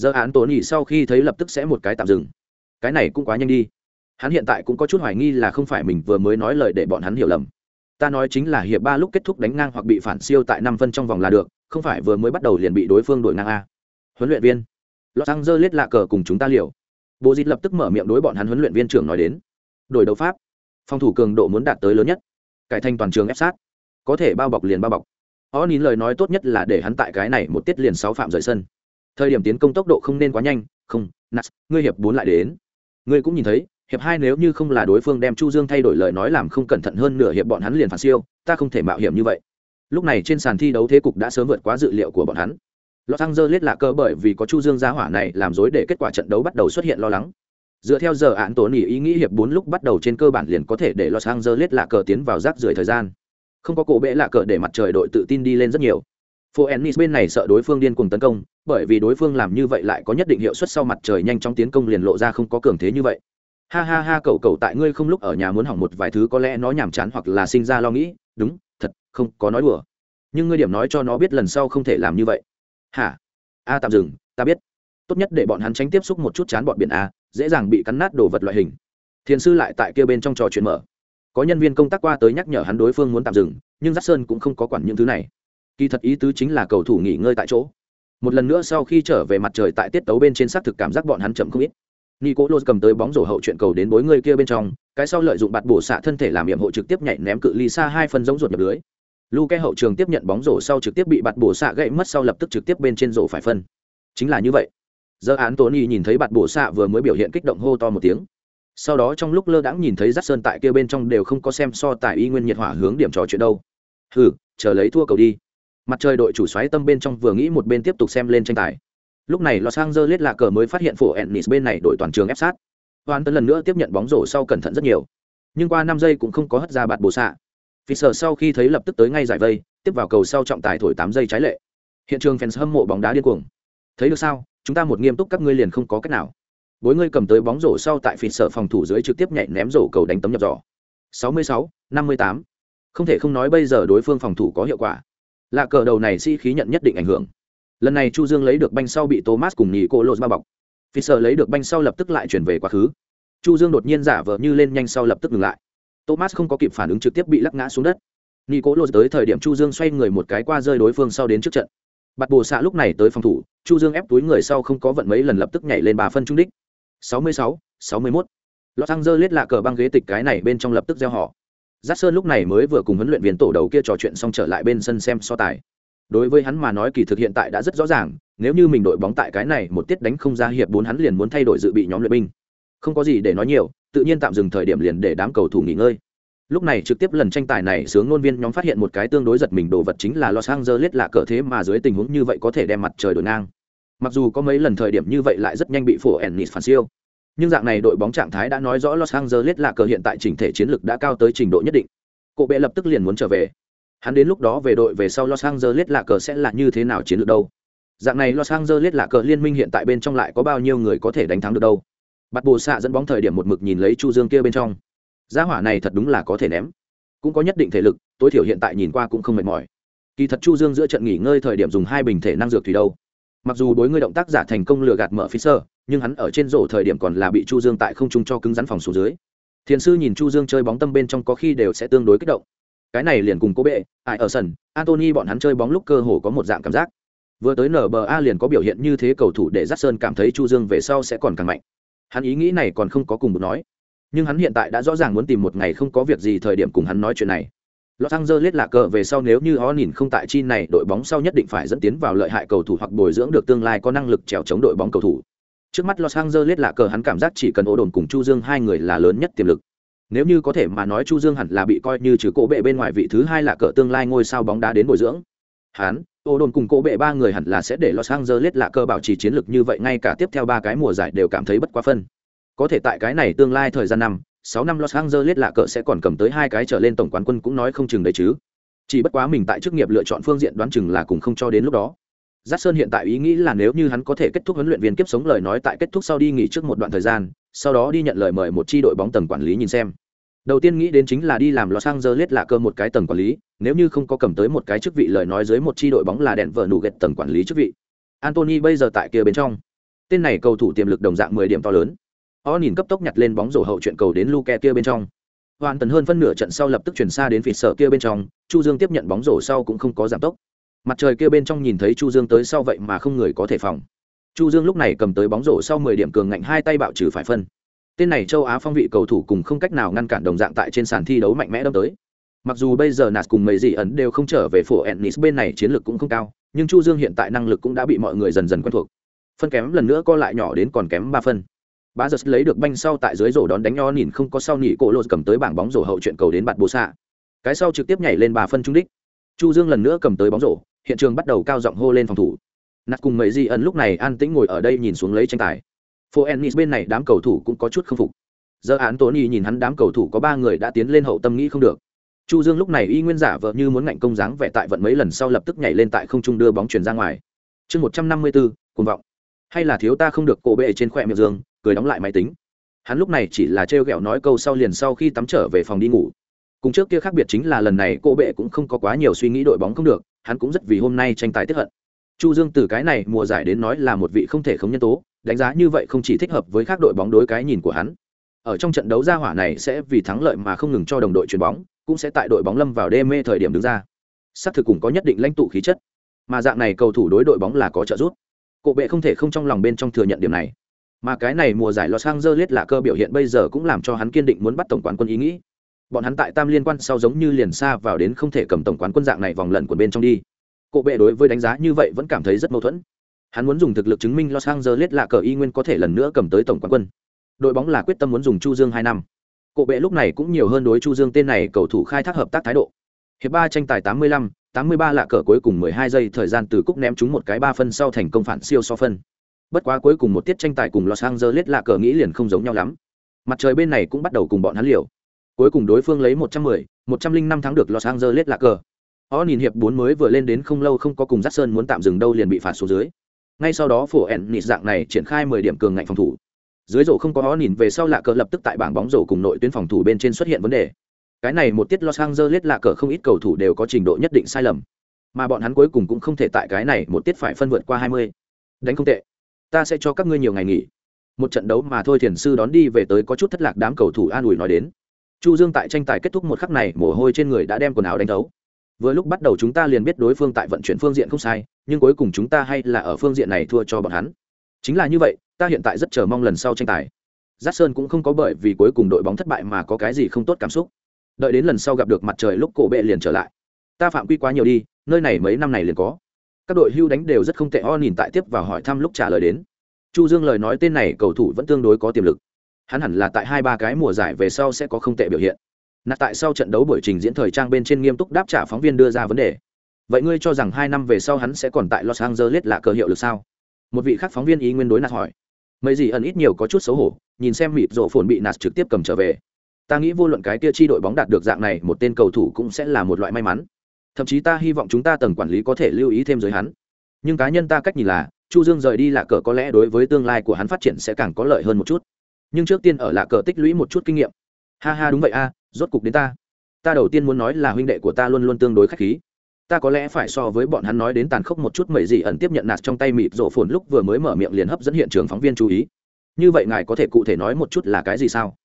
giờ án tổn nhỉ sau khi thấy lập tức sẽ một cái tạm dừng. Cái này cũng quá nhanh đi. Hắn hiện tại cũng có chút hoài nghi là không phải mình vừa mới nói lời để bọn hắn hiểu lầm. Ta nói chính là hiệp ba lúc kết thúc đánh ngang hoặc bị phản siêu tại năm phân trong vòng là được, không phải vừa mới bắt đầu liền bị đối phương đổi ngang a. Huấn luyện viên. Los lết lạ cờ cùng chúng ta liều. Bộ dịt lập tức mở miệng đối bọn hắn huấn luyện viên trưởng nói đến. Đổi đấu pháp. Phòng thủ cường độ muốn đạt tới lớn nhất. Cải thành toàn trường ép sát. Có thể bao bọc liền bao bọc. Họ nín lời nói tốt nhất là để hắn tại cái này một tiết liền sáu phạm rời sân thời điểm tiến công tốc độ không nên quá nhanh không nas ngươi hiệp bốn lại đến. Ngươi cũng nhìn thấy hiệp hai nếu như không là đối phương đem chu dương thay đổi lời nói làm không cẩn thận hơn nửa hiệp bọn hắn liền phản siêu ta không thể mạo hiểm như vậy. Lúc này trên sàn thi đấu thế cục đã sớm vượt quá dự liệu của bọn hắn. Los Angeles là cơ bởi vì có Chu Dương gia hỏa này làm dối để kết quả trận đấu bắt đầu xuất hiện lo lắng. Dựa theo giờ án tố ý, ý nghĩ hiệp 4 lúc bắt đầu trên cơ bản liền có thể để Los Angeles là cờ tiến vào rác rưởi thời gian. Không có cổ bệ lạ cờ để mặt trời đội tự tin đi lên rất nhiều phố ennis bên này sợ đối phương điên cuồng tấn công, bởi vì đối phương làm như vậy lại có nhất định hiệu suất sau mặt trời nhanh chóng tiến công liền lộ ra không có cường thế như vậy. Ha ha ha, cậu cậu tại ngươi không lúc ở nhà muốn hỏng một vài thứ có lẽ nó nhàm chán hoặc là sinh ra lo nghĩ. Đúng, thật, không có nói đùa. Nhưng ngươi điểm nói cho nó biết lần sau không thể làm như vậy. Hả? A tạm dừng, ta biết. Tốt nhất để bọn hắn tránh tiếp xúc một chút chán bọn biển a, dễ dàng bị cắn nát đồ vật loại hình. Thiền sư lại tại kia bên trong trò chuyện mở. Có nhân viên công tác qua tới nhắc nhở hắn đối phương muốn tạm dừng, nhưng giác sơn cũng không có quản những thứ này kỳ thật ý tứ chính là cầu thủ nghỉ ngơi tại chỗ. Một lần nữa sau khi trở về mặt trời tại tiết tấu bên trên xác thực cảm giác bọn hắn chậm không ít. Nico lô cầm tới bóng rổ hậu chuyện cầu đến bối người kia bên trong, cái sau lợi dụng bạt bổ xạ thân thể làm nhiệm hộ trực tiếp nhảy ném cự ly xa hai phân giống ruột nhập lưới. Luke hậu trường tiếp nhận bóng rổ sau trực tiếp bị bạt bổ xạ gãy mất sau lập tức trực tiếp bên trên rổ phải phân. Chính là như vậy. Giờ án Tony nhìn thấy bạt bổ xạ vừa mới biểu hiện kích động hô to một tiếng. Sau đó trong lúc lơ đãng nhìn thấy rắt sơn tại kia bên trong đều không có xem so tài y nguyên nhiệt hỏa hướng điểm trò chuyện đâu. Hừ, chờ lấy thua cầu đi mặt trời đội chủ xoáy tâm bên trong vừa nghĩ một bên tiếp tục xem lên tranh tài. Lúc này los angeles lạ cờ mới phát hiện phổ ennis bên này đội toàn trường ép sát. Hoàn tân lần nữa tiếp nhận bóng rổ sau cẩn thận rất nhiều. Nhưng qua năm giây cũng không có hất ra bạt bổ xạ. Vì sợ sau khi thấy lập tức tới ngay giải vây tiếp vào cầu sau trọng tài thổi tám giây trái lệ. Hiện trường fans hâm mộ bóng đá điên cuồng. Thấy được sao? Chúng ta một nghiêm túc các ngươi liền không có cách nào. Bối ngươi cầm tới bóng rổ sau tại phịt sở phòng thủ dưới trực tiếp nhảy ném rổ cầu đánh tấm nhập giỏ. 66, 58. không thể không nói bây giờ đối phương phòng thủ có hiệu quả là cờ đầu này si khí nhận nhất định ảnh hưởng. Lần này chu dương lấy được banh sau bị thomas cùng nhị cô lột bao bọc. Phi sợ lấy được banh sau lập tức lại chuyển về quá khứ. Chu dương đột nhiên giả vờ như lên nhanh sau lập tức ngừng lại. Thomas không có kịp phản ứng trực tiếp bị lắc ngã xuống đất. Nhị cô lột tới thời điểm chu dương xoay người một cái qua rơi đối phương sau đến trước trận. Bạt bồ xạ lúc này tới phòng thủ chu dương ép túi người sau không có vận mấy lần lập tức nhảy lên bà phân trung đích. 66, 61. Los Angeles lạ cờ băng ghế tịch cái này bên trong lập tức gieo họ. Giác Sơn lúc này mới vừa cùng huấn luyện viên tổ đầu kia trò chuyện xong trở lại bên sân xem so tài. Đối với hắn mà nói kỳ thực hiện tại đã rất rõ ràng, nếu như mình đội bóng tại cái này một tiết đánh không ra hiệp bốn hắn liền muốn thay đổi dự bị nhóm luyện binh. Không có gì để nói nhiều, tự nhiên tạm dừng thời điểm liền để đám cầu thủ nghỉ ngơi. Lúc này trực tiếp lần tranh tài này sướng ngôn viên nhóm phát hiện một cái tương đối giật mình đồ vật chính là Los Angeles lạ cỡ thế mà dưới tình huống như vậy có thể đem mặt trời đổi ngang mặc dù có mấy lần thời điểm như vậy lại rất nhanh bị phổ ennis phản siêu nhưng dạng này đội bóng trạng thái đã nói rõ los angeles là cờ hiện tại chỉnh thể chiến lược đã cao tới trình độ nhất định. Cổ bệ lập tức liền muốn trở về. Hắn đến lúc đó về đội về sau los angeles là cờ sẽ là như thế nào chiến lược đâu? Dạng này los angeles là cờ liên minh hiện tại bên trong lại có bao nhiêu người có thể đánh thắng được đâu? Bắt bồ xạ dẫn bóng thời điểm một mực nhìn lấy chu dương kia bên trong. Gia hỏa này thật đúng là có thể ném. Cũng có nhất định thể lực, tối thiểu hiện tại nhìn qua cũng không mệt mỏi. Kỳ thật chu dương giữa trận nghỉ ngơi thời điểm dùng hai bình thể năng dược thủy đâu mặc dù đối ngươi động tác giả thành công lừa gạt mở phía sơ, nhưng hắn ở trên rổ thời điểm còn là bị chu dương tại không trung cho cứng rắn phòng xuống dưới. Thiền sư nhìn chu dương chơi bóng tâm bên trong có khi đều sẽ tương đối kích động. Cái này liền cùng cô bệ, ai ở sân antony bọn hắn chơi bóng lúc cơ hồ có một dạng cảm giác. Vừa tới nba liền có biểu hiện như thế cầu thủ để dắt sơn cảm thấy chu dương về sau sẽ còn càng mạnh. Hắn ý nghĩ này còn không có cùng một nói. Nhưng hắn hiện tại đã rõ ràng muốn tìm một ngày không có việc gì thời điểm cùng hắn nói chuyện này. Los Angeles là cờ về sau nếu như họ nhìn không tại chi này đội bóng sau nhất định phải dẫn tiến vào lợi hại cầu thủ hoặc bồi dưỡng được tương lai có năng lực trèo chống đội bóng cầu thủ. Trước mắt Los Angeles là cờ hắn cảm giác chỉ cần ổ đồn cùng Chu Dương hai người là lớn nhất tiềm lực. Nếu như có thể mà nói Chu Dương hẳn là bị coi như trừ cổ bệ bên ngoài vị thứ hai là cờ tương lai ngôi sao bóng đá đến bồi dưỡng. Hắn, ổ đồn cùng cổ bệ ba người hẳn là sẽ để Los Angeles là cờ bảo trì chiến lược như vậy ngay cả tiếp theo ba cái mùa giải đều cảm thấy bất quá phân. Có thể tại cái này tương lai thời gian năm, sáu năm Los Angeles lạ cỡ sẽ còn cầm tới hai cái trở lên tổng quán quân cũng nói không chừng đấy chứ. Chỉ bất quá mình tại chức nghiệp lựa chọn phương diện đoán chừng là cùng không cho đến lúc đó. Giác Sơn hiện tại ý nghĩ là nếu như hắn có thể kết thúc huấn luyện viên kiếp sống lời nói tại kết thúc sau đi nghỉ trước một đoạn thời gian, sau đó đi nhận lời mời một chi đội bóng tầng quản lý nhìn xem. Đầu tiên nghĩ đến chính là đi làm Los Angeles lạ cơ một cái tầng quản lý, nếu như không có cầm tới một cái chức vị lời nói dưới một chi đội bóng là đèn vợ nụ gẹt tầng quản lý chức vị. Anthony bây giờ tại kia bên trong. Tên này cầu thủ tiềm lực đồng dạng mười điểm to lớn o nhìn cấp tốc nhặt lên bóng rổ hậu chuyện cầu đến luke kia bên trong. Hoàn tần hơn phân nửa trận sau lập tức chuyển xa đến phỉ sở kia bên trong, chu dương tiếp nhận bóng rổ sau cũng không có giảm tốc. Mặt trời kia bên trong nhìn thấy chu dương tới sau vậy mà không người có thể phòng. Chu dương lúc này cầm tới bóng rổ sau 10 điểm cường ngạnh hai tay bạo trừ phải phân. Tên này châu á phong vị cầu thủ cùng không cách nào ngăn cản đồng dạng tại trên sàn thi đấu mạnh mẽ đâm tới. Mặc dù bây giờ nạt cùng mấy dị ấn đều không trở về phổ ennis bên này chiến lược cũng không cao, nhưng chu dương hiện tại năng lực cũng đã bị mọi người dần dần quen thuộc. Phân kém lần nữa co lại nhỏ đến còn kém ba phân. Bá giật lấy được banh sau tại dưới rổ đón đánh nho nhìn không có sau nhỉ cổ lột cầm tới bảng bóng rổ hậu chuyện cầu đến bạt bồ xạ. Cái sau trực tiếp nhảy lên bà phân trung đích. Chu Dương lần nữa cầm tới bóng rổ, hiện trường bắt đầu cao giọng hô lên phòng thủ. Nạt cùng mấy di ẩn lúc này an tĩnh ngồi ở đây nhìn xuống lấy tranh tài. Phố Ennis bên này đám cầu thủ cũng có chút không phục. Giờ án Tony nhìn hắn đám cầu thủ có ba người đã tiến lên hậu tâm nghĩ không được. Chu Dương lúc này y nguyên giả vợ như muốn ngạnh công dáng vẻ tại vận mấy lần sau lập tức nhảy lên tại không trung đưa bóng chuyển ra ngoài. Chương 154, cuồng vọng. Hay là thiếu ta không được cổ bệ trên khỏe miệng giường, cười đóng lại máy tính. Hắn lúc này chỉ là trêu ghẹo nói câu sau liền sau khi tắm trở về phòng đi ngủ. Cùng trước kia khác biệt chính là lần này cô bệ cũng không có quá nhiều suy nghĩ đội bóng không được hắn cũng rất vì hôm nay tranh tài tiếp hận. Chu dương từ cái này mùa giải đến nói là một vị không thể không nhân tố đánh giá như vậy không chỉ thích hợp với các đội bóng đối cái nhìn của hắn. Ở trong trận đấu gia hỏa này sẽ vì thắng lợi mà không ngừng cho đồng đội chuyền bóng cũng sẽ tại đội bóng lâm vào đê mê thời điểm đứng ra. Xác thực cũng có nhất định lãnh tụ khí chất. Mà dạng này cầu thủ đối đội bóng là có trợ giúp cổ bệ không thể không trong lòng bên trong thừa nhận điểm này mà cái này mùa giải Los Angeles là cơ biểu hiện bây giờ cũng làm cho hắn kiên định muốn bắt tổng quán quân ý nghĩ. Bọn hắn tại tam liên quan sau giống như liền xa vào đến không thể cầm tổng quán quân dạng này vòng lần của bên trong đi. Cổ bệ đối với đánh giá như vậy vẫn cảm thấy rất mâu thuẫn. Hắn muốn dùng thực lực chứng minh Los Angeles là cờ y nguyên có thể lần nữa cầm tới tổng quán quân. Đội bóng là quyết tâm muốn dùng Chu Dương hai năm. Cổ bệ lúc này cũng nhiều hơn đối Chu Dương tên này cầu thủ khai thác hợp tác thái độ. Hiệp ba tranh tài 85, 83 lạ cờ cuối cùng 12 giây thời gian từ cúc ném chúng một cái ba phân sau thành công phản siêu so phân. Bất quá cuối cùng một tiết tranh tài cùng los angeles lạ cờ nghĩ liền không giống nhau lắm. Mặt trời bên này cũng bắt đầu cùng bọn hắn liều. Cuối cùng đối phương lấy một trăm mười một trăm linh năm tháng được los angeles lạ cờ. Họ nhìn hiệp bốn mới vừa lên đến không lâu không có cùng dắt sơn muốn tạm dừng đâu liền bị phạt xuống dưới. Ngay sau đó phổ ẩn nịt dạng này triển khai mười điểm cường ngạnh phòng thủ. Dưới rổ không có họ nhìn về sau lạ cờ lập tức tại bảng bóng rổ cùng nội tuyến phòng thủ bên trên xuất hiện vấn đề cái này một tiết los angeles lạ cờ không ít cầu thủ đều có trình độ nhất định sai lầm. Mà bọn hắn cuối cùng cũng không thể tại cái này một tiết phải phân vượt qua hai mươi. Đánh không tệ. Ta sẽ cho các ngươi nhiều ngày nghỉ. Một trận đấu mà thôi thiền sư đón đi về tới có chút thất lạc đám cầu thủ an ủi nói đến. Chu dương tại tranh tài kết thúc một khắc này, mồ hôi trên người đã đem quần áo đánh thấu. Vừa lúc bắt đầu chúng ta liền biết đối phương tại vận chuyển phương diện không sai, nhưng cuối cùng chúng ta hay là ở phương diện này thua cho bọn hắn. Chính là như vậy, ta hiện tại rất chờ mong lần sau tranh tài. Giác sơn cũng không có bởi vì cuối cùng đội bóng thất bại mà có cái gì không tốt cảm xúc đợi đến lần sau gặp được mặt trời lúc cổ bệ liền trở lại. Ta phạm quy quá nhiều đi, nơi này mấy năm này liền có. Các đội hưu đánh đều rất không tệ o nhìn tại tiếp và hỏi thăm lúc trả lời đến. Chu dương lời nói tên này cầu thủ vẫn tương đối có tiềm lực. Hắn hẳn là tại hai ba cái mùa giải về sau sẽ có không tệ biểu hiện. Nạt tại sau trận đấu buổi trình diễn thời trang bên trên nghiêm túc đáp trả phóng viên đưa ra vấn đề. Vậy ngươi cho rằng hai năm về sau hắn sẽ còn tại los angeles là cơ hiệu được sao? Một vị khác phóng viên ý nguyên đối nạt hỏi. Mấy gì ẩn ít nhiều có chút xấu hổ, nhìn xem mịp rổ phồn bị nạt trực tiếp cầm trở về ta nghĩ vô luận cái kia chi đội bóng đạt được dạng này, một tên cầu thủ cũng sẽ là một loại may mắn. Thậm chí ta hy vọng chúng ta tầng quản lý có thể lưu ý thêm giới hắn. Nhưng cá nhân ta cách nhìn là, chu dương rời đi lạ cờ có lẽ đối với tương lai của hắn phát triển sẽ càng có lợi hơn một chút. Nhưng trước tiên ở lạ cờ tích lũy một chút kinh nghiệm. Ha ha, đúng vậy a, rốt cục đến ta. Ta đầu tiên muốn nói là huynh đệ của ta luôn luôn tương đối khách khí. Ta có lẽ phải so với bọn hắn nói đến tàn khốc một chút mẩy gì ẩn tiếp nhận nạt trong tay mịt rổ phồn lúc vừa mới mở miệng liền hấp dẫn hiện trường phóng viên chú ý. Như vậy ngài có thể cụ thể nói một chút là cái gì sao?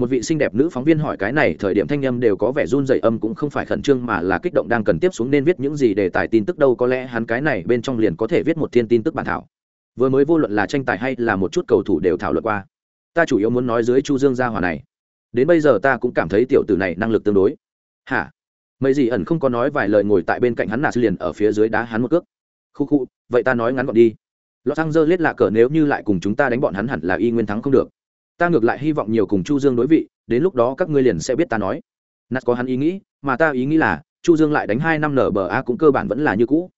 Một vị xinh đẹp nữ phóng viên hỏi cái này, thời điểm thanh âm đều có vẻ run dày âm cũng không phải khẩn trương mà là kích động đang cần tiếp xuống nên viết những gì để tài tin tức đâu, có lẽ hắn cái này bên trong liền có thể viết một thiên tin tức bản thảo. Vừa mới vô luận là tranh tài hay là một chút cầu thủ đều thảo luận qua. Ta chủ yếu muốn nói dưới chu dương gia hòa này. Đến bây giờ ta cũng cảm thấy tiểu tử này năng lực tương đối. Hả? Mấy gì ẩn không có nói vài lời ngồi tại bên cạnh hắn nạt liền ở phía dưới đá hắn một cước. Khu khu, vậy ta nói ngắn gọn đi. Lọt xăng dơ lết lạ cờ, nếu như lại cùng chúng ta đánh bọn hắn hẳn là y nguyên thắng không được ta ngược lại hy vọng nhiều cùng chu dương đối vị, đến lúc đó các ngươi liền sẽ biết ta nói. Nát có hắn ý nghĩ, mà ta ý nghĩ là, chu dương lại đánh hai năm nở bờ a cũng cơ bản vẫn là như cũ.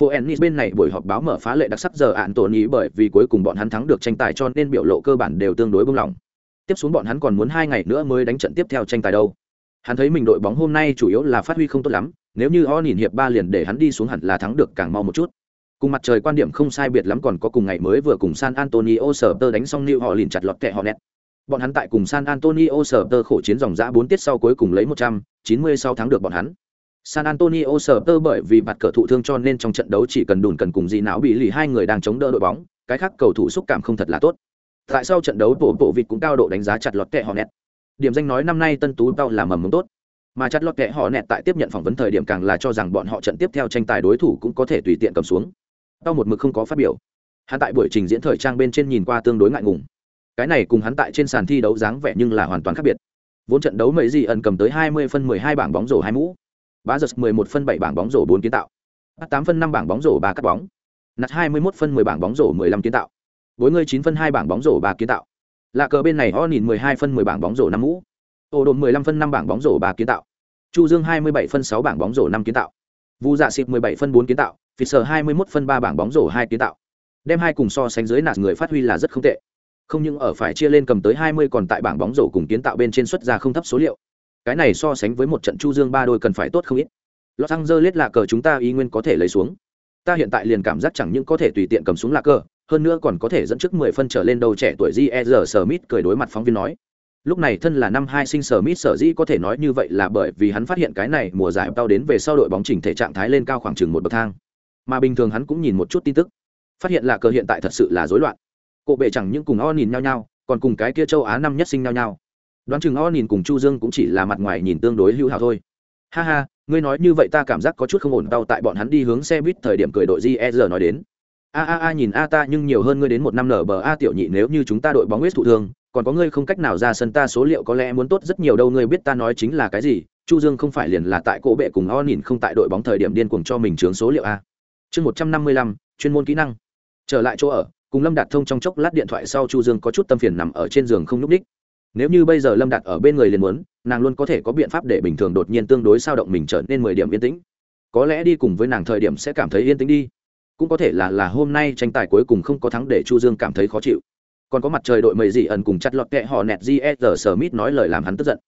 Phố ennis bên này buổi họp báo mở phá lệ đặc sắc giờ ạn tổn ý bởi vì cuối cùng bọn hắn thắng được tranh tài cho nên biểu lộ cơ bản đều tương đối bông lỏng. Tiếp xuống bọn hắn còn muốn hai ngày nữa mới đánh trận tiếp theo tranh tài đâu. Hắn thấy mình đội bóng hôm nay chủ yếu là phát huy không tốt lắm, nếu như o nhìn hiệp ba liền để hắn đi xuống hẳn là thắng được càng mau một chút cùng mặt trời quan điểm không sai biệt lắm còn có cùng ngày mới vừa cùng san antonio sở tơ đánh xong new họ liền chặt lọt kẹ họ nét bọn hắn tại cùng san antonio sở tơ khổ chiến dòng giã bốn tiết sau cuối cùng lấy một trăm, chín mươi sau tháng được bọn hắn. San antonio sở tơ bởi vì mặt cờ thụ thương cho nên trong trận đấu chỉ cần đùn cần cùng gì não bị lì hai người đang chống đỡ đội bóng, cái khác cầu thủ xúc cảm không thật là tốt. Tại sau trận đấu bộ bộ vịt cũng cao độ đánh giá chặt lọt kẹ họ nét điểm danh nói năm nay tân tú tao là mầm mống tốt. Mà chặt lọt kẹ họ nẹt tại tiếp nhận phỏng vấn thời điểm càng là cho rằng bọn họ trận tiếp theo tranh tài đối thủ cũng có thể tùy tiện cầm xuống tao một mực không có phát biểu. Hắn tại buổi trình diễn thời trang bên trên nhìn qua tương đối ngại ngùng. Cái này cùng hắn tại trên sàn thi đấu dáng vẻ nhưng là hoàn toàn khác biệt. Vốn trận đấu mấy gì ẩn cầm tới 20 phân 12 bảng bóng rổ hai mũ. Bá giật 11 phân 7 bảng bóng rổ 4 kiến tạo. 8 phân 5 bảng bóng rổ 3 cắt bóng. Nặt 21 phân 10 bảng bóng rổ 15 kiến tạo. Bối ngươi 9 phân 2 bảng bóng rổ 3 kiến tạo. Lạ cờ bên này o nhìn 12 phân 10 bảng bóng rổ 5 mũ. Ô đồn 15 phân 5 bảng bóng rổ 3 kiến tạo. Chu dương 27 phân 6 bảng bóng rổ 5 kiến tạo. Vu dạ xịp 17 phân 4 kiến tạo. Fisher 21 phân 3 bảng bóng rổ hai kiến tạo. Đem hai cùng so sánh dưới nạt người phát huy là rất không tệ. Không những ở phải chia lên cầm tới 20 còn tại bảng bóng rổ cùng kiến tạo bên trên xuất ra không thấp số liệu. Cái này so sánh với một trận Chu Dương ba đôi cần phải tốt không ít. Los Angeles là cờ chúng ta ý nguyên có thể lấy xuống. Ta hiện tại liền cảm giác chẳng những có thể tùy tiện cầm xuống là cờ, hơn nữa còn có thể dẫn trước 10 phân trở lên đầu trẻ tuổi J.R. Smith cười đối mặt phóng viên nói. Lúc này thân là năm hai sinh Smith sở dĩ có thể nói như vậy là bởi vì hắn phát hiện cái này mùa giải tao đến về sau đội bóng chỉnh thể trạng thái lên cao khoảng chừng một bậc thang mà bình thường hắn cũng nhìn một chút tin tức. Phát hiện là cờ hiện tại thật sự là rối loạn. Cổ bệ chẳng những cùng o nhìn nhau nhau còn cùng cái kia châu á năm nhất sinh nhau nhau đoán chừng o nhìn cùng chu dương cũng chỉ là mặt ngoài nhìn tương đối hữu hảo thôi. Ha ha, ngươi nói như vậy ta cảm giác có chút không ổn đau tại bọn hắn đi hướng xe buýt thời điểm cười đội jr nói đến. A a a nhìn a ta nhưng nhiều hơn ngươi đến một năm nở bờ a tiểu nhị nếu như chúng ta đội bóng huyết thụ thương, còn có ngươi không cách nào ra sân ta số liệu có lẽ muốn tốt rất nhiều đâu ngươi biết ta nói chính là cái gì, chu dương không phải liền là tại cổ bệ cùng o nhìn không tại đội bóng thời điểm điên cuồng cho mình chướng số liệu a chương một trăm năm mươi lăm, chuyên môn kỹ năng. Trở lại chỗ ở, cùng lâm đạt thông trong chốc lát điện thoại sau chu dương có chút tâm phiền nằm ở trên giường không nhúc ních nếu như bây giờ lâm đạt ở bên người liền muốn, nàng luôn có thể có biện pháp để bình thường đột nhiên tương đối sao động mình trở nên mười điểm yên tĩnh. Có lẽ đi cùng với nàng thời điểm sẽ cảm thấy yên tĩnh đi. Cũng có thể là là hôm nay tranh tài cuối cùng không có thắng để chu dương cảm thấy khó chịu. Còn có mặt trời đội mầy dị ẩn cùng chặt lọt kẹ họ nẹt gsr smith nói lời làm hắn tức giận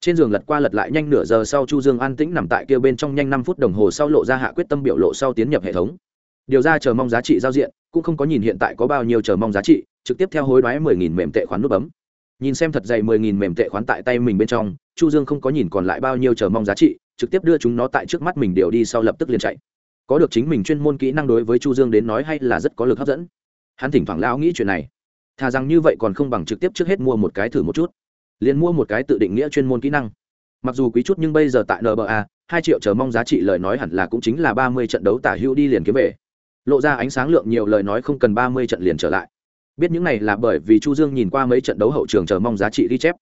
trên giường lật qua lật lại nhanh nửa giờ sau chu dương an tĩnh nằm tại kia bên trong nhanh năm phút đồng hồ sau lộ ra hạ quyết tâm biểu lộ sau tiến nhập hệ thống. Điều ra chờ mong giá trị giao diện, cũng không có nhìn hiện tại có bao nhiêu chờ mong giá trị, trực tiếp theo hối đoái mười nghìn mềm tệ khoán nút bấm. Nhìn xem thật dày mười nghìn mềm tệ khoán tại tay mình bên trong, chu dương không có nhìn còn lại bao nhiêu chờ mong giá trị, trực tiếp đưa chúng nó tại trước mắt mình đều đi sau lập tức liền chạy. Có được chính mình chuyên môn kỹ năng đối với chu dương đến nói hay là rất có lực hấp dẫn. Hắn thỉnh thoảng lão nghĩ chuyện này. Thà rằng như vậy còn không bằng trực tiếp trước hết mua một cái thử một chút liền mua một cái tự định nghĩa chuyên môn kỹ năng. Mặc dù quý chút nhưng bây giờ tại nba hai triệu chờ mong giá trị lời nói hẳn là cũng chính là ba mươi trận đấu tả hữu đi liền kiếm về. Lộ ra ánh sáng lượng nhiều lời nói không cần ba mươi trận liền trở lại. Biết những này là bởi vì chu dương nhìn qua mấy trận đấu hậu trường chờ mong giá trị ghi chép.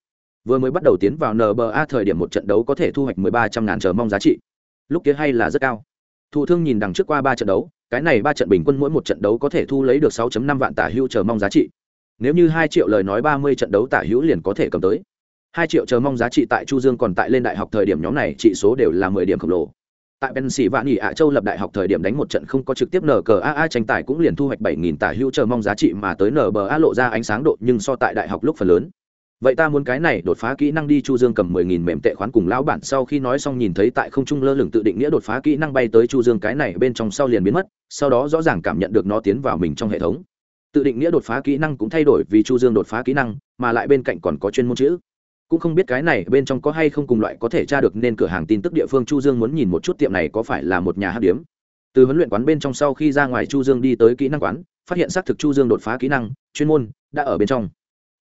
Vừa mới bắt đầu tiến vào nba thời điểm một trận đấu có thể thu hoạch mười ba trăm ngàn chờ mong giá trị. Lúc kia hay là rất cao. Thụ thương nhìn đằng trước qua ba trận đấu, cái này ba trận bình quân mỗi một trận đấu có thể thu lấy được 6 năm vạn tả hữu chờ mong giá trị nếu như hai triệu lời nói ba mươi trận đấu tả hữu liền có thể cầm tới. Hai triệu chờ mong giá trị tại chu dương còn tại lên đại học thời điểm nhóm này trị số đều là mười điểm khổng lồ. Tại Pennsylvania ạ châu lập đại học thời điểm đánh một trận không có trực tiếp nở cờ AA tranh tài cũng liền thu hoạch bảy nghìn tả hữu chờ mong giá trị mà tới nở b lộ ra ánh sáng độ nhưng so tại đại học lúc phần lớn. Vậy ta muốn cái này đột phá kỹ năng đi Chu Dương cầm mười nghìn mềm tệ khoán cùng lão bản sau khi nói xong nhìn thấy tại không trung lơ lửng tự định nghĩa đột phá kỹ năng bay tới Chu Dương cái này bên trong sau liền biến mất, sau đó rõ ràng cảm nhận được nó tiến vào mình trong hệ thống tự định nghĩa đột phá kỹ năng cũng thay đổi vì chu dương đột phá kỹ năng, mà lại bên cạnh còn có chuyên môn chữ. Cũng không biết cái này bên trong có hay không cùng loại có thể tra được nên cửa hàng tin tức địa phương chu dương muốn nhìn một chút tiệm này có phải là một nhà hát điếm. Từ huấn luyện quán bên trong sau khi ra ngoài chu dương đi tới kỹ năng quán, phát hiện xác thực chu dương đột phá kỹ năng, chuyên môn, đã ở bên trong.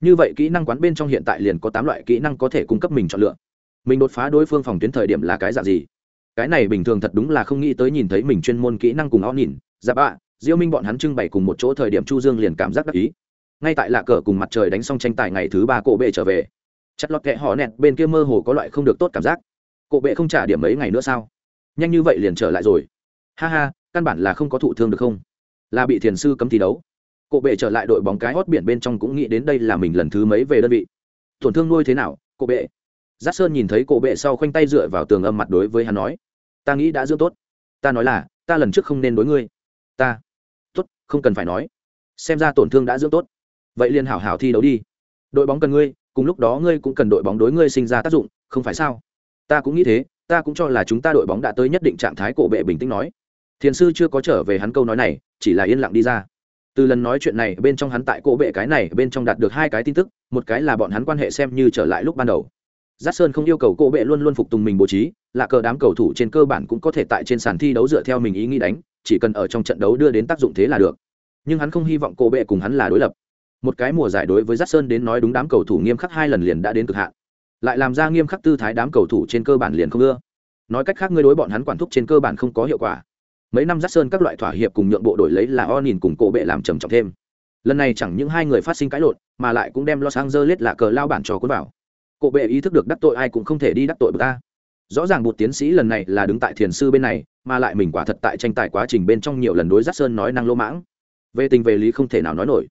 Như vậy kỹ năng quán bên trong hiện tại liền có tám loại kỹ năng có thể cung cấp mình chọn lựa. Mình đột phá đối phương phòng tuyến thời điểm là cái dạng gì? Cái này bình thường thật đúng là không nghĩ tới nhìn thấy mình chuyên môn kỹ năng cùng ó nhìn dạ bạ diêu minh bọn hắn trưng bày cùng một chỗ thời điểm chu dương liền cảm giác đắc ý. Ngay tại lạ cờ cùng mặt trời đánh xong tranh tài ngày thứ ba, cổ bệ trở về. Chặt lọt kẹ họ nẹt, bên kia mơ hồ có loại không được tốt cảm giác. Cổ bệ không trả điểm mấy ngày nữa sao? Nhanh như vậy liền trở lại rồi. Ha ha, căn bản là không có thụ thương được không? Là bị thiền sư cấm thi đấu. Cổ bệ trở lại đội bóng cái hót biển bên trong cũng nghĩ đến đây là mình lần thứ mấy về đơn vị. Tổn thương nuôi thế nào, cổ bệ? Giác sơn nhìn thấy cổ bệ sau khoanh tay dựa vào tường âm mặt đối với hắn nói. Ta nghĩ đã dưỡng tốt. Ta nói là, ta lần trước không nên đối ngươi. Ta không cần phải nói. Xem ra tổn thương đã dưỡng tốt. Vậy liền hảo hảo thi đấu đi. Đội bóng cần ngươi cùng lúc đó ngươi cũng cần đội bóng đối ngươi sinh ra tác dụng không phải sao? Ta cũng nghĩ thế ta cũng cho là chúng ta đội bóng đã tới nhất định trạng thái cổ bệ bình tĩnh nói. Thiền sư chưa có trở về hắn câu nói này chỉ là yên lặng đi ra. Từ lần nói chuyện này bên trong hắn tại cổ bệ cái này bên trong đạt được hai cái tin tức một cái là bọn hắn quan hệ xem như trở lại lúc ban đầu. Giác Sơn không yêu cầu cổ bệ luôn luôn phục tùng mình bố trí, là cờ đám cầu thủ trên cơ bản cũng có thể tại trên sàn thi đấu dựa theo mình ý nghĩ đánh, chỉ cần ở trong trận đấu đưa đến tác dụng thế là được. Nhưng hắn không hy vọng cổ bệ cùng hắn là đối lập. Một cái mùa giải đối với giắt Sơn đến nói đúng đám cầu thủ nghiêm khắc hai lần liền đã đến cực hạn. Lại làm ra nghiêm khắc tư thái đám cầu thủ trên cơ bản liền không ưa. Nói cách khác ngươi đối bọn hắn quản thúc trên cơ bản không có hiệu quả. Mấy năm giắt Sơn các loại thỏa hiệp cùng nhượng bộ đổi lấy là o nhìn cùng cổ bệ làm trầm trọng thêm. Lần này chẳng những hai người phát sinh cãi lộn, mà lại cũng đem lo sang dơ lết là cờ lao bản trò cuốn vào cổ bệ ý thức được đắc tội ai cũng không thể đi đắc tội bậc ta rõ ràng một tiến sĩ lần này là đứng tại thiền sư bên này, mà lại mình quả thật tại tranh tài quá trình bên trong nhiều lần đối giác sơn nói năng lỗ mãng. Về tình về lý không thể nào nói nổi.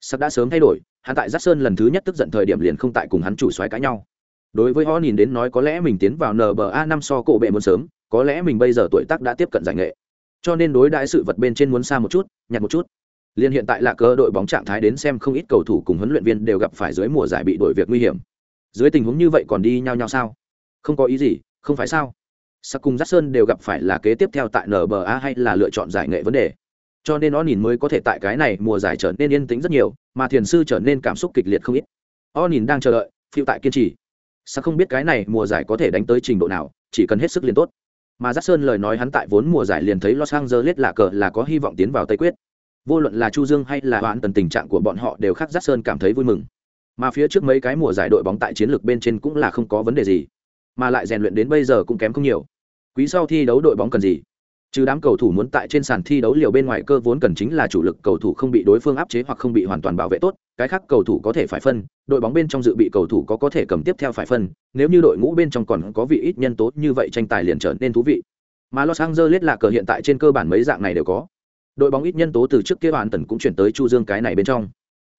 Sắc đã sớm thay đổi, hắn tại giác sơn lần thứ nhất tức giận thời điểm liền không tại cùng hắn chủ xoáy cãi nhau. Đối với họ nhìn đến nói có lẽ mình tiến vào nba năm so cổ bệ muốn sớm, có lẽ mình bây giờ tuổi tác đã tiếp cận giải nghệ. Cho nên đối đãi sự vật bên trên muốn xa một chút, nhặt một chút. Liên hiện tại là cơ đội bóng trạng thái đến xem không ít cầu thủ cùng huấn luyện viên đều gặp phải dưới mùa giải bị đổi việc nguy hiểm. Dưới tình huống như vậy còn đi nhau nhau sao? Không có ý gì không phải sao? Sắc cùng giác sơn đều gặp phải là kế tiếp theo tại nba hay là lựa chọn giải nghệ vấn đề. Cho nên nó nhìn mới có thể tại cái này mùa giải trở nên yên tĩnh rất nhiều, mà thiền sư trở nên cảm xúc kịch liệt không ít. O nhìn đang chờ đợi, phiêu tại kiên trì. Sắc không biết cái này mùa giải có thể đánh tới trình độ nào, chỉ cần hết sức liền tốt. Mà giác sơn lời nói hắn tại vốn mùa giải liền thấy los angeles là cờ là có hy vọng tiến vào tây quyết. Vô luận là chu dương hay là hoãn tần tình trạng của bọn họ đều khác giác sơn cảm thấy vui mừng. Mà phía trước mấy cái mùa giải đội bóng tại chiến lược bên trên cũng là không có vấn đề gì mà lại rèn luyện đến bây giờ cũng kém không nhiều. Quý sau thi đấu đội bóng cần gì? Trừ đám cầu thủ muốn tại trên sàn thi đấu liều bên ngoài cơ vốn cần chính là chủ lực cầu thủ không bị đối phương áp chế hoặc không bị hoàn toàn bảo vệ tốt, cái khác cầu thủ có thể phải phân, đội bóng bên trong dự bị cầu thủ có có thể cầm tiếp theo phải phân, nếu như đội ngũ bên trong còn có vị ít nhân tố như vậy tranh tài liền trở nên thú vị. Mà los angeles là cờ hiện tại trên cơ bản mấy dạng này đều có. Đội bóng ít nhân tố từ trước kia bản tần cũng chuyển tới chu dương cái này bên trong.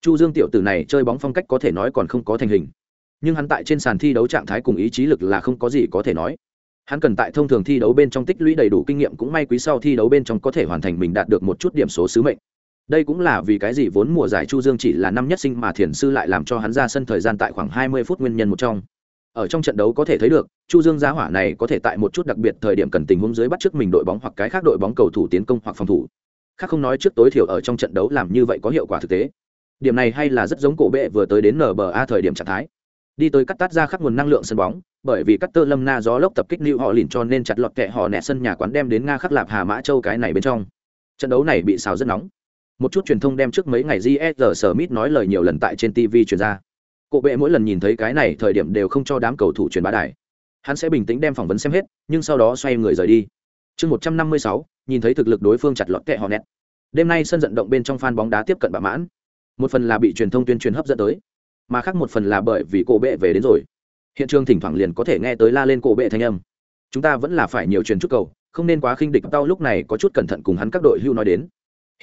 Chu dương tiểu tử này chơi bóng phong cách có thể nói còn không có thành hình nhưng hắn tại trên sàn thi đấu trạng thái cùng ý chí lực là không có gì có thể nói. Hắn cần tại thông thường thi đấu bên trong tích lũy đầy đủ kinh nghiệm cũng may quý sau thi đấu bên trong có thể hoàn thành mình đạt được một chút điểm số sứ mệnh. Đây cũng là vì cái gì vốn mùa giải chu dương chỉ là năm nhất sinh mà thiền sư lại làm cho hắn ra sân thời gian tại khoảng 20 phút nguyên nhân một trong. Ở trong trận đấu có thể thấy được, chu dương giá hỏa này có thể tại một chút đặc biệt thời điểm cần tình huống dưới bắt trước mình đội bóng hoặc cái khác đội bóng cầu thủ tiến công hoặc phòng thủ. Khác không nói trước tối thiểu ở trong trận đấu làm như vậy có hiệu quả thực tế. Điểm này hay là rất giống cổ bệ vừa tới đến nba thời điểm trạng thái đi tới cắt tát ra khắp nguồn năng lượng sân bóng, bởi vì cắt tơ lâm na gió lốc tập kích lưu họ lìn cho nên chặt lọt kẹ họ nẹ sân nhà quán đem đến nga khắc lạp hà mã châu cái này bên trong. Trận đấu này bị xào rất nóng. Một chút truyền thông đem trước mấy ngày gsr smith nói lời nhiều lần tại trên tv truyền ra. Cộ bệ mỗi lần nhìn thấy cái này thời điểm đều không cho đám cầu thủ truyền bá đài. Hắn sẽ bình tĩnh đem phỏng vấn xem hết, nhưng sau đó xoay người rời đi. Chương một trăm năm mươi sáu, nhìn thấy thực lực đối phương chặt lọt kẹ họ nẹt. Đêm nay sân vận động bên trong fan bóng đá tiếp cận bạ mãn. Một phần là bị truyền thông tuyên truyền hấp dẫn tới mà khác một phần là bởi vì cổ bệ về đến rồi. Hiện trường thỉnh thoảng liền có thể nghe tới la lên cổ bệ thanh âm. Chúng ta vẫn là phải nhiều truyền chút cầu, không nên quá khinh địch tao lúc này có chút cẩn thận cùng hắn các đội hưu nói đến.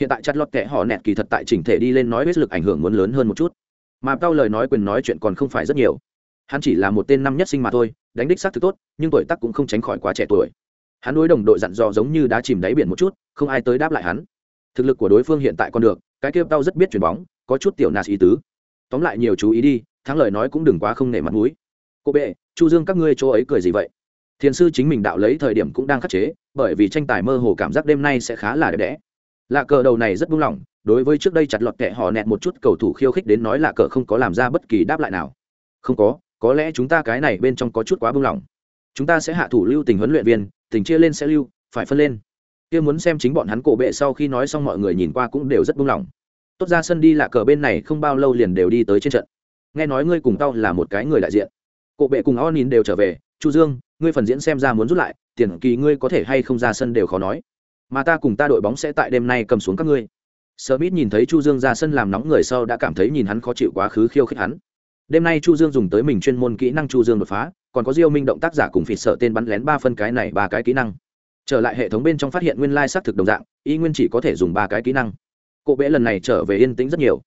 Hiện tại chặt lọt kẻ họ nẹt kỳ thật tại chỉnh thể đi lên nói huyết lực ảnh hưởng muốn lớn hơn một chút. Mà tao lời nói quyền nói chuyện còn không phải rất nhiều. Hắn chỉ là một tên năm nhất sinh mà thôi, đánh đích xác thực tốt, nhưng tuổi tác cũng không tránh khỏi quá trẻ tuổi. Hắn đối đồng đội dặn dò giống như đá chìm đáy biển một chút, không ai tới đáp lại hắn. Thực lực của đối phương hiện tại còn được, cái kêu tao rất biết chuyền bóng, có chút tiểu nas ý tứ tóm lại nhiều chú ý đi, thắng lời nói cũng đừng quá không nể mặt mũi. Cô bệ, chu dương các ngươi chỗ ấy cười gì vậy? Thiền sư chính mình đạo lấy thời điểm cũng đang khắc chế, bởi vì tranh tài mơ hồ cảm giác đêm nay sẽ khá là đẹp đẽ. Lạ cờ đầu này rất buông lỏng, đối với trước đây chặt lọt kệ họ nẹt một chút cầu thủ khiêu khích đến nói lạ cờ không có làm ra bất kỳ đáp lại nào. Không có có lẽ chúng ta cái này bên trong có chút quá buông lỏng. Chúng ta sẽ hạ thủ lưu tình huấn luyện viên, tình chia lên sẽ lưu, phải phân lên. Kia muốn xem chính bọn hắn cổ bệ sau khi nói xong mọi người nhìn qua cũng đều rất buông lỏng tốt ra sân đi lạ cờ bên này không bao lâu liền đều đi tới trên trận nghe nói ngươi cùng tao là một cái người đại diện cộ bệ cùng o nín đều trở về chu dương ngươi phần diễn xem ra muốn rút lại tiền kỳ ngươi có thể hay không ra sân đều khó nói mà ta cùng ta đội bóng sẽ tại đêm nay cầm xuống các ngươi Smith nhìn thấy Chu Dương ra sân làm nóng người sau đã cảm thấy nhìn hắn khó chịu quá khứ khiêu khích hắn. Đêm nay Chu Dương dùng tới mình chuyên môn kỹ năng Chu Dương đột phá, còn có Diêu Minh động tác giả cùng phỉ sợ tên bắn lén ba phân cái này ba cái kỹ năng. Trở lại hệ thống bên trong phát hiện nguyên lai xác thực đồng dạng, y nguyên chỉ có thể dùng ba cái kỹ năng. Cổ bệ lần này trở về yên tĩnh rất nhiều.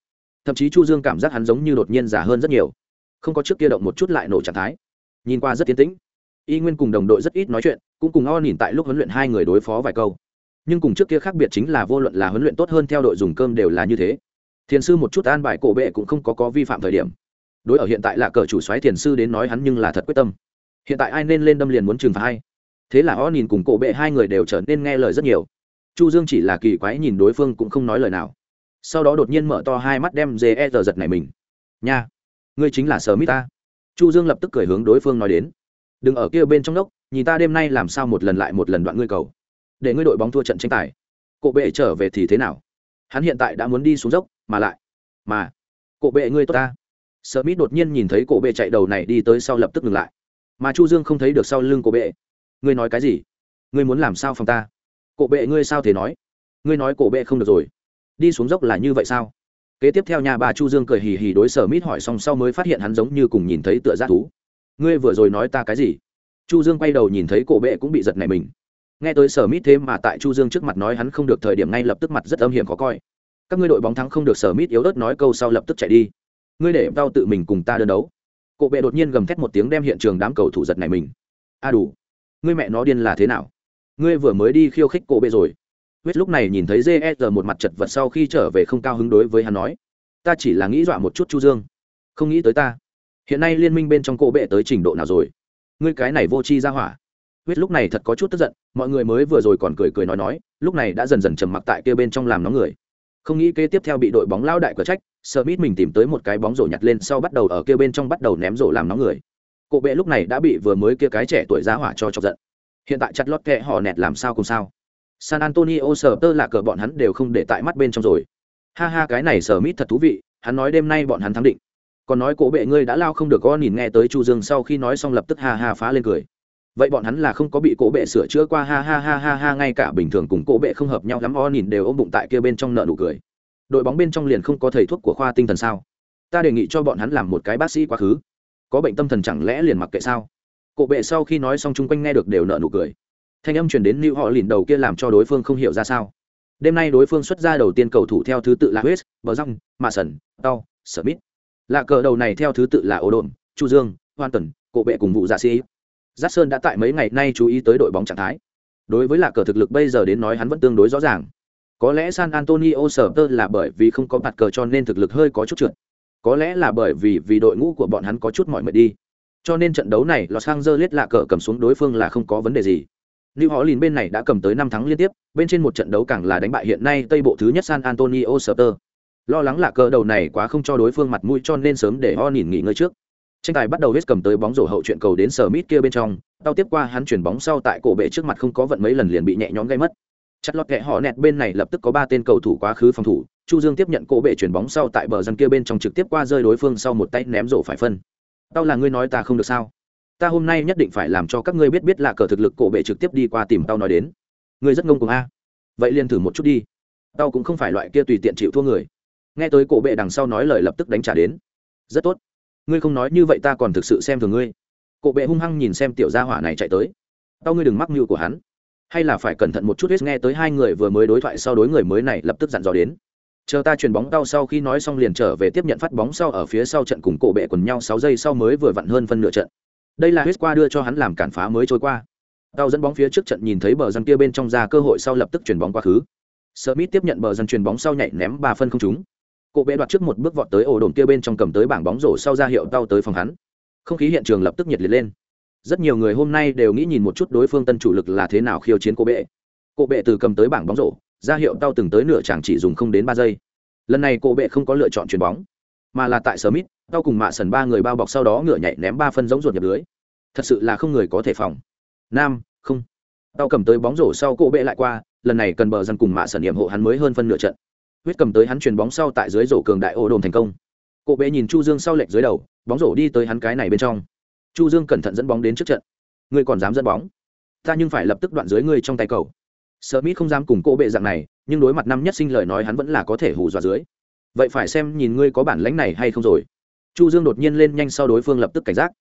Thậm chí Chu Dương cảm giác hắn giống như đột nhiên giả hơn rất nhiều. Không có trước kia động một chút lại nổ trạng thái. Nhìn qua rất tiến tĩnh. Y nguyên cùng đồng đội rất ít nói chuyện, cũng cùng O nhìn tại lúc huấn luyện hai người đối phó vài câu nhưng cùng trước kia khác biệt chính là vô luận là huấn luyện tốt hơn theo đội dùng cơm đều là như thế thiền sư một chút an bài cổ bệ cũng không có có vi phạm thời điểm đối ở hiện tại là cờ chủ xoáy thiền sư đến nói hắn nhưng là thật quyết tâm hiện tại ai nên lên đâm liền muốn trừng phạt hay thế là o nhìn cùng cổ bệ hai người đều trở nên nghe lời rất nhiều chu dương chỉ là kỳ quái nhìn đối phương cũng không nói lời nào. Sau đó đột nhiên mở to hai mắt đem dê e giật này mình. Nha, ngươi chính là sờ mít ta. Chu dương lập tức cười hướng đối phương nói đến. Đừng ở kia bên trong đốc, nhìn ta đêm nay làm sao một lần lại một lần đoạn ngươi cầu. Để ngươi đội bóng thua trận tranh tài. Cộ bệ trở về thì thế nào? Hắn hiện tại đã muốn đi xuống dốc, mà lại. Mà cộ bệ ngươi tốt ta. Sợ mít đột nhiên nhìn thấy cổ bệ chạy đầu này đi tới sau lập tức ngừng lại. Mà chu dương không thấy được sau lưng cổ bệ. Ngươi nói cái gì? Ngươi muốn làm sao phòng ta? Cổ bệ ngươi sao thế nói? Ngươi nói cổ bệ không được rồi. Đi xuống dốc là như vậy sao? Kế tiếp theo nhà bà chu dương cười hì hì đối sở mít hỏi xong sau mới phát hiện hắn giống như cùng nhìn thấy tựa g thú. Ngươi vừa rồi nói ta cái gì? Chu dương quay đầu nhìn thấy cổ bệ cũng bị giật này mình. Nghe tới sở mít thế mà tại chu dương trước mặt nói hắn không được thời điểm ngay lập tức mặt rất âm hiểm khó coi. Các ngươi đội bóng thắng không được sở mít yếu ớt nói câu sau lập tức chạy đi. Ngươi để tao tự mình cùng ta đơn đấu. Cổ bệ đột nhiên gầm thét một tiếng đem hiện trường đám cầu thủ giật này mình. A đủ. Ngươi mẹ nó điên là thế nào? Ngươi vừa mới đi khiêu khích cổ bệ rồi. Huyết lúc này nhìn thấy gsr một mặt chật vật sau khi trở về không cao hứng đối với hắn nói, ta chỉ là nghĩ dọa một chút chu dương, không nghĩ tới ta. Hiện nay liên minh bên trong cổ bệ tới trình độ nào rồi? Ngươi cái này vô tri ra hỏa. Huyết lúc này thật có chút tức giận, mọi người mới vừa rồi còn cười cười nói nói, lúc này đã dần dần trầm mặc tại kia bên trong làm nóng người. Không nghĩ kế tiếp theo bị đội bóng lao đại cửa trách, smith mình tìm tới một cái bóng rổ nhặt lên sau bắt đầu ở kia bên trong bắt đầu ném rổ làm nóng người. Cổ bệ lúc này đã bị vừa mới kia cái trẻ tuổi ra hỏa cho chọc giận hiện tại chặt lót kẹ họ nẹt làm sao cùng sao. San antonio sờ tơ là cờ bọn hắn đều không để tại mắt bên trong rồi. Ha ha, cái này sờ mít thật thú vị, hắn nói đêm nay bọn hắn thắng định. Còn nói cổ bệ ngươi đã lao không được có nhìn nghe tới chu dương sau khi nói xong lập tức ha ha phá lên cười. Vậy bọn hắn là không có bị cổ bệ sửa chữa qua, ha ha ha ha ha, ngay cả bình thường cùng cổ bệ không hợp nhau lắm, o nhìn đều ôm bụng tại kia bên trong nợ nụ cười. Đội bóng bên trong liền không có thầy thuốc của khoa tinh thần sao? Ta đề nghị cho bọn hắn làm một cái bác sĩ quá khứ. Có bệnh tâm thần chẳng lẽ liền mặc kệ sao? Cổ bệ sau khi nói xong chung quanh nghe được đều nợ nụ cười thanh âm chuyển đến lưu họ lìn đầu kia làm cho đối phương không hiểu ra sao đêm nay đối phương xuất ra đầu tiên cầu thủ theo thứ tự là huyết bờ răng, mạ sần tao mít lạ cờ đầu này theo thứ tự là ô đồn chu dương, hoan tần cổ bệ cùng vụ giả sĩ Giác Sơn đã tại mấy ngày nay chú ý tới đội bóng trạng thái. Đối với lạ cờ thực lực bây giờ đến nói hắn vẫn tương đối rõ ràng. Có lẽ San Antonio sở tơ là bởi vì không có mặt cờ cho nên thực lực hơi có chút trượt. Có lẽ là bởi vì vì đội ngũ của bọn hắn có chút mỏi mệt đi. Cho nên trận đấu này Los Angeles lạ cờ cầm xuống đối phương là không có vấn đề gì. New Orleans bên này đã cầm tới năm thắng liên tiếp, bên trên một trận đấu càng là đánh bại hiện nay Tây bộ thứ nhất San Antonio Spurs. Lo lắng lạ cờ đầu này quá không cho đối phương mặt mũi cho nên sớm để Orleans nghỉ ngơi trước tranh tài bắt đầu hết cầm tới bóng rổ hậu chuyện cầu đến Smith mít kia bên trong tao tiếp qua hắn chuyển bóng sau tại cổ bệ trước mặt không có vận mấy lần liền bị nhẹ nhõm gây mất chặt lọt kẹ họ nẹt bên này lập tức có ba tên cầu thủ quá khứ phòng thủ chu dương tiếp nhận cổ bệ chuyển bóng sau tại bờ dân kia bên trong trực tiếp qua rơi đối phương sau một tay ném rổ phải phân tao là ngươi nói ta không được sao? Ta hôm nay nhất định phải làm cho các ngươi biết biết là cờ thực lực cổ bệ trực tiếp đi qua tìm tao nói đến. Ngươi rất ngông cuồng a. Vậy liền thử một chút đi. Tao cũng không phải loại kia tùy tiện chịu thua người. Nghe tới cổ bệ đằng sau nói lời lập tức đánh trả đến. Rất tốt. Ngươi không nói như vậy ta còn thực sự xem thường ngươi. Cổ bệ hung hăng nhìn xem tiểu gia hỏa này chạy tới. Tao ngươi đừng mắc mưu của hắn. Hay là phải cẩn thận một chút hết, nghe tới hai người vừa mới đối thoại sau đối người mới này lập tức dặn dò đến chờ ta chuyền bóng đau sau khi nói xong liền trở về tiếp nhận phát bóng sau ở phía sau trận cùng cổ bệ quần nhau sáu giây sau mới vừa vặn hơn phân nửa trận đây là huyết qua đưa cho hắn làm cản phá mới trôi qua tao dẫn bóng phía trước trận nhìn thấy bờ dân kia bên trong ra cơ hội sau lập tức chuyền bóng quá khứ Smith tiếp nhận bờ dân chuyền bóng sau nhảy ném ba phân không trúng Cổ bệ đoạt trước một bước vọt tới ổ đồn kia bên trong cầm tới bảng bóng rổ sau ra hiệu tao tới phòng hắn. Không khí hiện trường lập tức nhiệt liệt lên. Rất nhiều người hôm nay đều nghĩ nhìn một chút đối phương tân chủ lực là thế nào khiêu chiến cổ bệ. Cổ bệ từ cầm tới bảng bóng rổ, ra hiệu tao từng tới nửa chẳng chỉ dùng không đến ba giây, lần này cổ bệ không có lựa chọn chuyền bóng mà là tại Smith, tao cùng mạ sần ba người bao bọc sau đó ngựa nhảy ném ba phân giống ruột nhập lưới. Thật sự là không người có thể phòng. Nam, không. Tao cầm tới bóng rổ sau cổ bệ lại qua, lần này cần bờ dân cùng mạ sần điểm hộ hắn mới hơn phân nửa trận. Huyết cầm tới hắn chuyền bóng sau tại dưới rổ cường đại ô đồn thành công. Cổ bệ nhìn Chu Dương sau lệch dưới đầu, bóng rổ đi tới hắn cái này bên trong. Chu Dương cẩn thận dẫn bóng đến trước trận. Ngươi còn dám dẫn bóng? Ta nhưng phải lập tức đoạn dưới ngươi trong tay cầu. Smith không dám cùng cô bệ dạng này, nhưng đối mặt năm nhất sinh lời nói hắn vẫn là có thể hù dọa dưới. Vậy phải xem nhìn ngươi có bản lãnh này hay không rồi. Chu dương đột nhiên lên nhanh sau đối phương lập tức cảnh giác.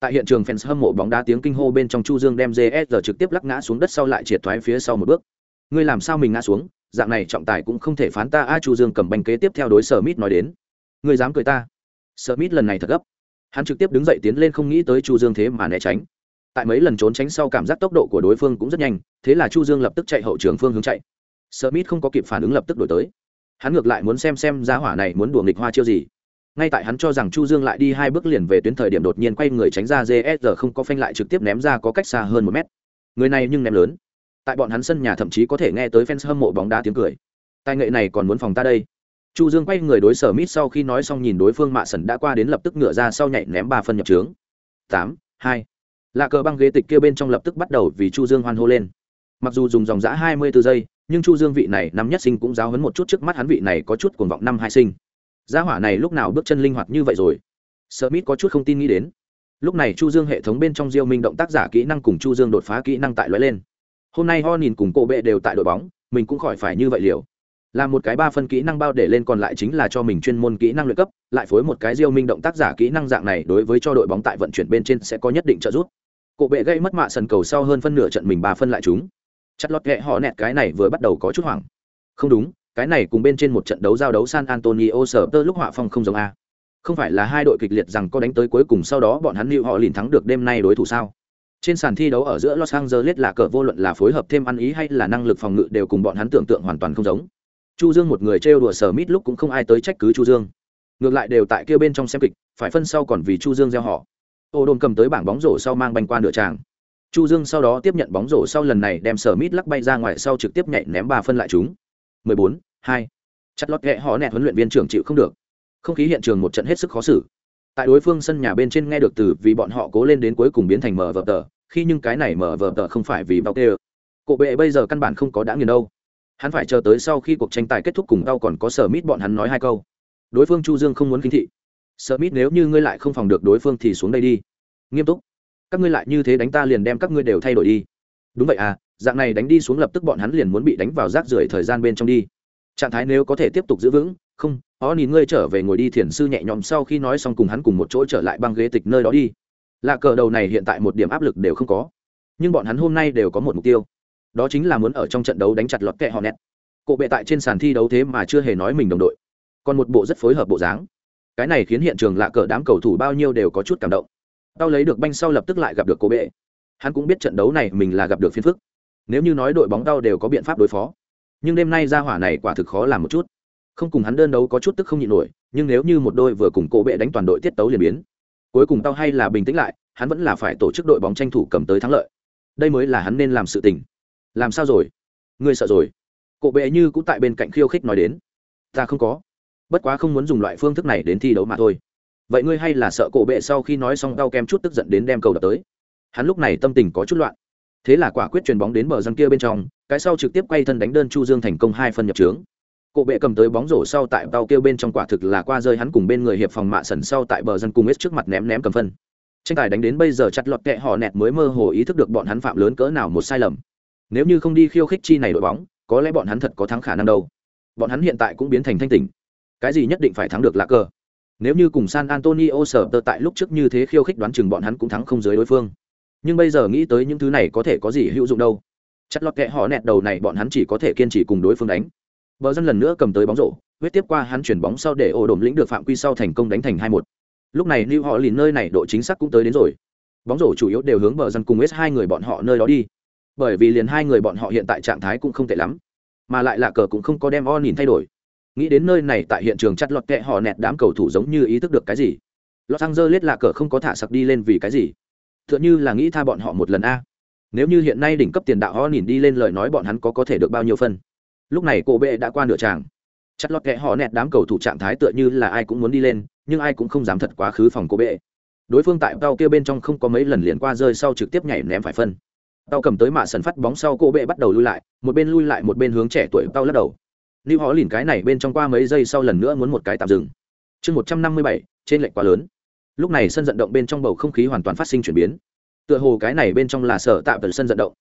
Tại hiện trường fans hâm mộ bóng đá tiếng kinh hô bên trong chu dương đem gsr trực tiếp lắc ngã xuống đất sau lại triệt thoái phía sau một bước. Ngươi làm sao mình ngã xuống? Dạng này trọng tài cũng không thể phán ta. A chu dương cầm banh kế tiếp theo đối sở mít nói đến. Ngươi dám cười ta? Sở mít lần này thật gấp. Hắn trực tiếp đứng dậy tiến lên không nghĩ tới chu dương thế mà né tránh tại mấy lần trốn tránh sau cảm giác tốc độ của đối phương cũng rất nhanh, thế là chu dương lập tức chạy hậu trường phương hướng chạy. Smith không có kịp phản ứng lập tức đổi tới. Hắn ngược lại muốn xem xem giá hỏa này muốn đùa nghịch hoa chiêu gì. Ngay tại hắn cho rằng chu dương lại đi hai bước liền về tuyến thời điểm đột nhiên quay người tránh ra gsr không có phanh lại trực tiếp ném ra có cách xa hơn một mét. Người này nhưng ném lớn. Tại bọn hắn sân nhà thậm chí có thể nghe tới fans hâm mộ bóng đá tiếng cười. Tài nghệ này còn muốn phòng ta đây. Chu dương quay người đối sở mít sau khi nói xong nhìn đối phương mạ sần đã qua đến lập tức ngựa ra sau nhảy ném ba phân nhập trướng tám, hai lạ cờ băng ghế tịch kia bên trong lập tức bắt đầu vì chu dương hoan hô lên. Mặc dù dùng dòng giã hai mươi bốn giây, nhưng chu dương vị này năm nhất sinh cũng giáo hấn một chút trước mắt hắn vị này có chút cuồng vọng năm hai sinh. Gia hỏa này lúc nào bước chân linh hoạt như vậy rồi? Sợ mít có chút không tin nghĩ đến. Lúc này chu dương hệ thống bên trong diêu minh động tác giả kỹ năng cùng chu dương đột phá kỹ năng tại loại lên. Hôm nay ho nhìn cùng cổ bệ đều tại đội bóng, mình cũng khỏi phải như vậy liều là một cái ba phân kỹ năng bao để lên còn lại chính là cho mình chuyên môn kỹ năng luyện cấp, lại phối một cái diêu minh động tác giả kỹ năng dạng này đối với cho đội bóng tại vận chuyển bên trên sẽ có nhất định trợ giúp. Cổ bệ gây mất mạ sân cầu sau hơn phân nửa trận mình ba phân lại chúng chặt lọt ghẹ họ nẹt cái này vừa bắt đầu có chút hoảng. Không đúng, cái này cùng bên trên một trận đấu giao đấu san antonio sở tơ lúc họa phong không giống a. Không phải là hai đội kịch liệt rằng có đánh tới cuối cùng sau đó bọn hắn lưu họ liền thắng được đêm nay đối thủ sao? Trên sàn thi đấu ở giữa los angeles là cờ vô luận là phối hợp thêm ăn ý hay là năng lực phòng ngự đều cùng bọn hắn tưởng tượng hoàn toàn không giống chu dương một người trêu đùa sở mít lúc cũng không ai tới trách cứ chu dương. Ngược lại đều tại kia bên trong xem kịch phải phân sau còn vì chu dương gieo họ. Ô đồn cầm tới bảng bóng rổ sau mang banh qua nửa tràng. Chu dương sau đó tiếp nhận bóng rổ sau lần này đem sở mít lắc bay ra ngoài sau trực tiếp nhảy ném ba phân lại chúng. 14, 2. chặt lót ghẹ họ nẹt huấn luyện viên trưởng chịu không được. Không khí hiện trường một trận hết sức khó xử. Tại đối phương sân nhà bên trên nghe được từ vì bọn họ cố lên đến cuối cùng biến thành mở vở tờ khi nhưng cái này mở vở tờ không phải vì bao tê cổ bệ bây giờ căn bản không có đã nghiền đâu hắn phải chờ tới sau khi cuộc tranh tài kết thúc cùng đau còn có sở mít bọn hắn nói hai câu. Đối phương chu dương không muốn kinh thị. Sở mít nếu như ngươi lại không phòng được đối phương thì xuống đây đi. Nghiêm túc. Các ngươi lại như thế đánh ta liền đem các ngươi đều thay đổi đi. Đúng vậy à dạng này đánh đi xuống lập tức bọn hắn liền muốn bị đánh vào rác rưởi thời gian bên trong đi. Trạng thái nếu có thể tiếp tục giữ vững, không, ó nhìn ngươi trở về ngồi đi thiền sư nhẹ nhõm sau khi nói xong cùng hắn cùng một chỗ trở lại băng ghế tịch nơi đó đi. Lạ cờ đầu này hiện tại một điểm áp lực đều không có. Nhưng bọn hắn hôm nay đều có một mục tiêu đó chính là muốn ở trong trận đấu đánh chặt lọt kẹ họ nẹt. Cộ bệ tại trên sàn thi đấu thế mà chưa hề nói mình đồng đội. Còn một bộ rất phối hợp bộ dáng. Cái này khiến hiện trường lạ cờ đám cầu thủ bao nhiêu đều có chút cảm động. Tao lấy được banh sau lập tức lại gặp được cô bệ. Hắn cũng biết trận đấu này mình là gặp được phiên phức. Nếu như nói đội bóng tao đều có biện pháp đối phó. Nhưng đêm nay ra hỏa này quả thực khó làm một chút. Không cùng hắn đơn đấu có chút tức không nhịn nổi, nhưng nếu như một đôi vừa cùng cổ bệ đánh toàn đội tiết tấu liền biến. Cuối cùng tao hay là bình tĩnh lại, hắn vẫn là phải tổ chức đội bóng tranh thủ cầm tới thắng lợi. Đây mới là hắn nên làm sự tình làm sao rồi? Ngươi sợ rồi? Cụ bệ như cũng tại bên cạnh khiêu khích nói đến. Ta không có. Bất quá không muốn dùng loại phương thức này đến thi đấu mà thôi. Vậy ngươi hay là sợ cổ bệ sau khi nói xong đau kem chút tức giận đến đem cầu đập tới? Hắn lúc này tâm tình có chút loạn. Thế là quả quyết chuyền bóng đến bờ răng kia bên trong, cái sau trực tiếp quay thân đánh đơn chu dương thành công hai phân nhập trướng cổ bệ cầm tới bóng rổ sau tại đau kêu bên trong quả thực là qua rơi hắn cùng bên người hiệp phòng mạ sần sau tại bờ dân cùng hết trước mặt ném ném cầm phân. Tranh tài đánh đến bây giờ chặt lọt kẹ họ nẹt mới mơ hồ ý thức được bọn hắn phạm lớn cỡ nào một sai lầm nếu như không đi khiêu khích chi này đội bóng có lẽ bọn hắn thật có thắng khả năng đâu bọn hắn hiện tại cũng biến thành thanh tỉnh cái gì nhất định phải thắng được là cờ nếu như cùng San Antonio sở tơ tại lúc trước như thế khiêu khích đoán chừng bọn hắn cũng thắng không dưới đối phương. Nhưng bây giờ nghĩ tới những thứ này có thể có gì hữu dụng đâu. chất lọt kệ họ nẹt đầu này bọn hắn chỉ có thể kiên trì cùng đối phương đánh. Bờ dân lần nữa cầm tới bóng rổ, huyết tiếp qua hắn chuyển bóng sau để ổ đồm lĩnh được phạm quy sau thành công đánh thành 2-1. Lúc này lưu họ lìn nơi này độ chính xác cũng tới đến rồi. Bóng rổ chủ yếu đều hướng bờ dân cùng S hai người bọn họ nơi đó đi. Bởi vì liền hai người bọn họ hiện tại trạng thái cũng không tệ lắm, mà lại là cờ cũng không có đem o nhìn thay đổi. Nghĩ đến nơi này tại hiện trường chặt lọt kẹ họ nẹt đám cầu thủ giống như ý thức được cái gì. Los angeles là cờ không có thả sặc đi lên vì cái gì? T h ư ợ n như là nghĩ tha bọn họ một lần a. Nếu như hiện nay đỉnh cấp tiền đạo o nhìn đi lên lời nói bọn hắn có có thể được bao nhiêu phân? Lúc này cổ bệ đã qua nửa tràng. Chặt lọt kẹ họ nẹt đám cầu thủ trạng thái tựa như là ai cũng muốn đi lên nhưng ai cũng không dám thật quá khứ phòng cô bệ. Đối phương tại cao kia bên trong không có mấy lần liền qua rơi sau trực tiếp nhảy ném phải phân tao cầm tới mạ sần phát bóng sau cô bệ bắt đầu lui lại, một bên lui lại một bên hướng trẻ tuổi tao lắc đầu. Lưu họ lìn cái này bên trong qua mấy giây sau lần nữa muốn một cái tạm dừng. Chương một trăm năm mươi bảy, trên lệnh quá lớn. Lúc này sân vận động bên trong bầu không khí hoàn toàn phát sinh chuyển biến. Tựa hồ cái này bên trong là sở tạm tần sân vận động.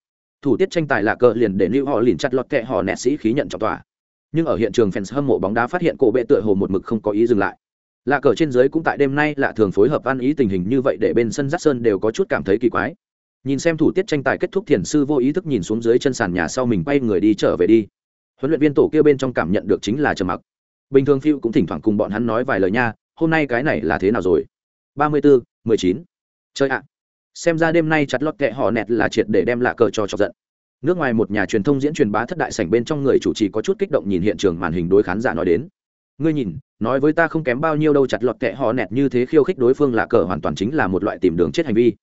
Thủ tiết tranh tài là cờ liền để lưu họ lìn chặt lọt kẹ họ nẹt sĩ khí nhận trọng tòa nhưng ở hiện trường fans hâm mộ bóng đá phát hiện cổ bệ tựa hồ một mực không có ý dừng lại. Lạ cờ trên dưới cũng tại đêm nay lạ thường phối hợp ăn ý tình hình như vậy để bên sân giác sơn đều có chút cảm thấy kỳ quái nhìn xem thủ tiết tranh tài kết thúc thiền sư vô ý thức nhìn xuống dưới chân sàn nhà sau mình quay người đi trở về đi. Huấn luyện viên tổ kia bên trong cảm nhận được chính là trầm mặc. Bình thường phiêu cũng thỉnh thoảng cùng bọn hắn nói vài lời nha, hôm nay cái này là thế nào rồi? ba mươi bốn mười chín. Chơi ạ. Xem ra đêm nay chặt lót kệ họ nẹt là triệt để đem lạ cờ cho chọc giận. Nước ngoài một nhà truyền thông diễn truyền bá thất đại sảnh bên trong người chủ trì có chút kích động nhìn hiện trường màn hình đối khán giả nói đến. Ngươi nhìn, nói với ta không kém bao nhiêu đâu chặt lọt kệ họ nẹt như thế khiêu khích đối phương là cờ hoàn toàn chính là một loại tìm đường chết hành vi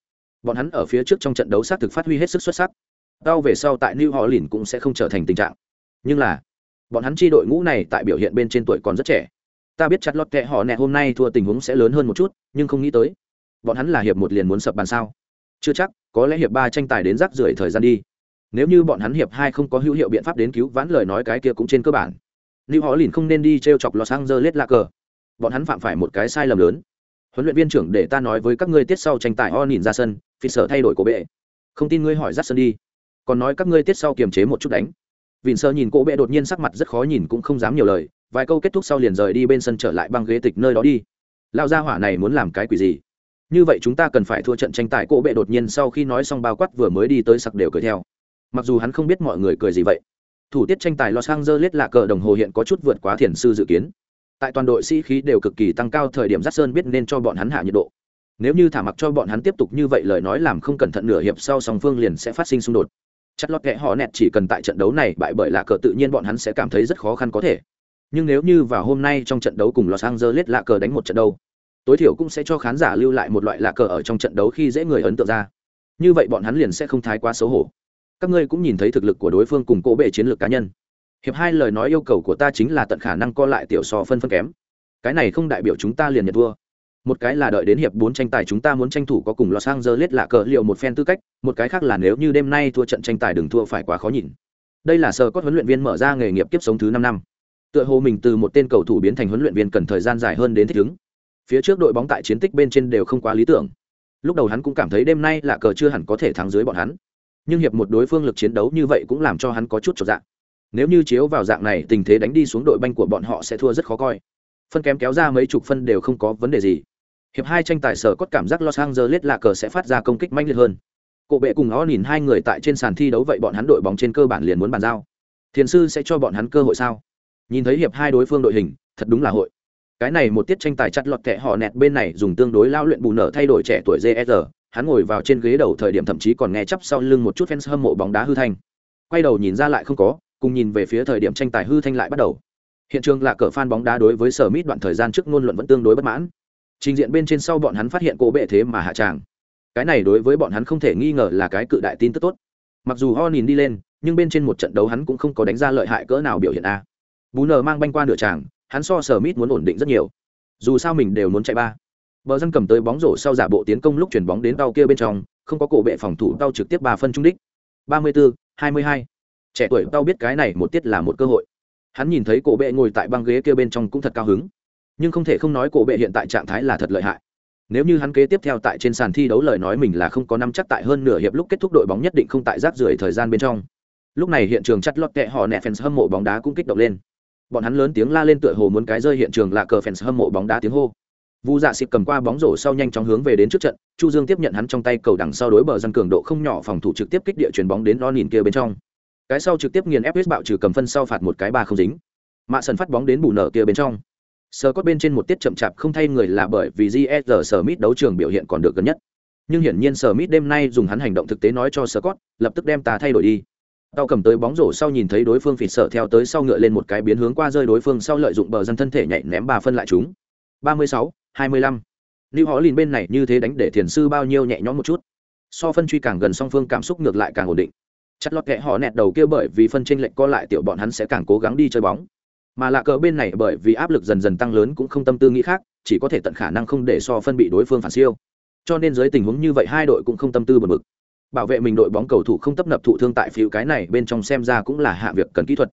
bọn hắn ở phía trước trong trận đấu xác thực phát huy hết sức xuất sắc. Tao về sau tại new họ lìn cũng sẽ không trở thành tình trạng. Nhưng là bọn hắn chi đội ngũ này tại biểu hiện bên trên tuổi còn rất trẻ. Ta biết chặt lọt kệ họ nẹ hôm nay thua tình huống sẽ lớn hơn một chút nhưng không nghĩ tới bọn hắn là hiệp một liền muốn sập bàn sao? Chưa chắc có lẽ hiệp ba tranh tài đến rắc rưởi thời gian đi. Nếu như bọn hắn hiệp hai không có hữu hiệu biện pháp đến cứu vãn lời nói cái kia cũng trên cơ bản. New họ lìn không nên đi treo chọc Los Angeles là cờ. Bọn hắn phạm phải một cái sai lầm lớn. Huấn luyện viên trưởng để ta nói với các ngươi tiết sau tranh tài o nhìn ra sân, phi sở thay đổi cổ bệ. Không tin ngươi hỏi dắt sân đi. Còn nói các ngươi tiết sau kiềm chế một chút đánh. Vịn sơ nhìn cổ bệ đột nhiên sắc mặt rất khó nhìn cũng không dám nhiều lời, vài câu kết thúc sau liền rời đi bên sân trở lại băng ghế tịch nơi đó đi. Lao gia hỏa này muốn làm cái quỷ gì? Như vậy chúng ta cần phải thua trận tranh tài cổ bệ đột nhiên sau khi nói xong bao quát vừa mới đi tới sặc đều cười theo. Mặc dù hắn không biết mọi người cười gì vậy thủ tiết tranh tài Los Angeles là cờ đồng hồ hiện có chút vượt quá thiền sư dự kiến. Tại toàn đội sĩ khí đều cực kỳ tăng cao thời điểm Jackson biết nên cho bọn hắn hạ nhiệt độ. Nếu như thả mặc cho bọn hắn tiếp tục như vậy lời nói làm không cẩn thận nửa hiệp sau song phương liền sẽ phát sinh xung đột. Chắc lót kẽ họ nẹt chỉ cần tại trận đấu này bại bởi là cờ tự nhiên bọn hắn sẽ cảm thấy rất khó khăn có thể. Nhưng nếu như vào hôm nay trong trận đấu cùng Los Angeles lạ cờ đánh một trận đấu, tối thiểu cũng sẽ cho khán giả lưu lại một loại lạ cờ ở trong trận đấu khi dễ người ấn tượng ra. Như vậy bọn hắn liền sẽ không thái quá xấu hổ các ngươi cũng nhìn thấy thực lực của đối phương cùng cỗ bệ chiến lược cá nhân hiệp hai lời nói yêu cầu của ta chính là tận khả năng co lại tiểu so phân phân kém cái này không đại biểu chúng ta liền nhận thua một cái là đợi đến hiệp bốn tranh tài chúng ta muốn tranh thủ có cùng Los Angeles lạ cờ liệu một phen tư cách, một cái khác là nếu như đêm nay thua trận tranh tài đừng thua phải quá khó nhìn. Đây là sở cốt huấn luyện viên mở ra nghề nghiệp kiếp sống thứ năm năm. Tựa hồ mình từ một tên cầu thủ biến thành huấn luyện viên cần thời gian dài hơn đến thích ứng. Phía trước đội bóng tại chiến tích bên trên đều không quá lý tưởng. Lúc đầu hắn cũng cảm thấy đêm nay lạ cờ chưa hẳn có thể thắng dưới bọn hắn nhưng hiệp một đối phương lực chiến đấu như vậy cũng làm cho hắn có chút chột dạ. nếu như chiếu vào dạng này tình thế đánh đi xuống đội banh của bọn họ sẽ thua rất khó coi phân kém kéo ra mấy chục phân đều không có vấn đề gì hiệp hai tranh tài sở cốt cảm giác los angeles lạ cờ sẽ phát ra công kích mạnh liệt hơn. Cổ bệ cùng ó nhìn hai người tại trên sàn thi đấu vậy bọn hắn đội bóng trên cơ bản liền muốn bàn giao. Thiền sư sẽ cho bọn hắn cơ hội sao? Nhìn thấy hiệp hai đối phương đội hình, thật đúng là hội. Cái này một tiết tranh tài chặt lọt kẹ họ nẹt bên này dùng tương đối lao luyện bù nở thay đổi trẻ tuổi gsr hắn ngồi vào trên ghế đầu thời điểm thậm chí còn nghe chắp sau lưng một chút fans hâm mộ bóng đá hư thanh. Quay đầu nhìn ra lại không có, cùng nhìn về phía thời điểm tranh tài hư thanh lại bắt đầu. Hiện trường là cờ fan bóng đá đối với sở mít đoạn thời gian trước ngôn luận vẫn tương đối bất mãn trình diện bên trên sau bọn hắn phát hiện cô bệ thế mà hạ tràng cái này đối với bọn hắn không thể nghi ngờ là cái cự đại tin tức tốt mặc dù ho nhìn đi lên nhưng bên trên một trận đấu hắn cũng không có đánh ra lợi hại cỡ nào biểu hiện a bú nờ mang banh qua nửa tràng hắn so sở mít muốn ổn định rất nhiều dù sao mình đều muốn chạy ba Bờ dân cầm tới bóng rổ sau giả bộ tiến công lúc chuyển bóng đến tàu kia bên trong, không có cổ bệ phòng thủ tàu trực tiếp ba phân trung đích. 34, 22. Trẻ tuổi tàu biết cái này một tiết là một cơ hội. Hắn nhìn thấy cổ bệ ngồi tại băng ghế kia bên trong cũng thật cao hứng. Nhưng không thể không nói cổ bệ hiện tại trạng thái là thật lợi hại. Nếu như hắn kế tiếp theo tại trên sàn thi đấu lời nói mình là không có năm chắc tại hơn nửa hiệp lúc kết thúc đội bóng nhất định không tại rác rưởi thời gian bên trong. Lúc này hiện trường chặt lót kẹ họ nẹ fans hâm mộ bóng đá cũng kích động lên. Bọn hắn lớn tiếng la lên tựa hồ muốn cái rơi hiện trường là cờ fans hâm mộ bóng đá tiếng hô Vu Dạ xịt cầm qua bóng rổ sau nhanh chóng hướng về đến trước trận, Chu Dương tiếp nhận hắn trong tay cầu đằng sau đối bờ dân cường độ không nhỏ phòng thủ trực tiếp kích địa chuyển bóng đến Ronin kia bên trong. Cái sau trực tiếp nghiền ép bạo trừ cầm phân sau phạt một cái ba không dính. Mạ sân phát bóng đến bù nở kia bên trong sờ cốt bên trên một tiết chậm chạp không thay người là bởi vì JSR Smith đấu trường biểu hiện còn được gần nhất. Nhưng hiển nhiên Smith đêm nay dùng hắn hành động thực tế nói cho Scott, lập tức đem ta thay đổi đi. Tao cầm tới bóng rổ sau nhìn thấy đối phương phịt sợ theo tới sau ngựa lên một cái biến hướng qua rơi đối phương sau lợi dụng bờ dân thân thể nhảy ném ba phân lại chúng. 36, 25. Lưu Họ Lìn bên này như thế đánh để thiền sư bao nhiêu nhẹ nhõm một chút. So phân truy càng gần song phương cảm xúc ngược lại càng ổn định. Chặt lót kẽ họ nẹt đầu kia bởi vì phân tranh lệnh co lại tiểu bọn hắn sẽ càng cố gắng đi chơi bóng mà lạ cờ bên này bởi vì áp lực dần dần tăng lớn cũng không tâm tư nghĩ khác, chỉ có thể tận khả năng không để so phân bị đối phương phản siêu. Cho nên dưới tình huống như vậy hai đội cũng không tâm tư bật mực bảo vệ mình đội bóng cầu thủ không tấp nập thụ thương tại phiếu cái này bên trong xem ra cũng là hạ việc cần kỹ thuật.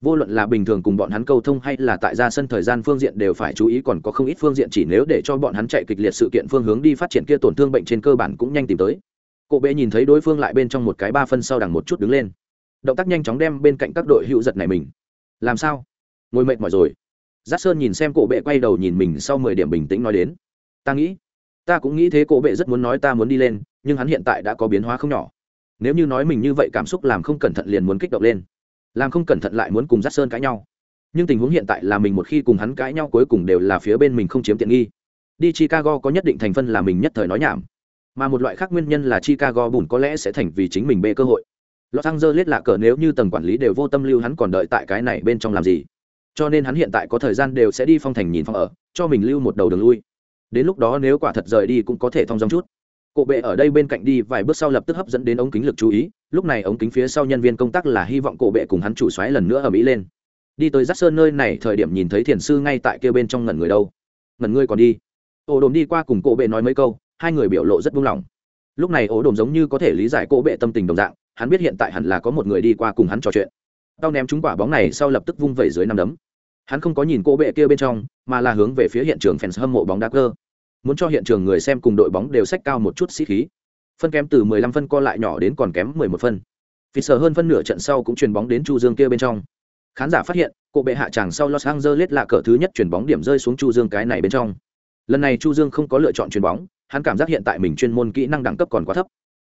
Vô luận là bình thường cùng bọn hắn câu thông hay là tại ra sân thời gian phương diện đều phải chú ý còn có không ít phương diện chỉ nếu để cho bọn hắn chạy kịch liệt sự kiện phương hướng đi phát triển kia tổn thương bệnh trên cơ bản cũng nhanh tìm tới. Cộ bệ nhìn thấy đối phương lại bên trong một cái ba phân sau đằng một chút đứng lên. Động tác nhanh chóng đem bên cạnh các đội hữu giật này mình. Làm sao? Ngồi mệt mỏi rồi. Giác sơn nhìn xem cổ bệ quay đầu nhìn mình sau mười điểm bình tĩnh nói đến, ta nghĩ, ta cũng nghĩ thế cổ bệ rất muốn nói ta muốn đi lên, nhưng hắn hiện tại đã có biến hóa không nhỏ. Nếu như nói mình như vậy cảm xúc làm không cẩn thận liền muốn kích động lên, làm không cẩn thận lại muốn cùng giác sơn cãi nhau. Nhưng tình huống hiện tại là mình một khi cùng hắn cãi nhau cuối cùng đều là phía bên mình không chiếm tiện nghi. Đi chicago có nhất định thành phân là mình nhất thời nói nhảm. Mà một loại khác nguyên nhân là chicago bùn có lẽ sẽ thành vì chính mình bê cơ hội. Los angeles lạ cờ nếu như tầng quản lý đều vô tâm lưu hắn còn đợi tại cái này bên trong làm gì? Cho nên hắn hiện tại có thời gian đều sẽ đi phong thành nhìn phong ở, cho mình lưu một đầu đường lui. Đến lúc đó nếu quả thật rời đi cũng có thể thong dong chút. Cổ bệ ở đây bên cạnh đi vài bước sau lập tức hấp dẫn đến ống kính lực chú ý, lúc này ống kính phía sau nhân viên công tác là hy vọng cổ bệ cùng hắn chủ xoáy lần nữa ở mỹ lên. Đi tới rắt sơn nơi này, thời điểm nhìn thấy thiền sư ngay tại kia bên trong ngẩn người đâu. Ngẩn người còn đi. Ổ đồn đi qua cùng cổ bệ nói mấy câu, hai người biểu lộ rất buông lỏng. Lúc này ổ đồn giống như có thể lý giải cổ bệ tâm tình đồng dạng, hắn biết hiện tại hẳn là có một người đi qua cùng hắn trò chuyện. Tao ném chúng quả bóng này sau lập tức vung vẩy dưới năm đấm hắn không có nhìn cô bệ kia bên trong, mà là hướng về phía hiện trường fans hâm mộ bóng đá cơ. Muốn cho hiện trường người xem cùng đội bóng đều sách cao một chút sĩ khí. Phân kém từ 15 phân co lại nhỏ đến còn kém 11 phân. Vì sợ hơn phân nửa trận sau cũng truyền bóng đến chu dương kia bên trong. Khán giả phát hiện, cô bệ hạ tràng sau los angeles là cờ thứ nhất chuyền bóng điểm rơi xuống chu dương cái này bên trong. Lần này chu dương không có lựa chọn chuyền bóng, hắn cảm giác hiện tại mình chuyên môn kỹ năng đẳng cấp còn quá thấp.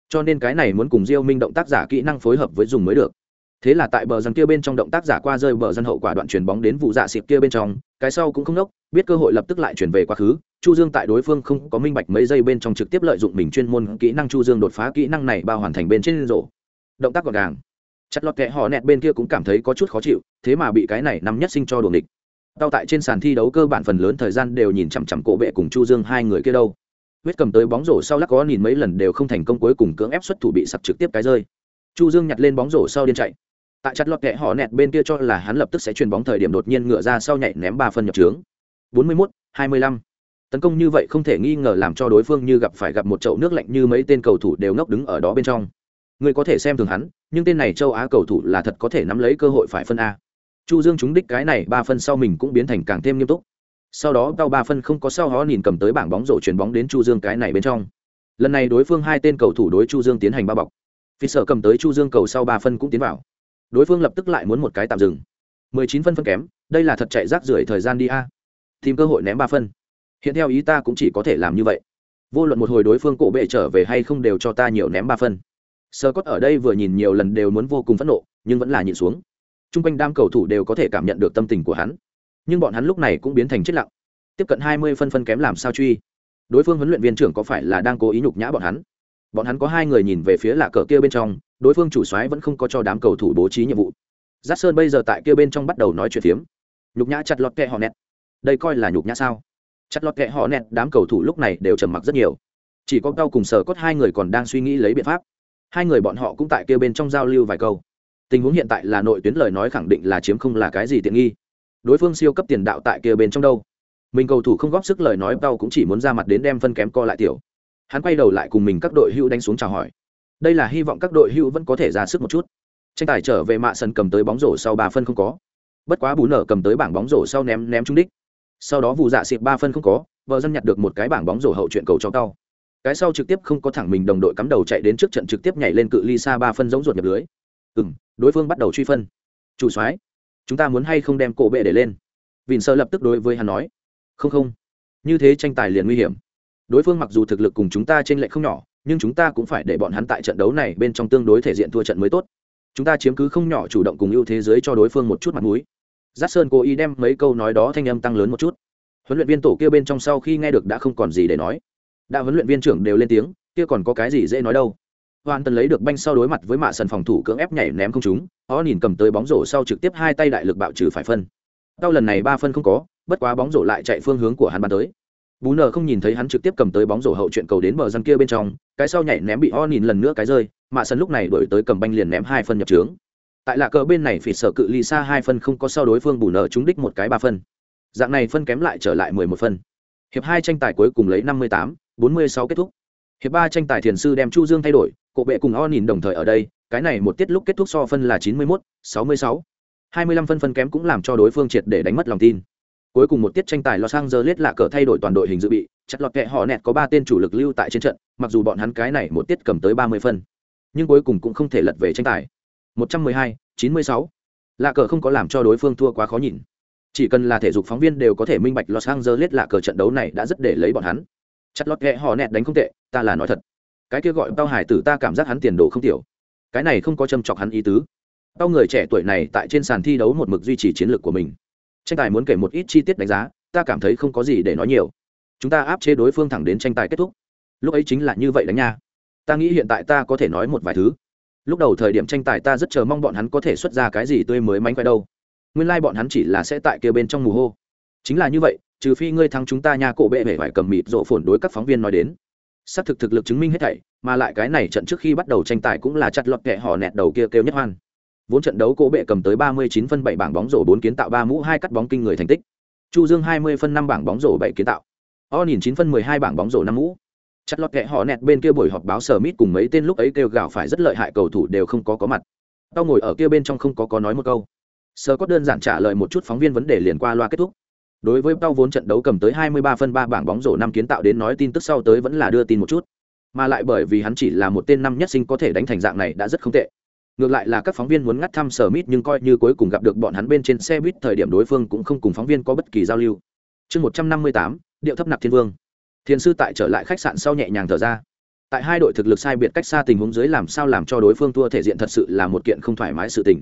Cho nên cái này muốn cùng diêu minh động tác giả kỹ năng phối hợp với dùng mới được thế là tại bờ dân kia bên trong động tác giả qua rơi bờ dân hậu quả đoạn chuyển bóng đến vụ dạ xịp kia bên trong, cái sau cũng không nốc, biết cơ hội lập tức lại chuyển về quá khứ. Chu dương tại đối phương không có minh bạch mấy giây bên trong trực tiếp lợi dụng mình chuyên môn kỹ năng chu dương đột phá kỹ năng này bao hoàn thành bên trên rổ. Động tác gọn gàng. Chặt lọt kẽ họ nẹt bên kia cũng cảm thấy có chút khó chịu, thế mà bị cái này nắm nhất sinh cho đuồng địch tao tại trên sàn thi đấu cơ bản phần lớn thời gian đều nhìn chằm chằm cổ bệ cùng chu dương hai người kia đâu. Huyết cầm tới bóng rổ sau lắc có nhìn mấy lần đều không thành công cuối cùng cưỡng ép xuất thủ bị sập trực tiếp cái rơi. Chu dương nhặt lên bóng rổ sau điên chạy tại chặt lọt kẹ họ nẹt bên kia cho là hắn lập tức sẽ chuyền bóng thời điểm đột nhiên ngựa ra sau nhảy ném ba phân nhập trướng. 41, 25. tấn công như vậy không thể nghi ngờ làm cho đối phương như gặp phải gặp một chậu nước lạnh như mấy tên cầu thủ đều ngốc đứng ở đó bên trong. Người có thể xem thường hắn nhưng tên này châu á cầu thủ là thật có thể nắm lấy cơ hội phải phân a. Chu dương chúng đích cái này ba phân sau mình cũng biến thành càng thêm nghiêm túc. Sau đó cao ba phân không có sau hó nhìn cầm tới bảng bóng rổ chuyền bóng đến chu dương cái này bên trong. Lần này đối phương hai tên cầu thủ đối chu dương tiến hành ba bọc. Phi sở cầm tới chu dương cầu sau ba phân cũng tiến vào đối phương lập tức lại muốn một cái tạm dừng. 19 phân phân kém, đây là thật chạy rác rưởi thời gian đi a. Tìm cơ hội ném ba phân. Hiện theo ý ta cũng chỉ có thể làm như vậy. Vô luận một hồi đối phương cổ bệ trở về hay không đều cho ta nhiều ném ba phân. Sơ cốt ở đây vừa nhìn nhiều lần đều muốn vô cùng phẫn nộ, nhưng vẫn là nhịn xuống. T r u n g quanh đam cầu thủ đều có thể cảm nhận được tâm tình của hắn. Nhưng bọn hắn lúc này cũng biến thành chết lặng. Tiếp cận hai mươi phân phân kém làm sao truy? Đối phương huấn luyện viên trưởng có phải là đang cố ý nhục nhã bọn hắn? Bọn hắn có hai người nhìn về phía lạ cờ kia bên trong, đối phương chủ soái vẫn không có cho đám cầu thủ bố trí nhiệm vụ. Giắt sơn bây giờ tại kia bên trong bắt đầu nói chuyện phiếm. Nhục nhã chặt lọt kẹ họ nẹt. Đây coi là nhục nhã sao? Chặt lọt kẹ họ nẹt, đám cầu thủ lúc này đều trầm mặc rất nhiều. Chỉ có cao cùng sở cốt hai người còn đang suy nghĩ lấy biện pháp. Hai người bọn họ cũng tại kia bên trong giao lưu vài câu. Tình huống hiện tại là nội tuyến lời nói khẳng định là chiếm không là cái gì tiện nghi. Đối phương siêu cấp tiền đạo tại kia bên trong đâu? Mình cầu thủ không góp sức lời nói, cao cũng chỉ muốn ra mặt đến đem phân kém co lại tiểu hắn quay đầu lại cùng mình các đội hưu đánh xuống chào hỏi. Đây là hy vọng các đội hưu vẫn có thể ra sức một chút. Tranh tài trở về mạ sân cầm tới bóng rổ sau ba phân không có. Bất quá bù nở cầm tới bảng bóng rổ sau ném ném trúng đích. Sau đó vụ dạ xịp ba phân không có, vợ dân nhặt được một cái bảng bóng rổ hậu chuyện cầu cho cao cái sau trực tiếp không có thẳng mình đồng đội cắm đầu chạy đến trước trận trực tiếp nhảy lên cự ly xa ba phân giống ruột nhập lưới. Ừ m đối phương bắt đầu truy phân. Chủ soái, chúng ta muốn hay không đem cổ bệ để lên? Vịn sơ lập tức đối với hắn nói. Không không, như thế tranh tài liền nguy hiểm đối phương mặc dù thực lực cùng chúng ta trên lệ không nhỏ, nhưng chúng ta cũng phải để bọn hắn tại trận đấu này bên trong tương đối thể diện thua trận mới tốt. Chúng ta chiếm cứ không nhỏ chủ động cùng ưu thế giới cho đối phương một chút mặt mũi. Giác sơn cố ý đem mấy câu nói đó thanh âm tăng lớn một chút. Huấn luyện viên tổ kia bên trong sau khi nghe được đã không còn gì để nói. Đã huấn luyện viên trưởng đều lên tiếng, kia còn có cái gì dễ nói đâu. Hoàn tần lấy được banh sau đối mặt với mạ sân phòng thủ cưỡng ép nhảy ném không chúng họ nhìn cầm tới bóng rổ sau trực tiếp hai tay đại lực bạo trừ phải phân. Đau lần này ba phân không có, bất quá bóng rổ lại chạy phương hướng của hắn bắn tới bú nờ không nhìn thấy hắn trực tiếp cầm tới bóng rổ hậu chuyện cầu đến bờ răng kia bên trong, cái sau nhảy ném bị o nhìn lần nữa cái rơi mạ sân lúc này đổi tới cầm banh liền ném hai phân nhập trướng. Tại lạ cờ bên này phỉ sở cự ly xa hai phân không có sau đối phương bù nở trúng đích một cái ba phân. Dạng này phân kém lại trở lại mười một phân. Hiệp hai tranh tài cuối cùng lấy năm mươi tám, bốn mươi sáu kết thúc. Hiệp ba tranh tài thiền sư đem chu dương thay đổi cộ bệ cùng o nhìn đồng thời ở đây, cái này một tiết lúc kết thúc so phân là chín mươi mốt, sáu mươi sáu. Hai mươi lăm phân phân kém cũng làm cho đối phương triệt để đánh mất lòng tin cuối cùng một tiết tranh tài los angeles lạ cờ thay đổi toàn đội hình dự bị chặt lọt kẹ họ nẹt có ba tên chủ lực lưu tại trên trận mặc dù bọn hắn cái này một tiết cầm tới ba mươi phân. Nhưng cuối cùng cũng không thể lật về tranh tài. 112, 96. lạ cờ không có làm cho đối phương thua quá khó nhìn. Chỉ cần là thể dục phóng viên đều có thể minh bạch los angeles lạ cờ trận đấu này đã rất để lấy bọn hắn. Chặt lọt kẹ họ nẹt đánh không tệ ta là nói thật. Cái kia gọi tao hải tử ta cảm giác hắn tiền đồ không tiểu. Cái này không có châm chọc hắn ý tứ. Tao người trẻ tuổi này tại trên sàn thi đấu một mực duy trì chiến lược của mình tranh tài muốn kể một ít chi tiết đánh giá, ta cảm thấy không có gì để nói nhiều. Chúng ta áp chế đối phương thẳng đến tranh tài kết thúc. Lúc ấy chính là như vậy đánh nha. Ta nghĩ hiện tại ta có thể nói một vài thứ. Lúc đầu thời điểm tranh tài ta rất chờ mong bọn hắn có thể xuất ra cái gì tươi mới mánh khoe đâu. Nguyên lai、like、bọn hắn chỉ là sẽ tại kia bên trong mù hô. Chính là như vậy, trừ phi ngươi thắng chúng ta nha cổ bệ hể phải cầm mịt rộ phồn đối các phóng viên nói đến. Xác thực thực lực chứng minh hết thảy, mà lại cái này trận trước khi bắt đầu tranh tài cũng là chặt lọt kẹ họ nẹt đầu kia kêu nhất hoan vốn trận đấu cổ bệ cầm tới ba mươi chín phân 7 bảng bóng rổ bốn kiến tạo ba mũ hai cắt bóng kinh người thành tích. Chu dương hai mươi phân năm bảng bóng rổ bảy kiến tạo. O nhìn 9 phân mười hai bảng bóng rổ năm mũ. Chặt lọt kẹ họ nẹt bên kia buổi họp báo sở mít cùng mấy tên lúc ấy kêu gào phải rất lợi hại cầu thủ đều không có có mặt. Tao ngồi ở kia bên trong không có có nói một câu. Sơ có đơn giản trả lời một chút phóng viên vấn đề liền qua loa kết thúc. Đối với tao vốn trận đấu cầm tới 23 phân 3 bảng bóng rổ năm kiến tạo đến nói tin tức sau tới vẫn là đưa tin một chút. Mà lại bởi vì hắn chỉ là một tên năm nhất sinh có thể đánh thành dạng này đã rất không tệ ngược lại là các phóng viên muốn ngắt thăm sở mít nhưng coi như cuối cùng gặp được bọn hắn bên trên xe buýt thời điểm đối phương cũng không cùng phóng viên có bất kỳ giao lưu. Chương 158, điệu thấp nạp thiên vương. Thiền sư tại trở lại khách sạn sau nhẹ nhàng thở ra. Tại hai đội thực lực sai biệt cách xa tình huống dưới làm sao làm cho đối phương thua thể diện thật sự là một kiện không thoải mái sự tình.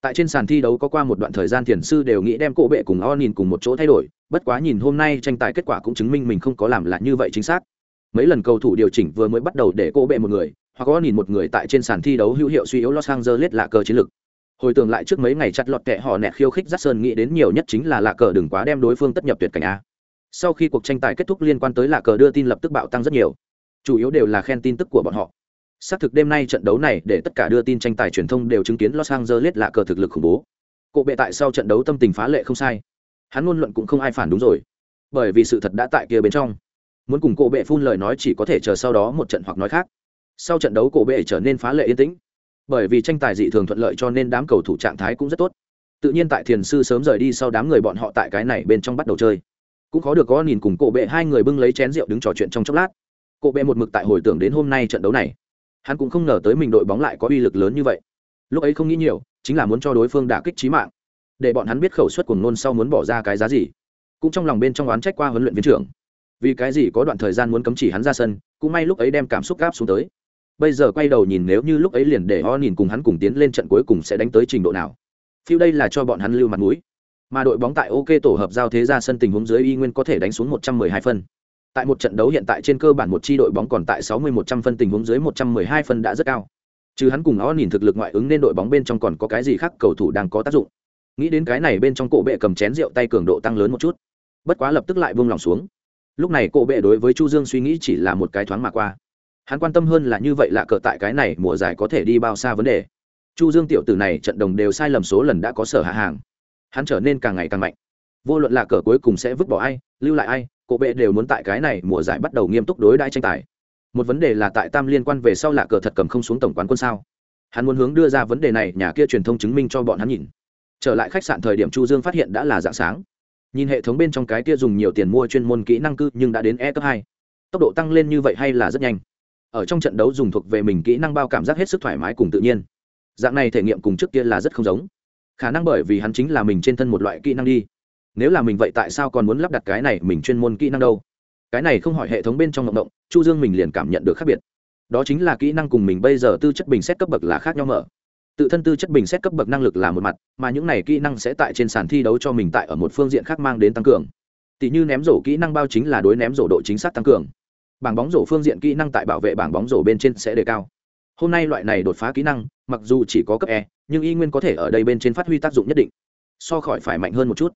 Tại trên sàn thi đấu có qua một đoạn thời gian thiền sư đều nghĩ đem cổ bệ cùng o nhìn cùng một chỗ thay đổi bất quá nhìn hôm nay tranh tài kết quả cũng chứng minh mình không có làm là như vậy chính xác. Mấy lần cầu thủ điều chỉnh vừa mới bắt đầu để cổ bệ một người hoặc có nhìn một người tại trên sàn thi đấu hữu hiệu suy yếu los angeles lạ cờ chiến lược. Hồi tưởng lại trước mấy ngày chặt lọt kẻ họ nẹt khiêu khích Dát sơn nghĩ đến nhiều nhất chính là lạ cờ đừng quá đem đối phương tất nhập tuyệt cảnh a. Sau khi cuộc tranh tài kết thúc liên quan tới lạ cờ đưa tin lập tức bạo tăng rất nhiều. Chủ yếu đều là khen tin tức của bọn họ. Xác thực đêm nay trận đấu này để tất cả đưa tin tranh tài truyền thông đều chứng kiến los angeles lạ cờ thực lực khủng bố. Cổ bệ tại sau trận đấu tâm tình phá lệ không sai. Hắn ngôn luận cũng không ai phản đúng rồi. Bởi vì sự thật đã tại kia bên trong. Muốn cùng cổ bệ phun lời nói chỉ có thể chờ sau đó một trận hoặc nói khác sau trận đấu cổ bệ trở nên phá lệ yên tĩnh. Bởi vì tranh tài dị thường thuận lợi cho nên đám cầu thủ trạng thái cũng rất tốt. Tự nhiên tại thiền sư sớm rời đi sau đám người bọn họ tại cái này bên trong bắt đầu chơi. Cũng khó được có nhìn cùng cổ bệ hai người bưng lấy chén rượu đứng trò chuyện trong chốc lát. Cổ bệ một mực tại hồi tưởng đến hôm nay trận đấu này. Hắn cũng không ngờ tới mình đội bóng lại có uy lực lớn như vậy. Lúc ấy không nghĩ nhiều, chính là muốn cho đối phương đả kích trí mạng. Để bọn hắn biết khẩu suất của nôn sau muốn bỏ ra cái giá gì. Cũng trong lòng bên trong oán trách qua huấn luyện viên trưởng. Vì cái gì có đoạn thời gian muốn cấm chỉ hắn ra sân, cũng may lúc ấy đem cảm xúc gáp xuống tới bây giờ quay đầu nhìn nếu như lúc ấy liền để o nhìn cùng hắn cùng tiến lên trận cuối cùng sẽ đánh tới trình độ nào. Phiêu đây là cho bọn hắn lưu mặt mũi. Mà đội bóng tại ok tổ hợp giao thế ra sân tình huống dưới y nguyên có thể đánh xuống 112 phân. Tại một trận đấu hiện tại trên cơ bản một chi đội bóng còn tại 60-100 phân tình huống dưới 112 phân đã rất cao. Chứ hắn cùng o nhìn thực lực ngoại ứng nên đội bóng bên trong còn có cái gì khác cầu thủ đang có tác dụng. Nghĩ đến cái này bên trong cổ bệ cầm chén rượu tay cường độ tăng lớn một chút. Bất quá lập tức lại buông lòng xuống. Lúc này cổ bệ đối với chu dương suy nghĩ chỉ là một cái thoáng mà qua hắn quan tâm hơn là như vậy là cờ tại cái này mùa giải có thể đi bao xa vấn đề. Chu dương tiểu tử này trận đồng đều sai lầm số lần đã có sở hạ hàng. Hắn trở nên càng ngày càng mạnh. Vô luận là cờ cuối cùng sẽ vứt bỏ ai, lưu lại ai, cổ bệ đều muốn tại cái này mùa giải bắt đầu nghiêm túc đối đãi tranh tài. Một vấn đề là tại tam liên quan về sau là cờ thật cầm không xuống tổng quán quân sao? Hắn muốn hướng đưa ra vấn đề này, nhà kia truyền thông chứng minh cho bọn hắn nhìn. Trở lại khách sạn thời điểm chu dương phát hiện đã là dạng sáng. Nhìn hệ thống bên trong cái kia dùng nhiều tiền mua chuyên môn kỹ năng cư nhưng đã đến e cấp hai. Tốc độ tăng lên như vậy hay là rất nhanh? Ở trong trận đấu dùng thuộc về mình kỹ năng bao cảm giác hết sức thoải mái cùng tự nhiên. Dạng này thể nghiệm cùng trước kia là rất không giống. Khả năng bởi vì hắn chính là mình trên thân một loại kỹ năng đi. Nếu là mình vậy tại sao còn muốn lắp đặt cái này mình chuyên môn kỹ năng đâu? Cái này không hỏi hệ thống bên trong động động chu dương mình liền cảm nhận được khác biệt. Đó chính là kỹ năng cùng mình bây giờ tư chất bình xét cấp bậc là khác nhau mở. Tự thân tư chất bình xét cấp bậc năng lực là một mặt, mà những này kỹ năng sẽ tại trên sàn thi đấu cho mình tại ở một phương diện khác mang đến tăng cường. Tỷ như ném rổ kỹ năng bao chính là đối ném rổ độ chính xác tăng cường bảng bóng rổ phương diện kỹ năng tại bảo vệ bảng bóng rổ bên trên sẽ đề cao. Hôm nay loại này đột phá kỹ năng, mặc dù chỉ có cấp e nhưng y nguyên có thể ở đây bên trên phát huy tác dụng nhất định. So khỏi phải mạnh hơn một chút.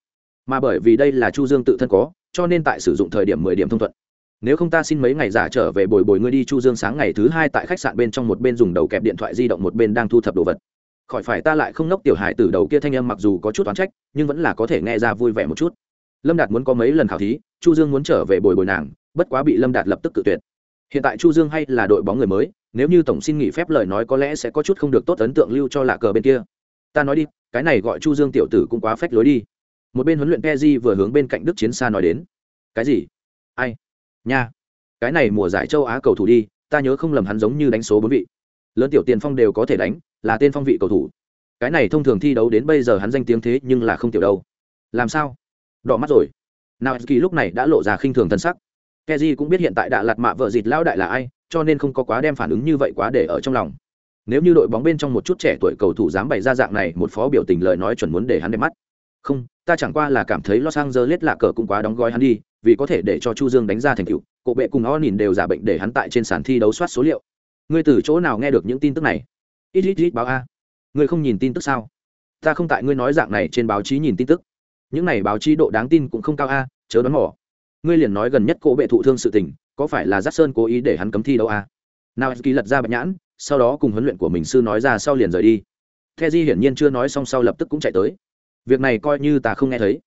Mà bởi vì đây là chu dương tự thân có, cho nên tại sử dụng thời điểm mười điểm thông thuận. Nếu không ta xin mấy ngày giả trở về bồi bồi ngươi đi chu dương sáng ngày thứ hai tại khách sạn bên trong một bên dùng đầu kẹp điện thoại di động một bên đang thu thập đồ vật. Khỏi phải ta lại không nốc tiểu hải từ đầu kia thanh âm mặc dù có chút toán trách, nhưng vẫn là có thể nghe ra vui vẻ một chút. Lâm đạt muốn có mấy lần khảo thí, chu dương muốn trở về bồi bồi nàng bất quá bị lâm đạt lập tức cự tuyệt. Hiện tại chu dương hay là đội bóng người mới, nếu như tổng xin nghỉ phép lời nói có lẽ sẽ có chút không được tốt ấn tượng lưu cho lạ cờ bên kia. Ta nói đi, cái này gọi chu dương tiểu tử cũng quá phách lối đi. Một bên huấn luyện Peji vừa hướng bên cạnh đức chiến xa nói đến. Cái gì? Ai? Nha. Cái này mùa giải châu á cầu thủ đi, ta nhớ không lầm hắn giống như đánh số bốn vị. Lớn tiểu tiền phong đều có thể đánh, là tên phong vị cầu thủ. Cái này thông thường thi đấu đến bây giờ hắn danh tiếng thế nhưng là không tiểu đâu. Làm sao? Đỏ mắt rồi. Nào kỳ lúc này đã lộ ra khinh thường thân sắc keji cũng biết hiện tại đạ lạt mạ vợ dịt lao đại là ai, cho nên không có quá đem phản ứng như vậy quá để ở trong lòng. Nếu như đội bóng bên trong một chút trẻ tuổi cầu thủ dám bày ra dạng này một phó biểu tình lời nói chuẩn muốn để hắn đẹp mắt. Không, ta chẳng qua là cảm thấy los angeles lạ cờ cũng quá đóng gói hắn đi, vì có thể để cho chu dương đánh ra thành tựu cộ bệ cùng o nhìn đều giả bệnh để hắn tại trên sàn thi đấu soát số liệu. Ngươi từ chỗ nào nghe được những tin tức này? Ít ít ít báo a. Ngươi không nhìn tin tức sao? Ta không tại ngươi nói dạng này trên báo chí nhìn tin tức. Những này báo chí độ đáng tin cũng không cao a, chớ đoán mỏ ngươi liền nói gần nhất cô bệ thụ thương sự tình, có phải là giác sơn cố ý để hắn cấm thi đâu à? nào kỳ lật ra bạch nhãn, sau đó cùng huấn luyện của mình sư nói ra sau liền rời đi. The di hiển nhiên chưa nói xong sau lập tức cũng chạy tới. Việc này coi như ta không nghe thấy.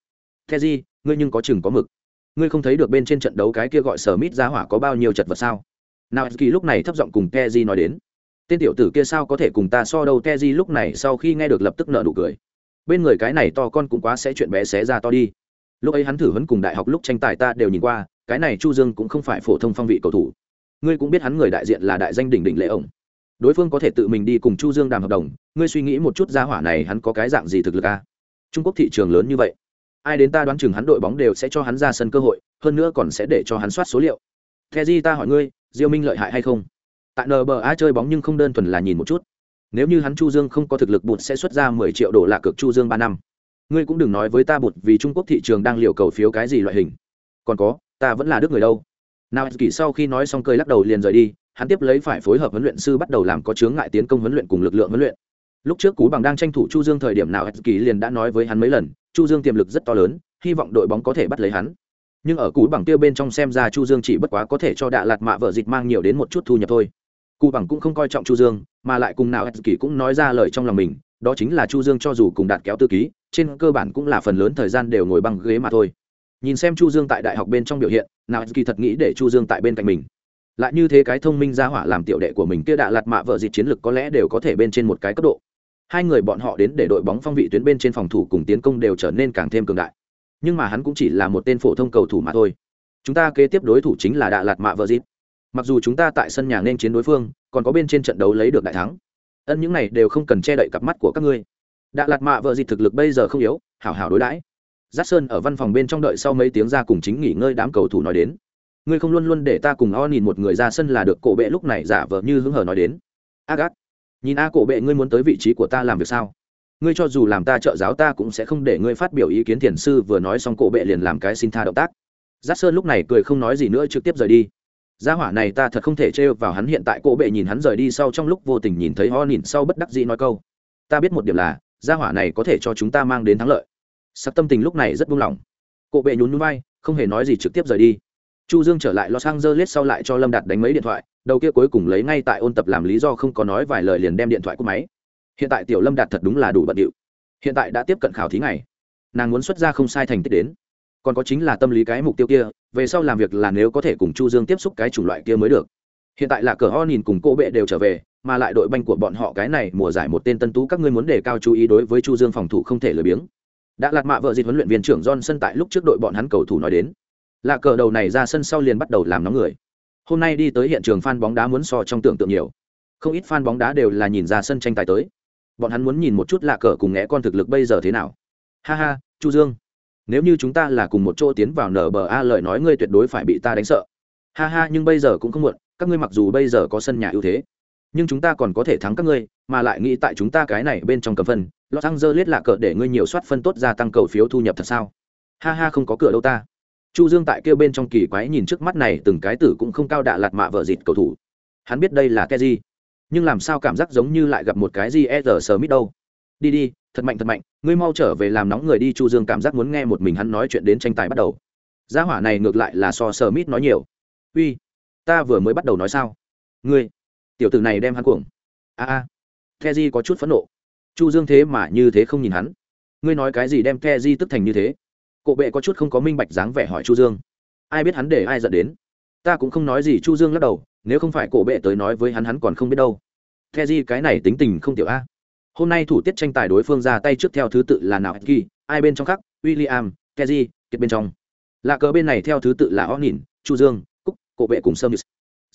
The di ngươi nhưng có chừng có mực. Ngươi không thấy được bên trên trận đấu cái kia gọi sở mít ra hỏa có bao nhiêu chật vật sao? Nào kỳ lúc này thấp giọng cùng the di nói đến. Tên tiểu tử kia sao có thể cùng ta so đâu? The di lúc này sau khi nghe được lập tức nợ nụ cười. Bên người cái này to con cũng quá sẽ chuyện bé xé ra to đi lúc ấy hắn thử huấn cùng đại học lúc tranh tài ta đều nhìn qua, cái này chu dương cũng không phải phổ thông phong vị cầu thủ. Ngươi cũng biết hắn người đại diện là đại danh đỉnh đỉnh lệ ổng. Đối phương có thể tự mình đi cùng chu dương đàm hợp đồng, ngươi suy nghĩ một chút ra hỏa này hắn có cái dạng gì thực lực a? Trung quốc thị trường lớn như vậy, ai đến ta đoán chừng hắn đội bóng đều sẽ cho hắn ra sân cơ hội, hơn nữa còn sẽ để cho hắn soát số liệu. The di ta hỏi ngươi, diêu minh lợi hại hay không? Tại nba chơi bóng nhưng không đơn thuần là nhìn một chút. Nếu như hắn chu dương không có thực lực bụt sẽ xuất ra mười triệu đô la cược chu dương ba năm ngươi cũng đừng nói với ta bụt vì trung quốc thị trường đang liều cầu phiếu cái gì loại hình. Còn có, ta vẫn là đức người đâu. Nào, kỳ sau khi nói xong cười lắc đầu liền rời đi, hắn tiếp lấy phải phối hợp huấn luyện sư bắt đầu làm có chướng ngại tiến công huấn luyện cùng lực lượng huấn luyện. Lúc trước cú bằng đang tranh thủ chu dương thời điểm nào, kỳ liền đã nói với hắn mấy lần, chu dương tiềm lực rất to lớn, hy vọng đội bóng có thể bắt lấy hắn. Nhưng ở cú bằng tiêu bên trong xem ra chu dương chỉ bất quá có thể cho đạ lạt mạ vợ dịch mang nhiều đến một chút thu nhập thôi. Cú bằng cũng không coi trọng chu dương, mà lại cùng nào, kỳ cũng nói ra lời trong lòng mình, đó chính là chu dương cho dù cùng đạt kéo tư ký trên cơ bản cũng là phần lớn thời gian đều ngồi băng ghế mà thôi. Nhìn xem chu dương tại đại học bên trong biểu hiện, nào kỳ thật nghĩ để chu dương tại bên cạnh mình. Lại như thế cái thông minh ra hỏa làm tiểu đệ của mình kia đã lạt mạ vợ dịt chiến lược có lẽ đều có thể bên trên một cái cấp độ. Hai người bọn họ đến để đội bóng phong vị tuyến bên trên phòng thủ cùng tiến công đều trở nên càng thêm cường đại. Nhưng mà hắn cũng chỉ là một tên phổ thông cầu thủ mà thôi. Chúng ta kế tiếp đối thủ chính là đạ lạt mạ vợ dịp mặc dù chúng ta tại sân nhà nên chiến đối phương, còn có bên trên trận đấu lấy được đại thắng. Ân, những này đều không cần che đậy cặp mắt của các ngươi đạ lạt mạ vợ dịt thực lực bây giờ không yếu, hảo hảo đối đãi. Giác sơn ở văn phòng bên trong đợi sau mấy tiếng ra cùng chính nghỉ ngơi đám cầu thủ nói đến. Ngươi không luôn luôn để ta cùng o nhìn một người ra sân là được, cổ bệ lúc này giả vờ như hứng hờ nói đến. A gác nhìn a, cổ bệ ngươi muốn tới vị trí của ta làm việc sao? Ngươi cho dù làm ta trợ giáo ta cũng sẽ không để ngươi phát biểu ý kiến thiền sư, vừa nói xong cổ bệ liền làm cái xin tha động tác. Giác sơn lúc này cười không nói gì nữa, trực tiếp rời đi. Gia hỏa này ta thật không thể trêu vào hắn, hiện tại cổ bệ nhìn hắn rời đi sau trong lúc vô tình nhìn thấy o nhìn sau bất đắc dĩ nói câu. Ta biết một điểm là gia hỏa này có thể cho chúng ta mang đến thắng lợi. Sắc tâm tình lúc này rất buông lỏng. Cộ bệ nhún núi bay không hề nói gì trực tiếp rời đi. Chu dương trở lại los angeles sau lại cho lâm đạt đánh mấy điện thoại, đầu kia cuối cùng lấy ngay tại ôn tập làm lý do không có nói vài lời liền đem điện thoại của máy. Hiện tại tiểu lâm đạt thật đúng là đủ bận điệu. Hiện tại đã tiếp cận khảo thí ngày. Nàng muốn xuất ra không sai thành tích đến. Còn có chính là tâm lý cái mục tiêu kia, về sau làm việc là nếu có thể cùng chu dương tiếp xúc cái chủng loại kia mới được. Hiện tại là cờ ho nhìn cùng cô bệ đều trở về mà lại đội banh của bọn họ cái này mùa giải một tên tân tú, các ngươi muốn đề cao chú ý đối với chu dương phòng thủ không thể lười biếng. Đã lạt mạ vợ dịch huấn luyện viên trưởng johnson tại lúc trước đội bọn hắn cầu thủ nói đến. Lạ cờ đầu này ra sân sau liền bắt đầu làm nóng người. Hôm nay đi tới hiện trường fan bóng đá muốn so trong tưởng tượng nhiều. Không ít fan bóng đá đều là nhìn ra sân tranh tài tới. Bọn hắn muốn nhìn một chút lạ cờ cùng ngẽ con thực lực bây giờ thế nào. Ha ha, chu dương. Nếu như chúng ta là cùng một chỗ tiến vào nba lời nói ngươi tuyệt đối phải bị ta đánh sợ. Ha ha, nhưng bây giờ cũng không muộn, các ngươi mặc dù bây giờ có sân nhà ưu thế nhưng chúng ta còn có thể thắng các ngươi, mà lại nghĩ tại chúng ta cái này bên trong cầm phân los angeles lạ cờ để ngươi nhiều soát phân tốt gia tăng cầu phiếu thu nhập thật sao? Ha ha, không có cửa đâu ta. Chu dương tại kêu bên trong kỳ quái nhìn trước mắt này, từng cái tử cũng không cao đạ lạt mạ vợ dịt cầu thủ. Hắn biết đây là cái gì? Nhưng làm sao cảm giác giống như lại gặp một cái gì e rờ sờ mít đâu? Đi đi, thật mạnh thật mạnh, ngươi mau trở về làm nóng người đi, chu dương cảm giác muốn nghe một mình hắn nói chuyện đến tranh tài bắt đầu. Gia hỏa này ngược lại là so sờ mít nói nhiều. Uy, ta vừa mới bắt đầu nói sao? Ngươi tiểu tử này đem hắn cuồng. A a. Keji có chút phẫn nộ. Chu dương thế mà như thế không nhìn hắn. Ngươi nói cái gì đem the di tức thành như thế? Cộ bệ có chút không có minh bạch dáng vẻ hỏi chu dương. Ai biết hắn để ai dẫn đến? Ta cũng không nói gì, chu dương lắc đầu, nếu không phải cổ bệ tới nói với hắn hắn còn không biết đâu. The di cái này tính tình không tiểu a. Hôm nay thủ tiết tranh tài đối phương ra tay trước theo thứ tự là nào kỳ, ai bên trong khác? William, keji, kiệt bên trong. Lạ cờ bên này theo thứ tự là o nhìn chu dương, cúc, cổ bệ cùng sâm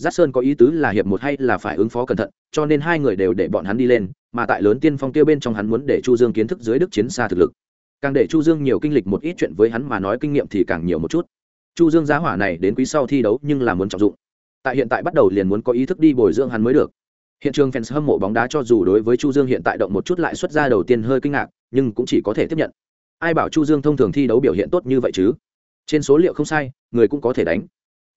giác sơn có ý tứ là hiệp một hay là phải ứng phó cẩn thận, cho nên hai người đều để bọn hắn đi lên, mà tại lớn tiên phong tiêu bên trong hắn muốn để chu dương kiến thức dưới đức chiến xa thực lực. Càng để chu dương nhiều kinh lịch một ít chuyện với hắn mà nói kinh nghiệm thì càng nhiều một chút. Chu dương giá hỏa này đến quý sau thi đấu nhưng là muốn trọng dụng. Tại hiện tại bắt đầu liền muốn có ý thức đi bồi dưỡng hắn mới được. Hiện trường fans hâm mộ bóng đá cho dù đối với chu dương hiện tại động một chút lại xuất ra đầu tiên hơi kinh ngạc, nhưng cũng chỉ có thể tiếp nhận. Ai bảo chu dương thông thường thi đấu biểu hiện tốt như vậy chứ? Trên số liệu không sai, người cũng có thể đánh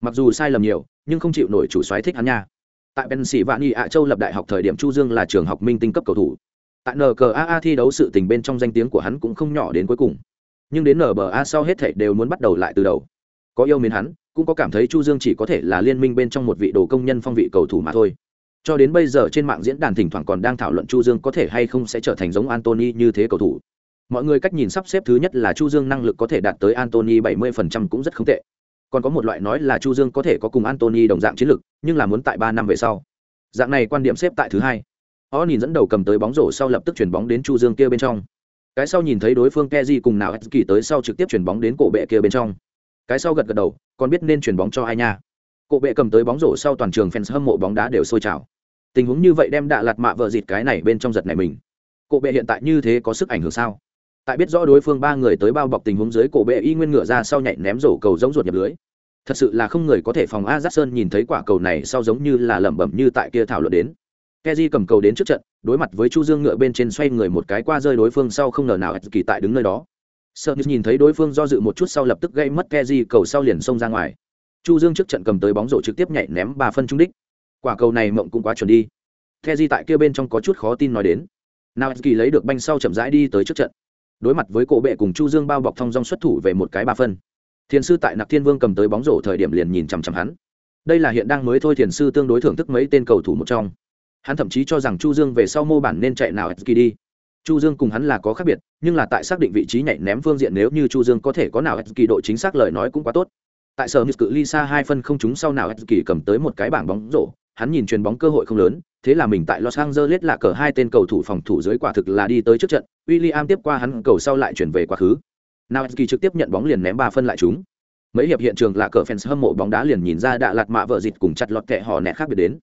mặc dù sai lầm nhiều, nhưng không chịu nổi chủ xoáy thích hắn nha. Tại pennsylvania, ạ châu lập đại học thời điểm chu dương là trường học minh tinh cấp cầu thủ. Tại nqaa thi đấu sự tình bên trong danh tiếng của hắn cũng không nhỏ đến cuối cùng. Nhưng đến nba sau hết thảy đều muốn bắt đầu lại từ đầu. Có yêu mến hắn, cũng có cảm thấy chu dương chỉ có thể là liên minh bên trong một vị đồ công nhân phong vị cầu thủ mà thôi. Cho đến bây giờ trên mạng diễn đàn thỉnh thoảng còn đang thảo luận chu dương có thể hay không sẽ trở thành giống antony như thế cầu thủ. Mọi người cách nhìn sắp xếp thứ nhất là chu dương năng lực có thể đạt tới antony 70% cũng rất không tệ còn có một loại nói là chu dương có thể có cùng antony đồng dạng chiến lược nhưng là muốn tại ba năm về sau. Dạng này quan điểm xếp tại thứ hai. Họ nhìn dẫn đầu cầm tới bóng rổ sau lập tức chuyển bóng đến chu dương kia bên trong. Cái sau nhìn thấy đối phương keji cùng nào kỳ tới sau trực tiếp chuyển bóng đến cổ bệ kia bên trong. Cái sau gật gật đầu, còn biết nên chuyển bóng cho ai nha. Cổ bệ cầm tới bóng rổ sau toàn trường fans hâm mộ bóng đá đều sôi trào. Tình huống như vậy đem đạ lạt mạ vợ dịt cái này bên trong giật này mình. Cổ bệ hiện tại như thế có sức ảnh hưởng sao? Tại biết rõ đối phương ba người tới bao bọc tình huống dưới cổ bệ y nguyên ngựa ra sau nhảy ném rổ cầu giống ruột nhập lưới. Thật sự là không người có thể phòng a giác sơn nhìn thấy quả cầu này sau giống như là lẩm bẩm như tại kia thảo luận đến. Keji cầm cầu đến trước trận, đối mặt với chu dương ngựa bên trên xoay người một cái qua rơi đối phương sau không ngờ nào kỳ tại đứng nơi đó. Sợ nhìn thấy đối phương do dự một chút sau lập tức gây mất keji cầu sau liền xông ra ngoài. Chu dương trước trận cầm tới bóng rổ trực tiếp nhảy ném ba phân trung đích. Quả cầu này mộng cũng quá chuẩn đi. Keji tại kia bên trong có chút khó tin nói đến. Nào kỳ lấy được banh sau chậm rãi đi tới trước trận đối mặt với cổ bệ cùng chu dương bao bọc thong dong xuất thủ về một cái ba phân. Thiền sư tại nặc thiên vương cầm tới bóng rổ thời điểm liền nhìn chằm chằm hắn. Đây là hiện đang mới thôi thiền sư tương đối thưởng thức mấy tên cầu thủ một trong. Hắn thậm chí cho rằng chu dương về sau mô bản nên chạy nào kỳ đi. Chu dương cùng hắn là có khác biệt, nhưng là tại xác định vị trí nhảy ném phương diện nếu như chu dương có thể có nào kỳ độ chính xác lời nói cũng quá tốt. Tại sở hữu cự ly xa hai phân không trúng sau nào kỳ cầm tới một cái bảng bóng rổ, hắn nhìn chuyền bóng cơ hội không lớn thế là mình tại Los Angeles là cờ hai tên cầu thủ phòng thủ dưới quả thực là đi tới trước trận, William tiếp qua hắn cầu sau lại chuyển về quá khứ. Nawski trực tiếp nhận bóng liền ném ba phân lại chúng. Mấy hiệp hiện trường là cờ fans hâm mộ bóng đá liền nhìn ra đạ lạt mạ vợ dịch cùng chặt lọt kẹ họ nẹt khác biệt đến.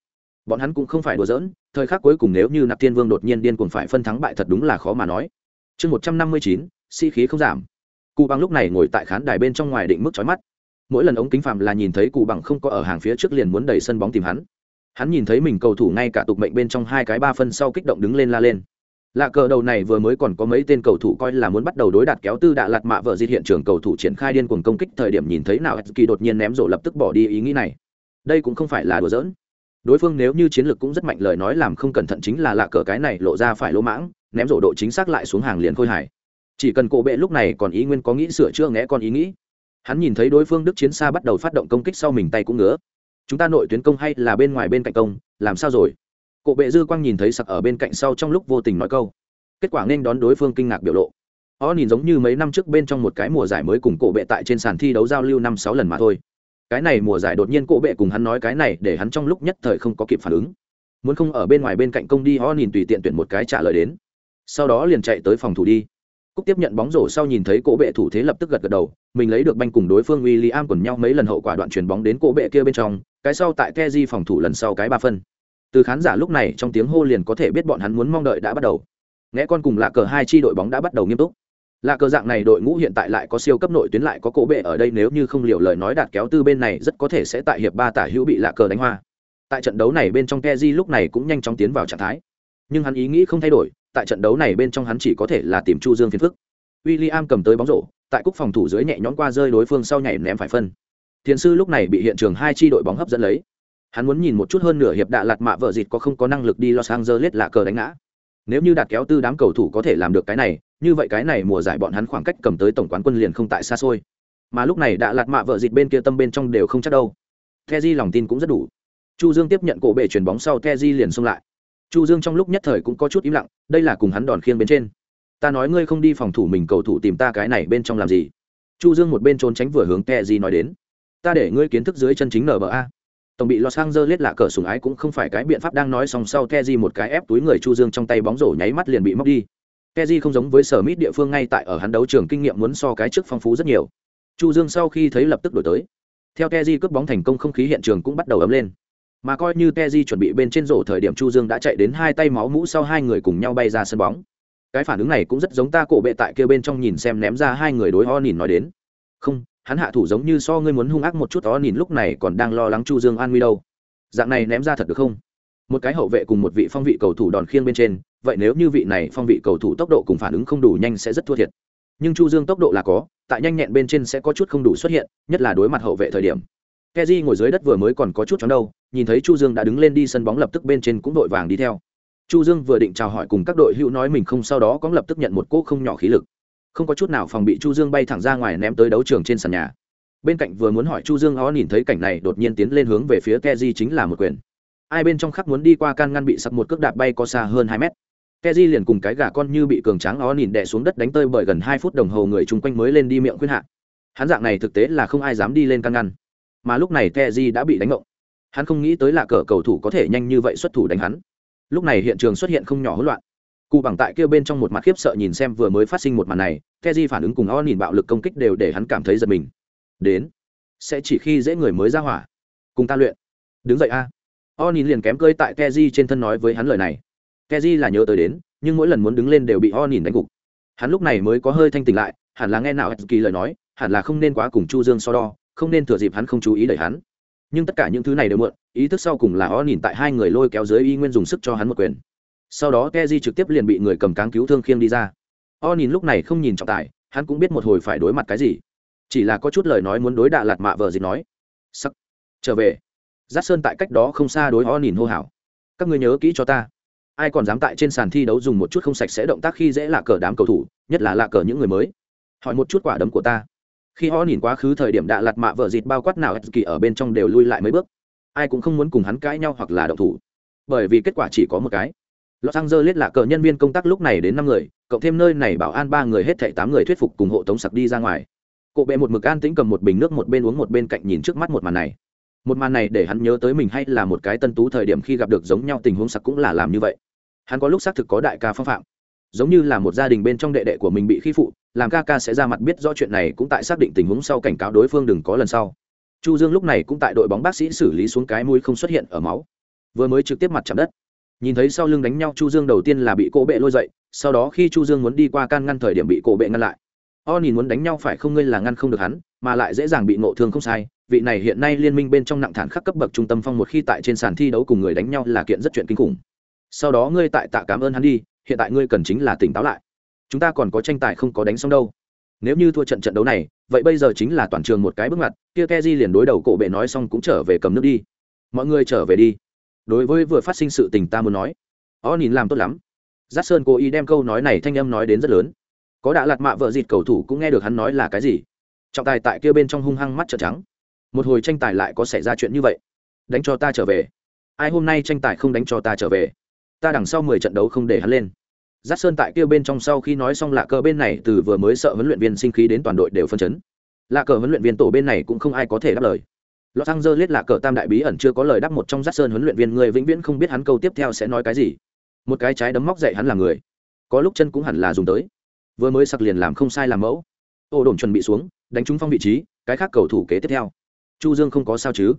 Bọn hắn cũng không phải đùa giỡn, thời khắc cuối cùng nếu như Nạp Tiên Vương đột nhiên điên cuồng phải phân thắng bại thật đúng là khó mà nói. Chương 159, sĩ khí không giảm. Cụ bằng lúc này ngồi tại khán đài bên trong ngoài định mức chói mắt. Mỗi lần ống kính phàm là nhìn thấy cụ bằng không có ở hàng phía trước liền muốn đẩy sân bóng tìm hắn hắn nhìn thấy mình cầu thủ ngay cả tục mệnh bên trong hai cái ba phân sau kích động đứng lên la lên. Lạ cờ đầu này vừa mới còn có mấy tên cầu thủ coi là muốn bắt đầu đối đạt kéo tư đạ lạt mạ vợ diệt hiện trường cầu thủ triển khai điên cuồng công kích thời điểm nhìn thấy nào kỳ đột nhiên ném rổ lập tức bỏ đi ý nghĩ này. Đây cũng không phải là đùa giỡn. Đối phương nếu như chiến lược cũng rất mạnh lời nói làm không cẩn thận chính là lạ cờ cái này lộ ra phải lỗ mãng, ném rổ độ chính xác lại xuống hàng liền khôi hài. Chỉ cần cổ bệ lúc này còn ý nguyên có nghĩ sửa chữa ngẽ con ý nghĩ. Hắn nhìn thấy đối phương đức chiến xa bắt đầu phát động công kích sau mình tay cũng ngứa chúng ta nội tuyến công hay là bên ngoài bên cạnh công, làm sao rồi? Cộ bệ dư quang nhìn thấy sặc ở bên cạnh sau trong lúc vô tình nói câu. Kết quả nên đón đối phương kinh ngạc biểu lộ. Họ nhìn giống như mấy năm trước bên trong một cái mùa giải mới cùng cổ bệ tại trên sàn thi đấu giao lưu năm sáu lần mà thôi. Cái này mùa giải đột nhiên cổ bệ cùng hắn nói cái này để hắn trong lúc nhất thời không có kịp phản ứng. Muốn không ở bên ngoài bên cạnh công đi họ nhìn tùy tiện tuyển một cái trả lời đến. Sau đó liền chạy tới phòng thủ đi. Cúc tiếp nhận bóng rổ sau nhìn thấy cổ bệ thủ thế lập tức gật gật đầu, mình lấy được banh cùng đối phương w i l l i am quần nhau mấy lần hậu quả đoạn chuyền bóng đến cổ bệ kia bên trong cái sau tại keji phòng thủ lần sau cái ba phân. Từ khán giả lúc này trong tiếng hô liền có thể biết bọn hắn muốn mong đợi đã bắt đầu. Nghe con cùng lạ cờ hai chi đội bóng đã bắt đầu nghiêm túc. Lạ cờ dạng này đội ngũ hiện tại lại có siêu cấp nội tuyến lại có cổ bệ ở đây nếu như không liều lời nói đạt kéo tư bên này rất có thể sẽ tại hiệp ba tả hữu bị lạ cờ đánh hoa. Tại trận đấu này bên trong keji lúc này cũng nhanh chóng tiến vào trạng thái. Nhưng hắn ý nghĩ không thay đổi, tại trận đấu này bên trong hắn chỉ có thể là tìm chu dương phiền phức. William cầm tới bóng rổ, tại cúc phòng thủ dưới nhẹ nhõm qua rơi đối phương sau nhảy ném phải phân thiền sư lúc này bị hiện trường hai chi đội bóng hấp dẫn lấy. Hắn muốn nhìn một chút hơn nửa hiệp đạ lạt mạ vợ dịt có không có năng lực đi los angeles lạ cờ đánh ngã. Nếu như đạt kéo tư đám cầu thủ có thể làm được cái này, như vậy cái này mùa giải bọn hắn khoảng cách cầm tới tổng quán quân liền không tại xa xôi. Mà lúc này đạ lạt mạ vợ dịt bên kia tâm bên trong đều không chắc đâu. Keji lòng tin cũng rất đủ. Chu dương tiếp nhận cổ bệ chuyền bóng sau Keji liền xông lại. Chu dương trong lúc nhất thời cũng có chút im lặng, đây là cùng hắn đòn khiêng bên trên. Ta nói ngươi không đi phòng thủ mình cầu thủ tìm ta cái này bên trong làm gì? Chu dương một bên trốn tránh vừa hướng the di nói đến ta để ngươi kiến thức dưới chân chính nba tổng bị los angeles lạ cờ sùng ái cũng không phải cái biện pháp đang nói xong sau keji một cái ép túi người chu dương trong tay bóng rổ nháy mắt liền bị móc đi. Keji không giống với sở mít địa phương ngay tại ở hắn đấu trường kinh nghiệm muốn so cái trước phong phú rất nhiều. Chu dương sau khi thấy lập tức đổi tới. Theo keji cướp bóng thành công không khí hiện trường cũng bắt đầu ấm lên. Mà coi như keji chuẩn bị bên trên rổ thời điểm chu dương đã chạy đến hai tay máu mũ sau hai người cùng nhau bay ra sân bóng. Cái phản ứng này cũng rất giống ta cổ bệ tại kia bên trong nhìn xem ném ra hai người đối ho nhìn nói đến. Không hắn hạ thủ giống như so ngươi muốn hung ác một chút đó nhìn lúc này còn đang lo lắng chu dương an nguy đâu. Dạng này ném ra thật được không? Một cái hậu vệ cùng một vị phong vị cầu thủ đòn khiêng bên trên, vậy nếu như vị này phong vị cầu thủ tốc độ cùng phản ứng không đủ nhanh sẽ rất thua thiệt. Nhưng chu dương tốc độ là có, tại nhanh nhẹn bên trên sẽ có chút không đủ xuất hiện, nhất là đối mặt hậu vệ thời điểm. Keji ngồi dưới đất vừa mới còn có chút chóng đâu, nhìn thấy chu dương đã đứng lên đi sân bóng lập tức bên trên cũng đội vàng đi theo. Chu dương vừa định chào hỏi cùng các đội hữu nói mình không, sau đó có lập tức nhận một cỗ không nhỏ khí lực không có chút nào phòng bị chu dương bay thẳng ra ngoài ném tới đấu trường trên sàn nhà. Bên cạnh vừa muốn hỏi chu dương, ó nhìn thấy cảnh này, đột nhiên tiến lên hướng về phía keji chính là một quyền. Ai bên trong khắc muốn đi qua can ngăn bị sặc một cước đạp bay có xa hơn hai mét. Keji liền cùng cái gà con như bị cường tráng, ó nhìn đè xuống đất đánh tơi bởi gần hai phút đồng hồ người chung quanh mới lên đi miệng khuyên hạ. Hắn dạng này thực tế là không ai dám đi lên can ngăn. Mà lúc này keji đã bị đánh ngộng. Hắn không nghĩ tới là cờ cầu thủ có thể nhanh như vậy xuất thủ đánh hắn. Lúc này hiện trường xuất hiện không nhỏ hỗn loạn cụ bằng tại kia bên trong một mặt khiếp sợ nhìn xem vừa mới phát sinh một màn này keji phản ứng cùng o nhìn bạo lực công kích đều để hắn cảm thấy giật mình. Đến, sẽ chỉ khi dễ người mới ra hỏa. Cùng ta luyện. Đứng dậy a. O nhìn liền kém cơi tại keji trên thân nói với hắn lời này. Keji là nhớ tới đến, nhưng mỗi lần muốn đứng lên đều bị o nhìn đánh gục. Hắn lúc này mới có hơi thanh tỉnh lại, hẳn là nghe nào kỳ lời nói, hẳn là không nên quá cùng chu dương so đo, không nên thừa dịp hắn không chú ý đẩy hắn. Nhưng tất cả những thứ này đều mượn ý thức sau cùng là o nhìn tại hai người lôi kéo dưới y nguyên dùng sức cho hắn một quyền sau đó keji trực tiếp liền bị người cầm cáng cứu thương khiêng đi ra. O nhìn lúc này không nhìn trọng tài, hắn cũng biết một hồi phải đối mặt cái gì. Chỉ là có chút lời nói muốn đối đạ lạt mạ vợ gì nói. Sắc. Trở về. Giác sơn tại cách đó không xa đối o nhìn hô hào. Các ngươi nhớ kỹ cho ta. Ai còn dám tại trên sàn thi đấu dùng một chút không sạch sẽ động tác khi dễ lạ cờ đám cầu thủ, nhất là lạ cờ những người mới. Hỏi một chút quả đấm của ta. Khi họ nhìn quá khứ thời điểm đạ lạt mạ vợ dịt bao quát nào kỳ ở bên trong đều lui lại mấy bước. Ai cũng không muốn cùng hắn cãi nhau hoặc là động thủ. Bởi vì kết quả chỉ có một cái. Los Angeles là cờ nhân viên công tác lúc này đến năm người, cộng thêm nơi này bảo an ba người hết thảy tám người thuyết phục cùng hộ tống sặc đi ra ngoài. Cổ bệ một mực an tĩnh cầm một bình nước một bên uống một bên cạnh nhìn trước mắt một màn này. Một màn này để hắn nhớ tới mình hay là một cái tân tú thời điểm khi gặp được giống nhau tình huống sặc cũng là làm như vậy. Hắn có lúc xác thực có đại ca phong phạm, giống như là một gia đình bên trong đệ đệ của mình bị khi phụ, làm ca ca sẽ ra mặt biết rõ chuyện này cũng tại xác định tình huống sau cảnh cáo đối phương đừng có lần sau. Chu Dương lúc này cũng tại đội bóng bác sĩ xử lý xuống cái mũi không xuất hiện ở máu, vừa mới trực tiếp mặt chạm đất nhìn thấy sau lưng đánh nhau, chu dương đầu tiên là bị cổ bệ lôi dậy, sau đó khi chu dương muốn đi qua can ngăn thời điểm bị cổ bệ ngăn lại. O nhìn muốn đánh nhau phải không ngươi là ngăn không được hắn, mà lại dễ dàng bị ngộ thương không sai. Vị này hiện nay liên minh bên trong nặng thản khắc cấp bậc trung tâm phong một khi tại trên sàn thi đấu cùng người đánh nhau là kiện rất chuyện kinh khủng. Sau đó ngươi tại tạ cảm ơn hắn đi, hiện tại ngươi cần chính là tỉnh táo lại. Chúng ta còn có tranh tài không có đánh xong đâu. Nếu như thua trận trận đấu này, vậy bây giờ chính là toàn trường một cái bước ngoặt, kia keji liền đối đầu cổ bệ nói xong cũng trở về cầm nước đi. Mọi người trở về đi đối với vừa phát sinh sự tình ta muốn nói. Ó nhìn làm tốt lắm. Giác sơn cố ý đem câu nói này thanh âm nói đến rất lớn. Có đã lạt mạ vợ dịt cầu thủ cũng nghe được hắn nói là cái gì. Trọng tài tại kia bên trong hung hăng mắt trợn trắng. Một hồi tranh tài lại có xảy ra chuyện như vậy. Đánh cho ta trở về. Ai hôm nay tranh tài không đánh cho ta trở về? Ta đằng sau mười trận đấu không để hắn lên. Giác sơn tại kia bên trong sau khi nói xong lạ cờ bên này từ vừa mới sợ huấn luyện viên sinh khí đến toàn đội đều phân chấn. Lạ cờ huấn luyện viên tổ bên này cũng không ai có thể đáp lời. Los Angeles là cờ tam đại bí ẩn chưa có lời đáp một trong Dát Sơn huấn luyện viên người vĩnh viễn không biết hắn câu tiếp theo sẽ nói cái gì. Một cái trái đấm móc dậy hắn là người, có lúc chân cũng hẳn là dùng tới. Vừa mới sặc liền làm không sai làm mẫu. Ô đồn chuẩn bị xuống, đánh trúng phong vị trí, cái khác cầu thủ kế tiếp theo. Chu Dương không có sao chứ?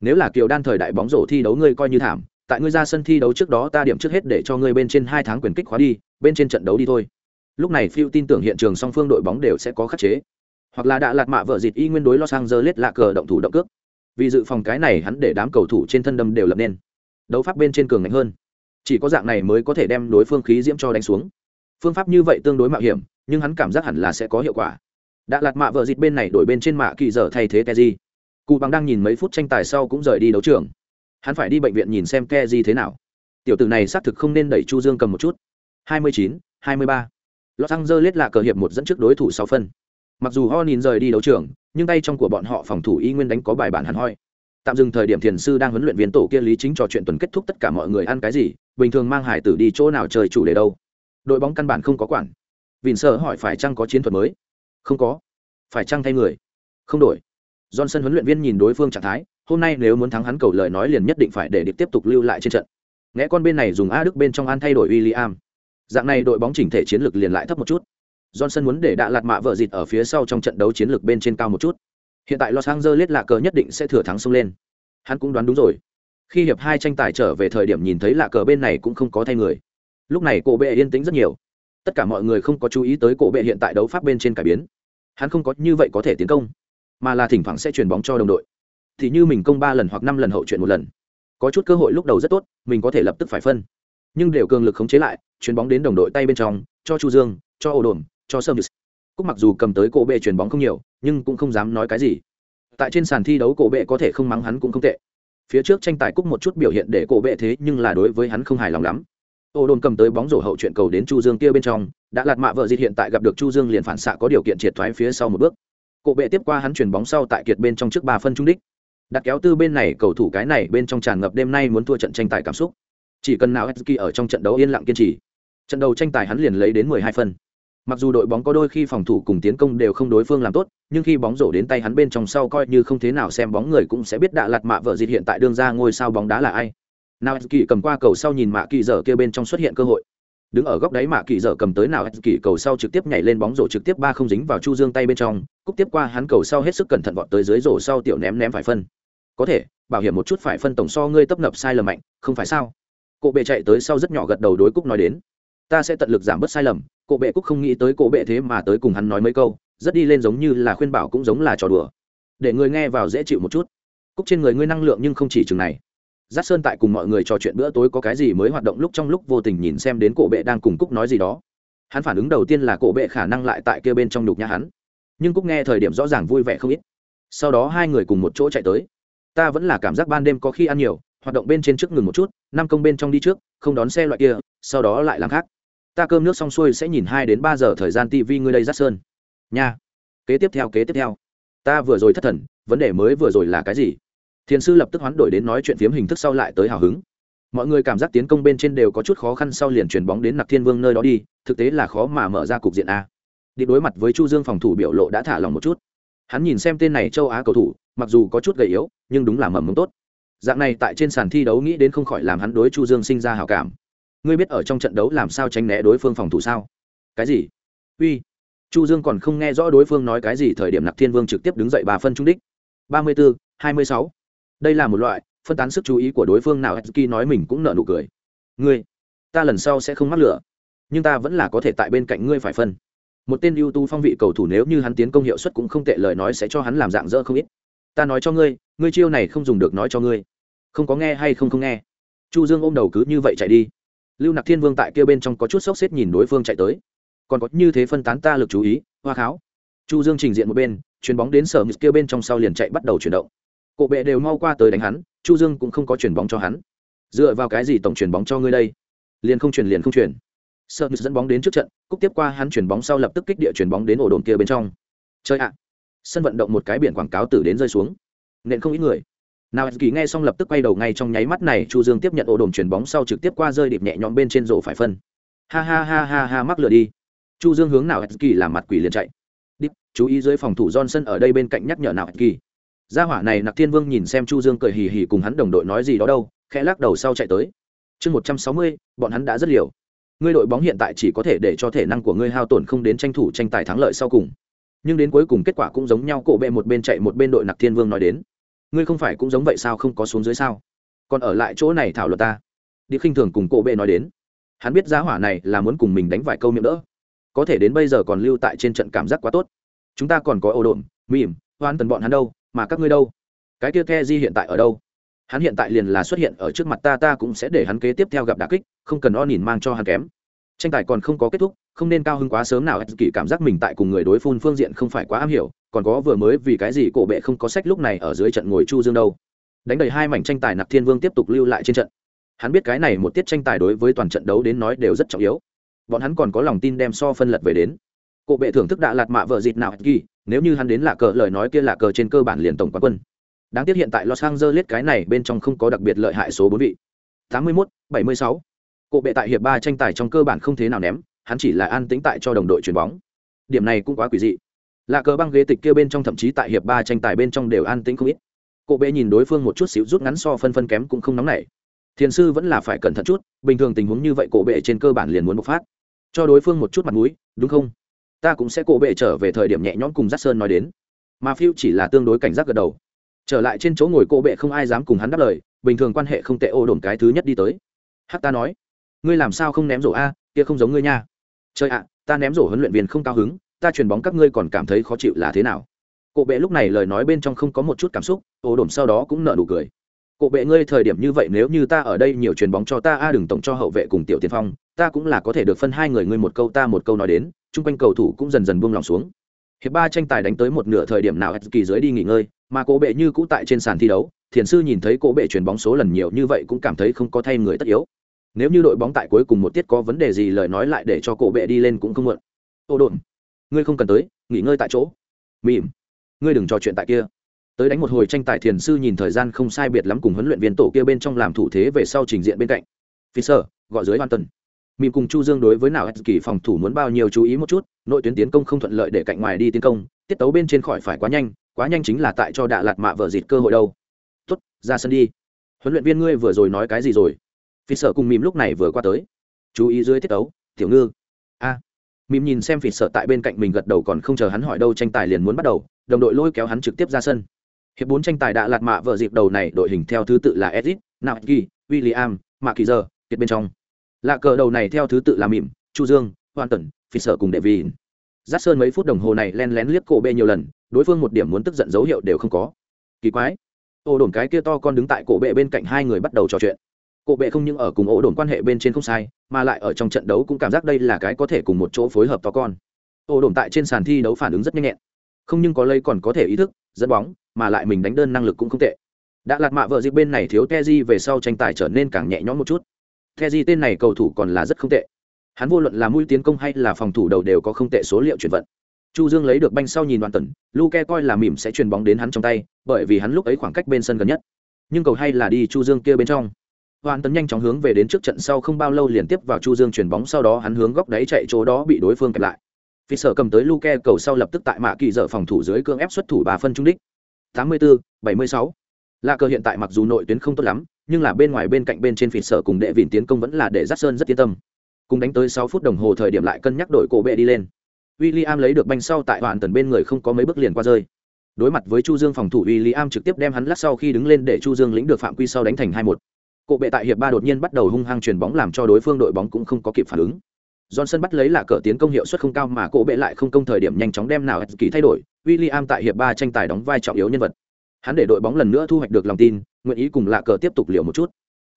Nếu là Kiều Đan thời đại bóng rổ thi đấu ngươi coi như thảm, tại ngươi ra sân thi đấu trước đó ta điểm trước hết để cho ngươi bên trên hai tháng quyền kích khóa đi, bên trên trận đấu đi thôi. Lúc này Phiêu tin tưởng hiện trường song phương đội bóng đều sẽ có khắc chế. Hoặc là đã lạt mạ vợ dịt y nguyên đối Los Angeles lạ cờ động thủ động cước vì dự phòng cái này hắn để đám cầu thủ trên thân đâm đều lập nên. Đấu pháp bên trên cường ngạnh hơn. Chỉ có dạng này mới có thể đem đối phương khí diễm cho đánh xuống. Phương pháp như vậy tương đối mạo hiểm nhưng hắn cảm giác hẳn là sẽ có hiệu quả. Đã lạt mạ vợ dịt bên này đổi bên trên mạ kỳ dở thay thế keji. Cụ bằng đang nhìn mấy phút tranh tài sau cũng rời đi đấu trường. Hắn phải đi bệnh viện nhìn xem keji thế nào. Tiểu tử này xác thực không nên đẩy chu dương cầm một chút. 29, 23. Los Angeles là cờ hiệp một dẫn trước đối thủ 6 phân mặc dù ho nhìn rời đi đấu trường, nhưng tay trong của bọn họ phòng thủ y nguyên đánh có bài bản hẳn hoi. Tạm dừng thời điểm thiền sư đang huấn luyện viên tổ kia lý chính trò chuyện tuần kết thúc tất cả mọi người ăn cái gì, bình thường mang hải tử đi chỗ nào chơi chủ đề đâu. Đội bóng căn bản không có quản. Vịn sợ hỏi phải chăng có chiến thuật mới? Không có. Phải chăng thay người? Không đổi. Johnson huấn luyện viên nhìn đối phương trạng thái, hôm nay nếu muốn thắng hắn cầu lời nói liền nhất định phải để điệp tiếp tục lưu lại trên trận. Nghe con bên này dùng a đức bên trong an thay đổi William. dạng này đội bóng chỉnh thể chiến lược liền lại thấp một chút johnson muốn để đạ lạt mạ vợ dịt ở phía sau trong trận đấu chiến lược bên trên cao một chút. Hiện tại los angeles lạ cờ nhất định sẽ thừa thắng xông lên. Hắn cũng đoán đúng rồi. Khi hiệp hai tranh tài trở về thời điểm nhìn thấy lạ cờ bên này cũng không có thay người. Lúc này cổ bệ yên tĩnh rất nhiều. Tất cả mọi người không có chú ý tới cổ bệ hiện tại đấu pháp bên trên cải biến. Hắn không có như vậy có thể tiến công, mà là thỉnh thoảng sẽ chuyền bóng cho đồng đội. Thì như mình công ba lần hoặc năm lần hậu chuyện một lần. Có chút cơ hội lúc đầu rất tốt, mình có thể lập tức phải phân. Nhưng đều cường lực khống chế lại chuyền bóng đến đồng đội tay bên trong, cho chu dương, cho ổ đồn cho sơ cúc mặc dù cầm tới cổ bệ chuyền bóng không nhiều, nhưng cũng không dám nói cái gì. Tại trên sàn thi đấu cổ bệ có thể không mắng hắn cũng không tệ. Phía trước tranh tài cúc một chút biểu hiện để cổ bệ thế nhưng là đối với hắn không hài lòng lắm. Ô đồn cầm tới bóng rổ hậu chuyện cầu đến chu dương kia bên trong, đã lạt mạ vợ dịt hiện tại gặp được chu dương liền phản xạ có điều kiện triệt thoái phía sau một bước. Cổ bệ tiếp qua hắn chuyển bóng sau tại kiệt bên trong trước ba phân trung đích. Đặt kéo tư bên này, cầu thủ cái này bên trong tràn ngập đêm nay muốn thua trận tranh tài cảm xúc. Chỉ cần nào Hesky ở trong trận đấu yên lặng kiên trì. Trận đầu tranh tài hắn liền lấy đến 12 phân mặc dù đội bóng có đôi khi phòng thủ cùng tiến công đều không đối phương làm tốt, nhưng khi bóng rổ đến tay hắn bên trong sau coi như không thế nào xem bóng người cũng sẽ biết đạ lạt mạ vợ dịt hiện tại đương ra ngôi sao bóng đá là ai. Nào kỳ cầm qua cầu sau nhìn mạ kỳ dở kia bên trong xuất hiện cơ hội. Đứng ở góc đáy mạ kỳ dở cầm tới nào kỳ cầu sau trực tiếp nhảy lên bóng rổ trực tiếp ba không dính vào chu dương tay bên trong cúc tiếp qua hắn cầu sau hết sức cẩn thận vọt tới dưới rổ sau tiểu ném ném phải phân. Có thể, bảo hiểm một chút phải phân tổng so ngươi tấp nập sai lầm mạnh, không phải sao? Cụ bệ chạy tới sau rất nhỏ gật đầu đối cúc nói đến. Ta sẽ tận lực giảm bớt sai lầm cổ bệ cúc không nghĩ tới cổ bệ thế mà tới cùng hắn nói mấy câu, rất đi lên giống như là khuyên bảo cũng giống là trò đùa. Để người nghe vào dễ chịu một chút. Cúc trên người ngươi năng lượng nhưng không chỉ chừng này. Giác sơn tại cùng mọi người trò chuyện bữa tối có cái gì mới hoạt động lúc trong lúc vô tình nhìn xem đến cổ bệ đang cùng cúc nói gì đó. Hắn phản ứng đầu tiên là cổ bệ khả năng lại tại kia bên trong đục nhà hắn. Nhưng cúc nghe thời điểm rõ ràng vui vẻ không ít. Sau đó hai người cùng một chỗ chạy tới. Ta vẫn là cảm giác ban đêm có khi ăn nhiều, hoạt động bên trên trước ngừng một chút, năm công bên trong đi trước, không đón xe loại kia, sau đó lại làm khác ta cơm nước xong xuôi sẽ nhìn hai đến ba giờ thời gian tv ngươi đây giác sơn. Nha. Kế tiếp theo, kế tiếp theo. Ta vừa rồi thất thần, vấn đề mới vừa rồi là cái gì? Thiền sư lập tức hoán đổi đến nói chuyện phiếm hình thức sau lại tới hào hứng. Mọi người cảm giác tiến công bên trên đều có chút khó khăn sau liền chuyển bóng đến nặc thiên vương nơi đó đi, thực tế là khó mà mở ra cục diện a. Đi đối mặt với chu dương phòng thủ biểu lộ đã thả lòng một chút. Hắn nhìn xem tên này châu á cầu thủ, mặc dù có chút gầy yếu, nhưng đúng là mầm mống tốt. Dạng này tại trên sàn thi đấu nghĩ đến không khỏi làm hắn đối chu dương sinh ra hào cảm ngươi biết ở trong trận đấu làm sao tránh né đối phương phòng thủ sao? Cái gì? Uy. Chu dương còn không nghe rõ đối phương nói cái gì, thời điểm nạp thiên vương trực tiếp đứng dậy bà phân trung đích. Ba mươi bốn hai mươi sáu. Đây là một loại phân tán sức chú ý của đối phương nào Hesky nói mình cũng nợ nụ cười. Ngươi, ta lần sau sẽ không mắc lửa, nhưng ta vẫn là có thể tại bên cạnh ngươi phải phân. Một tên ưu tú phong vị cầu thủ nếu như hắn tiến công hiệu suất cũng không tệ, lời nói sẽ cho hắn làm dạng dỡ không ít. Ta nói cho ngươi ngươi chiêu này không dùng được nói cho ngươi. Không có nghe hay không không nghe. Chu dương ôm đầu cứ như vậy chạy đi lưu nặc thiên vương tại kia bên trong có chút sốc xếp nhìn đối phương chạy tới. Còn có như thế phân tán ta lực chú ý, hoa kháo. Chu dương trình diện một bên, chuyền bóng đến sở ngực kia bên trong sau liền chạy bắt đầu chuyển động. Cổ bệ đều mau qua tới đánh hắn, chu dương cũng không có chuyền bóng cho hắn. Dựa vào cái gì tổng chuyển bóng cho ngươi đây? Liền không chuyển liền không chuyển sợ dẫn bóng đến trước trận cúc tiếp qua hắn chuyển bóng sau lập tức kích địa chuyển bóng đến ổ đồn kia bên trong. Chơi ạ. Sân vận động một cái biển quảng cáo tử đến rơi xuống. Nện không ít người nào kỳ nghe xong lập tức quay đầu ngay trong nháy mắt này, chu dương tiếp nhận ổ đồn chuyển bóng sau trực tiếp qua rơi điệp nhẹ nhõm bên trên rổ phải phân. Ha ha ha ha ha, mắc lừa đi. Chu dương hướng nào kỳ làm mặt quỷ liền chạy. Điệp, chú ý dưới phòng thủ johnson ở đây bên cạnh nhắc nhở nào kỳ gia hỏa này nặc thiên vương nhìn xem chu dương cười hì hì cùng hắn đồng đội nói gì đó đâu, khẽ lắc đầu sau chạy tới. Chương một trăm sáu mươi, bọn hắn đã rất liều. Ngươi đội bóng hiện tại chỉ có thể để cho thể năng của ngươi hao tổn không đến tranh thủ tranh tài thắng lợi sau cùng. Nhưng đến cuối cùng kết quả cũng giống nhau, cổ bệ một bên chạy một bên đội nặc thiên vương nói đến ngươi không phải cũng giống vậy sao không có xuống dưới sao? Còn ở lại chỗ này thảo luận ta. Đi khinh thường cùng cổ bệ nói đến. Hắn biết giá hỏa này là muốn cùng mình đánh vài câu miệng đỡ. Có thể đến bây giờ còn lưu tại trên trận cảm giác quá tốt. Chúng ta còn có ổ đồn mỉm. hoan tần bọn hắn đâu, mà các ngươi đâu? Cái kia ke di hiện tại ở đâu? Hắn hiện tại liền là xuất hiện ở trước mặt ta ta cũng sẽ để hắn kế tiếp theo gặp đà kích, không cần o nhìn mang cho hắn kém. Tranh tài còn không có kết thúc, không nên cao hứng quá sớm nào kỳ cảm giác mình tại cùng người đối phun phương diện không phải quá am hiểu còn có vừa mới vì cái gì cổ bệ không có sách lúc này ở dưới trận ngồi chu dương đâu đánh đầy hai mảnh tranh tài nạp thiên vương tiếp tục lưu lại trên trận hắn biết cái này một tiết tranh tài đối với toàn trận đấu đến nói đều rất trọng yếu bọn hắn còn có lòng tin đem so phân lật về đến cổ bệ thưởng thức đã lạt mạ vợ dịt nào kỳ nếu như hắn đến lạ cờ lời nói kia lạ cờ trên cơ bản liền tổng quán quân đáng tiếc hiện tại los angeles cái này bên trong không có đặc biệt lợi hại số bốn vị 81, 76. Cổ bệ tại hiệp ba tranh tài trong cơ bản không thế nào ném, hắn chỉ là an tĩnh tại cho đồng đội chuyền bóng. Điểm này cũng quá quỷ dị. Lạ cờ băng ghế tịch kia bên trong thậm chí tại hiệp ba tranh tài bên trong đều an tĩnh không ít. cộ bệ nhìn đối phương một chút xíu rút ngắn so phân phân kém cũng không nóng nảy. Thiền sư vẫn là phải cẩn thận chút, bình thường tình huống như vậy cổ bệ trên cơ bản liền muốn bộc phát. Cho đối phương một chút mặt mũi, đúng không? Ta cũng sẽ cổ bệ trở về thời điểm nhẹ nhõm cùng giác Sơn nói đến. Mà phiêu chỉ là tương đối cảnh giác gật đầu. Trở lại trên chỗ ngồi cổ bệ không ai dám cùng hắn đáp lời, bình thường quan hệ không tệ ô đồn cái thứ nhất đi tới. Hắc ta nói, ngươi làm sao không ném rổ a, kia không giống ngươi nha. Chơi ạ, ta ném rổ huấn luyện viên không cao hứng, ta chuyền bóng các ngươi còn cảm thấy khó chịu là thế nào? Cổ bệ lúc này lời nói bên trong không có một chút cảm xúc, ô đồn sau đó cũng nở nụ cười. Cổ bệ ngươi thời điểm như vậy nếu như ta ở đây nhiều chuyền bóng cho ta a đừng tổng cho hậu vệ cùng tiểu tiền phong ta cũng là có thể được phân hai người ngươi một câu ta một câu nói đến chung quanh cầu thủ cũng dần dần buông lòng xuống. Hiệp ba tranh tài đánh tới một nửa thời điểm nào kỳ dưới đi nghỉ ngơi mà cổ bệ như cũ tại trên sàn thi đấu thiền sư nhìn thấy cổ bệ chuyền bóng số lần nhiều như vậy cũng cảm thấy không có thay người tất yếu. Nếu như đội bóng tại cuối cùng một tiết có vấn đề gì lời nói lại để cho cổ bệ đi lên cũng không muộn. Ô đồn ngươi không cần tới, nghỉ ngơi tại chỗ. Mỉm, ngươi đừng trò chuyện tại kia. Tới đánh một hồi tranh tài thiền sư nhìn thời gian không sai biệt lắm cùng huấn luyện viên tổ kia bên trong làm thủ thế về sau trình diện bên cạnh. Phi sơ gọi dưới hoàn tần mìm cùng chu dương đối với nào kỳ phòng thủ muốn bao nhiêu chú ý một chút, nội tuyến tiến công không thuận lợi để cạnh ngoài đi tiến công, tiết tấu bên trên khỏi phải quá nhanh quá nhanh chính là tại cho đạ lạt mạ vợ dịt cơ hội đâu. Tốt, ra sân đi. Huấn luyện viên ngươi vừa rồi nói cái gì rồi? Phi sợ cùng mìm lúc này vừa qua tới. Chú ý dưới tiết tấu, tiểu ngư. A mìm nhìn xem phịt sợ tại bên cạnh mình gật đầu còn không chờ hắn hỏi đâu tranh tài liền muốn bắt đầu, đồng đội lôi kéo hắn trực tiếp ra sân. Hiệp bốn tranh tài đã lạt mạ vợ dịp đầu này, đội hình theo thứ tự là edit naki william mạ kỳ giờ kiệt bên trong. Lạ cờ đầu này theo thứ tự là mỉm chu dương, hoàn tần phịt sợ cùng đệ vin giắt sơn mấy phút đồng hồ này len lén liếc cổ bê nhiều lần, đối phương một điểm muốn tức giận dấu hiệu đều không có. Kỳ quái. Ô đồn cái kia to con đứng tại cổ bệ bên cạnh hai người bắt đầu trò chuyện cổ bệ không những ở cùng ổ đồn quan hệ bên trên không sai, mà lại ở trong trận đấu cũng cảm giác đây là cái có thể cùng một chỗ phối hợp to con. Ổ đồn tại trên sàn thi đấu phản ứng rất nhanh nhẹn. Không nhưng có lây còn có thể ý thức, dẫn bóng, mà lại mình đánh đơn năng lực cũng không tệ. Đã lạt mạ vợ dịp bên này thiếu teji về sau tranh tài trở nên càng nhẹ nhõm một chút. Teji tên này cầu thủ còn là rất không tệ. Hắn vô luận là mũi tiến công hay là phòng thủ đầu đều có không tệ số liệu chuyển vận. Chu dương lấy được banh sau nhìn đoàn tần luke coi là mỉm sẽ chuyền bóng đến hắn trong tay, bởi vì hắn lúc ấy khoảng cách bên sân gần nhất. Nhưng cầu hay là đi chu dương kia bên trong hoàn tấn nhanh chóng hướng về đến trước trận sau không bao lâu liền tiếp vào chu dương chuyền bóng sau đó hắn hướng góc đáy chạy chỗ đó bị đối phương kẹp lại phi sở cầm tới luke cầu sau lập tức tại mạ kỳ dở phòng thủ dưới cương ép xuất thủ bà phân trung đích 84, 76. Lạ cờ hiện tại mặc dù nội tuyến không tốt lắm, nhưng là bên ngoài bên cạnh bên trên phỉ sở cùng đệ vịn tiến công vẫn là để Dát Sơn rất yên tâm. Cùng đánh tới 6 phút đồng hồ thời điểm lại cân nhắc đổi cổ bệ đi lên. William lấy được banh sau tại hoàn tần bên người không có mấy bước liền qua rơi. Đối mặt với Chu Dương phòng thủ William trực tiếp đem hắn lắc sau khi đứng lên để Chu Dương lĩnh được phạm quy sau đánh thành 2-1. Cổ bệ tại hiệp ba đột nhiên bắt đầu hung hăng chuyền bóng làm cho đối phương đội bóng cũng không có kịp phản ứng. Johnson bắt lấy là cờ tiến công hiệu suất không cao mà cổ bệ lại không công thời điểm nhanh chóng đem nào kỳ thay đổi, William tại hiệp ba tranh tài đóng vai trọng yếu nhân vật. Hắn để đội bóng lần nữa thu hoạch được lòng tin, nguyện ý cùng lạ cờ tiếp tục liều một chút.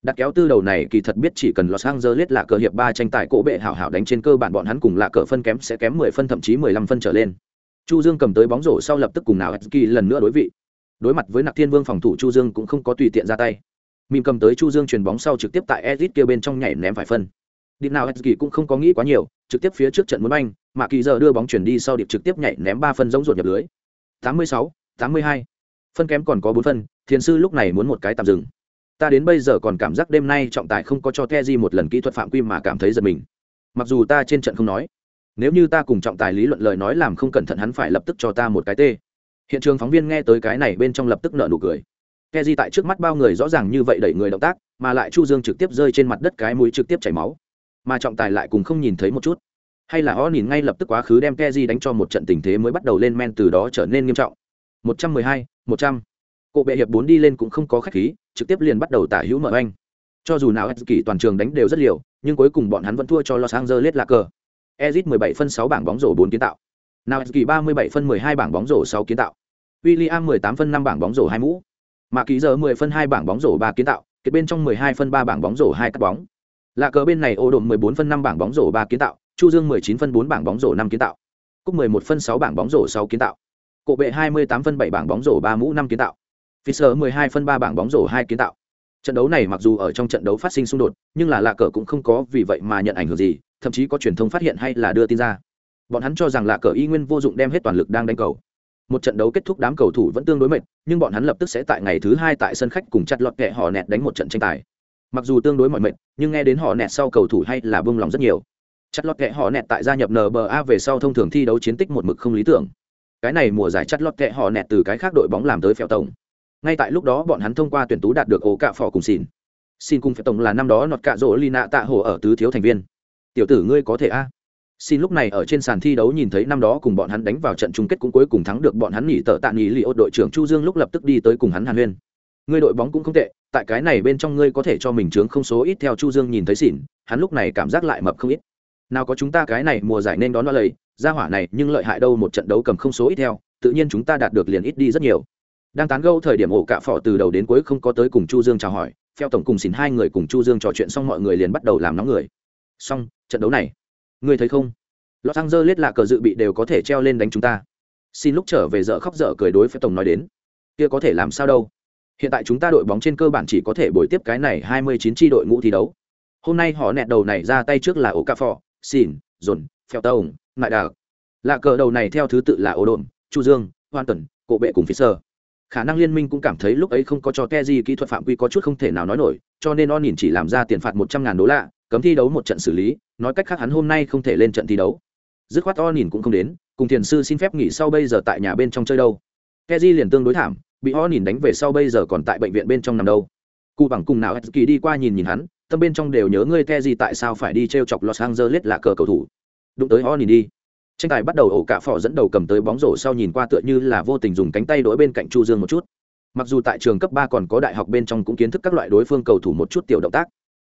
Đặt kéo tư đầu này kỳ thật biết chỉ cần Los Angeles lạ cờ hiệp ba tranh tài cổ bệ hảo hảo đánh trên cơ bản bọn hắn cùng lạ cờ phân kém sẽ kém 10 phân thậm chí 15 phân trở lên. Chu Dương cầm tới bóng rổ sau lập tức cùng nào kỳ lần nữa đối vị. Đối mặt với Nặc Thiên Vương phòng thủ Chu Dương cũng không có tùy tiện ra tay. Mìm cầm tới Chu Dương chuyền bóng sau trực tiếp tại Ezit kia bên trong nhảy ném phải phân. Điệp nào ezit cũng không có nghĩ quá nhiều, trực tiếp phía trước trận muốn banh, mà kỳ giờ đưa bóng chuyển đi sau điệp trực tiếp nhảy ném ba phân giống ruột nhập lưới. 86, 82. Phân kém còn có bốn phân, Thiền sư lúc này muốn một cái tạm dừng. Ta đến bây giờ còn cảm giác đêm nay trọng tài không có cho Keji một lần kỹ thuật phạm quy mà cảm thấy giật mình. Mặc dù ta trên trận không nói, nếu như ta cùng trọng tài lý luận lời nói làm không cẩn thận hắn phải lập tức cho ta một cái tê. Hiện trường phóng viên nghe tới cái này bên trong lập tức nợ nụ cười. Keji tại trước mắt bao người rõ ràng như vậy đẩy người động tác, mà lại Chu Dương trực tiếp rơi trên mặt đất cái mũi trực tiếp chảy máu mà trọng tài lại cùng không nhìn thấy một chút hay là o nhìn ngay lập tức quá khứ đem keji đánh cho một trận tình thế mới bắt đầu lên men từ đó trở nên nghiêm trọng 112, 100. Cổ bệ hiệp 4 đi lên cũng không có khách khí, trực tiếp liền bắt đầu tả hữu mở anh. Cho dù nào kỳ toàn trường đánh đều rất liều, nhưng cuối cùng bọn hắn vẫn thua cho Los Angeles Lakers. Ezit 17 phân 6 bảng bóng rổ 4 kiến tạo. Nawski 37 phân 12 bảng bóng rổ 6 kiến tạo. William 18 phân 5 bảng bóng rổ 2 mũ mà Ký giờ 10 phân 2 bảng bóng rổ 3 kiến tạo, kết bên trong 12 phân 3 bảng bóng rổ 2 cắt bóng. Lạ cờ bên này ô đồn 14 phân 5 bảng bóng rổ 3 kiến tạo, Chu Dương 19 phân 4 bảng bóng rổ 5 kiến tạo. Cúc 11 phân 6 bảng bóng rổ 6 kiến tạo. Cổ bệ 28 phân 7 bảng bóng rổ 3 mũ 5 kiến tạo. Fisher 12 phân 3 bảng bóng rổ 2 kiến tạo. Trận đấu này mặc dù ở trong trận đấu phát sinh xung đột, nhưng là lạ cờ cũng không có vì vậy mà nhận ảnh hưởng gì, thậm chí có truyền thông phát hiện hay là đưa tin ra. Bọn hắn cho rằng lạ cờ y nguyên vô dụng đem hết toàn lực đang đánh cầu. Một trận đấu kết thúc đám cầu thủ vẫn tương đối mệt, nhưng bọn hắn lập tức sẽ tại ngày thứ hai tại sân khách cùng chặt lọt kẹ họ nẹt đánh một trận tranh tài. Mặc dù tương đối mọi mệt nhưng nghe đến họ nẹt sau cầu thủ hay là bông lòng rất nhiều. Chặt lọt kệ họ nẹt tại gia nhập nba về sau thông thường thi đấu chiến tích một mực không lý tưởng. Cái này mùa giải chặt lọt kệ họ nẹt từ cái khác đội bóng làm tới phèo tổng. Ngay tại lúc đó bọn hắn thông qua tuyển tú đạt được ổ cạ phò cùng xin xin cùng phèo tổng là năm đó nọt cạ rỗ lina tạ hồ ở tứ thiếu thành viên. Tiểu tử ngươi có thể a? Xin lúc này ở trên sàn thi đấu nhìn thấy năm đó cùng bọn hắn đánh vào trận chung kết cũng cuối cùng thắng được bọn hắn nghỉ tợ tạ nghỉ li ô đội trưởng chu dương lúc lập tức đi tới cùng hắn hàn huyên. Ngươi đội bóng cũng không tệ, tại cái này bên trong ngươi có thể cho mình chướng không số ít theo chu dương nhìn thấy xỉn, hắn lúc này cảm giác lại mập không ít. Nào có chúng ta cái này mùa giải nên đón nó lầy ra hỏa này nhưng lợi hại đâu một trận đấu cầm không số ít theo, tự nhiên chúng ta đạt được liền ít đi rất nhiều. Đang tán gẫu thời điểm ổ cạ phỏ từ đầu đến cuối không có tới cùng chu dương chào hỏi theo tổng cùng xỉn hai người cùng chu dương trò chuyện xong mọi người liền bắt đầu làm nóng người. Xong, trận đấu này ngươi thấy không? Los angeles là cờ dự bị đều có thể treo lên đánh chúng ta. Xin lúc trở về dở khóc dở cười đối phép tổng nói đến. Kia có thể làm sao đâu? Hiện tại chúng ta đội bóng trên cơ bản chỉ có thể bồi tiếp cái này 29 chi đội ngũ thi đấu. Hôm nay họ nẹt đầu này ra tay trước là ổ cà phò xin dồn phèo tông mại đà lạ cờ đầu này theo thứ tự là ổ đồn chu dương hoan tần cổ bệ cùng phía sơ khả năng liên minh cũng cảm thấy lúc ấy không có cho gì kỹ thuật phạm quy có chút không thể nào nói nổi, cho nên o nhìn chỉ làm ra tiền phạt 100 ngàn đô la, cấm thi đấu một trận xử lý, nói cách khác hắn hôm nay không thể lên trận thi đấu. Dứt khoát o nhìn cũng không đến, cùng thiền sư xin phép nghỉ sau bây giờ tại nhà bên trong chơi đâu. Keji liền tương đối thảm, bị o nhìn đánh về sau bây giờ còn tại bệnh viện bên trong nằm đâu. Cụ bằng cùng nào kỳ đi qua nhìn nhìn hắn, tâm bên trong đều nhớ ngươi Keji tại sao phải đi trêu chọc Los Angeles là cờ cầu thủ. Đụng tới o nhìn đi tranh tài bắt đầu ổ cả phỏ dẫn đầu cầm tới bóng rổ sau nhìn qua tựa như là vô tình dùng cánh tay đối bên cạnh chu dương một chút mặc dù tại trường cấp ba còn có đại học bên trong cũng kiến thức các loại đối phương cầu thủ một chút tiểu động tác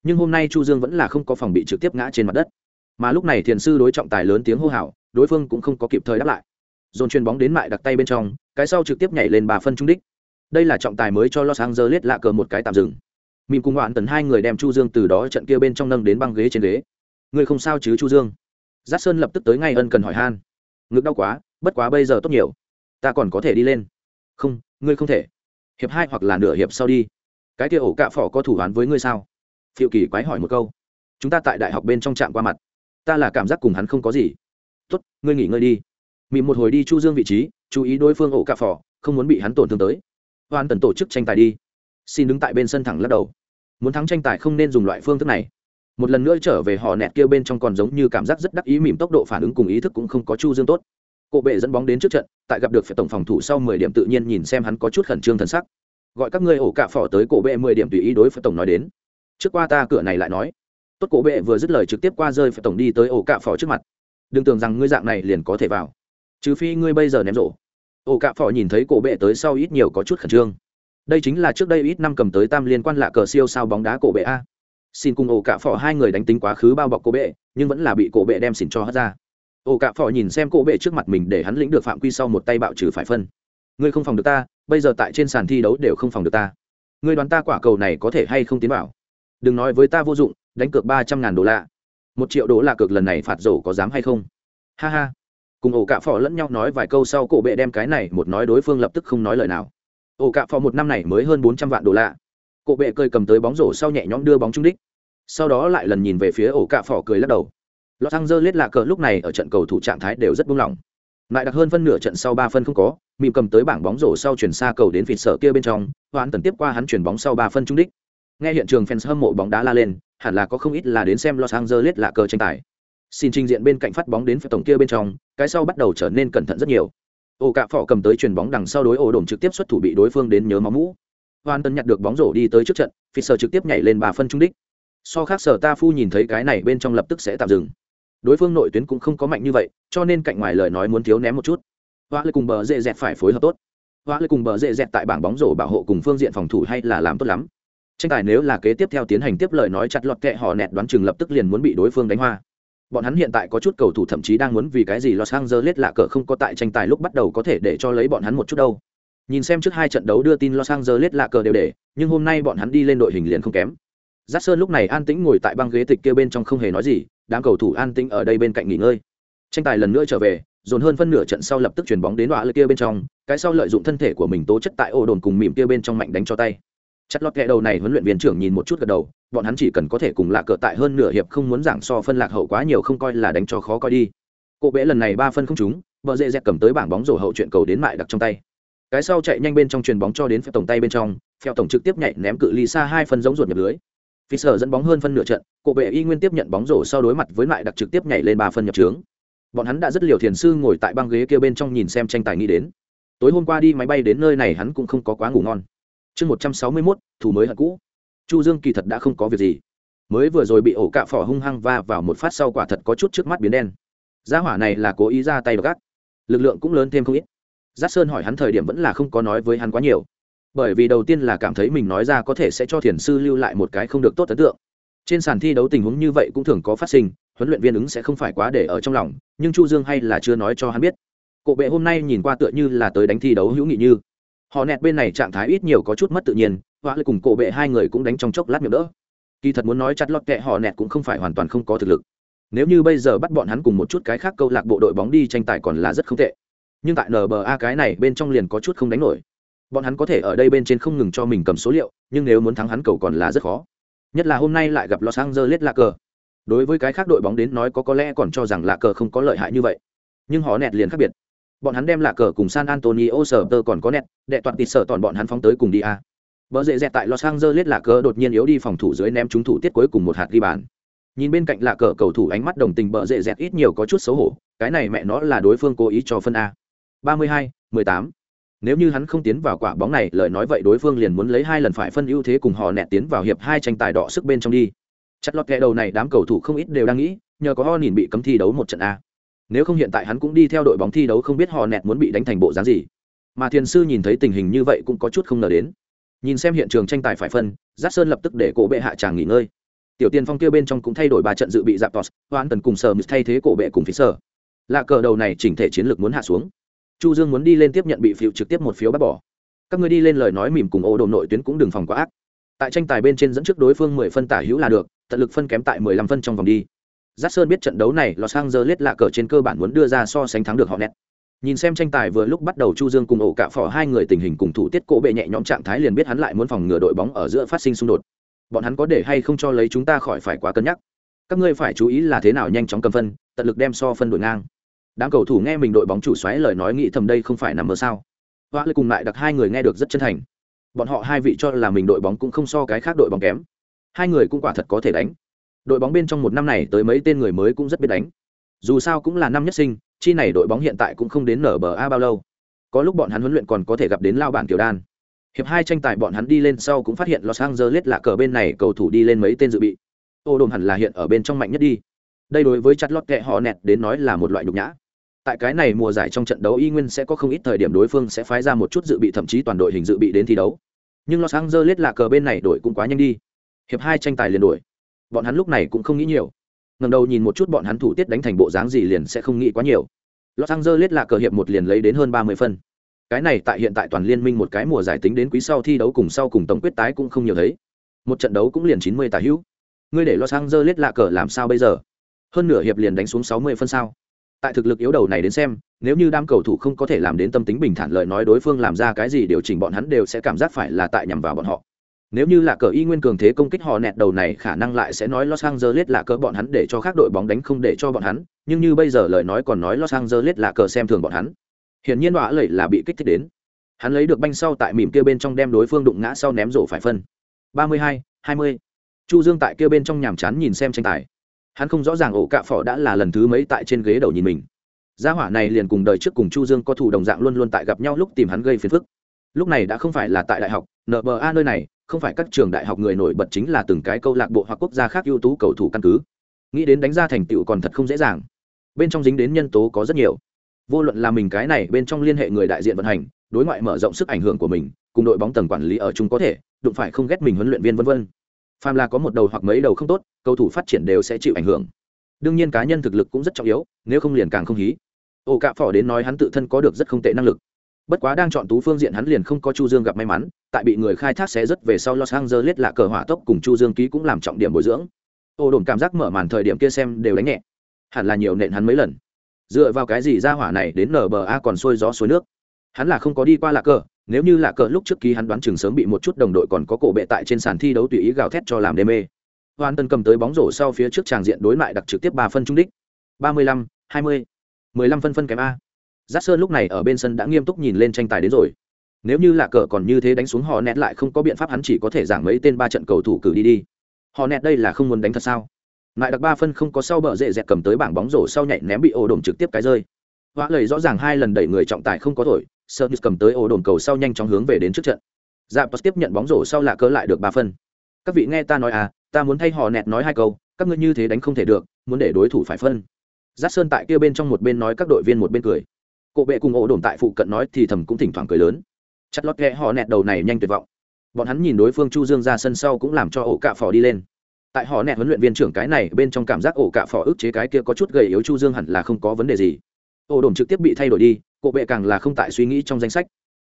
nhưng hôm nay chu dương vẫn là không có phòng bị trực tiếp ngã trên mặt đất mà lúc này thiền sư đối trọng tài lớn tiếng hô hào đối phương cũng không có kịp thời đáp lại dồn chuyền bóng đến mại đặt tay bên trong cái sau trực tiếp nhảy lên bà phân trung đích đây là trọng tài mới cho los angeles lạ cờ một cái tạm dừng mìm cùng đoạn tần hai người đem chu dương từ đó trận kia bên trong nâng đến băng ghế trên ghế người không sao chứ chu dương giác sơn lập tức tới ngay ân cần hỏi han ngực đau quá bất quá bây giờ tốt nhiều ta còn có thể đi lên không ngươi không thể hiệp hai hoặc là nửa hiệp sau đi cái kia ổ cạ phỏ có thủ án với ngươi sao phiệu kỳ quái hỏi một câu. Chúng ta tại đại học bên trong trạm qua mặt. Ta là cảm giác cùng hắn không có gì. Tốt, ngươi nghỉ ngơi đi. Mị một hồi đi chu dương vị trí, chú ý đối phương ổ cạ phỏ không muốn bị hắn tổn thương tới. Hoan tần tổ chức tranh tài đi. Xin đứng tại bên sân thẳng lắc đầu. Muốn thắng tranh tài không nên dùng loại phương thức này. Một lần nữa trở về họ nẹt kia bên trong còn giống như cảm giác rất đắc ý mỉm tốc độ phản ứng cùng ý thức cũng không có chu dương tốt. Cộ bệ dẫn bóng đến trước trận, tại gặp được phải tổng phòng thủ sau mười điểm tự nhiên nhìn xem hắn có chút khẩn trương thần sắc. Gọi các ngươi ổ cạ phỏ tới cổ bệ mười điểm tùy ý đối phải tổng nói đến trước qua ta cửa này lại nói. Tốt cổ bệ vừa dứt lời trực tiếp qua rơi phải tổng đi tới ổ cạ phỏ trước mặt. Đừng tưởng rằng ngươi dạng này liền có thể vào. Trừ phi ngươi bây giờ ném rổ. Ổ cạ phỏ nhìn thấy cổ bệ tới sau ít nhiều có chút khẩn trương. Đây chính là trước đây ít năm cầm tới tam liên quan lạ cờ siêu sao bóng đá cổ bệ a. Xin cùng ổ cạ phỏ hai người đánh tính quá khứ bao bọc cổ bệ, nhưng vẫn là bị cổ bệ đem xỉn cho hất ra. Ổ cạ phỏ nhìn xem cổ bệ trước mặt mình để hắn lĩnh được phạm quy sau một tay bạo trừ phải phân. Ngươi không phòng được ta, bây giờ tại trên sàn thi đấu đều không phòng được ta. Ngươi đoán ta quả cầu này có thể hay không tiến vào? Đừng nói với ta vô dụng, đánh cược ba trăm ngàn đô la. Một triệu đô la cược lần này phạt rổ có dám hay không? Ha ha. Cùng ổ cạ phỏ lẫn nhau nói vài câu sau cổ bệ đem cái này một nói đối phương lập tức không nói lời nào. Ổ cạ phỏ một năm này mới hơn bốn trăm vạn đô la. Cổ bệ cười cầm tới bóng rổ sau nhẹ nhõm đưa bóng trúng đích. Sau đó lại lần nhìn về phía ổ cạ phỏ cười lắc đầu. Los angeles lạ cờ lúc này ở trận cầu thủ trạng thái đều rất buông lỏng. Lại đặc hơn phân nửa trận sau ba phân không có mịm cầm tới bảng bóng rổ sau chuyển xa cầu đến vịt sở kia bên trong, hoãn tần tiếp qua hắn chuyển bóng sau ba phân trúng đích nghe hiện trường fans hâm mộ bóng đá la lên, hẳn là có không ít là đến xem los angeles lạ cờ tranh tài. Xin trình diện bên cạnh phát bóng đến phía tổng kia bên trong, cái sau bắt đầu trở nên cẩn thận rất nhiều. Ổ cạ phỏ cầm tới chuyền bóng đằng sau đối ổ đổm trực tiếp xuất thủ bị đối phương đến nhớ máu mũ. Hoàn tân nhặt được bóng rổ đi tới trước trận phi sở trực tiếp nhảy lên bà phân trung đích. So khác sở ta phu nhìn thấy cái này bên trong lập tức sẽ tạm dừng. Đối phương nội tuyến cũng không có mạnh như vậy, cho nên cạnh ngoài lời nói muốn thiếu ném một chút. Hoa lê cùng bờ dễ dẹt phải phối hợp tốt. Hoa lê cùng bờ dễ dẹt tại bảng bóng rổ bảo hộ cùng phương diện phòng thủ hay là làm tốt lắm tranh tài nếu là kế tiếp theo tiến hành tiếp lời nói chặt lọt kệ họ nẹt đoán chừng lập tức liền muốn bị đối phương đánh hoa bọn hắn hiện tại có chút cầu thủ thậm chí đang muốn vì cái gì Los Angeles lạ cờ không có tại tranh tài lúc bắt đầu có thể để cho lấy bọn hắn một chút đâu Nhìn xem trước hai trận đấu đưa tin Los Angeles lạ cờ đều để, nhưng hôm nay bọn hắn đi lên đội hình liền không kém. Giác Sơn lúc này an tĩnh ngồi tại băng ghế tịch kia bên trong không hề nói gì, đám cầu thủ an tĩnh ở đây bên cạnh nghỉ ngơi. Tranh tài lần nữa trở về, dồn hơn phân nửa trận sau lập tức chuyển bóng đến đoạn lưỡi kia bên trong, cái sau lợi dụng thân thể của mình tố chất tại ổ đồn cùng mỉm kia bên trong mạnh đánh cho tay. Chặt lọt kẹ đầu này huấn luyện viên trưởng nhìn một chút gật đầu, bọn hắn chỉ cần có thể cùng lạc cờ tại hơn nửa hiệp không muốn giảng so phân lạc hậu quá nhiều không coi là đánh cho khó coi đi. cô bẽ lần này ba phân không trúng, vợ dễ dẹt cầm tới bảng bóng rổ hậu chuyện cầu đến mại đặc trong tay cái sau chạy nhanh bên trong chuyền bóng cho đến phèo tổng tay bên trong phèo tổng trực tiếp nhảy ném cự ly xa hai phân giống ruột nhập lưới Fisher dẫn bóng hơn phân nửa trận, cổ bệ y nguyên tiếp nhận bóng rổ sau đối mặt với lại đặc trực tiếp nhảy lên ba phân nhập trướng. Bọn hắn đã rất liều thiền sư ngồi tại băng ghế kia bên trong nhìn xem tranh tài nghĩ đến. Tối hôm qua đi máy bay đến nơi này hắn cũng không có quá ngủ ngon. Chương 161, thủ mới hận cũ. Chu Dương kỳ thật đã không có việc gì. Mới vừa rồi bị ổ cạ phỏ hung hăng va vào một phát sau quả thật có chút trước mắt biến đen. Gia hỏa này là cố ý ra tay gác Lực lượng cũng lớn thêm không ít. Giác Sơn hỏi hắn thời điểm vẫn là không có nói với hắn quá nhiều bởi vì đầu tiên là cảm thấy mình nói ra có thể sẽ cho thiền sư lưu lại một cái không được tốt ấn tượng trên sàn thi đấu tình huống như vậy cũng thường có phát sinh huấn luyện viên ứng sẽ không phải quá để ở trong lòng nhưng chu dương hay là chưa nói cho hắn biết cộ bệ hôm nay nhìn qua tựa như là tới đánh thi đấu hữu nghị như họ nẹt bên này trạng thái ít nhiều có chút mất tự nhiên và lại cùng cổ bệ hai người cũng đánh trong chốc lát miệng đỡ. Kỳ thật muốn nói chặt lọt kệ họ nẹt cũng không phải hoàn toàn không có thực lực. Nếu như bây giờ bắt bọn hắn cùng một chút cái khác câu lạc bộ đội bóng đi tranh tài còn là rất không tệ. Nhưng tại nba cái này bên trong liền có chút không đánh nổi. Bọn hắn có thể ở đây bên trên không ngừng cho mình cầm số liệu, nhưng nếu muốn thắng hắn cầu còn là rất khó. Nhất là hôm nay lại gặp los angeles lạc cờ đối với cái khác đội bóng đến nói có có lẽ còn cho rằng lạc cờ không có lợi hại như vậy. Nhưng họ nẹt liền khác biệt bọn hắn đem lạ cờ cùng san antonio sở tơ còn có nẹt đệ toàn tịt sở toàn bọn hắn phóng tới cùng đi a Bờ dễ dẹt tại Los Angeles lạ cờ đột nhiên yếu đi phòng thủ dưới ném trúng thủ tiết cuối cùng một hạt ghi bàn. Nhìn bên cạnh lạ cờ cầu thủ ánh mắt đồng tình bờ dễ dẹt ít nhiều có chút xấu hổ, cái này mẹ nó là đối phương cố ý cho phân a. 32, 18 nếu như hắn không tiến vào quả bóng này lời nói vậy đối phương liền muốn lấy hai lần phải phân ưu thế cùng họ nẹt tiến vào hiệp hai tranh tài đỏ sức bên trong đi chặt lọt kẹ đầu này đám cầu thủ không ít đều đang nghĩ nhờ có ho nhìn bị cấm thi đấu một trận a nếu không hiện tại hắn cũng đi theo đội bóng thi đấu không biết họ nẹt muốn bị đánh thành bộ dáng gì. Mà thiền sư nhìn thấy tình hình như vậy cũng có chút không ngờ đến. Nhìn xem hiện trường tranh tài phải phân giáp sơn lập tức để cổ bệ hạ tràng nghỉ ngơi. Tiểu tiên phong kia bên trong cũng thay đổi ba trận dự bị dạp tos hoan tần cùng sờ thay thế cổ bệ cùng phí sở. Lạ cờ đầu này chỉnh thể chiến lược muốn hạ xuống. Chu dương muốn đi lên tiếp nhận bị phiêu trực tiếp một phiếu bác bỏ. Các người đi lên lời nói mỉm cùng ô đồ nội tuyến cũng đừng phòng quá ác. Tại tranh tài bên trên dẫn trước đối phương mười phân tả hữu là được, tận lực phân kém tại mười lăm phân trong vòng đi. Giác Sơn biết trận đấu này Los Angeles lạ cờ trên cơ bản muốn đưa ra so sánh thắng được họ nét. Nhìn xem tranh tài vừa lúc bắt đầu Chu Dương cùng ổ cả phỏ hai người tình hình cùng thủ tiết cổ bệ nhẹ nhõm trạng thái liền biết hắn lại muốn phòng ngừa đội bóng ở giữa phát sinh xung đột. Bọn hắn có để hay không cho lấy chúng ta khỏi phải quá cân nhắc. Các ngươi phải chú ý là thế nào nhanh chóng cầm phân, tận lực đem so phân đội ngang đám cầu thủ nghe mình đội bóng chủ xoáy lời nói nghĩ thầm đây không phải nằm mơ sao hoa lại cùng lại đặc hai người nghe được rất chân thành bọn họ hai vị cho là mình đội bóng cũng không so cái khác đội bóng kém hai người cũng quả thật có thể đánh đội bóng bên trong một năm này tới mấy tên người mới cũng rất biết đánh. Dù sao cũng là năm nhất sinh, chi này đội bóng hiện tại cũng không đến nở bờ a bao lâu. Có lúc bọn hắn huấn luyện còn có thể gặp đến lao bản tiểu đan. Hiệp hai tranh tài bọn hắn đi lên sau cũng phát hiện los angeles là cờ bên này cầu thủ đi lên mấy tên dự bị. Ô đồn hẳn là hiện ở bên trong mạnh nhất đi. Đây đối với chặt lót kệ họ nẹt đến nói là một loại nhục nhã. Tại cái này mùa giải trong trận đấu y nguyên sẽ có không ít thời điểm đối phương sẽ phái ra một chút dự bị thậm chí toàn đội hình dự bị đến thi đấu. Nhưng los angeles là cờ bên này đổi cũng quá nhanh đi. Hiệp hai tranh tài liền đổi bọn hắn lúc này cũng không nghĩ nhiều. Ngần đầu nhìn một chút bọn hắn thủ tiết đánh thành bộ dáng gì liền sẽ không nghĩ quá nhiều. Los angeles là cờ hiệp một liền lấy đến hơn ba mươi phân. Cái này tại hiện tại toàn liên minh một cái mùa giải tính đến quý sau thi đấu cùng sau cùng tổng quyết tái cũng không nhiều thấy. Một trận đấu cũng liền chín mươi tà hữu. Ngươi để los angeles là cờ làm sao bây giờ? Hơn nửa hiệp liền đánh xuống sáu mươi phân sao? Tại thực lực yếu đầu này đến xem, nếu như đám cầu thủ không có thể làm đến tâm tính bình thản lợi nói đối phương làm ra cái gì điều chỉnh bọn hắn đều sẽ cảm giác phải là tại nhằm vào bọn họ nếu như là cờ y nguyên cường thế công kích họ nẹt đầu này khả năng lại sẽ nói Los Angeles là cờ bọn hắn để cho khác đội bóng đánh không để cho bọn hắn, nhưng như bây giờ lời nói còn nói Los Angeles là cờ xem thường bọn hắn. Hiển nhiên đọa lẩy là bị kích thích đến. Hắn lấy được banh sau tại mỉm kia bên trong đem đối phương đụng ngã sau ném rổ phải phân. 32, 20. Chu Dương tại kia bên trong nhàm chán nhìn xem tranh tài hắn không rõ ràng ổ cạ phỏ đã là lần thứ mấy tại trên ghế đầu nhìn mình gia hỏa này liền cùng đời trước cùng chu dương có thủ đồng dạng luôn luôn tại gặp nhau lúc tìm hắn gây phiền phức lúc này đã không phải là tại đại học nba nơi này không phải các trường đại học người nổi bật chính là từng cái câu lạc bộ hoặc quốc gia khác ưu tú cầu thủ căn cứ. Nghĩ đến đánh ra thành tựu còn thật không dễ dàng. Bên trong dính đến nhân tố có rất nhiều. Vô luận là mình cái này bên trong liên hệ người đại diện vận hành, đối ngoại mở rộng sức ảnh hưởng của mình, cùng đội bóng tầng quản lý ở chung có thể, đụng phải không ghét mình huấn luyện viên vân vân. Phàm là có một đầu hoặc mấy đầu không tốt, cầu thủ phát triển đều sẽ chịu ảnh hưởng. Đương nhiên cá nhân thực lực cũng rất trọng yếu, nếu không liền càng không hí. Ổ cạ phỏ đến nói hắn tự thân có được rất không tệ năng lực bất quá đang chọn tú phương diện hắn liền không có chu dương gặp may mắn, tại bị người khai thác xé rất về sau los angeles là cờ hỏa tốc cùng chu dương ký cũng làm trọng điểm bồi dưỡng. Ô đồn cảm giác mở màn thời điểm kia xem đều đánh nhẹ. Hẳn là nhiều nện hắn mấy lần. Dựa vào cái gì ra hỏa này đến nba còn sôi gió suối nước? Hắn là không có đi qua lạc cờ, nếu như lạc cờ lúc trước ký hắn đoán chừng sớm bị một chút đồng đội còn có cổ bệ tại trên sàn thi đấu tùy ý gào thét cho làm đê mê. Hoàn tân cầm tới bóng rổ sau phía trước tràng diện đối lại đặc trực tiếp ba phân trung đích. ba mươi lăm, hai mươi. mười lăm phân phân kém a giác sơn lúc này ở bên sân đã nghiêm túc nhìn lên tranh tài đến rồi. Nếu như là cờ còn như thế đánh xuống họ nét lại không có biện pháp hắn chỉ có thể giảng mấy tên ba trận cầu thủ cử đi đi. Họ nẹt đây là không muốn đánh thật sao? Lại đặc ba phân không có sau bờ dễ dẹt cầm tới bảng bóng rổ sau nhảy ném bị ổ đồn trực tiếp cái rơi. Hóa lời rõ ràng hai lần đẩy người trọng tài không có thổi sơ cầm tới ổ đồn cầu sau nhanh chóng hướng về đến trước trận. Dạ post tiếp nhận bóng rổ sau là cớ lại được ba phân. Các vị nghe ta nói à ta muốn thay họ nẹt nói hai câu, các ngươi như thế đánh không thể được, muốn để đối thủ phải phân. Giác sơn tại kia bên trong một bên nói các đội viên một bên cười cộ bệ cùng ổ đồn tại phụ cận nói thì thầm cũng thỉnh thoảng cười lớn. Chặt lót ghẹ họ nẹt đầu này nhanh tuyệt vọng. Bọn hắn nhìn đối phương chu dương ra sân sau cũng làm cho ổ cạ phò đi lên. Tại họ nẹt huấn luyện viên trưởng cái này, bên trong cảm giác ổ cạ phò ức chế cái kia có chút gầy yếu chu dương hẳn là không có vấn đề gì. Ổ đồn trực tiếp bị thay đổi đi cộ bệ càng là không tại suy nghĩ trong danh sách.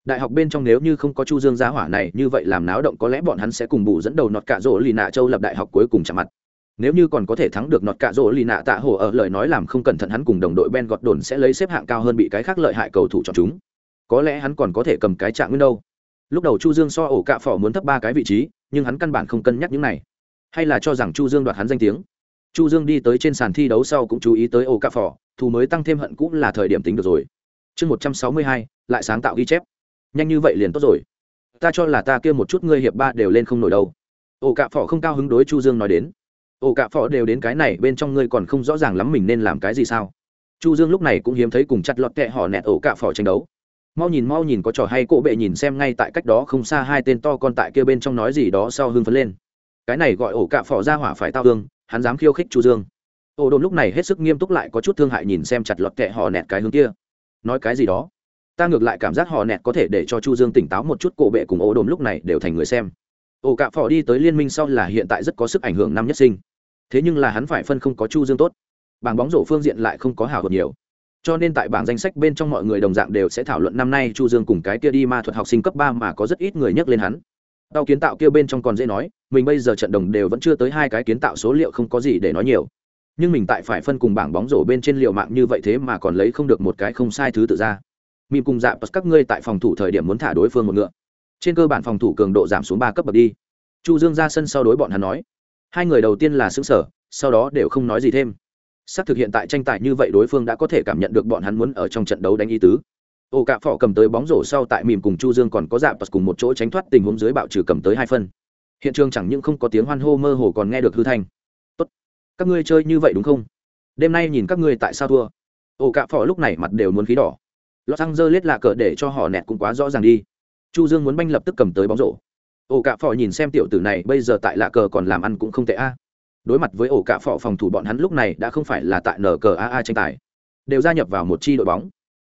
Đại học bên trong nếu như không có chu dương gia hỏa này, như vậy làm náo động có lẽ bọn hắn sẽ cùng bù dẫn đầu nọt cả rỗ lì nạ châu lập đại học cuối cùng chạm mặt nếu như còn có thể thắng được nọt cạ rỗ lì nạ tạ hồ ở lời nói làm không cẩn thận hắn cùng đồng đội ben gọt đồn sẽ lấy xếp hạng cao hơn bị cái khác lợi hại cầu thủ chọn chúng. Có lẽ hắn còn có thể cầm cái trạng nguyên đâu. Lúc đầu chu dương so ổ cạ phỏ muốn thấp ba cái vị trí, nhưng hắn căn bản không cân nhắc những này. Hay là cho rằng chu dương đoạt hắn danh tiếng. Chu dương đi tới trên sàn thi đấu sau cũng chú ý tới ổ cạ phỏ, thù mới tăng thêm hận cũng là thời điểm tính được rồi. Chương một trăm sáu mươi hai, lại sáng tạo ghi chép. Nhanh như vậy liền tốt rồi. Ta cho là ta kia một chút ngươi hiệp ba đều lên không nổi đâu. Ổ cạ phỏ không cao hứng đối chu dương nói đến ổ cạ phỏ đều đến cái này, bên trong ngươi còn không rõ ràng lắm mình nên làm cái gì sao? Chu dương lúc này cũng hiếm thấy cùng chặt lọt kẹ họ nẹt ổ cạ phỏ tranh đấu. Mau nhìn mau nhìn, có trò hay cỗ bệ nhìn xem ngay tại cách đó không xa hai tên to con tại kia bên trong nói gì đó sau hưng phấn lên. Cái này gọi ổ cạ phỏ ra hỏa phải tao hương hắn dám khiêu khích chu dương. Ổ đồn lúc này hết sức nghiêm túc lại có chút thương hại nhìn xem chặt lọt kẹ họ nẹt cái hướng kia. Nói cái gì đó? Ta ngược lại cảm giác họ nẹt có thể để cho chu dương tỉnh táo một chút, cổ bệ cùng ổ đồn lúc này đều thành người xem ổ cạ phỏ đi tới liên minh sau là hiện tại rất có sức ảnh hưởng năm nhất sinh. Thế nhưng là hắn phải phân không có chu dương tốt. Bảng bóng rổ phương diện lại không có hào hột nhiều. Cho nên tại bảng danh sách bên trong mọi người đồng dạng đều sẽ thảo luận năm nay chu dương cùng cái kia đi ma thuật học sinh cấp ba mà có rất ít người nhắc lên hắn. Đau kiến tạo kia bên trong còn dễ nói, mình bây giờ trận đồng đều vẫn chưa tới hai cái kiến tạo số liệu không có gì để nói nhiều. Nhưng mình tại phải phân cùng bảng bóng rổ bên trên liệu mạng như vậy thế mà còn lấy không được một cái không sai thứ tự ra. Mìm cùng dạ các ngươi tại phòng thủ thời điểm muốn thả đối phương một ngựa trên cơ bản phòng thủ cường độ giảm xuống ba cấp bậc đi. Chu dương ra sân sau đối bọn hắn nói, hai người đầu tiên là xứng sở sau đó đều không nói gì thêm. Xác thực hiện tại tranh tài như vậy đối phương đã có thể cảm nhận được bọn hắn muốn ở trong trận đấu đánh ý tứ. Ô cạ phỏ cầm tới bóng rổ sau tại mìm cùng chu dương còn có dạ cùng một chỗ tránh thoát tình huống dưới bạo trừ cầm tới hai phân. Hiện trường chẳng những không có tiếng hoan hô mơ hồ còn nghe được hư thanh. Tốt, các ngươi chơi như vậy đúng không? Đêm nay nhìn các ngươi tại sao thua. Ô cạ phỏ lúc này mặt đều muốn khí đỏ. Los angeles là cờ để cho họ nẹt cũng quá rõ ràng đi chu dương muốn banh lập tức cầm tới bóng rổ. Ổ cạ Phò nhìn xem tiểu tử này, bây giờ tại lạ cờ còn làm ăn cũng không tệ a. Đối mặt với ổ cạ phò phòng thủ bọn hắn lúc này đã không phải là tại nở cờ aa tranh tài, đều gia nhập vào một chi đội bóng.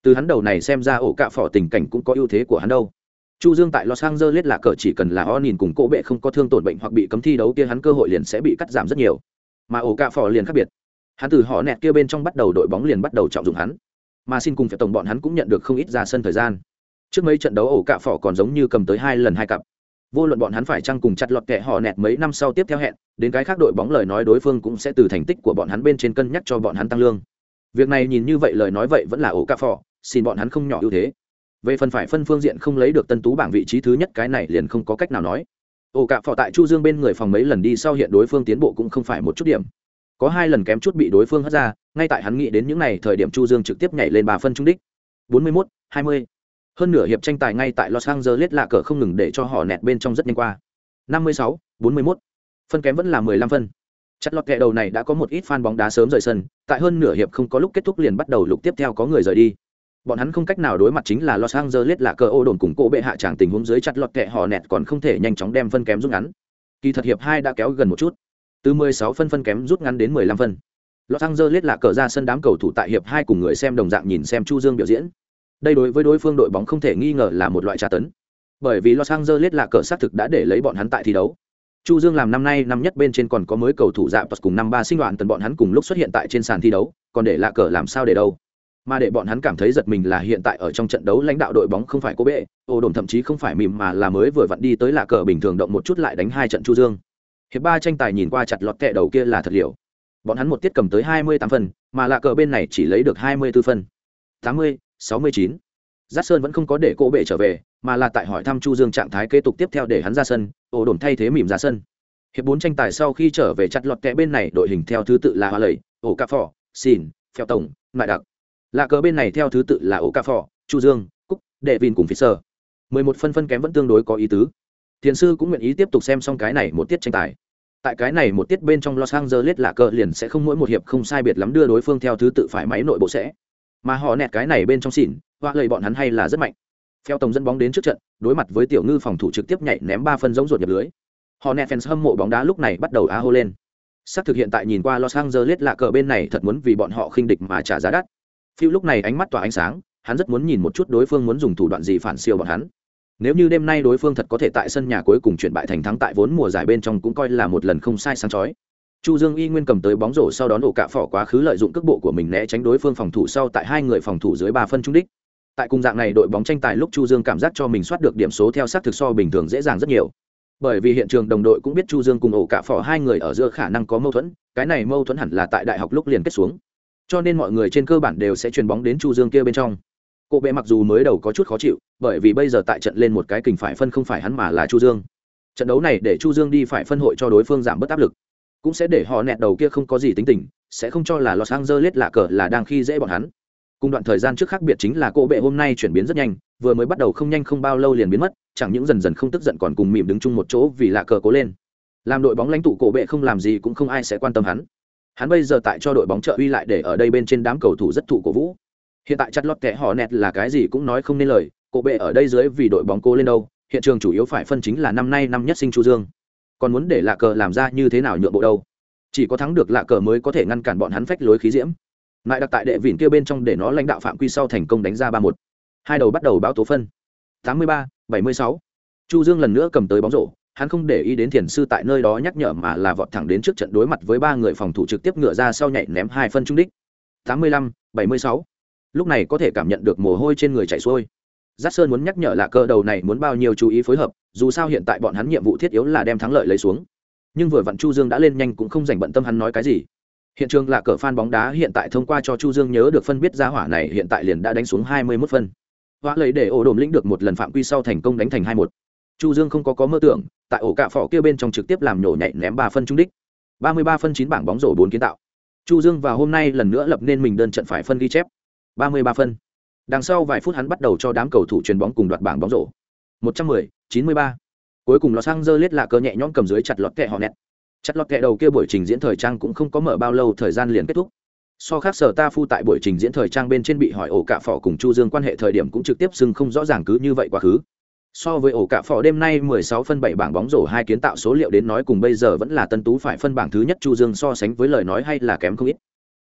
Từ hắn đầu này xem ra ổ cạ phò tình cảnh cũng có ưu thế của hắn đâu. Chu dương tại los angeles là cờ chỉ cần là o nhìn cùng cỗ bệ không có thương tổn bệnh hoặc bị cấm thi đấu kia hắn cơ hội liền sẽ bị cắt giảm rất nhiều. Mà ổ cạ phò liền khác biệt. Hắn từ họ nẹt kia bên trong bắt đầu đội bóng liền bắt đầu trọng dụng hắn. Mà xin cùng phải tổng bọn hắn cũng nhận được không ít ra sân thời gian trước mấy trận đấu ổ cạ phỏ còn giống như cầm tới hai lần hai cặp. Vô luận bọn hắn phải chăng cùng chặt lọt kẻ họ nẹt mấy năm sau tiếp theo hẹn, đến cái khác đội bóng lời nói đối phương cũng sẽ từ thành tích của bọn hắn bên trên cân nhắc cho bọn hắn tăng lương. Việc này nhìn như vậy lời nói vậy vẫn là ổ cạ phỏ, xin bọn hắn không nhỏ ưu thế. Về phần phải phân phương diện không lấy được tân tú bảng vị trí thứ nhất cái này liền không có cách nào nói. Ổ cạ phỏ tại chu dương bên người phòng mấy lần đi sau hiện đối phương tiến bộ cũng không phải một chút điểm. Có hai lần kém chút bị đối phương hất ra, ngay tại hắn nghĩ đến những n à y thời điểm chu dương trực tiếp nhảy lên bà phân trung đích. Bốn mươi mốt, hai mươi hơn nửa hiệp tranh tài ngay tại los angeles lạ cờ không ngừng để cho họ nẹt bên trong rất nhanh qua. Năm mươi sáu, bốn mươi mốt. Phân kém vẫn là mười lăm phân. Chất lọt kẹ đầu này đã có một ít fan bóng đá sớm rời sân, tại hơn nửa hiệp không có lúc kết thúc liền bắt đầu lục tiếp theo có người rời đi. Bọn hắn không cách nào đối mặt chính là los angeles lạ cờ ô đồn cùng cổ bệ hạ chẳng tình huống dưới chặt lọt kẹ họ nẹt còn không thể nhanh chóng đem phân kém rút ngắn. Kỳ thật hiệp hai đã kéo gần một chút. Từ 16 phân phân kém rút ngắn đến 15 phân. Los Angeles là cờ ra sân đám cầu thủ tại hiệp hai cùng người xem đồng dạng nhìn xem Chu Dương biểu diễn. Đây đối với đối phương đội bóng không thể nghi ngờ là một loại tra tấn. Bởi vì Los Angeles là cờ xác thực đã để lấy bọn hắn tại thi đấu. Chu Dương làm năm nay năm nhất bên trên còn có mới cầu thủ dạng cùng năm ba sinh đoạn tần bọn hắn cùng lúc xuất hiện tại trên sàn thi đấu, còn để lạ cờ làm sao để đâu. Mà để bọn hắn cảm thấy giật mình là hiện tại ở trong trận đấu lãnh đạo đội bóng không phải cô bệ, ô đồn thậm chí không phải mìm mà là mới vừa vặn đi tới lạ cờ bình thường động một chút lại đánh hai trận Chu Dương hiệp ba tranh tài nhìn qua chặt lọt kẹ đầu kia là thật liệu bọn hắn một tiết cầm tới hai mươi tám phần, mà lạ cờ bên này chỉ lấy được hai mươi b phần. tám mươi sáu mươi chín. Giác sơn vẫn không có để cô bệ trở về, mà là tại hỏi thăm chu dương trạng thái kế tục tiếp theo để hắn ra sân, ổ đồn thay thế mỉm ra sân. Hiệp bốn tranh tài sau khi trở về chặt lọt kẹ bên này, đội hình theo thứ tự là hoa lầy ổ cà phò xin phèo tổng ngoại đặc. Lạ cờ bên này theo thứ tự là ổ cà phò, chu dương, cúc, đệ vin cùng phía sơ. Mười một phân phân kém vẫn tương đối có ý tứ. Thiền sư cũng nguyện ý tiếp tục xem xong cái này một tiết tranh tài. Tại cái này một tiết bên trong los angeles là cờ liền sẽ không mỗi một hiệp không sai biệt lắm đưa đối phương theo thứ tự phải máy nội bộ sẽ mà họ nẹt cái này bên trong xỉn họa lời bọn hắn hay là rất mạnh. Theo tổng dẫn bóng đến trước trận, đối mặt với tiểu ngư phòng thủ trực tiếp nhảy ném ba phân giống ruột nhập lưới. Họ nẹt fans hâm mộ bóng đá lúc này bắt đầu á hô lên. Xác thực hiện tại nhìn qua los angeles là cờ bên này thật muốn vì bọn họ khinh địch mà trả giá đắt. Phiêu lúc này ánh mắt tỏa ánh sáng, hắn rất muốn nhìn một chút đối phương muốn dùng thủ đoạn gì phản siêu bọn hắn. Nếu như đêm nay đối phương thật có thể tại sân nhà cuối cùng chuyển bại thành thắng tại vốn mùa giải bên trong cũng coi là một lần không sai sáng chói chu dương y nguyên cầm tới bóng rổ sau đó nổ cạ phỏ quá khứ lợi dụng cước bộ của mình né tránh đối phương phòng thủ sau tại hai người phòng thủ dưới ba phân trung đích. Tại cùng dạng này đội bóng tranh tài lúc chu dương cảm giác cho mình soát được điểm số theo sát thực so bình thường dễ dàng rất nhiều. Bởi vì hiện trường đồng đội cũng biết chu dương cùng ổ cạ phỏ hai người ở giữa khả năng có mâu thuẫn, cái này mâu thuẫn hẳn là tại đại học lúc liền kết xuống. Cho nên mọi người trên cơ bản đều sẽ truyền bóng đến chu dương kia bên trong. Cô bệ mặc dù mới đầu có chút khó chịu, bởi vì bây giờ tại trận lên một cái kình phải phân không phải hắn mà là chu dương. Trận đấu này để chu dương đi phải phân hội cho đối phương giảm bớt áp lực cũng sẽ để họ nẹt đầu kia không có gì tính tình, sẽ không cho là los angeles lạ cờ là đang khi dễ bọn hắn. Cùng đoạn thời gian trước khác biệt chính là cô bệ hôm nay chuyển biến rất nhanh, vừa mới bắt đầu không nhanh không bao lâu liền biến mất, chẳng những dần dần không tức giận còn cùng mỉm đứng chung một chỗ vì lạ cờ cố lên. Làm đội bóng lãnh tụ cổ bệ không làm gì cũng không ai sẽ quan tâm hắn. Hắn bây giờ tại cho đội bóng trợ uy lại để ở đây bên trên đám cầu thủ rất thụ cổ vũ. Hiện tại chặt lót kẻ họ nẹt là cái gì cũng nói không nên lời cổ bệ ở đây dưới vì đội bóng cố lên đâu, hiện trường chủ yếu phải phân chính là năm nay năm nhất sinh chu dương còn muốn để lạ cờ làm ra như thế nào nhượng bộ đâu? Chỉ có thắng được lạ cờ mới có thể ngăn cản bọn hắn phách lối khí diễm. Lại đặt tại đệ vịn kia bên trong để nó lãnh đạo phạm quy sau thành công đánh ra ba một. Hai đầu bắt đầu báo tố phân. Tám mươi ba, bảy mươi sáu. Chu dương lần nữa cầm tới bóng rổ, hắn không để ý đến thiền sư tại nơi đó nhắc nhở mà là vọt thẳng đến trước trận đối mặt với ba người phòng thủ trực tiếp ngựa ra sau nhảy ném hai phân trung đích. Tám mươi lăm, bảy mươi sáu. Lúc này có thể cảm nhận được mồ hôi trên người chảy xuôi giác sơn muốn nhắc nhở là cơ đầu này muốn bao nhiêu chú ý phối hợp, dù sao hiện tại bọn hắn nhiệm vụ thiết yếu là đem thắng lợi lấy xuống. Nhưng vừa vặn chu dương đã lên nhanh cũng không dành bận tâm hắn nói cái gì. Hiện trường là cờ phan bóng đá hiện tại thông qua cho chu dương nhớ được phân biết ra hỏa này hiện tại liền đã đánh xuống hai mươi 21 phân. Hoa lấy để ổ đồm lĩnh được một lần phạm quy sau thành công đánh thành hai một. Chu dương không có có mơ tưởng, tại ổ cạ phỏ kia bên trong trực tiếp làm nhổ nhảy ném ba phân trung đích. ba mươi ba phân chín bảng bóng rổ bốn kiến tạo. Chu dương vào hôm nay lần nữa lập nên mình đơn trận phải phân ghi chép. ba mươi ba phân đằng sau vài phút hắn bắt đầu cho đám cầu thủ chuyền bóng cùng đoạt bảng bóng rổ. Một trăm mười, chín mươi ba. Cuối cùng Los Angeles lạ cơ nhẹ nhõm cầm dưới chặt lọt kẹ họ nẹt. Chặt lọt kẹ đầu kia buổi trình diễn thời trang cũng không có mở bao lâu, thời gian liền kết thúc. So khác sở ta phu tại buổi trình diễn thời trang bên trên bị hỏi ổ cạ phỏ cùng chu dương quan hệ thời điểm cũng trực tiếp xưng không rõ ràng cứ như vậy quá khứ. So với ổ cạ phỏ đêm nay 16 phân 7 bảng bóng rổ hai kiến tạo số liệu đến nói cùng bây giờ vẫn là tân tú phải phân bảng thứ nhất chu dương so sánh với lời nói hay là kém không ít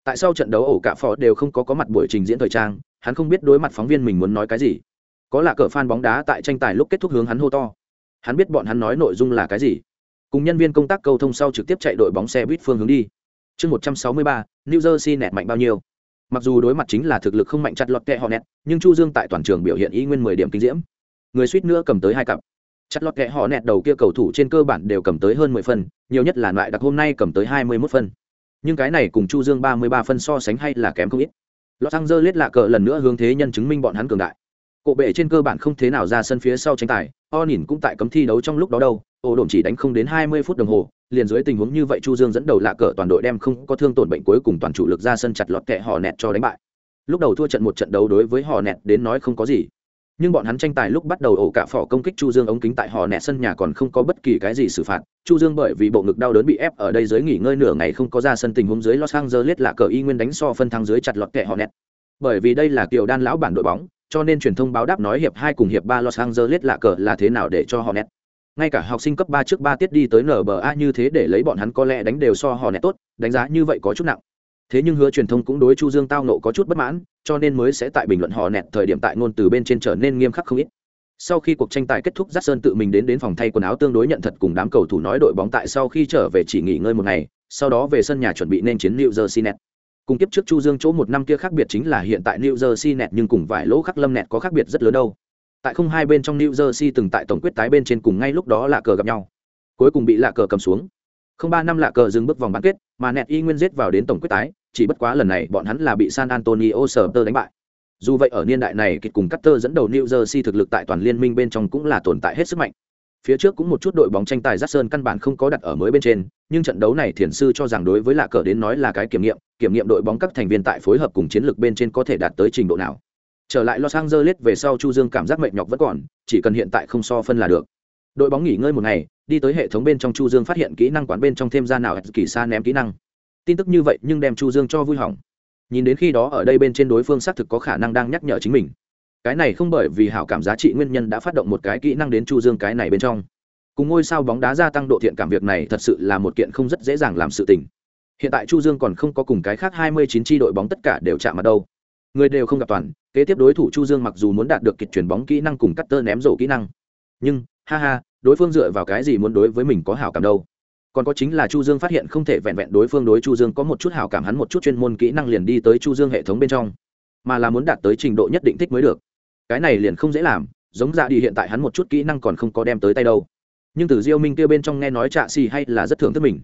tại sao trận đấu ổ cạ phó đều không có có mặt buổi trình diễn thời trang hắn không biết đối mặt phóng viên mình muốn nói cái gì. Có là cờ fan bóng đá tại tranh tài lúc kết thúc hướng hắn hô to. Hắn biết bọn hắn nói nội dung là cái gì. Cùng nhân viên công tác cầu thông sau trực tiếp chạy đội bóng xe buýt phương hướng đi. Chương 163, new jersey nẹt mạnh bao nhiêu? Mặc dù đối mặt chính là thực lực không mạnh chặt lọt kẹ họ nẹt nhưng chu dương tại toàn trường biểu hiện ý nguyên 10 điểm kinh diễm. Người suýt nữa cầm tới hai cặp. Chặt lọt kẹ họ nẹt đầu kia cầu thủ trên cơ bản đều cầm tới hơn 10 phân nhiều nhất là loại đặc hôm nay cầm tới 21 phân nhưng cái này cùng chu dương 33 phân so sánh hay là kém không ít Los Angeles lạ cờ lần nữa hướng thế nhân chứng minh bọn hắn cường đại. Cổ bệ trên cơ bản không thế nào ra sân phía sau tranh tài, O nhìn cũng tại cấm thi đấu trong lúc đó đâu, ổ đồn chỉ đánh không đến 20 phút đồng hồ, liền dưới tình huống như vậy Chu Dương dẫn đầu lạ cờ toàn đội đem không có thương tổn bệnh cuối cùng toàn chủ lực ra sân chặt lọt kẹ họ nẹt cho đánh bại. Lúc đầu thua trận một trận đấu đối với họ nẹt đến nói không có gì nhưng bọn hắn tranh tài lúc bắt đầu ổ cả phỏ công kích chu dương ống kính tại họ nẹt sân nhà còn không có bất kỳ cái gì xử phạt. Chu dương bởi vì bộ ngực đau đớn bị ép ở đây dưới nghỉ ngơi nửa ngày không có ra sân tình huống dưới los angeles là cờ y nguyên đánh so phân thắng dưới chặt lọt kẻ họ nẹt. Bởi vì đây là kiểu đan lão bản đội bóng, cho nên truyền thông báo đáp nói hiệp hai cùng hiệp ba los angeles là cờ là thế nào để cho họ nẹt. Ngay cả học sinh cấp ba trước ba tiết đi tới nba như thế để lấy bọn hắn có lẽ đánh đều so họ nẹt tốt, đánh giá như vậy có chút nặng thế nhưng hứa truyền thông cũng đối chu dương tao nộ có chút bất mãn cho nên mới sẽ tại bình luận họ nẹt thời điểm tại ngôn từ bên trên trở nên nghiêm khắc không ít sau khi cuộc tranh tài kết thúc giác Sơn tự mình đến đến phòng thay quần áo tương đối nhận thật cùng đám cầu thủ nói đội bóng tại sau khi trở về chỉ nghỉ ngơi một ngày, sau đó về sân nhà chuẩn bị nên chiến New Jersey net Cùng tiếp trước Chu Dương chỗ một năm kia khác biệt chính là hiện tại New Jersey net nhưng cùng vài lỗ khắc lâm nẹt có khác biệt rất lớn đâu. Tại không hai bên trong New Jersey từng tại tổng quyết tái bên trên cùng ngay lúc đó là cờ gặp nhau. Cuối cùng bị lạ cờ cầm xuống. Không ba năm lạ cờ dừng bước vòng bán kết, mà nẹt y nguyên giết vào đến tổng quyết tái, chỉ bất quá lần này bọn hắn là bị San Antonio Spurs đánh bại. Dù vậy ở niên đại này kịch cùng Cutter dẫn đầu New Jersey thực lực tại toàn liên minh bên trong cũng là tồn tại hết sức mạnh. Phía trước cũng một chút đội bóng tranh tài Jackson căn bản không có đặt ở mới bên trên, nhưng trận đấu này thiền sư cho rằng đối với lạ cờ đến nói là cái kiểm nghiệm, kiểm nghiệm đội bóng các thành viên tại phối hợp cùng chiến lược bên trên có thể đạt tới trình độ nào. Trở lại Los Angeles về sau Chu Dương cảm giác mệt nhọc vẫn còn, chỉ cần hiện tại không so phân là được. đội bóng nghỉ ngơi một ngày đi tới hệ thống bên trong chu dương phát hiện kỹ năng quán bên trong thêm ra nào kỳ xa ném kỹ năng tin tức như vậy nhưng đem chu dương cho vui hỏng. Nhìn đến khi đó ở đây bên trên đối phương xác thực có khả năng đang nhắc nhở chính mình. Cái này không bởi vì hảo cảm giá trị nguyên nhân đã phát động một cái kỹ năng đến chu dương cái này bên trong. Cùng ngôi sao bóng đá gia tăng độ thiện cảm việc này thật sự là một kiện không rất dễ dàng làm sự tình. Hiện tại chu dương còn không có cùng cái khác 29 chi đội bóng tất cả đều chạm mặt đâu. Người đều không gặp toàn, kế tiếp đối thủ chu dương mặc dù muốn đạt được kịch chuyển bóng kỹ năng cùng cắt tơ ném rổ kỹ năng. Nhưng, ha ha, đối phương dựa vào cái gì muốn đối với mình có hảo cảm đâu? Còn có chính là chu dương phát hiện không thể vẹn vẹn đối phương đối chu dương có một chút hảo cảm, hắn một chút chuyên môn kỹ năng liền đi tới chu dương hệ thống bên trong, mà là muốn đạt tới trình độ nhất định thích mới được. Cái này liền không dễ làm, giống dạ đi hiện tại hắn một chút kỹ năng còn không có đem tới tay đâu. Nhưng từ diêu minh kia bên trong nghe nói trạ xì hay là rất thưởng thức mình.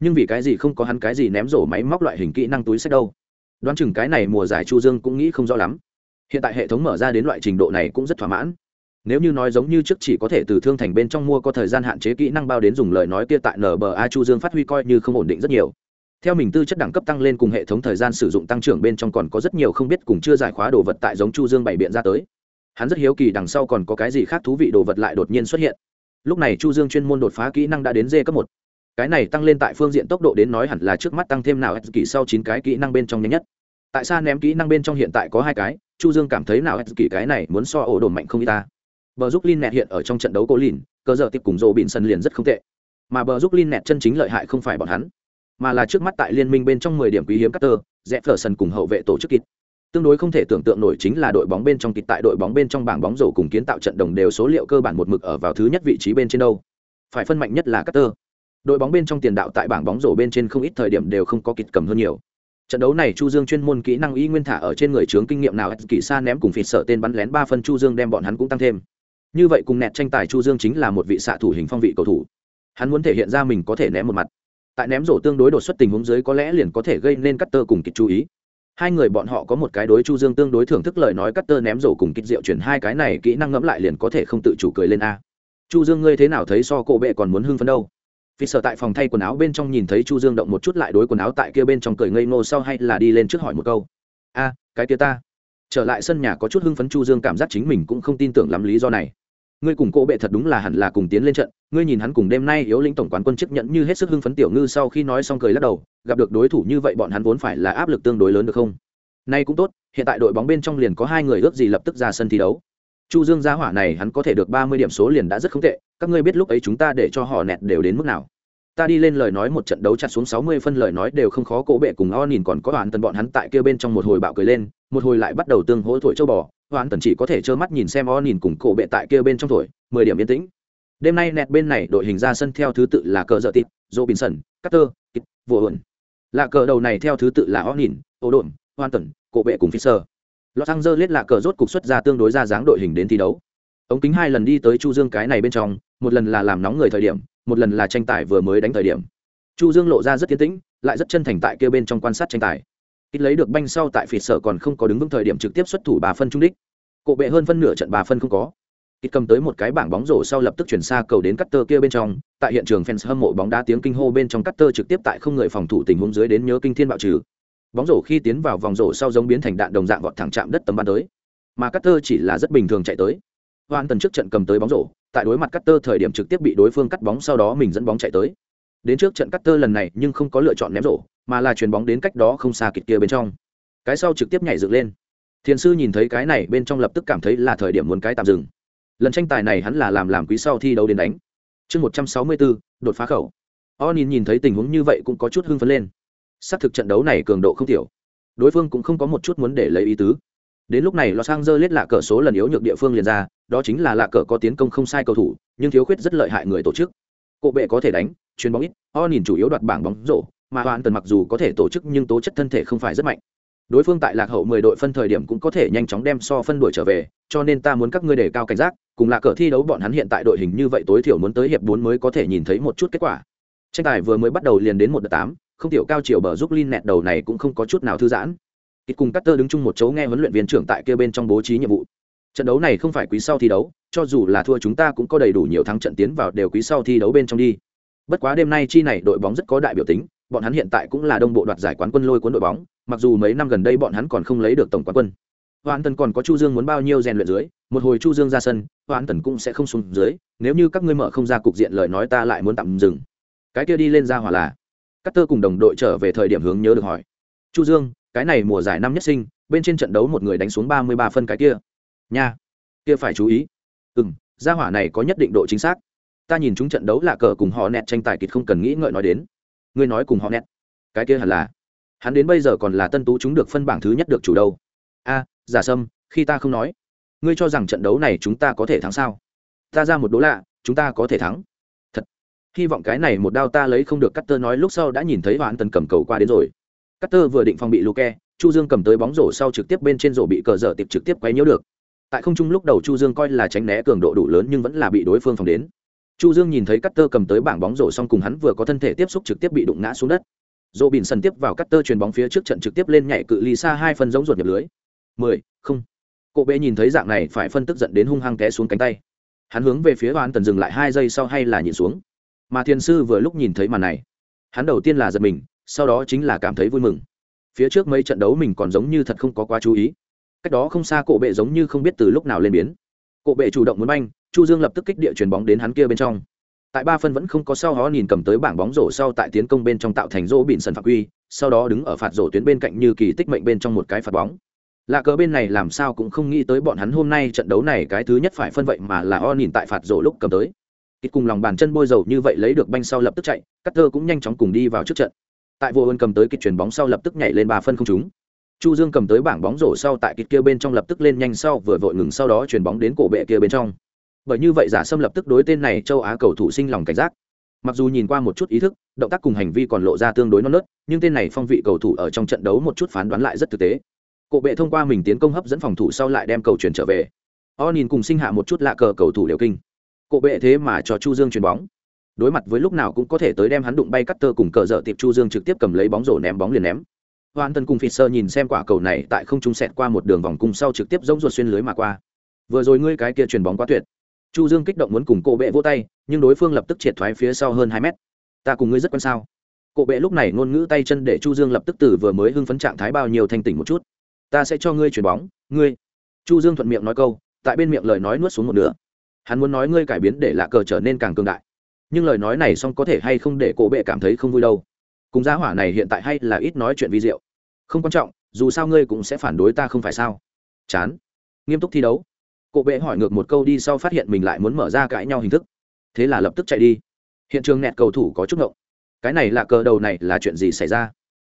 Nhưng vì cái gì không có hắn cái gì ném rổ máy móc loại hình kỹ năng túi sách đâu. Đoán chừng cái này mùa giải chu dương cũng nghĩ không rõ lắm. Hiện tại hệ thống mở ra đến loại trình độ này cũng rất thỏa mãn nếu như nói giống như trước chỉ có thể từ thương thành bên trong mua có thời gian hạn chế kỹ năng bao đến dùng lời nói kia tại nba chu dương phát huy coi như không ổn định rất nhiều. Theo mình tư chất đẳng cấp tăng lên cùng hệ thống thời gian sử dụng tăng trưởng bên trong còn có rất nhiều không biết cùng chưa giải khóa đồ vật tại giống chu dương bày biện ra tới. Hắn rất hiếu kỳ đằng sau còn có cái gì khác thú vị đồ vật lại đột nhiên xuất hiện. Lúc này chu dương chuyên môn đột phá kỹ năng đã đến d cấp một. Cái này tăng lên tại phương diện tốc độ đến nói hẳn là trước mắt tăng thêm nào kỳ sau chín cái kỹ năng bên trong nhanh nhất. Tại sao ném kỹ năng bên trong hiện tại có hai cái, chu dương cảm thấy nào kỳ cái này muốn so ổ đồn mạnh không y ta bờ giúp lin nẹt hiện ở trong trận đấu cố lìn cơ giờ tiếp cùng dỗ bịn sân liền rất không tệ mà bờ giúp lin nẹt chân chính lợi hại không phải bọn hắn mà là trước mắt tại liên minh bên trong mười điểm quý hiếm Carter, rẽ phở sân cùng hậu vệ tổ chức kịt. Tương đối không thể tưởng tượng nổi chính là đội bóng bên trong kịt tại đội bóng bên trong bảng bóng rổ cùng kiến tạo trận đồng đều số liệu cơ bản một mực ở vào thứ nhất vị trí bên trên đâu. Phải phân mạnh nhất là Carter. Đội bóng bên trong tiền đạo tại bảng bóng rổ bên trên không ít thời điểm đều không có kịt cầm hơn nhiều. Trận đấu này Chu Dương chuyên môn kỹ năng y nguyên thả ở trên người chướng kinh nghiệm nào kỳ xa ném cùng phịt sợ tên bắn lén ba phân Chu Dương đem bọn hắn cũng tăng thêm. Như vậy cùng nẹt tranh tài Chu Dương chính là một vị xạ thủ hình phong vị cầu thủ. Hắn muốn thể hiện ra mình có thể ném một mặt. Tại ném rổ tương đối đột xuất tình huống dưới có lẽ liền có thể gây nên cắt tơ cùng kịch chú ý. Hai người bọn họ có một cái đối chu dương tương đối thưởng thức lời nói cắt tơ ném rổ cùng kịch rượu chuyển hai cái này kỹ năng ngẫm lại liền có thể không tự chủ cười lên a. Chu dương ngươi thế nào thấy so cổ bệ còn muốn hưng phấn đâu? Vì sợ tại phòng thay quần áo bên trong nhìn thấy chu dương động một chút lại đối quần áo tại kia bên trong cười ngây ngô sau hay là đi lên trước hỏi một câu. A, cái kia ta. Trở lại sân nhà có chút hưng phấn chu dương cảm giác chính mình cũng không tin tưởng lắm lý do này ngươi cùng cỗ bệ thật đúng là hẳn là cùng tiến lên trận, ngươi nhìn hắn cùng đêm nay yếu lĩnh tổng quán quân chức nhận như hết sức hưng phấn tiểu ngư sau khi nói xong cười lắc đầu, gặp được đối thủ như vậy bọn hắn vốn phải là áp lực tương đối lớn được không? Nay cũng tốt, hiện tại đội bóng bên trong liền có hai người ước gì lập tức ra sân thi đấu. Chu dương gia hỏa này hắn có thể được ba mươi điểm số liền đã rất không tệ, các ngươi biết lúc ấy chúng ta để cho họ nẹt đều đến mức nào ta đi lên lời nói một trận đấu chặt xuống sáu mươi phân lời nói đều không khó cố bệ cùng o nhìn còn có hoàn tần bọn hắn tại kia bên trong một hồi bạo cười lên, một hồi lại bắt đầu tương hỗ thổi châu bò. Hoàn tần chỉ có thể trơ mắt nhìn xem o nhìn cùng cổ bệ tại kia bên trong thổi, mười điểm yên tĩnh. Đêm nay nẹt bên này đội hình ra sân theo thứ tự là cờ dợ tít robinson cutter kít vô hồn là cờ đầu này theo thứ tự là o nhìn ô đồn hoàn tần, cổ bệ cùng fisher los angeles là cờ rốt cục xuất ra tương đối ra dáng đội hình đến thi đấu. Ống kính hai lần đi tới chu dương cái này bên trong, một lần là làm nóng người thời điểm một lần là tranh tài vừa mới đánh thời điểm. Chu dương lộ ra rất tiến tĩnh, lại rất chân thành tại kia bên trong quan sát tranh tài. Ít lấy được banh sau tại phỉ sở còn không có đứng vững thời điểm trực tiếp xuất thủ bà phân trung đích. Cộ bệ hơn phân nửa trận bà phân không có. Ít cầm tới một cái bảng bóng rổ sau lập tức chuyển xa cầu đến Cutter kia bên trong, tại hiện trường fans hâm mộ bóng đá tiếng kinh hô bên trong Cutter trực tiếp tại không người phòng thủ tình huống dưới đến nhớ kinh thiên bạo trừ. Bóng rổ khi tiến vào vòng rổ sau giống biến thành đạn đồng dạng vọt thẳng chạm đất tấm ban tới. Mà Cutter chỉ là rất bình thường chạy tới. Hoàn tần trước trận cầm tới bóng rổ tại đối mặt Cutter thời điểm trực tiếp bị đối phương cắt bóng, sau đó mình dẫn bóng chạy tới. Đến trước trận Cutter lần này nhưng không có lựa chọn ném rổ, mà là chuyền bóng đến cách đó không xa kịch kia bên trong. Cái sau trực tiếp nhảy dựng lên. Thiền sư nhìn thấy cái này, bên trong lập tức cảm thấy là thời điểm muốn cái tạm dừng. Lần tranh tài này hắn là làm làm quý sau thi đấu đến đánh. Chương một trăm sáu mươi bốn, đột phá khẩu. Onin nhìn thấy tình huống như vậy cũng có chút hưng phấn lên. Sát thực trận đấu này cường độ không thiểu đối phương cũng không có một chút muốn để lấy ý tứ. Đến lúc này los angeles lạ cờ số lần yếu nhược địa phương liền ra đó chính là lạ cờ có tiến công không sai cầu thủ, nhưng thiếu khuyết rất lợi hại người tổ chức. Cộ bệ có thể đánh, chuyền bóng ít, o nhìn chủ yếu đoạt bảng bóng rổ, mà hoàn tần mặc dù có thể tổ chức nhưng tố chất thân thể không phải rất mạnh. Đối phương tại lạc hậu mười đội phân thời điểm cũng có thể nhanh chóng đem so phân đuổi trở về, cho nên ta muốn các ngươi đề cao cảnh giác, cùng là cờ thi đấu bọn hắn hiện tại đội hình như vậy tối thiểu muốn tới hiệp bốn mới có thể nhìn thấy một chút kết quả. Tranh tài vừa mới bắt đầu liền đến một đợt tám, không tiểu cao chiều bờ giúp Lin nẹt đầu này cũng không có chút nào thư giãn. Kịch cùng Cutter đứng chung một chỗ nghe huấn luyện viên trưởng tại kia bên trong bố trí nhiệm vụ. Trận đấu này không phải quý sau thi đấu, cho dù là thua chúng ta cũng có đầy đủ nhiều thắng trận tiến vào đều quý sau thi đấu bên trong đi. Bất quá đêm nay chi này đội bóng rất có đại biểu tính, bọn hắn hiện tại cũng là đông bộ đoạt giải quán quân lôi cuốn đội bóng, mặc dù mấy năm gần đây bọn hắn còn không lấy được tổng quán quân. Hoàn Tần còn có Chu Dương muốn bao nhiêu rèn luyện dưới, một hồi chu dương ra sân hoàn tần cũng sẽ không xuống dưới nếu như các ngươi mở không ra cục diện lời nói ta lại muốn tạm dừng cái kia đi lên ra hỏa là các tơ cùng đồng đội trở về thời điểm hướng nhớ được hỏi chu dương cái này mùa giải năm nhất sinh bên trên trận đấu một người đánh xuống ba mươi ba phân cái kia nha, kia phải chú ý. Ừ m gia hỏa này có nhất định độ chính xác. Ta nhìn chúng trận đấu là cờ cùng họ nẹt tranh tài kịch không cần nghĩ ngợi nói đến. Ngươi nói cùng họ nẹt. Cái kia hẳn là. Hắn đến bây giờ còn là tân tú chúng được phân bảng thứ nhất được chủ đâu. A, giả sâm, khi ta không nói, ngươi cho rằng trận đấu này chúng ta có thể thắng sao? Ta ra một đố lạ, chúng ta có thể thắng. Thật. Hy vọng cái này một đao ta lấy không được cắt tơ nói lúc sau đã nhìn thấy hoãn tần cầm cầu qua đến rồi. Cắt tơ vừa định phòng bị luke, chu dương cầm tới bóng rổ sau trực tiếp bên trên rổ bị cờ dở tiệp trực tiếp quấy nhiễu được tại không trung lúc đầu chu dương coi là tránh né cường độ đủ lớn nhưng vẫn là bị đối phương phòng đến. Chu dương nhìn thấy cắt tơ cầm tới bảng bóng rổ xong cùng hắn vừa có thân thể tiếp xúc trực tiếp bị đụng ngã xuống đất. Dỗ bình sân tiếp vào cắt tơ chuyền bóng phía trước trận trực tiếp lên nhảy cự ly xa hai phân giống ruột nhập lưới. Mười, không. Cộ bệ nhìn thấy dạng này phải phân tức giận đến hung hăng té xuống cánh tay. Hắn hướng về phía oan tần dừng lại hai giây sau hay là nhìn xuống. Mà thiền sư vừa lúc nhìn thấy màn này, hắn đầu tiên là giật mình, sau đó chính là cảm thấy vui mừng. Phía trước mấy trận đấu mình còn giống như thật không có quá chú ý cách đó không xa cổ bệ giống như không biết từ lúc nào lên biến. Cổ bệ chủ động muốn banh, chu dương lập tức kích địa chuyền bóng đến hắn kia bên trong. Tại ba phân vẫn không có sau, hó nhìn cầm tới bảng bóng rổ sau tại tiến công bên trong tạo thành rô bịn sân phạm quy, sau đó đứng ở phạt rổ tuyến bên cạnh như kỳ tích mệnh bên trong một cái phạt bóng. Lạ cờ bên này làm sao cũng không nghĩ tới bọn hắn hôm nay trận đấu này cái thứ nhất phải phân vậy mà là o nhìn tại phạt rổ lúc cầm tới. Ít cùng lòng bàn chân bôi dầu như vậy lấy được banh sau lập tức chạy cắt thơ cũng nhanh chóng cùng đi vào trước trận. Tại vô ơn cầm tới kịch chuyền bóng sau lập tức nhảy lên ba phân không trúng chu dương cầm tới bảng bóng rổ sau tại kịch kia bên trong lập tức lên nhanh sau vừa vội ngừng sau đó chuyển bóng đến cổ bệ kia bên trong. Bởi như vậy giả sâm lập tức đối tên này châu á cầu thủ sinh lòng cảnh giác. Mặc dù nhìn qua một chút ý thức, động tác cùng hành vi còn lộ ra tương đối non nớt, nhưng tên này phong vị cầu thủ ở trong trận đấu một chút phán đoán lại rất thực tế. Cổ bệ thông qua mình tiến công hấp dẫn phòng thủ sau lại đem cầu chuyển trở về. O nhìn cùng sinh hạ một chút lạ cờ cầu thủ đều kinh. Cổ bệ thế mà cho chu dương chuyền bóng. Đối mặt với lúc nào cũng có thể tới đem hắn đụng bay cắt tơ cùng cờ dở tiệp chu dương trực tiếp cầm lấy bóng rổ ném bóng liền ném hoàn tân cùng Fisher nhìn xem quả cầu này tại không trung sẹt qua một đường vòng cung sau trực tiếp giống ruột xuyên lưới mà qua. Vừa rồi ngươi cái kia chuyền bóng quá tuyệt. Chu dương kích động muốn cùng cổ bệ vỗ tay, nhưng đối phương lập tức triệt thoái phía sau hơn hai mét. Ta cùng ngươi rất quan sao? Cổ bệ lúc này ngôn ngữ tay chân để chu dương lập tức từ vừa mới hưng phấn trạng thái bao nhiêu thanh tỉnh một chút. Ta sẽ cho ngươi chuyền bóng, ngươi. Chu dương thuận miệng nói câu, tại bên miệng lời nói nuốt xuống một nửa. Hắn muốn nói ngươi cải biến để lạ cờ trở nên càng cường đại. Nhưng lời nói này xong có thể hay không để cổ bệ cảm thấy không vui đâu? Cùng giá hỏa này hiện tại hay là ít nói chuyện vi diệu. Không quan trọng, dù sao ngươi cũng sẽ phản đối ta không phải sao? Chán. Nghiêm túc thi đấu. Cổ bệ hỏi ngược một câu đi sau phát hiện mình lại muốn mở ra cãi nhau hình thức. Thế là lập tức chạy đi. Hiện trường nẹt cầu thủ có chút ngộng. Cái này là cờ đầu này là chuyện gì xảy ra?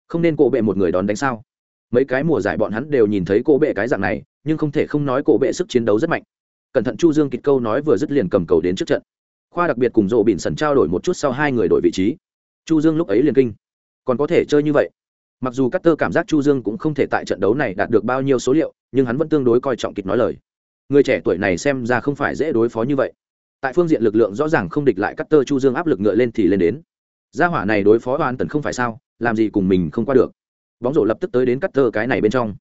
Không nên cổ bệ một người đón đánh sao? Mấy cái mùa giải bọn hắn đều nhìn thấy cổ bệ cái dạng này, nhưng không thể không nói cổ bệ sức chiến đấu rất mạnh. Cẩn thận chu dương kịch câu nói vừa dứt liền cầm cầu đến trước trận. Khoa đặc biệt cùng rộ bỉn sần trao đổi một chút sau hai người đổi vị trí. Chu dương lúc ấy liền kinh còn có thể chơi như vậy. Mặc dù Carter cảm giác chu dương cũng không thể tại trận đấu này đạt được bao nhiêu số liệu, nhưng hắn vẫn tương đối coi trọng kịch nói lời. Người trẻ tuổi này xem ra không phải dễ đối phó như vậy. Tại phương diện lực lượng rõ ràng không địch lại Carter, chu dương áp lực ngựa lên thì lên đến. Gia hỏa này đối phó hoàn tần không phải sao, làm gì cùng mình không qua được. Bóng rổ lập tức tới đến Carter cái này bên trong.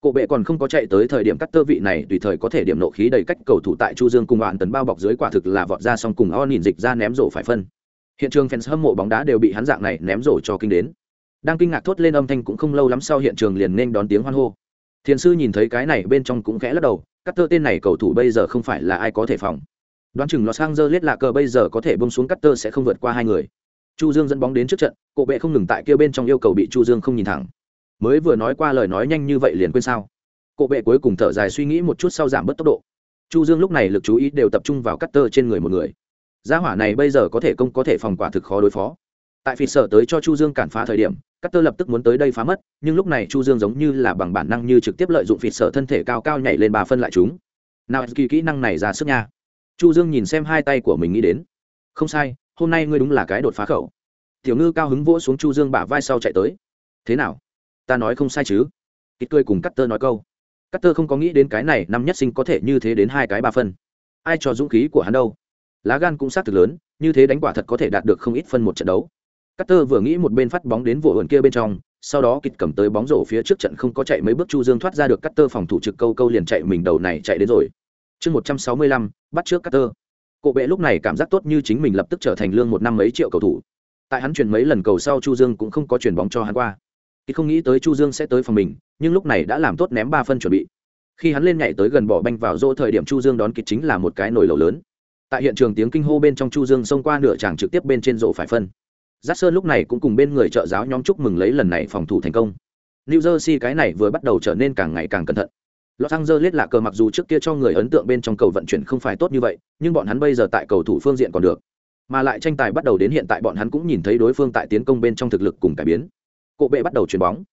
Cổ bệ còn không có chạy tới thời điểm Carter tơ vị này tùy thời có thể điểm nộ khí đầy cách cầu thủ tại Chu Dương cùng Hoàn Tần bao bọc dưới quả thực là vọt ra xong cùng On nhìn dịch ra ném rổ phải phân. Hiện trường fans hâm mộ bóng đá đều bị hắn dạng này ném rổ cho kinh đến. Đang kinh ngạc thốt lên âm thanh cũng không lâu lắm sau hiện trường liền nên đón tiếng hoan hô. Thiền sư nhìn thấy cái này bên trong cũng khẽ lắc đầu, các tơ tên này cầu thủ bây giờ không phải là ai có thể phòng. Đoán chừng Los Angeles là cờ bây giờ có thể bông xuống cắt tơ sẽ không vượt qua hai người. Chu Dương dẫn bóng đến trước trận, cổ bệ không ngừng tại kia bên trong yêu cầu bị Chu Dương không nhìn thẳng. Mới vừa nói qua lời nói nhanh như vậy liền quên sao? Cổ bệ cuối cùng thở dài suy nghĩ một chút sau giảm bớt tốc độ. Chu Dương lúc này lực chú ý đều tập trung vào cắt tơ trên người một người. Gia hỏa này bây giờ có thể công có thể phòng quả thực khó đối phó. Tại phì sở tới cho Chu Dương cản phá thời điểm, cắt tơ lập tức muốn tới đây phá mất, nhưng lúc này Chu Dương giống như là bằng bản năng như trực tiếp lợi dụng phì sở thân thể cao cao nhảy lên ba phân lại chúng. Nào kỳ kỹ năng này ra sức nha. Chu Dương nhìn xem hai tay của mình nghĩ đến. Không sai, hôm nay ngươi đúng là cái đột phá khẩu. Tiểu Ngư cao hứng vỗ xuống Chu Dương bả vai sau chạy tới. Thế nào? Ta nói không sai chứ? Kít cười cùng cắt tơ nói câu Cắt tơ không có nghĩ đến cái này năm nhất sinh có thể như thế đến hai cái ba phân. Ai cho dũng khí của hắn đâu? Lá gan cũng sát thực lớn, như thế đánh quả thật có thể đạt được không ít phân một trận đấu. Carter vừa nghĩ một bên phát bóng đến vụ ẩn kia bên trong, sau đó kịch cầm tới bóng rổ phía trước trận không có chạy mấy bước Chu Dương thoát ra được Carter phòng thủ trực câu câu liền chạy mình đầu này chạy đến rồi. Chương một trăm sáu mươi lăm bắt trước Carter, tơ. Cổ bệ lúc này cảm giác tốt như chính mình lập tức trở thành lương một năm mấy triệu cầu thủ. Tại hắn chuyển mấy lần cầu sau Chu Dương cũng không có chuyển bóng cho hắn qua. Kịch không nghĩ tới Chu Dương sẽ tới phòng mình, nhưng lúc này đã làm tốt ném ba phân chuẩn bị khi hắn lên nhảy tới gần bỏ banh vào rỗ thời điểm chu dương đón kịp chính là một cái nồi lẩu lớn tại hiện trường tiếng kinh hô bên trong chu dương xông qua nửa tràng trực tiếp bên trên rộ phải phân giác sơn lúc này cũng cùng bên người trợ giáo nhóm chúc mừng lấy lần này phòng thủ thành công new jersey cái này vừa bắt đầu trở nên càng ngày càng cẩn thận Los Angeles là cờ mặc dù trước kia cho người ấn tượng bên trong cầu vận chuyển không phải tốt như vậy, nhưng bọn hắn bây giờ tại cầu thủ phương diện còn được. Mà lại tranh tài bắt đầu đến hiện tại bọn hắn cũng nhìn thấy đối phương tại tiến công bên trong thực lực cùng cải biến. Cổ bệ bắt đầu chuyển bóng,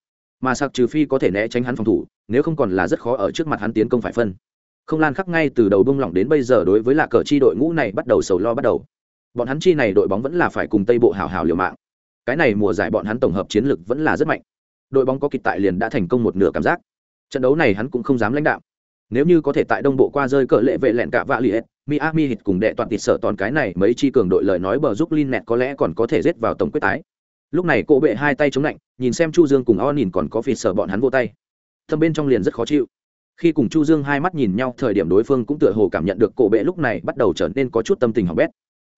mà sạc trừ phi có thể né tránh hắn phòng thủ, nếu không còn là rất khó ở trước mặt hắn tiến công phải phân. Không lan khắc ngay từ đầu bung lỏng đến bây giờ đối với là cờ chi đội ngũ này bắt đầu sầu lo bắt đầu. Bọn hắn chi này đội bóng vẫn là phải cùng Tây Bộ hào hào liều mạng. Cái này mùa giải bọn hắn tổng hợp chiến lực vẫn là rất mạnh. Đội bóng có kịch tại liền đã thành công một nửa cảm giác. Trận đấu này hắn cũng không dám lãnh đạo nếu như có thể tại đông bộ qua rơi cờ lệ vệ lẹn cả vạ liệt miami hit cùng đệ toàn tịt sợ toàn cái này mấy chi cường đội lời nói bờ giúp lin nẹt có lẽ còn có thể rết vào tổng quyết tái lúc này cô bệ hai tay chống lạnh, nhìn xem chu dương cùng o nhìn còn có phì sợ bọn hắn vô tay thâm bên trong liền rất khó chịu khi cùng chu dương hai mắt nhìn nhau thời điểm đối phương cũng tựa hồ cảm nhận được cổ bệ lúc này bắt đầu trở nên có chút tâm tình hỏng bét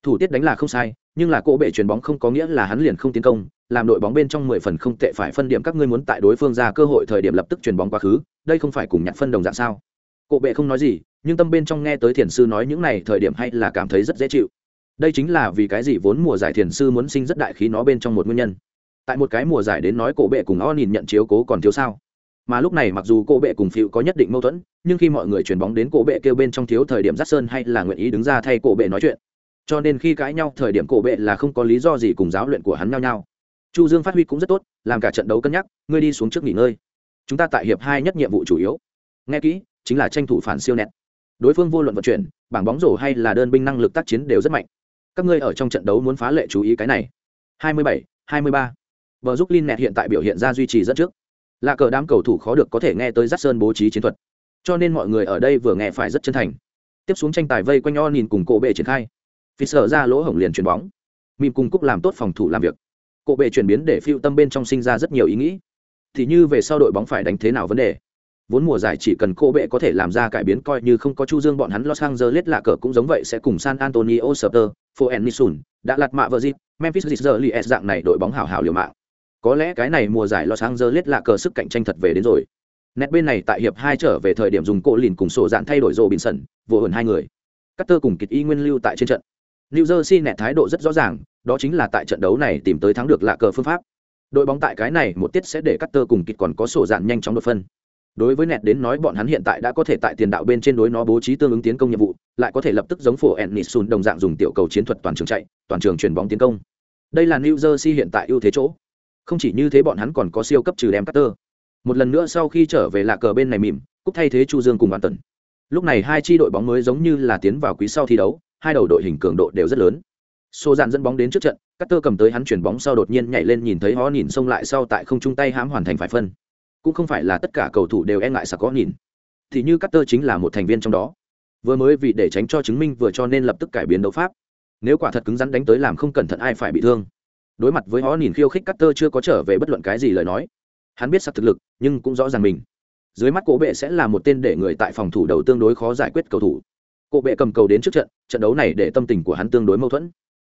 thủ tiết đánh là không sai nhưng là cổ bệ chuyền bóng không có nghĩa là hắn liền không tiến công làm đội bóng bên trong mười phần không tệ phải phân điểm các ngươi muốn tại đối phương ra cơ hội thời điểm lập tức chuyền bóng quá khứ đây không phải cùng nhặt phân đồng dạng sao Cổ bệ không nói gì, nhưng tâm bên trong nghe tới thiền sư nói những này thời điểm hay là cảm thấy rất dễ chịu. Đây chính là vì cái gì vốn mùa giải thiền sư muốn sinh rất đại khí nó bên trong một nguyên nhân. Tại một cái mùa giải đến nói cổ bệ cùng O nhìn nhận chiếu cố còn thiếu sao? Mà lúc này mặc dù cô bệ cùng phiệu có nhất định mâu thuẫn, nhưng khi mọi người chuyền bóng đến cổ bệ kêu bên trong thiếu thời điểm dắt sơn hay là nguyện ý đứng ra thay cổ bệ nói chuyện. Cho nên khi cãi nhau thời điểm cổ bệ là không có lý do gì cùng giáo luyện của hắn nhau nhau. Chu Dương phát huy cũng rất tốt, làm cả trận đấu cân nhắc, ngươi đi xuống trước nghỉ ngơi. Chúng ta tại hiệp hai nhất nhiệm vụ chủ yếu. Nghe kỹ, chính là tranh thủ phản siêu nét đối phương vô luận vận chuyển bảng bóng rổ hay là đơn binh năng lực tác chiến đều rất mạnh các ngươi ở trong trận đấu muốn phá lệ chú ý cái này 27, 23. Vở giúp Lin Nẹt hiện tại biểu hiện ra duy trì rất trước. Là cờ đám cầu thủ khó được có thể nghe tới Dát Sơn bố trí chiến thuật. Cho nên mọi người ở đây vừa nghe phải rất chân thành. Tiếp xuống tranh tài vây quanh O nhìn cùng cổ bệ triển khai. Phi sợ ra lỗ hổng liền chuyển bóng. Mìm cùng Cúc làm tốt phòng thủ làm việc. Cổ bệ chuyển biến để phiêu tâm bên trong sinh ra rất nhiều ý nghĩ. Thì như về sau đội bóng phải đánh thế nào vấn đề vốn mùa giải chỉ cần cô bệ có thể làm ra cải biến coi như không có chu dương bọn hắn Los Angeles lạ cờ cũng giống vậy sẽ cùng San Antonio Spurs, Phoenix đã lật mạ vợ dịp, Memphis Grizzlies dạng này đội bóng hảo hảo liều mạng. Có lẽ cái này mùa giải Los Angeles là cờ sức cạnh tranh thật về đến rồi. Nét bên này tại hiệp hai trở về thời điểm dùng cổ lìn cùng sổ dạn thay đổi rồ bình sẩn, vô hồn hai người. Carter cùng kịch y nguyên lưu tại trên trận. New Jersey nét thái độ rất rõ ràng, đó chính là tại trận đấu này tìm tới thắng được lạ cờ phương pháp. Đội bóng tại cái này một tiết sẽ để Carter cùng kịch còn có sổ dạn nhanh chóng đột phân đối với nẹt đến nói bọn hắn hiện tại đã có thể tại tiền đạo bên trên đối nó bố trí tương ứng tiến công nhiệm vụ lại có thể lập tức giống phổ ennisun đồng dạng dùng tiểu cầu chiến thuật toàn trường chạy toàn trường chuyền bóng tiến công đây là new jersey hiện tại ưu thế chỗ không chỉ như thế bọn hắn còn có siêu cấp trừ đem cutter một lần nữa sau khi trở về lạ cờ bên này mỉm cúc thay thế chu dương cùng an tần lúc này hai chi đội bóng mới giống như là tiến vào quý sau thi đấu, hai đầu đội hình cường độ đều rất lớn. Xô dạn dẫn bóng đến trước trận cutter cầm tới hắn chuyển bóng sau đột nhiên nhảy lên nhìn thấy họ nhìn xông lại sau tại không chung tay hãm hoàn thành phải phân. Cũng không phải là tất cả cầu thủ đều e ngại sạc có nhìn. Thì như Carter chính là một thành viên trong đó. Vừa mới vì để tránh cho chứng minh vừa cho nên lập tức cải biến đấu pháp. Nếu quả thật cứng rắn đánh tới làm không cẩn thận ai phải bị thương đối mặt với họ nhìn khiêu khích cutter chưa có trở về bất luận cái gì lời nói. Hắn biết sắp thực lực, nhưng cũng rõ ràng mình. Dưới mắt cổ bệ sẽ là một tên để người tại phòng thủ đầu tương đối khó giải quyết cầu thủ. Cổ bệ cầm cầu đến trước trận trận đấu này để tâm tình của hắn tương đối mâu thuẫn.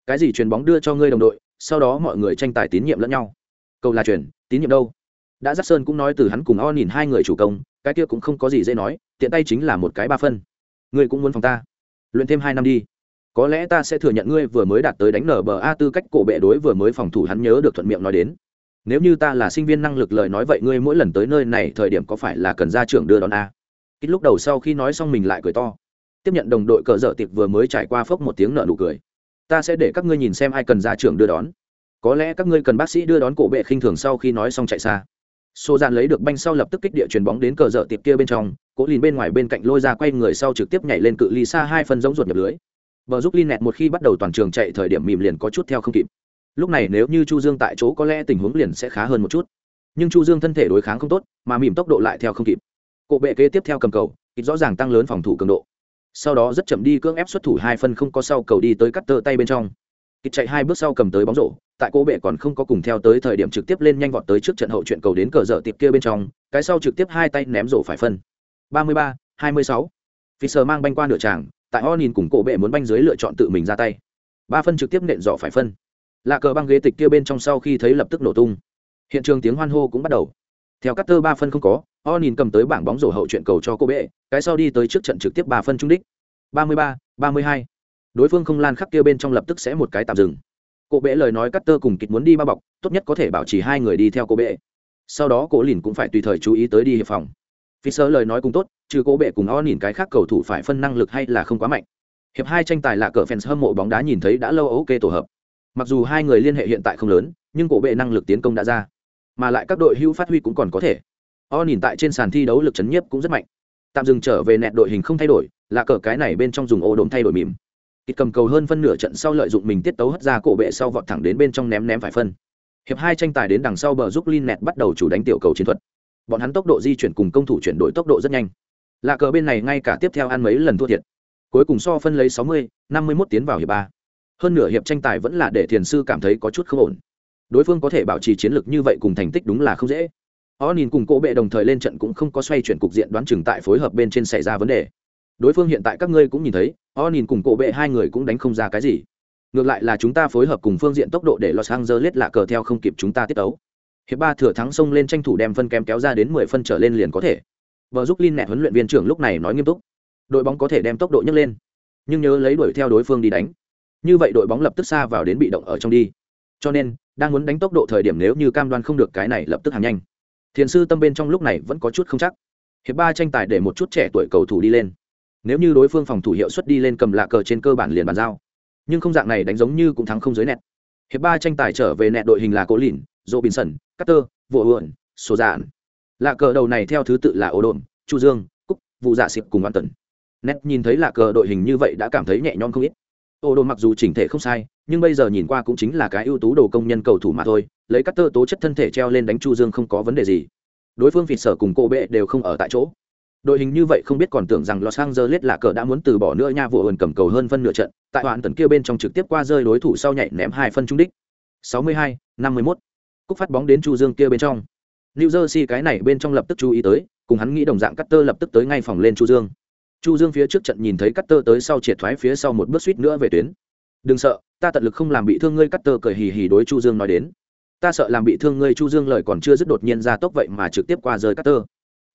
Cái gì chuyền bóng đưa cho ngươi đồng đội, sau đó mọi người tranh tài tín nhiệm lẫn nhau. Cầu là chuyền, tín nhiệm đâu? Đã dắt sơn cũng nói từ hắn cùng o nhìn hai người chủ công, cái kia cũng không có gì dễ nói, tiện tay chính là một cái ba phân. Ngươi cũng muốn phòng ta? Luyện thêm hai năm đi có lẽ ta sẽ thừa nhận ngươi vừa mới đạt tới đánh nở bờ a tư cách cổ bệ đối vừa mới phòng thủ hắn nhớ được thuận miệng nói đến. Nếu như ta là sinh viên năng lực lời nói vậy ngươi mỗi lần tới nơi này thời điểm có phải là cần ra trưởng đưa đón a? Ít lúc đầu sau khi nói xong mình lại cười to. Tiếp nhận đồng đội cờ dở tiệc vừa mới trải qua phốc một tiếng nợ nụ cười. Ta sẽ để các ngươi nhìn xem ai cần ra trưởng đưa đón. Có lẽ các ngươi cần bác sĩ đưa đón cổ bệ khinh thường sau khi nói xong chạy xa. Sô Dạn lấy được banh sau lập tức kích địa chuyền bóng đến cờ dở tiệp kia bên trong, Cố Lìn bên ngoài bên cạnh lôi ra quay người sau trực tiếp nhảy lên cự ly xa hai phần giống ruột nhập lưới. Bờ giúp linh nẹt một khi bắt đầu toàn trường chạy thời điểm mỉm liền có chút theo không kịp. Lúc này nếu như Chu Dương tại chỗ có lẽ tình huống liền sẽ khá hơn một chút. Nhưng Chu Dương thân thể đối kháng không tốt, mà mỉm tốc độ lại theo không kịp. Cổ bệ kế tiếp theo cầm cầu, ít rõ ràng tăng lớn phòng thủ cường độ. Sau đó rất chậm đi cưỡng ép xuất thủ hai phân không có sau cầu đi tới cắt tơ tay bên trong. Kịch chạy hai bước sau cầm tới bóng rổ, tại cô bệ còn không có cùng theo tới thời điểm trực tiếp lên nhanh vọt tới trước trận hậu chuyện cầu đến cờ dở tiệp kia bên trong, cái sau trực tiếp hai tay ném rổ phải phân. 33, 26. Fisher mang banh qua nửa tràng, tại Onin cùng cổ bệ muốn banh dưới lựa chọn tự mình ra tay. Ba phân trực tiếp nện dọ phải phân. Lạ cờ băng ghế tịch kia bên trong sau khi thấy lập tức nổ tung. Hiện trường tiếng hoan hô cũng bắt đầu. Theo Carter ba phân không có, o nhìn cầm tới bảng bóng rổ hậu chuyện cầu cho cô bệ cái sau đi tới trước trận trực tiếp ba phân trung đích ba mươi ba ba mươi hai đối phương không lan khắc kia bên trong lập tức sẽ một cái tạm dừng cô bệ lời nói cắt tơ cùng kịch muốn đi ba bọc tốt nhất có thể bảo trì hai người đi theo cô bệ sau đó cô lìn cũng phải tùy thời chú ý tới đi hiệp phòng vì sơ lời nói cũng tốt, trừ cố bệ cùng o nhìn cái khác cầu thủ phải phân năng lực hay là không quá mạnh. Hiệp hai tranh tài là cờ fans hâm mộ bóng đá nhìn thấy đã lâu ok tổ hợp. Mặc dù hai người liên hệ hiện tại không lớn, nhưng cổ bệ năng lực tiến công đã ra. Mà lại các đội hưu phát huy cũng còn có thể. O nhìn tại trên sàn thi đấu lực chấn nhiếp cũng rất mạnh. Tạm dừng trở về nẹt đội hình không thay đổi, là cờ cái này bên trong dùng ô đốm thay đổi mỉm. Kịt cầm cầu hơn phân nửa trận sau lợi dụng mình tiết tấu hất ra cổ bệ sau vọt thẳng đến bên trong ném ném phải phân. Hiệp hai tranh tài đến đằng sau bờ giúp Lin nẹt bắt đầu chủ đánh tiểu cầu chiến thuật bọn hắn tốc độ di chuyển cùng công thủ chuyển đổi tốc độ rất nhanh. Lạ cờ bên này ngay cả tiếp theo ăn mấy lần thua thiệt. Cuối cùng so phân lấy 60, 51 tiến vào hiệp ba. Hơn nửa hiệp tranh tài vẫn là để thiền sư cảm thấy có chút không ổn. Đối phương có thể bảo trì chiến lược như vậy cùng thành tích đúng là không dễ. Họ nhìn cùng cỗ bệ đồng thời lên trận cũng không có xoay chuyển cục diện đoán chừng tại phối hợp bên trên xảy ra vấn đề. Đối phương hiện tại các ngươi cũng nhìn thấy họ nhìn cùng cỗ bệ hai người cũng đánh không ra cái gì. Ngược lại là chúng ta phối hợp cùng phương diện tốc độ để los angeles lạ cờ theo không kịp chúng ta tiết tấu hiệp ba thừa thắng xông lên tranh thủ đem phân kém kéo ra đến mười phân trở lên liền có thể. Vợ giúp linh nẹt huấn luyện viên trưởng lúc này nói nghiêm túc. Đội bóng có thể đem tốc độ nhấc lên, nhưng nhớ lấy đuổi theo đối phương đi đánh. Như vậy đội bóng lập tức xa vào đến bị động ở trong đi. Cho nên, đang muốn đánh tốc độ thời điểm nếu như cam đoan không được cái này lập tức hàng nhanh. Thiền sư tâm bên trong lúc này vẫn có chút không chắc. Hiệp ba tranh tài để một chút trẻ tuổi cầu thủ đi lên. Nếu như đối phương phòng thủ hiệu suất đi lên cầm lạ cờ trên cơ bản liền bàn giao. Nhưng không dạng này đánh giống như cũng thắng không giới nẹt hiệp ba tranh tài trở về nẹt đội hình là cố lìn dỗ bình sẩn cutter vụ ượn số dạn lạ cờ đầu này theo thứ tự là ô đồn chu dương cúc vụ dạ xịp cùng an tần nét nhìn thấy lạ cờ đội hình như vậy đã cảm thấy nhẹ nhõm không ít. Ô đồn mặc dù chỉnh thể không sai nhưng bây giờ nhìn qua cũng chính là cái ưu tú đồ công nhân cầu thủ mà thôi lấy Carter tố chất thân thể treo lên đánh chu dương không có vấn đề gì. Đối phương vịt sở cùng cô bệ đều không ở tại chỗ. Đội hình như vậy không biết còn tưởng rằng los angeles là cờ đã muốn từ bỏ nữa nha vụ ẩn cầm cầu hơn phân nửa trận tại hoàn tần kia bên trong trực tiếp qua rơi đối thủ sau nhảy ném hai phân trung đích. 62, 51 cúc phát bóng đến chu dương kia bên trong. New jersey cái này bên trong lập tức chú ý tới, cùng hắn nghĩ đồng dạng cắt tơ lập tức tới ngay phòng lên chu dương. Chu dương phía trước trận nhìn thấy cắt tơ tới sau triệt thoái phía sau một bước suýt nữa về tuyến. Đừng sợ, ta tận lực không làm bị thương ngươi cắt tơ cười hì hì đối chu dương nói đến. Ta sợ làm bị thương ngươi, chu dương lời còn chưa dứt đột nhiên ra tốc vậy mà trực tiếp qua rơi cắt tơ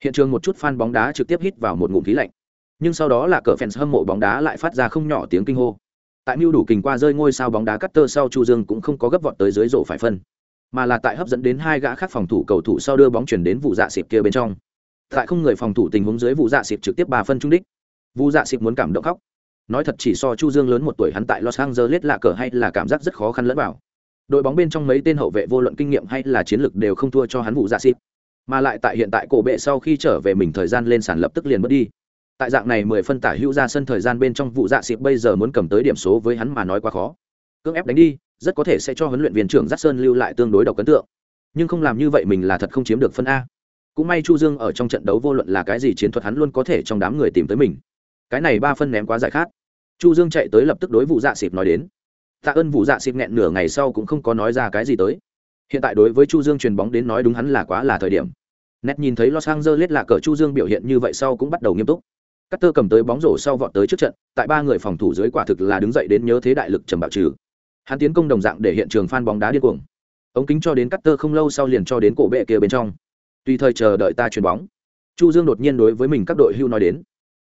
hiện trường một chút fan bóng đá trực tiếp hít vào một ngụm khí lạnh. Nhưng sau đó là cờ fans hâm mộ bóng đá lại phát ra không nhỏ tiếng kinh hô. Tại mưu đủ kình qua rơi ngôi sao bóng đá cắt tơ sau chu dương cũng không có gấp vọt tới dưới rổ phải phân mà là tại hấp dẫn đến hai gã khác phòng thủ cầu thủ sau đưa bóng chuyển đến vụ dạ xịp kia bên trong. Tại không người phòng thủ tình huống dưới vụ dạ xịp trực tiếp ba phân trung đích. Vụ dạ xịp muốn cảm động khóc. Nói thật chỉ so chu dương lớn một tuổi hắn tại los angeles lạ cờ hay là cảm giác rất khó khăn lẫn vào. Đội bóng bên trong mấy tên hậu vệ vô luận kinh nghiệm hay là chiến lược đều không thua cho hắn vụ dạ xịp. Mà lại tại hiện tại cổ bệ sau khi trở về mình thời gian lên sàn lập tức liền mất đi. Tại dạng này mười phân tả hữu ra sân thời gian bên trong vụ dạ xịp bây giờ muốn cầm tới điểm số với hắn mà nói quá khó. Cưỡng ép đánh đi rất có thể sẽ cho huấn luyện viên trưởng giác sơn lưu lại tương đối độc ấn tượng. Nhưng không làm như vậy mình là thật không chiếm được phân a. Cũng may chu dương ở trong trận đấu vô luận là cái gì chiến thuật hắn luôn có thể trong đám người tìm tới mình. Cái này ba phân ném quá giải khát. Chu dương chạy tới lập tức đối vụ dạ xịp nói đến. Tạ ơn vụ dạ xịp nghẹn nửa ngày sau cũng không có nói ra cái gì tới. Hiện tại đối với chu dương truyền bóng đến nói đúng hắn là quá là thời điểm. Nét nhìn thấy los angeles là cờ chu dương biểu hiện như vậy sau cũng bắt đầu nghiêm túc. Cắt tơ cầm tới bóng rổ sau vọt tới trước trận, tại ba người phòng thủ dưới quả thực là đứng dậy đến nhớ thế đại lực trầm bạo trừ. Hắn tiến công đồng dạng để hiện trường phan bóng đá điên cuồng. Ống kính cho đến cắt tơ không lâu sau liền cho đến cổ bệ kia bên trong. Tùy thời chờ đợi ta chuyền bóng. Chu Dương đột nhiên đối với mình các đội hưu nói đến.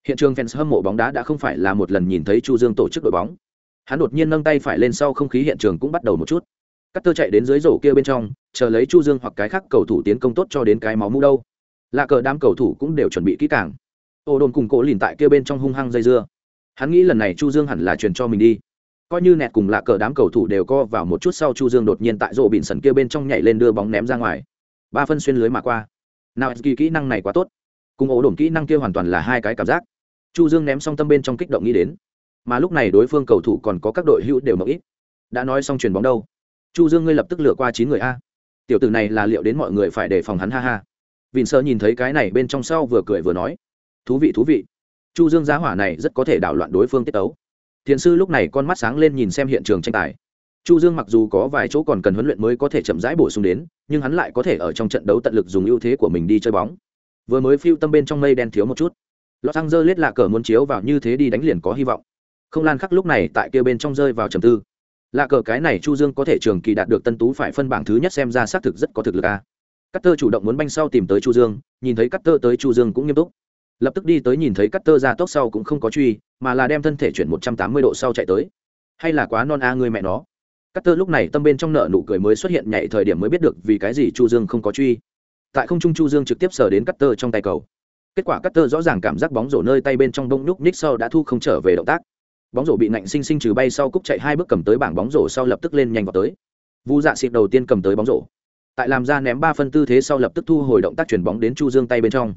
Hiện trường fans hâm mộ bóng đá đã không phải là một lần nhìn thấy Chu Dương tổ chức đội bóng. Hắn đột nhiên nâng tay phải lên sau không khí hiện trường cũng bắt đầu một chút. Cắt tơ chạy đến dưới rổ kia bên trong, chờ lấy Chu Dương hoặc cái khác cầu thủ tiến công tốt cho đến cái máu mũ đâu. Là cờ đám cầu thủ cũng đều chuẩn bị kỹ càng. Ô đồn cùng cổ lìn tại kia bên trong hung hăng dây dưa. Hắn nghĩ lần này Chu Dương hẳn là truyền cho mình đi. Coi như nẹt cùng lạ cờ đám cầu thủ đều co vào một chút sau Chu Dương đột nhiên tại rổ bỉn sần kia bên trong nhảy lên đưa bóng ném ra ngoài. Ba phân xuyên lưới mà qua. Nào kỳ kỹ năng này quá tốt. Cùng ổ đồn kỹ năng kia hoàn toàn là hai cái cảm giác. Chu Dương ném xong tâm bên trong kích động nghĩ đến. Mà lúc này đối phương cầu thủ còn có các đội hữu đều mộng ít. Đã nói xong truyền bóng đâu? Chu Dương ngươi lập tức lựa qua chín người a tiểu tử này là liệu đến mọi người phải đề phòng hắn ha ha vịn sơ nhìn thấy cái này bên trong sau vừa cười vừa nói thú vị thú vị chu dương giá hỏa này rất có thể đảo loạn đối phương tiết tấu thiền sư lúc này con mắt sáng lên nhìn xem hiện trường tranh tài. Chu dương mặc dù có vài chỗ còn cần huấn luyện mới có thể chậm rãi bổ sung đến nhưng hắn lại có thể ở trong trận đấu tận lực dùng ưu thế của mình đi chơi bóng. Vừa mới phiêu tâm bên trong mây đen thiếu một chút. Lọt xăng dơ lết lạ cờ muốn chiếu vào như thế đi đánh liền có hy vọng. Không lan khắc lúc này tại kia bên trong rơi vào trầm tư. Lạ cờ cái này chu dương có thể trường kỳ đạt được tân tú phải phân bảng thứ nhất xem ra xác thực rất có thực lực a. Cutter chủ động muốn banh sau tìm tới Chu Dương, nhìn thấy Cutter tới Chu Dương cũng nghiêm túc. Lập tức đi tới nhìn thấy Cutter ra tốc sau cũng không có truy, mà là đem thân thể chuyển 180 độ sau chạy tới. Hay là quá non a à người mẹ nó. Cutter lúc này tâm bên trong nợ nụ cười mới xuất hiện nhảy thời điểm mới biết được vì cái gì Chu Dương không có truy. Tại không trung Chu Dương trực tiếp sờ đến Cutter trong tay cầu. Kết quả Cutter rõ ràng cảm giác bóng rổ nơi tay bên trong bông nhúc nick sau đã thu không trở về động tác. Bóng rổ bị nạnh sinh sinh trừ bay sau cúc chạy hai bước cầm tới bảng bóng rổ sau lập tức lên nhanh vào tới. Vu Dạ xịt đầu tiên cầm tới bóng rổ tại làm ra ném ba phân tư thế sau lập tức thu hồi động tác chuyển bóng đến chu dương tay bên trong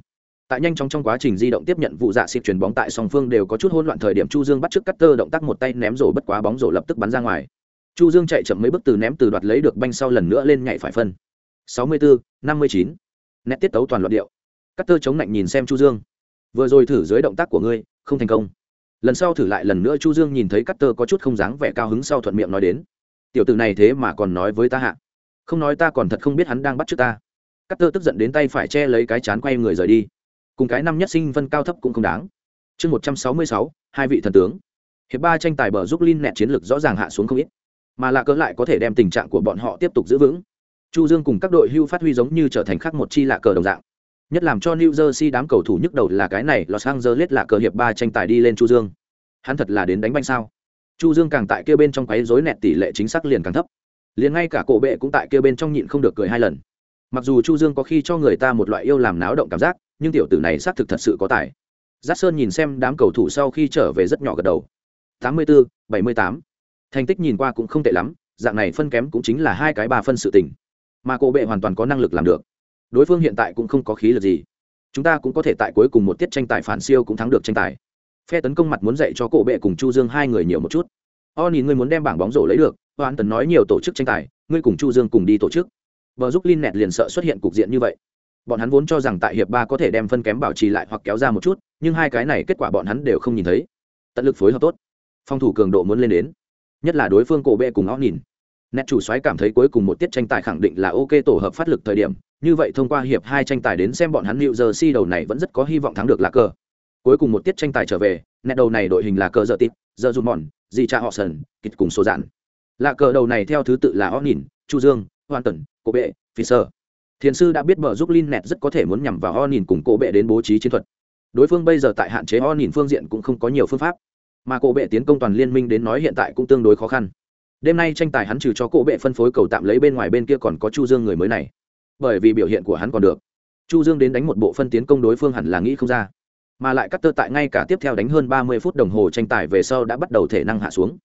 tại nhanh chóng trong quá trình di động tiếp nhận vụ dạ xịt chuyển bóng tại song phương đều có chút hỗn loạn thời điểm chu dương bắt trước cắt tơ động tác một tay ném rổ bất quá bóng rổ lập tức bắn ra ngoài. Chu dương chạy chậm mấy bước từ ném từ đoạt lấy được banh sau lần nữa lên nhảy phải phân. 64, 59. nét tiết tấu toàn loạt điệu. Cắt tơ chống lạnh nhìn xem chu dương. Vừa rồi thử dưới động tác của ngươi không thành công. Lần sau thử lại lần nữa chu dương nhìn thấy cắt tơ có chút không dáng vẻ cao hứng sau thuận miệng nói đến. Tiểu tử này thế mà còn nói với ta hạ. Không nói ta còn thật không biết hắn đang bắt trước ta. Cắt tơ tức giận đến tay phải che lấy cái chán quay người rời đi cùng cái năm nhất sinh vân cao thấp cũng không đáng. Chương một trăm sáu mươi sáu, hai vị thần tướng. Hiệp ba tranh tài bờ giúp linh nẹt chiến lược rõ ràng hạ xuống không ít, mà lạ cỡ lại có thể đem tình trạng của bọn họ tiếp tục giữ vững. Chu dương cùng các đội hưu phát huy giống như trở thành khác một chi lạ cờ đồng dạng. Nhất làm cho new jersey đám cầu thủ nhức đầu là cái này los angeles lạ cờ hiệp ba tranh tài đi lên chu dương. Hắn thật là đến đánh banh sao? Chu dương càng tại kia bên trong quấy rối nẹt tỷ lệ chính xác liền càng thấp. Liền ngay cả cổ bệ cũng tại kia bên trong nhịn không được cười hai lần. Mặc dù chu dương có khi cho người ta một loại yêu làm náo động cảm giác nhưng tiểu tử này xác thực thật sự có tài. Giác sơn nhìn xem đám cầu thủ sau khi trở về rất nhỏ gật đầu. 84, 78. thành tích nhìn qua cũng không tệ lắm dạng này phân kém cũng chính là hai cái ba phân sự tình. Mà cổ bệ hoàn toàn có năng lực làm được. Đối phương hiện tại cũng không có khí lực gì. Chúng ta cũng có thể tại cuối cùng một tiết tranh tài phản siêu cũng thắng được tranh tài. Phe tấn công mặt muốn dạy cho cổ bệ cùng chu dương hai người nhiều một chút. O nhìn ngươi muốn đem bảng bóng rổ lấy được hoàn tần nói nhiều tổ chức tranh tài ngươi cùng chu dương cùng đi tổ chức. Vợ giúp linh nẹt liền sợ xuất hiện cục diện như vậy bọn hắn vốn cho rằng tại hiệp ba có thể đem phân kém bảo trì lại hoặc kéo ra một chút nhưng hai cái này kết quả bọn hắn đều không nhìn thấy. Tận lực phối hợp tốt. Phòng thủ cường độ muốn lên đến. Nhất là đối phương cổ bệ cùng ngõ nhìn. Nét chủ xoáy cảm thấy cuối cùng một tiết tranh tài khẳng định là ok tổ hợp phát lực thời điểm như vậy thông qua hiệp hai tranh tài đến xem bọn hắn liệu giờ si đầu này vẫn rất có hy vọng thắng được là cờ. Cuối cùng một tiết tranh tài trở về nét đầu này đội hình là cờ giờ tít giờ dùng mòn gì cha họ sần kịch cùng số dạn. Là cờ đầu này theo thứ tự là Onin, Chu Dương, Hoàn Tần, Cổ Bệ, Fisher. Thiền sư đã biết bờ giúp Lin Nẹt rất có thể muốn nhằm vào Nhìn cùng Cổ Bệ đến bố trí chiến thuật. Đối phương bây giờ tại hạn chế Onin phương diện cũng không có nhiều phương pháp, mà Cổ Bệ tiến công toàn liên minh đến nói hiện tại cũng tương đối khó khăn. Đêm nay tranh tài hắn trừ cho Cổ Bệ phân phối cầu tạm lấy bên ngoài bên kia còn có Chu Dương người mới này. Bởi vì biểu hiện của hắn còn được, Chu Dương đến đánh một bộ phân tiến công đối phương hẳn là nghĩ không ra mà lại cắt tơ tại ngay cả tiếp theo đánh hơn ba mươi phút đồng hồ tranh tài về sau đã bắt đầu thể năng hạ xuống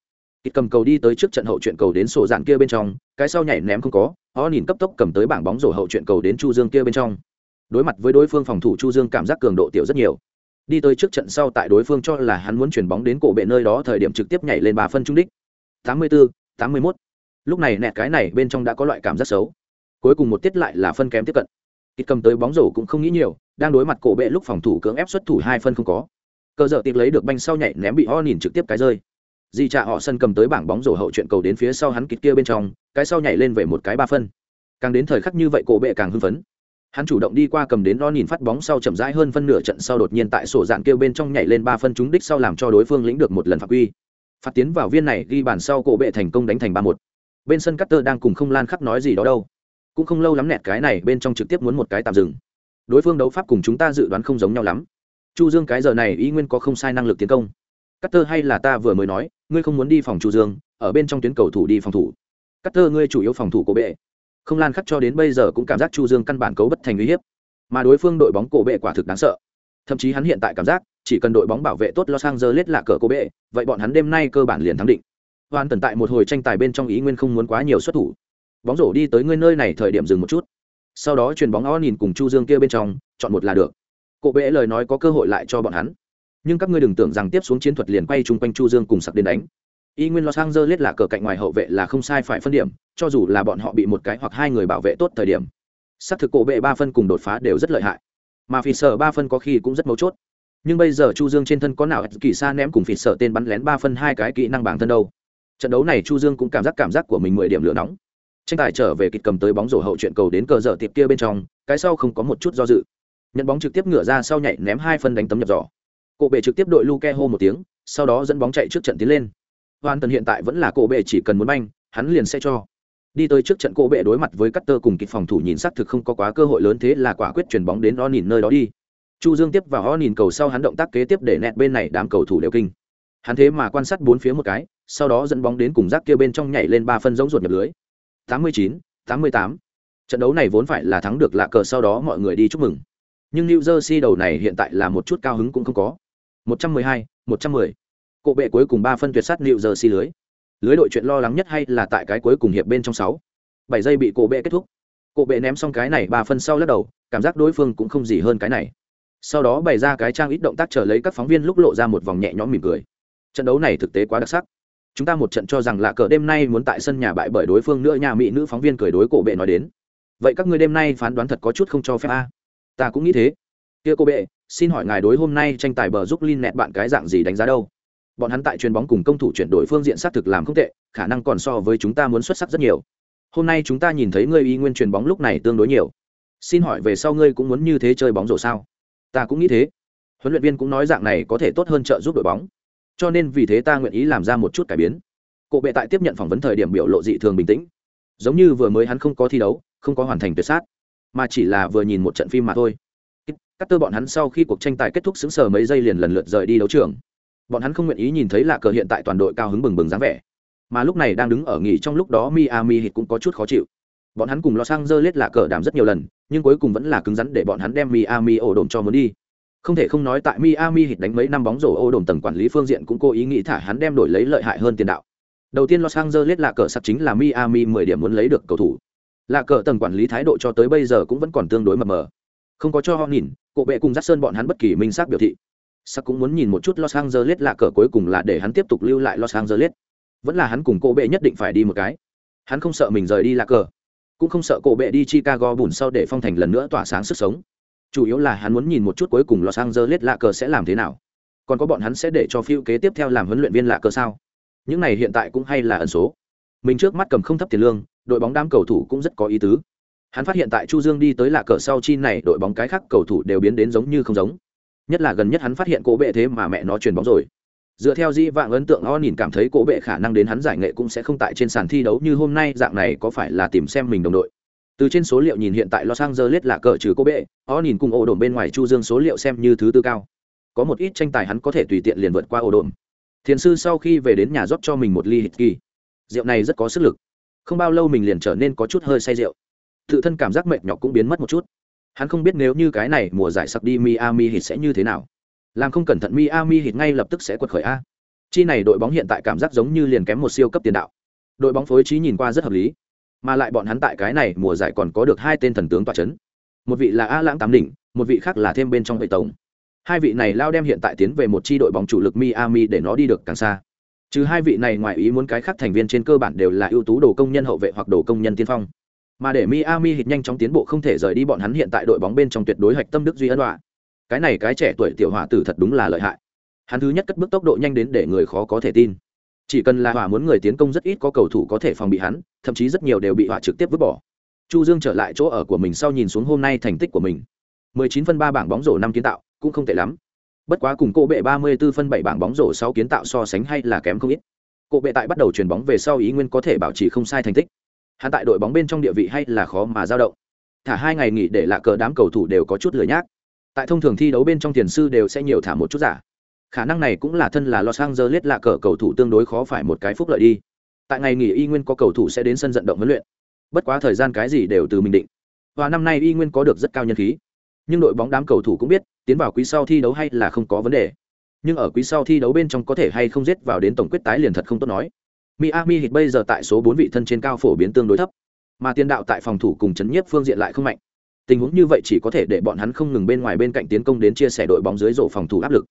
kịch cầm cầu đi tới trước trận hậu chuyện cầu đến sổ dạn kia bên trong cái sau nhảy ném không có họ nhìn cấp tốc cầm tới bảng bóng rổ hậu chuyện cầu đến chu dương kia bên trong. Đối mặt với đối phương phòng thủ chu dương cảm giác cường độ tiểu rất nhiều. Đi tới trước trận sau tại đối phương cho là hắn muốn chuyển bóng đến cổ bệ nơi đó thời điểm trực tiếp nhảy lên ba phân trung đích. 84, 81. lúc này nẹt cái này bên trong đã có loại cảm giác xấu. Cuối cùng một tiết lại là phân kém tiếp cận. Kịch cầm tới bóng rổ cũng không nghĩ nhiều đang đối mặt cổ bệ lúc phòng thủ cưỡng ép xuất thủ hai phân không có. Cơ dở tìm lấy được banh sau nhảy ném bị ho nhìn trực tiếp cái rơi di trạ họ sân cầm tới bảng bóng rổ hậu chuyện cầu đến phía sau hắn kịt kia bên trong, cái sau nhảy lên về một cái ba phân. Càng đến thời khắc như vậy, cổ bệ càng hưng phấn. Hắn chủ động đi qua cầm đến nó nhìn phát bóng sau chậm rãi hơn phân nửa trận sau đột nhiên tại sổ dạng kêu bên trong nhảy lên ba phân trúng đích sau làm cho đối phương lĩnh được một lần phạt quy. Phạt tiến vào viên này, ghi bàn sau cổ bệ thành công đánh thành ba một. Bên sân cutter đang cùng không lan khắc nói gì đó đâu. Cũng không lâu lắm nẹt cái này, bên trong trực tiếp muốn một cái tạm dừng. Đối phương đấu pháp cùng chúng ta dự đoán không giống nhau lắm. Chu dương cái giờ này y nguyên có không sai năng lực tiến công. Cutter hay là ta vừa mới nói, ngươi không muốn đi phòng Chu Dương, ở bên trong tuyến cầu thủ đi phòng thủ. Cutter ngươi chủ yếu phòng thủ cổ bệ. Không Lan khắc cho đến bây giờ cũng cảm giác Chu Dương căn bản cấu bất thành uy hiếp, mà đối phương đội bóng cổ bệ quả thực đáng sợ. Thậm chí hắn hiện tại cảm giác, chỉ cần đội bóng bảo vệ tốt Los Angeles là cờ cổ bệ, vậy bọn hắn đêm nay cơ bản liền thắng định. Hoàn tần tại một hồi tranh tài bên trong ý nguyên không muốn quá nhiều xuất thủ. Bóng rổ đi tới ngươi nơi này thời điểm dừng một chút. Sau đó chuyền bóng o nhìn cùng Chu Dương kia bên trong, chọn một là được. Cổ bệ lời nói có cơ hội lại cho bọn hắn nhưng các ngươi đừng tưởng rằng tiếp xuống chiến thuật liền quay chung quanh chu dương cùng sặc đến đánh. Y nguyên los angeles là cờ cạnh ngoài hậu vệ là không sai phải phân điểm, cho dù là bọn họ bị một cái hoặc hai người bảo vệ tốt thời điểm, xác thực cổ bệ ba phân cùng đột phá đều rất lợi hại. Mà phỉ sở ba phân có khi cũng rất mấu chốt. Nhưng bây giờ chu dương trên thân có nào kỳ xa ném cùng phỉ sở tên bắn lén ba phân hai cái kỹ năng bản thân đâu. Trận đấu này chu dương cũng cảm giác cảm giác của mình mười điểm lửa nóng. Tranh tài trở về kịch cầm tới bóng rổ hậu chuyện cầu đến cờ dở tiệp kia bên trong, cái sau không có một chút do dự. Nhận bóng trực tiếp ngửa ra sau nhảy ném hai phân đánh tấm nhập giỏ cổ bệ trực tiếp đội luke hô một tiếng sau đó dẫn bóng chạy trước trận tiến lên hoàn tần hiện tại vẫn là cổ bệ chỉ cần muốn banh hắn liền sẽ cho Đi tới trước trận cổ bệ đối mặt với Cutter cùng kịp phòng thủ nhìn xác thực không có quá cơ hội lớn thế là quả quyết chuyển bóng đến Onin nơi đó đi. Chu Dương tiếp vào Onin cầu sau hắn động tác kế tiếp để nẹt bên này đám cầu thủ đều kinh. Hắn thế mà quan sát bốn phía một cái, sau đó dẫn bóng đến cùng rác kia bên trong nhảy lên ba phân giống ruột nhập lưới. 89, 88. Trận đấu này vốn phải là thắng được lạ cờ sau đó mọi người đi chúc mừng. Nhưng New Jersey đầu này hiện tại là một chút cao hứng cũng không có. 112, 110. Cổ bệ cuối cùng ba phân tuyệt sát liệu giờ xi lưới. Lưới đội chuyện lo lắng nhất hay là tại cái cuối cùng hiệp bên trong 6. 7 giây bị cổ bệ kết thúc. Cổ bệ ném xong cái này ba phân sau lắc đầu, cảm giác đối phương cũng không gì hơn cái này. Sau đó bày ra cái trang ít động tác chờ lấy các phóng viên lúc lộ ra một vòng nhẹ nhõm mỉm cười. Trận đấu này thực tế quá đặc sắc chúng ta một trận cho rằng là cờ đêm nay muốn tại sân nhà bại bởi đối phương nữa nhà mỹ nữ phóng viên cười đối cổ bệ nói đến vậy các ngươi đêm nay phán đoán thật có chút không cho phép a ta cũng nghĩ thế kia cô bệ, xin hỏi ngài đối hôm nay tranh tài bờ giúp Lin nẹt bạn cái dạng gì đánh giá đâu? Bọn hắn tại chuyền bóng cùng công thủ chuyển đổi phương diện xác thực làm không tệ, khả năng còn so với chúng ta muốn xuất sắc rất nhiều. Hôm nay chúng ta nhìn thấy ngươi y nguyên chuyền bóng lúc này tương đối nhiều. Xin hỏi về sau ngươi cũng muốn như thế chơi bóng rổ sao? Ta cũng nghĩ thế. Huấn luyện viên cũng nói dạng này có thể tốt hơn trợ giúp đội bóng. Cho nên vì thế ta nguyện ý làm ra một chút cải biến. Cộ bệ tại tiếp nhận phỏng vấn thời điểm biểu lộ dị thường bình tĩnh. Giống như vừa mới hắn không có thi đấu, không có hoàn thành tuyệt sát, mà chỉ là vừa nhìn một trận phim mà thôi cắt tơ bọn hắn sau khi cuộc tranh tài kết thúc xứng sờ mấy giây liền lần lượt rời đi đấu trường bọn hắn không nguyện ý nhìn thấy lạ cờ hiện tại toàn đội cao hứng bừng bừng dáng vẻ mà lúc này đang đứng ở nghỉ trong lúc đó miami hit cũng có chút khó chịu bọn hắn cùng los angeles lạ cờ đàm rất nhiều lần nhưng cuối cùng vẫn là cứng rắn để bọn hắn đem miami ổ đồn cho muốn đi không thể không nói tại Miami hit đánh mấy năm bóng rổ ô đồn tầng quản lý phương diện cũng cố ý nghĩ thả hắn đem đổi lấy lợi hại hơn tiền đạo. Đầu tiên Los Angeles lạ cờ sắp chính là Miami 10 điểm muốn lấy được cầu thủ. Lạ cờ tầng quản lý thái độ cho tới bây giờ cũng vẫn còn tương đối mập mờ. Không có cho họ nhìn, cổ bệ cùng Jackson bọn hắn bất kỳ minh xác biểu thị. Sắc cũng muốn nhìn một chút Los Angeles lạ cờ cuối cùng là để hắn tiếp tục lưu lại Los Angeles. Vẫn là hắn cùng cổ bệ nhất định phải đi một cái. Hắn không sợ mình rời đi lạ cờ, cũng không sợ cổ bệ đi Chicago bùn sau để phong thành lần nữa tỏa sáng sức sống chủ yếu là hắn muốn nhìn một chút cuối cùng Los Angeles lạ cờ sẽ làm thế nào. Còn có bọn hắn sẽ để cho phiêu kế tiếp theo làm huấn luyện viên lạ cờ sao? Những này hiện tại cũng hay là ẩn số. Mình trước mắt cầm không thấp tiền lương, đội bóng đám cầu thủ cũng rất có ý tứ. Hắn phát hiện tại Chu Dương đi tới lạ cờ sau chi này, đội bóng cái khác cầu thủ đều biến đến giống như không giống. Nhất là gần nhất hắn phát hiện cổ bệ thế mà mẹ nó truyền bóng rồi. Dựa theo di vạn ấn tượng O nhìn cảm thấy cổ bệ khả năng đến hắn giải nghệ cũng sẽ không tại trên sàn thi đấu như hôm nay dạng này có phải là tìm xem mình đồng đội. Từ trên số liệu nhìn hiện tại los angeles là cờ trừ cô bệ o nhìn cùng ổ đồn bên ngoài chu dương số liệu xem như thứ tư cao. Có một ít tranh tài hắn có thể tùy tiện liền vượt qua ổ đồn thiền sư sau khi về đến nhà rót cho mình một ly hít kỳ. Rượu này rất có sức lực. Không bao lâu mình liền trở nên có chút hơi say rượu tự thân cảm giác mệt nhọc cũng biến mất một chút. Hắn không biết nếu như cái này mùa giải sặc đi miami hít sẽ như thế nào. Làm không cẩn thận, miami hít ngay lập tức sẽ quật khởi a. Chi này đội bóng hiện tại cảm giác giống như liền kém một siêu cấp tiền đạo. Đội bóng phối trí nhìn qua rất hợp lý, mà lại bọn hắn tại cái này mùa giải còn có được hai tên thần tướng tọa chấn. Một vị là a lãng tám đỉnh, một vị khác là thêm bên trong vệ tổng. Hai vị này lao đem hiện tại tiến về một chi đội bóng chủ lực miami để nó đi được càng xa. Trừ hai vị này, ngoài ý muốn cái khác thành viên trên cơ bản đều là ưu tú đồ công nhân hậu vệ hoặc đồ công nhân tiên phong mà để miami hít nhanh chóng tiến bộ không thể rời đi bọn hắn hiện tại đội bóng bên trong tuyệt đối hạch tâm đức duy ân đoạ. Cái này cái trẻ tuổi tiểu hỏa tử thật đúng là lợi hại. Hắn thứ nhất cất bước tốc độ nhanh đến để người khó có thể tin. Chỉ cần là hỏa muốn người tiến công rất ít có cầu thủ có thể phòng bị hắn, thậm chí rất nhiều đều bị hỏa trực tiếp vứt bỏ. Chu dương trở lại chỗ ở của mình sau nhìn xuống hôm nay thành tích của mình. 19 phân 3 bảng bóng rổ năm kiến tạo, cũng không tệ lắm. Bất quá cùng cô bệ 34 phân 7 bảng bóng rổ 6 kiến tạo so sánh hay là kém không ít. Cô bệ tại bắt đầu chuyển bóng về sau ý nguyên có thể bảo trì không sai thành tích hắn tại đội bóng bên trong địa vị hay là khó mà dao động. Thả hai ngày nghỉ để lạ cờ đám cầu thủ đều có chút lười nhác. Tại thông thường thi đấu bên trong tiền sư đều sẽ nhiều thả một chút giả. Khả năng này cũng là thân là los angeles lạ cờ cầu thủ tương đối khó phải một cái phúc lợi đi. Tại ngày nghỉ y nguyên có cầu thủ sẽ đến sân vận động huấn luyện. Bất quá thời gian cái gì đều từ mình định. Và năm nay y nguyên có được rất cao nhân khí. Nhưng đội bóng đám cầu thủ cũng biết, tiến vào quý sau thi đấu hay là không có vấn đề. Nhưng ở quý sau thi đấu bên trong có thể hay không giết vào đến tổng quyết tái liền thật không tốt nói miami hiện bây giờ tại số bốn vị thân trên cao phổ biến tương đối thấp, mà tiền đạo tại phòng thủ cùng chấn nhiếp phương diện lại không mạnh. Tình huống như vậy chỉ có thể để bọn hắn không ngừng bên ngoài bên cạnh tiến công đến chia sẻ đội bóng dưới rổ phòng thủ áp lực.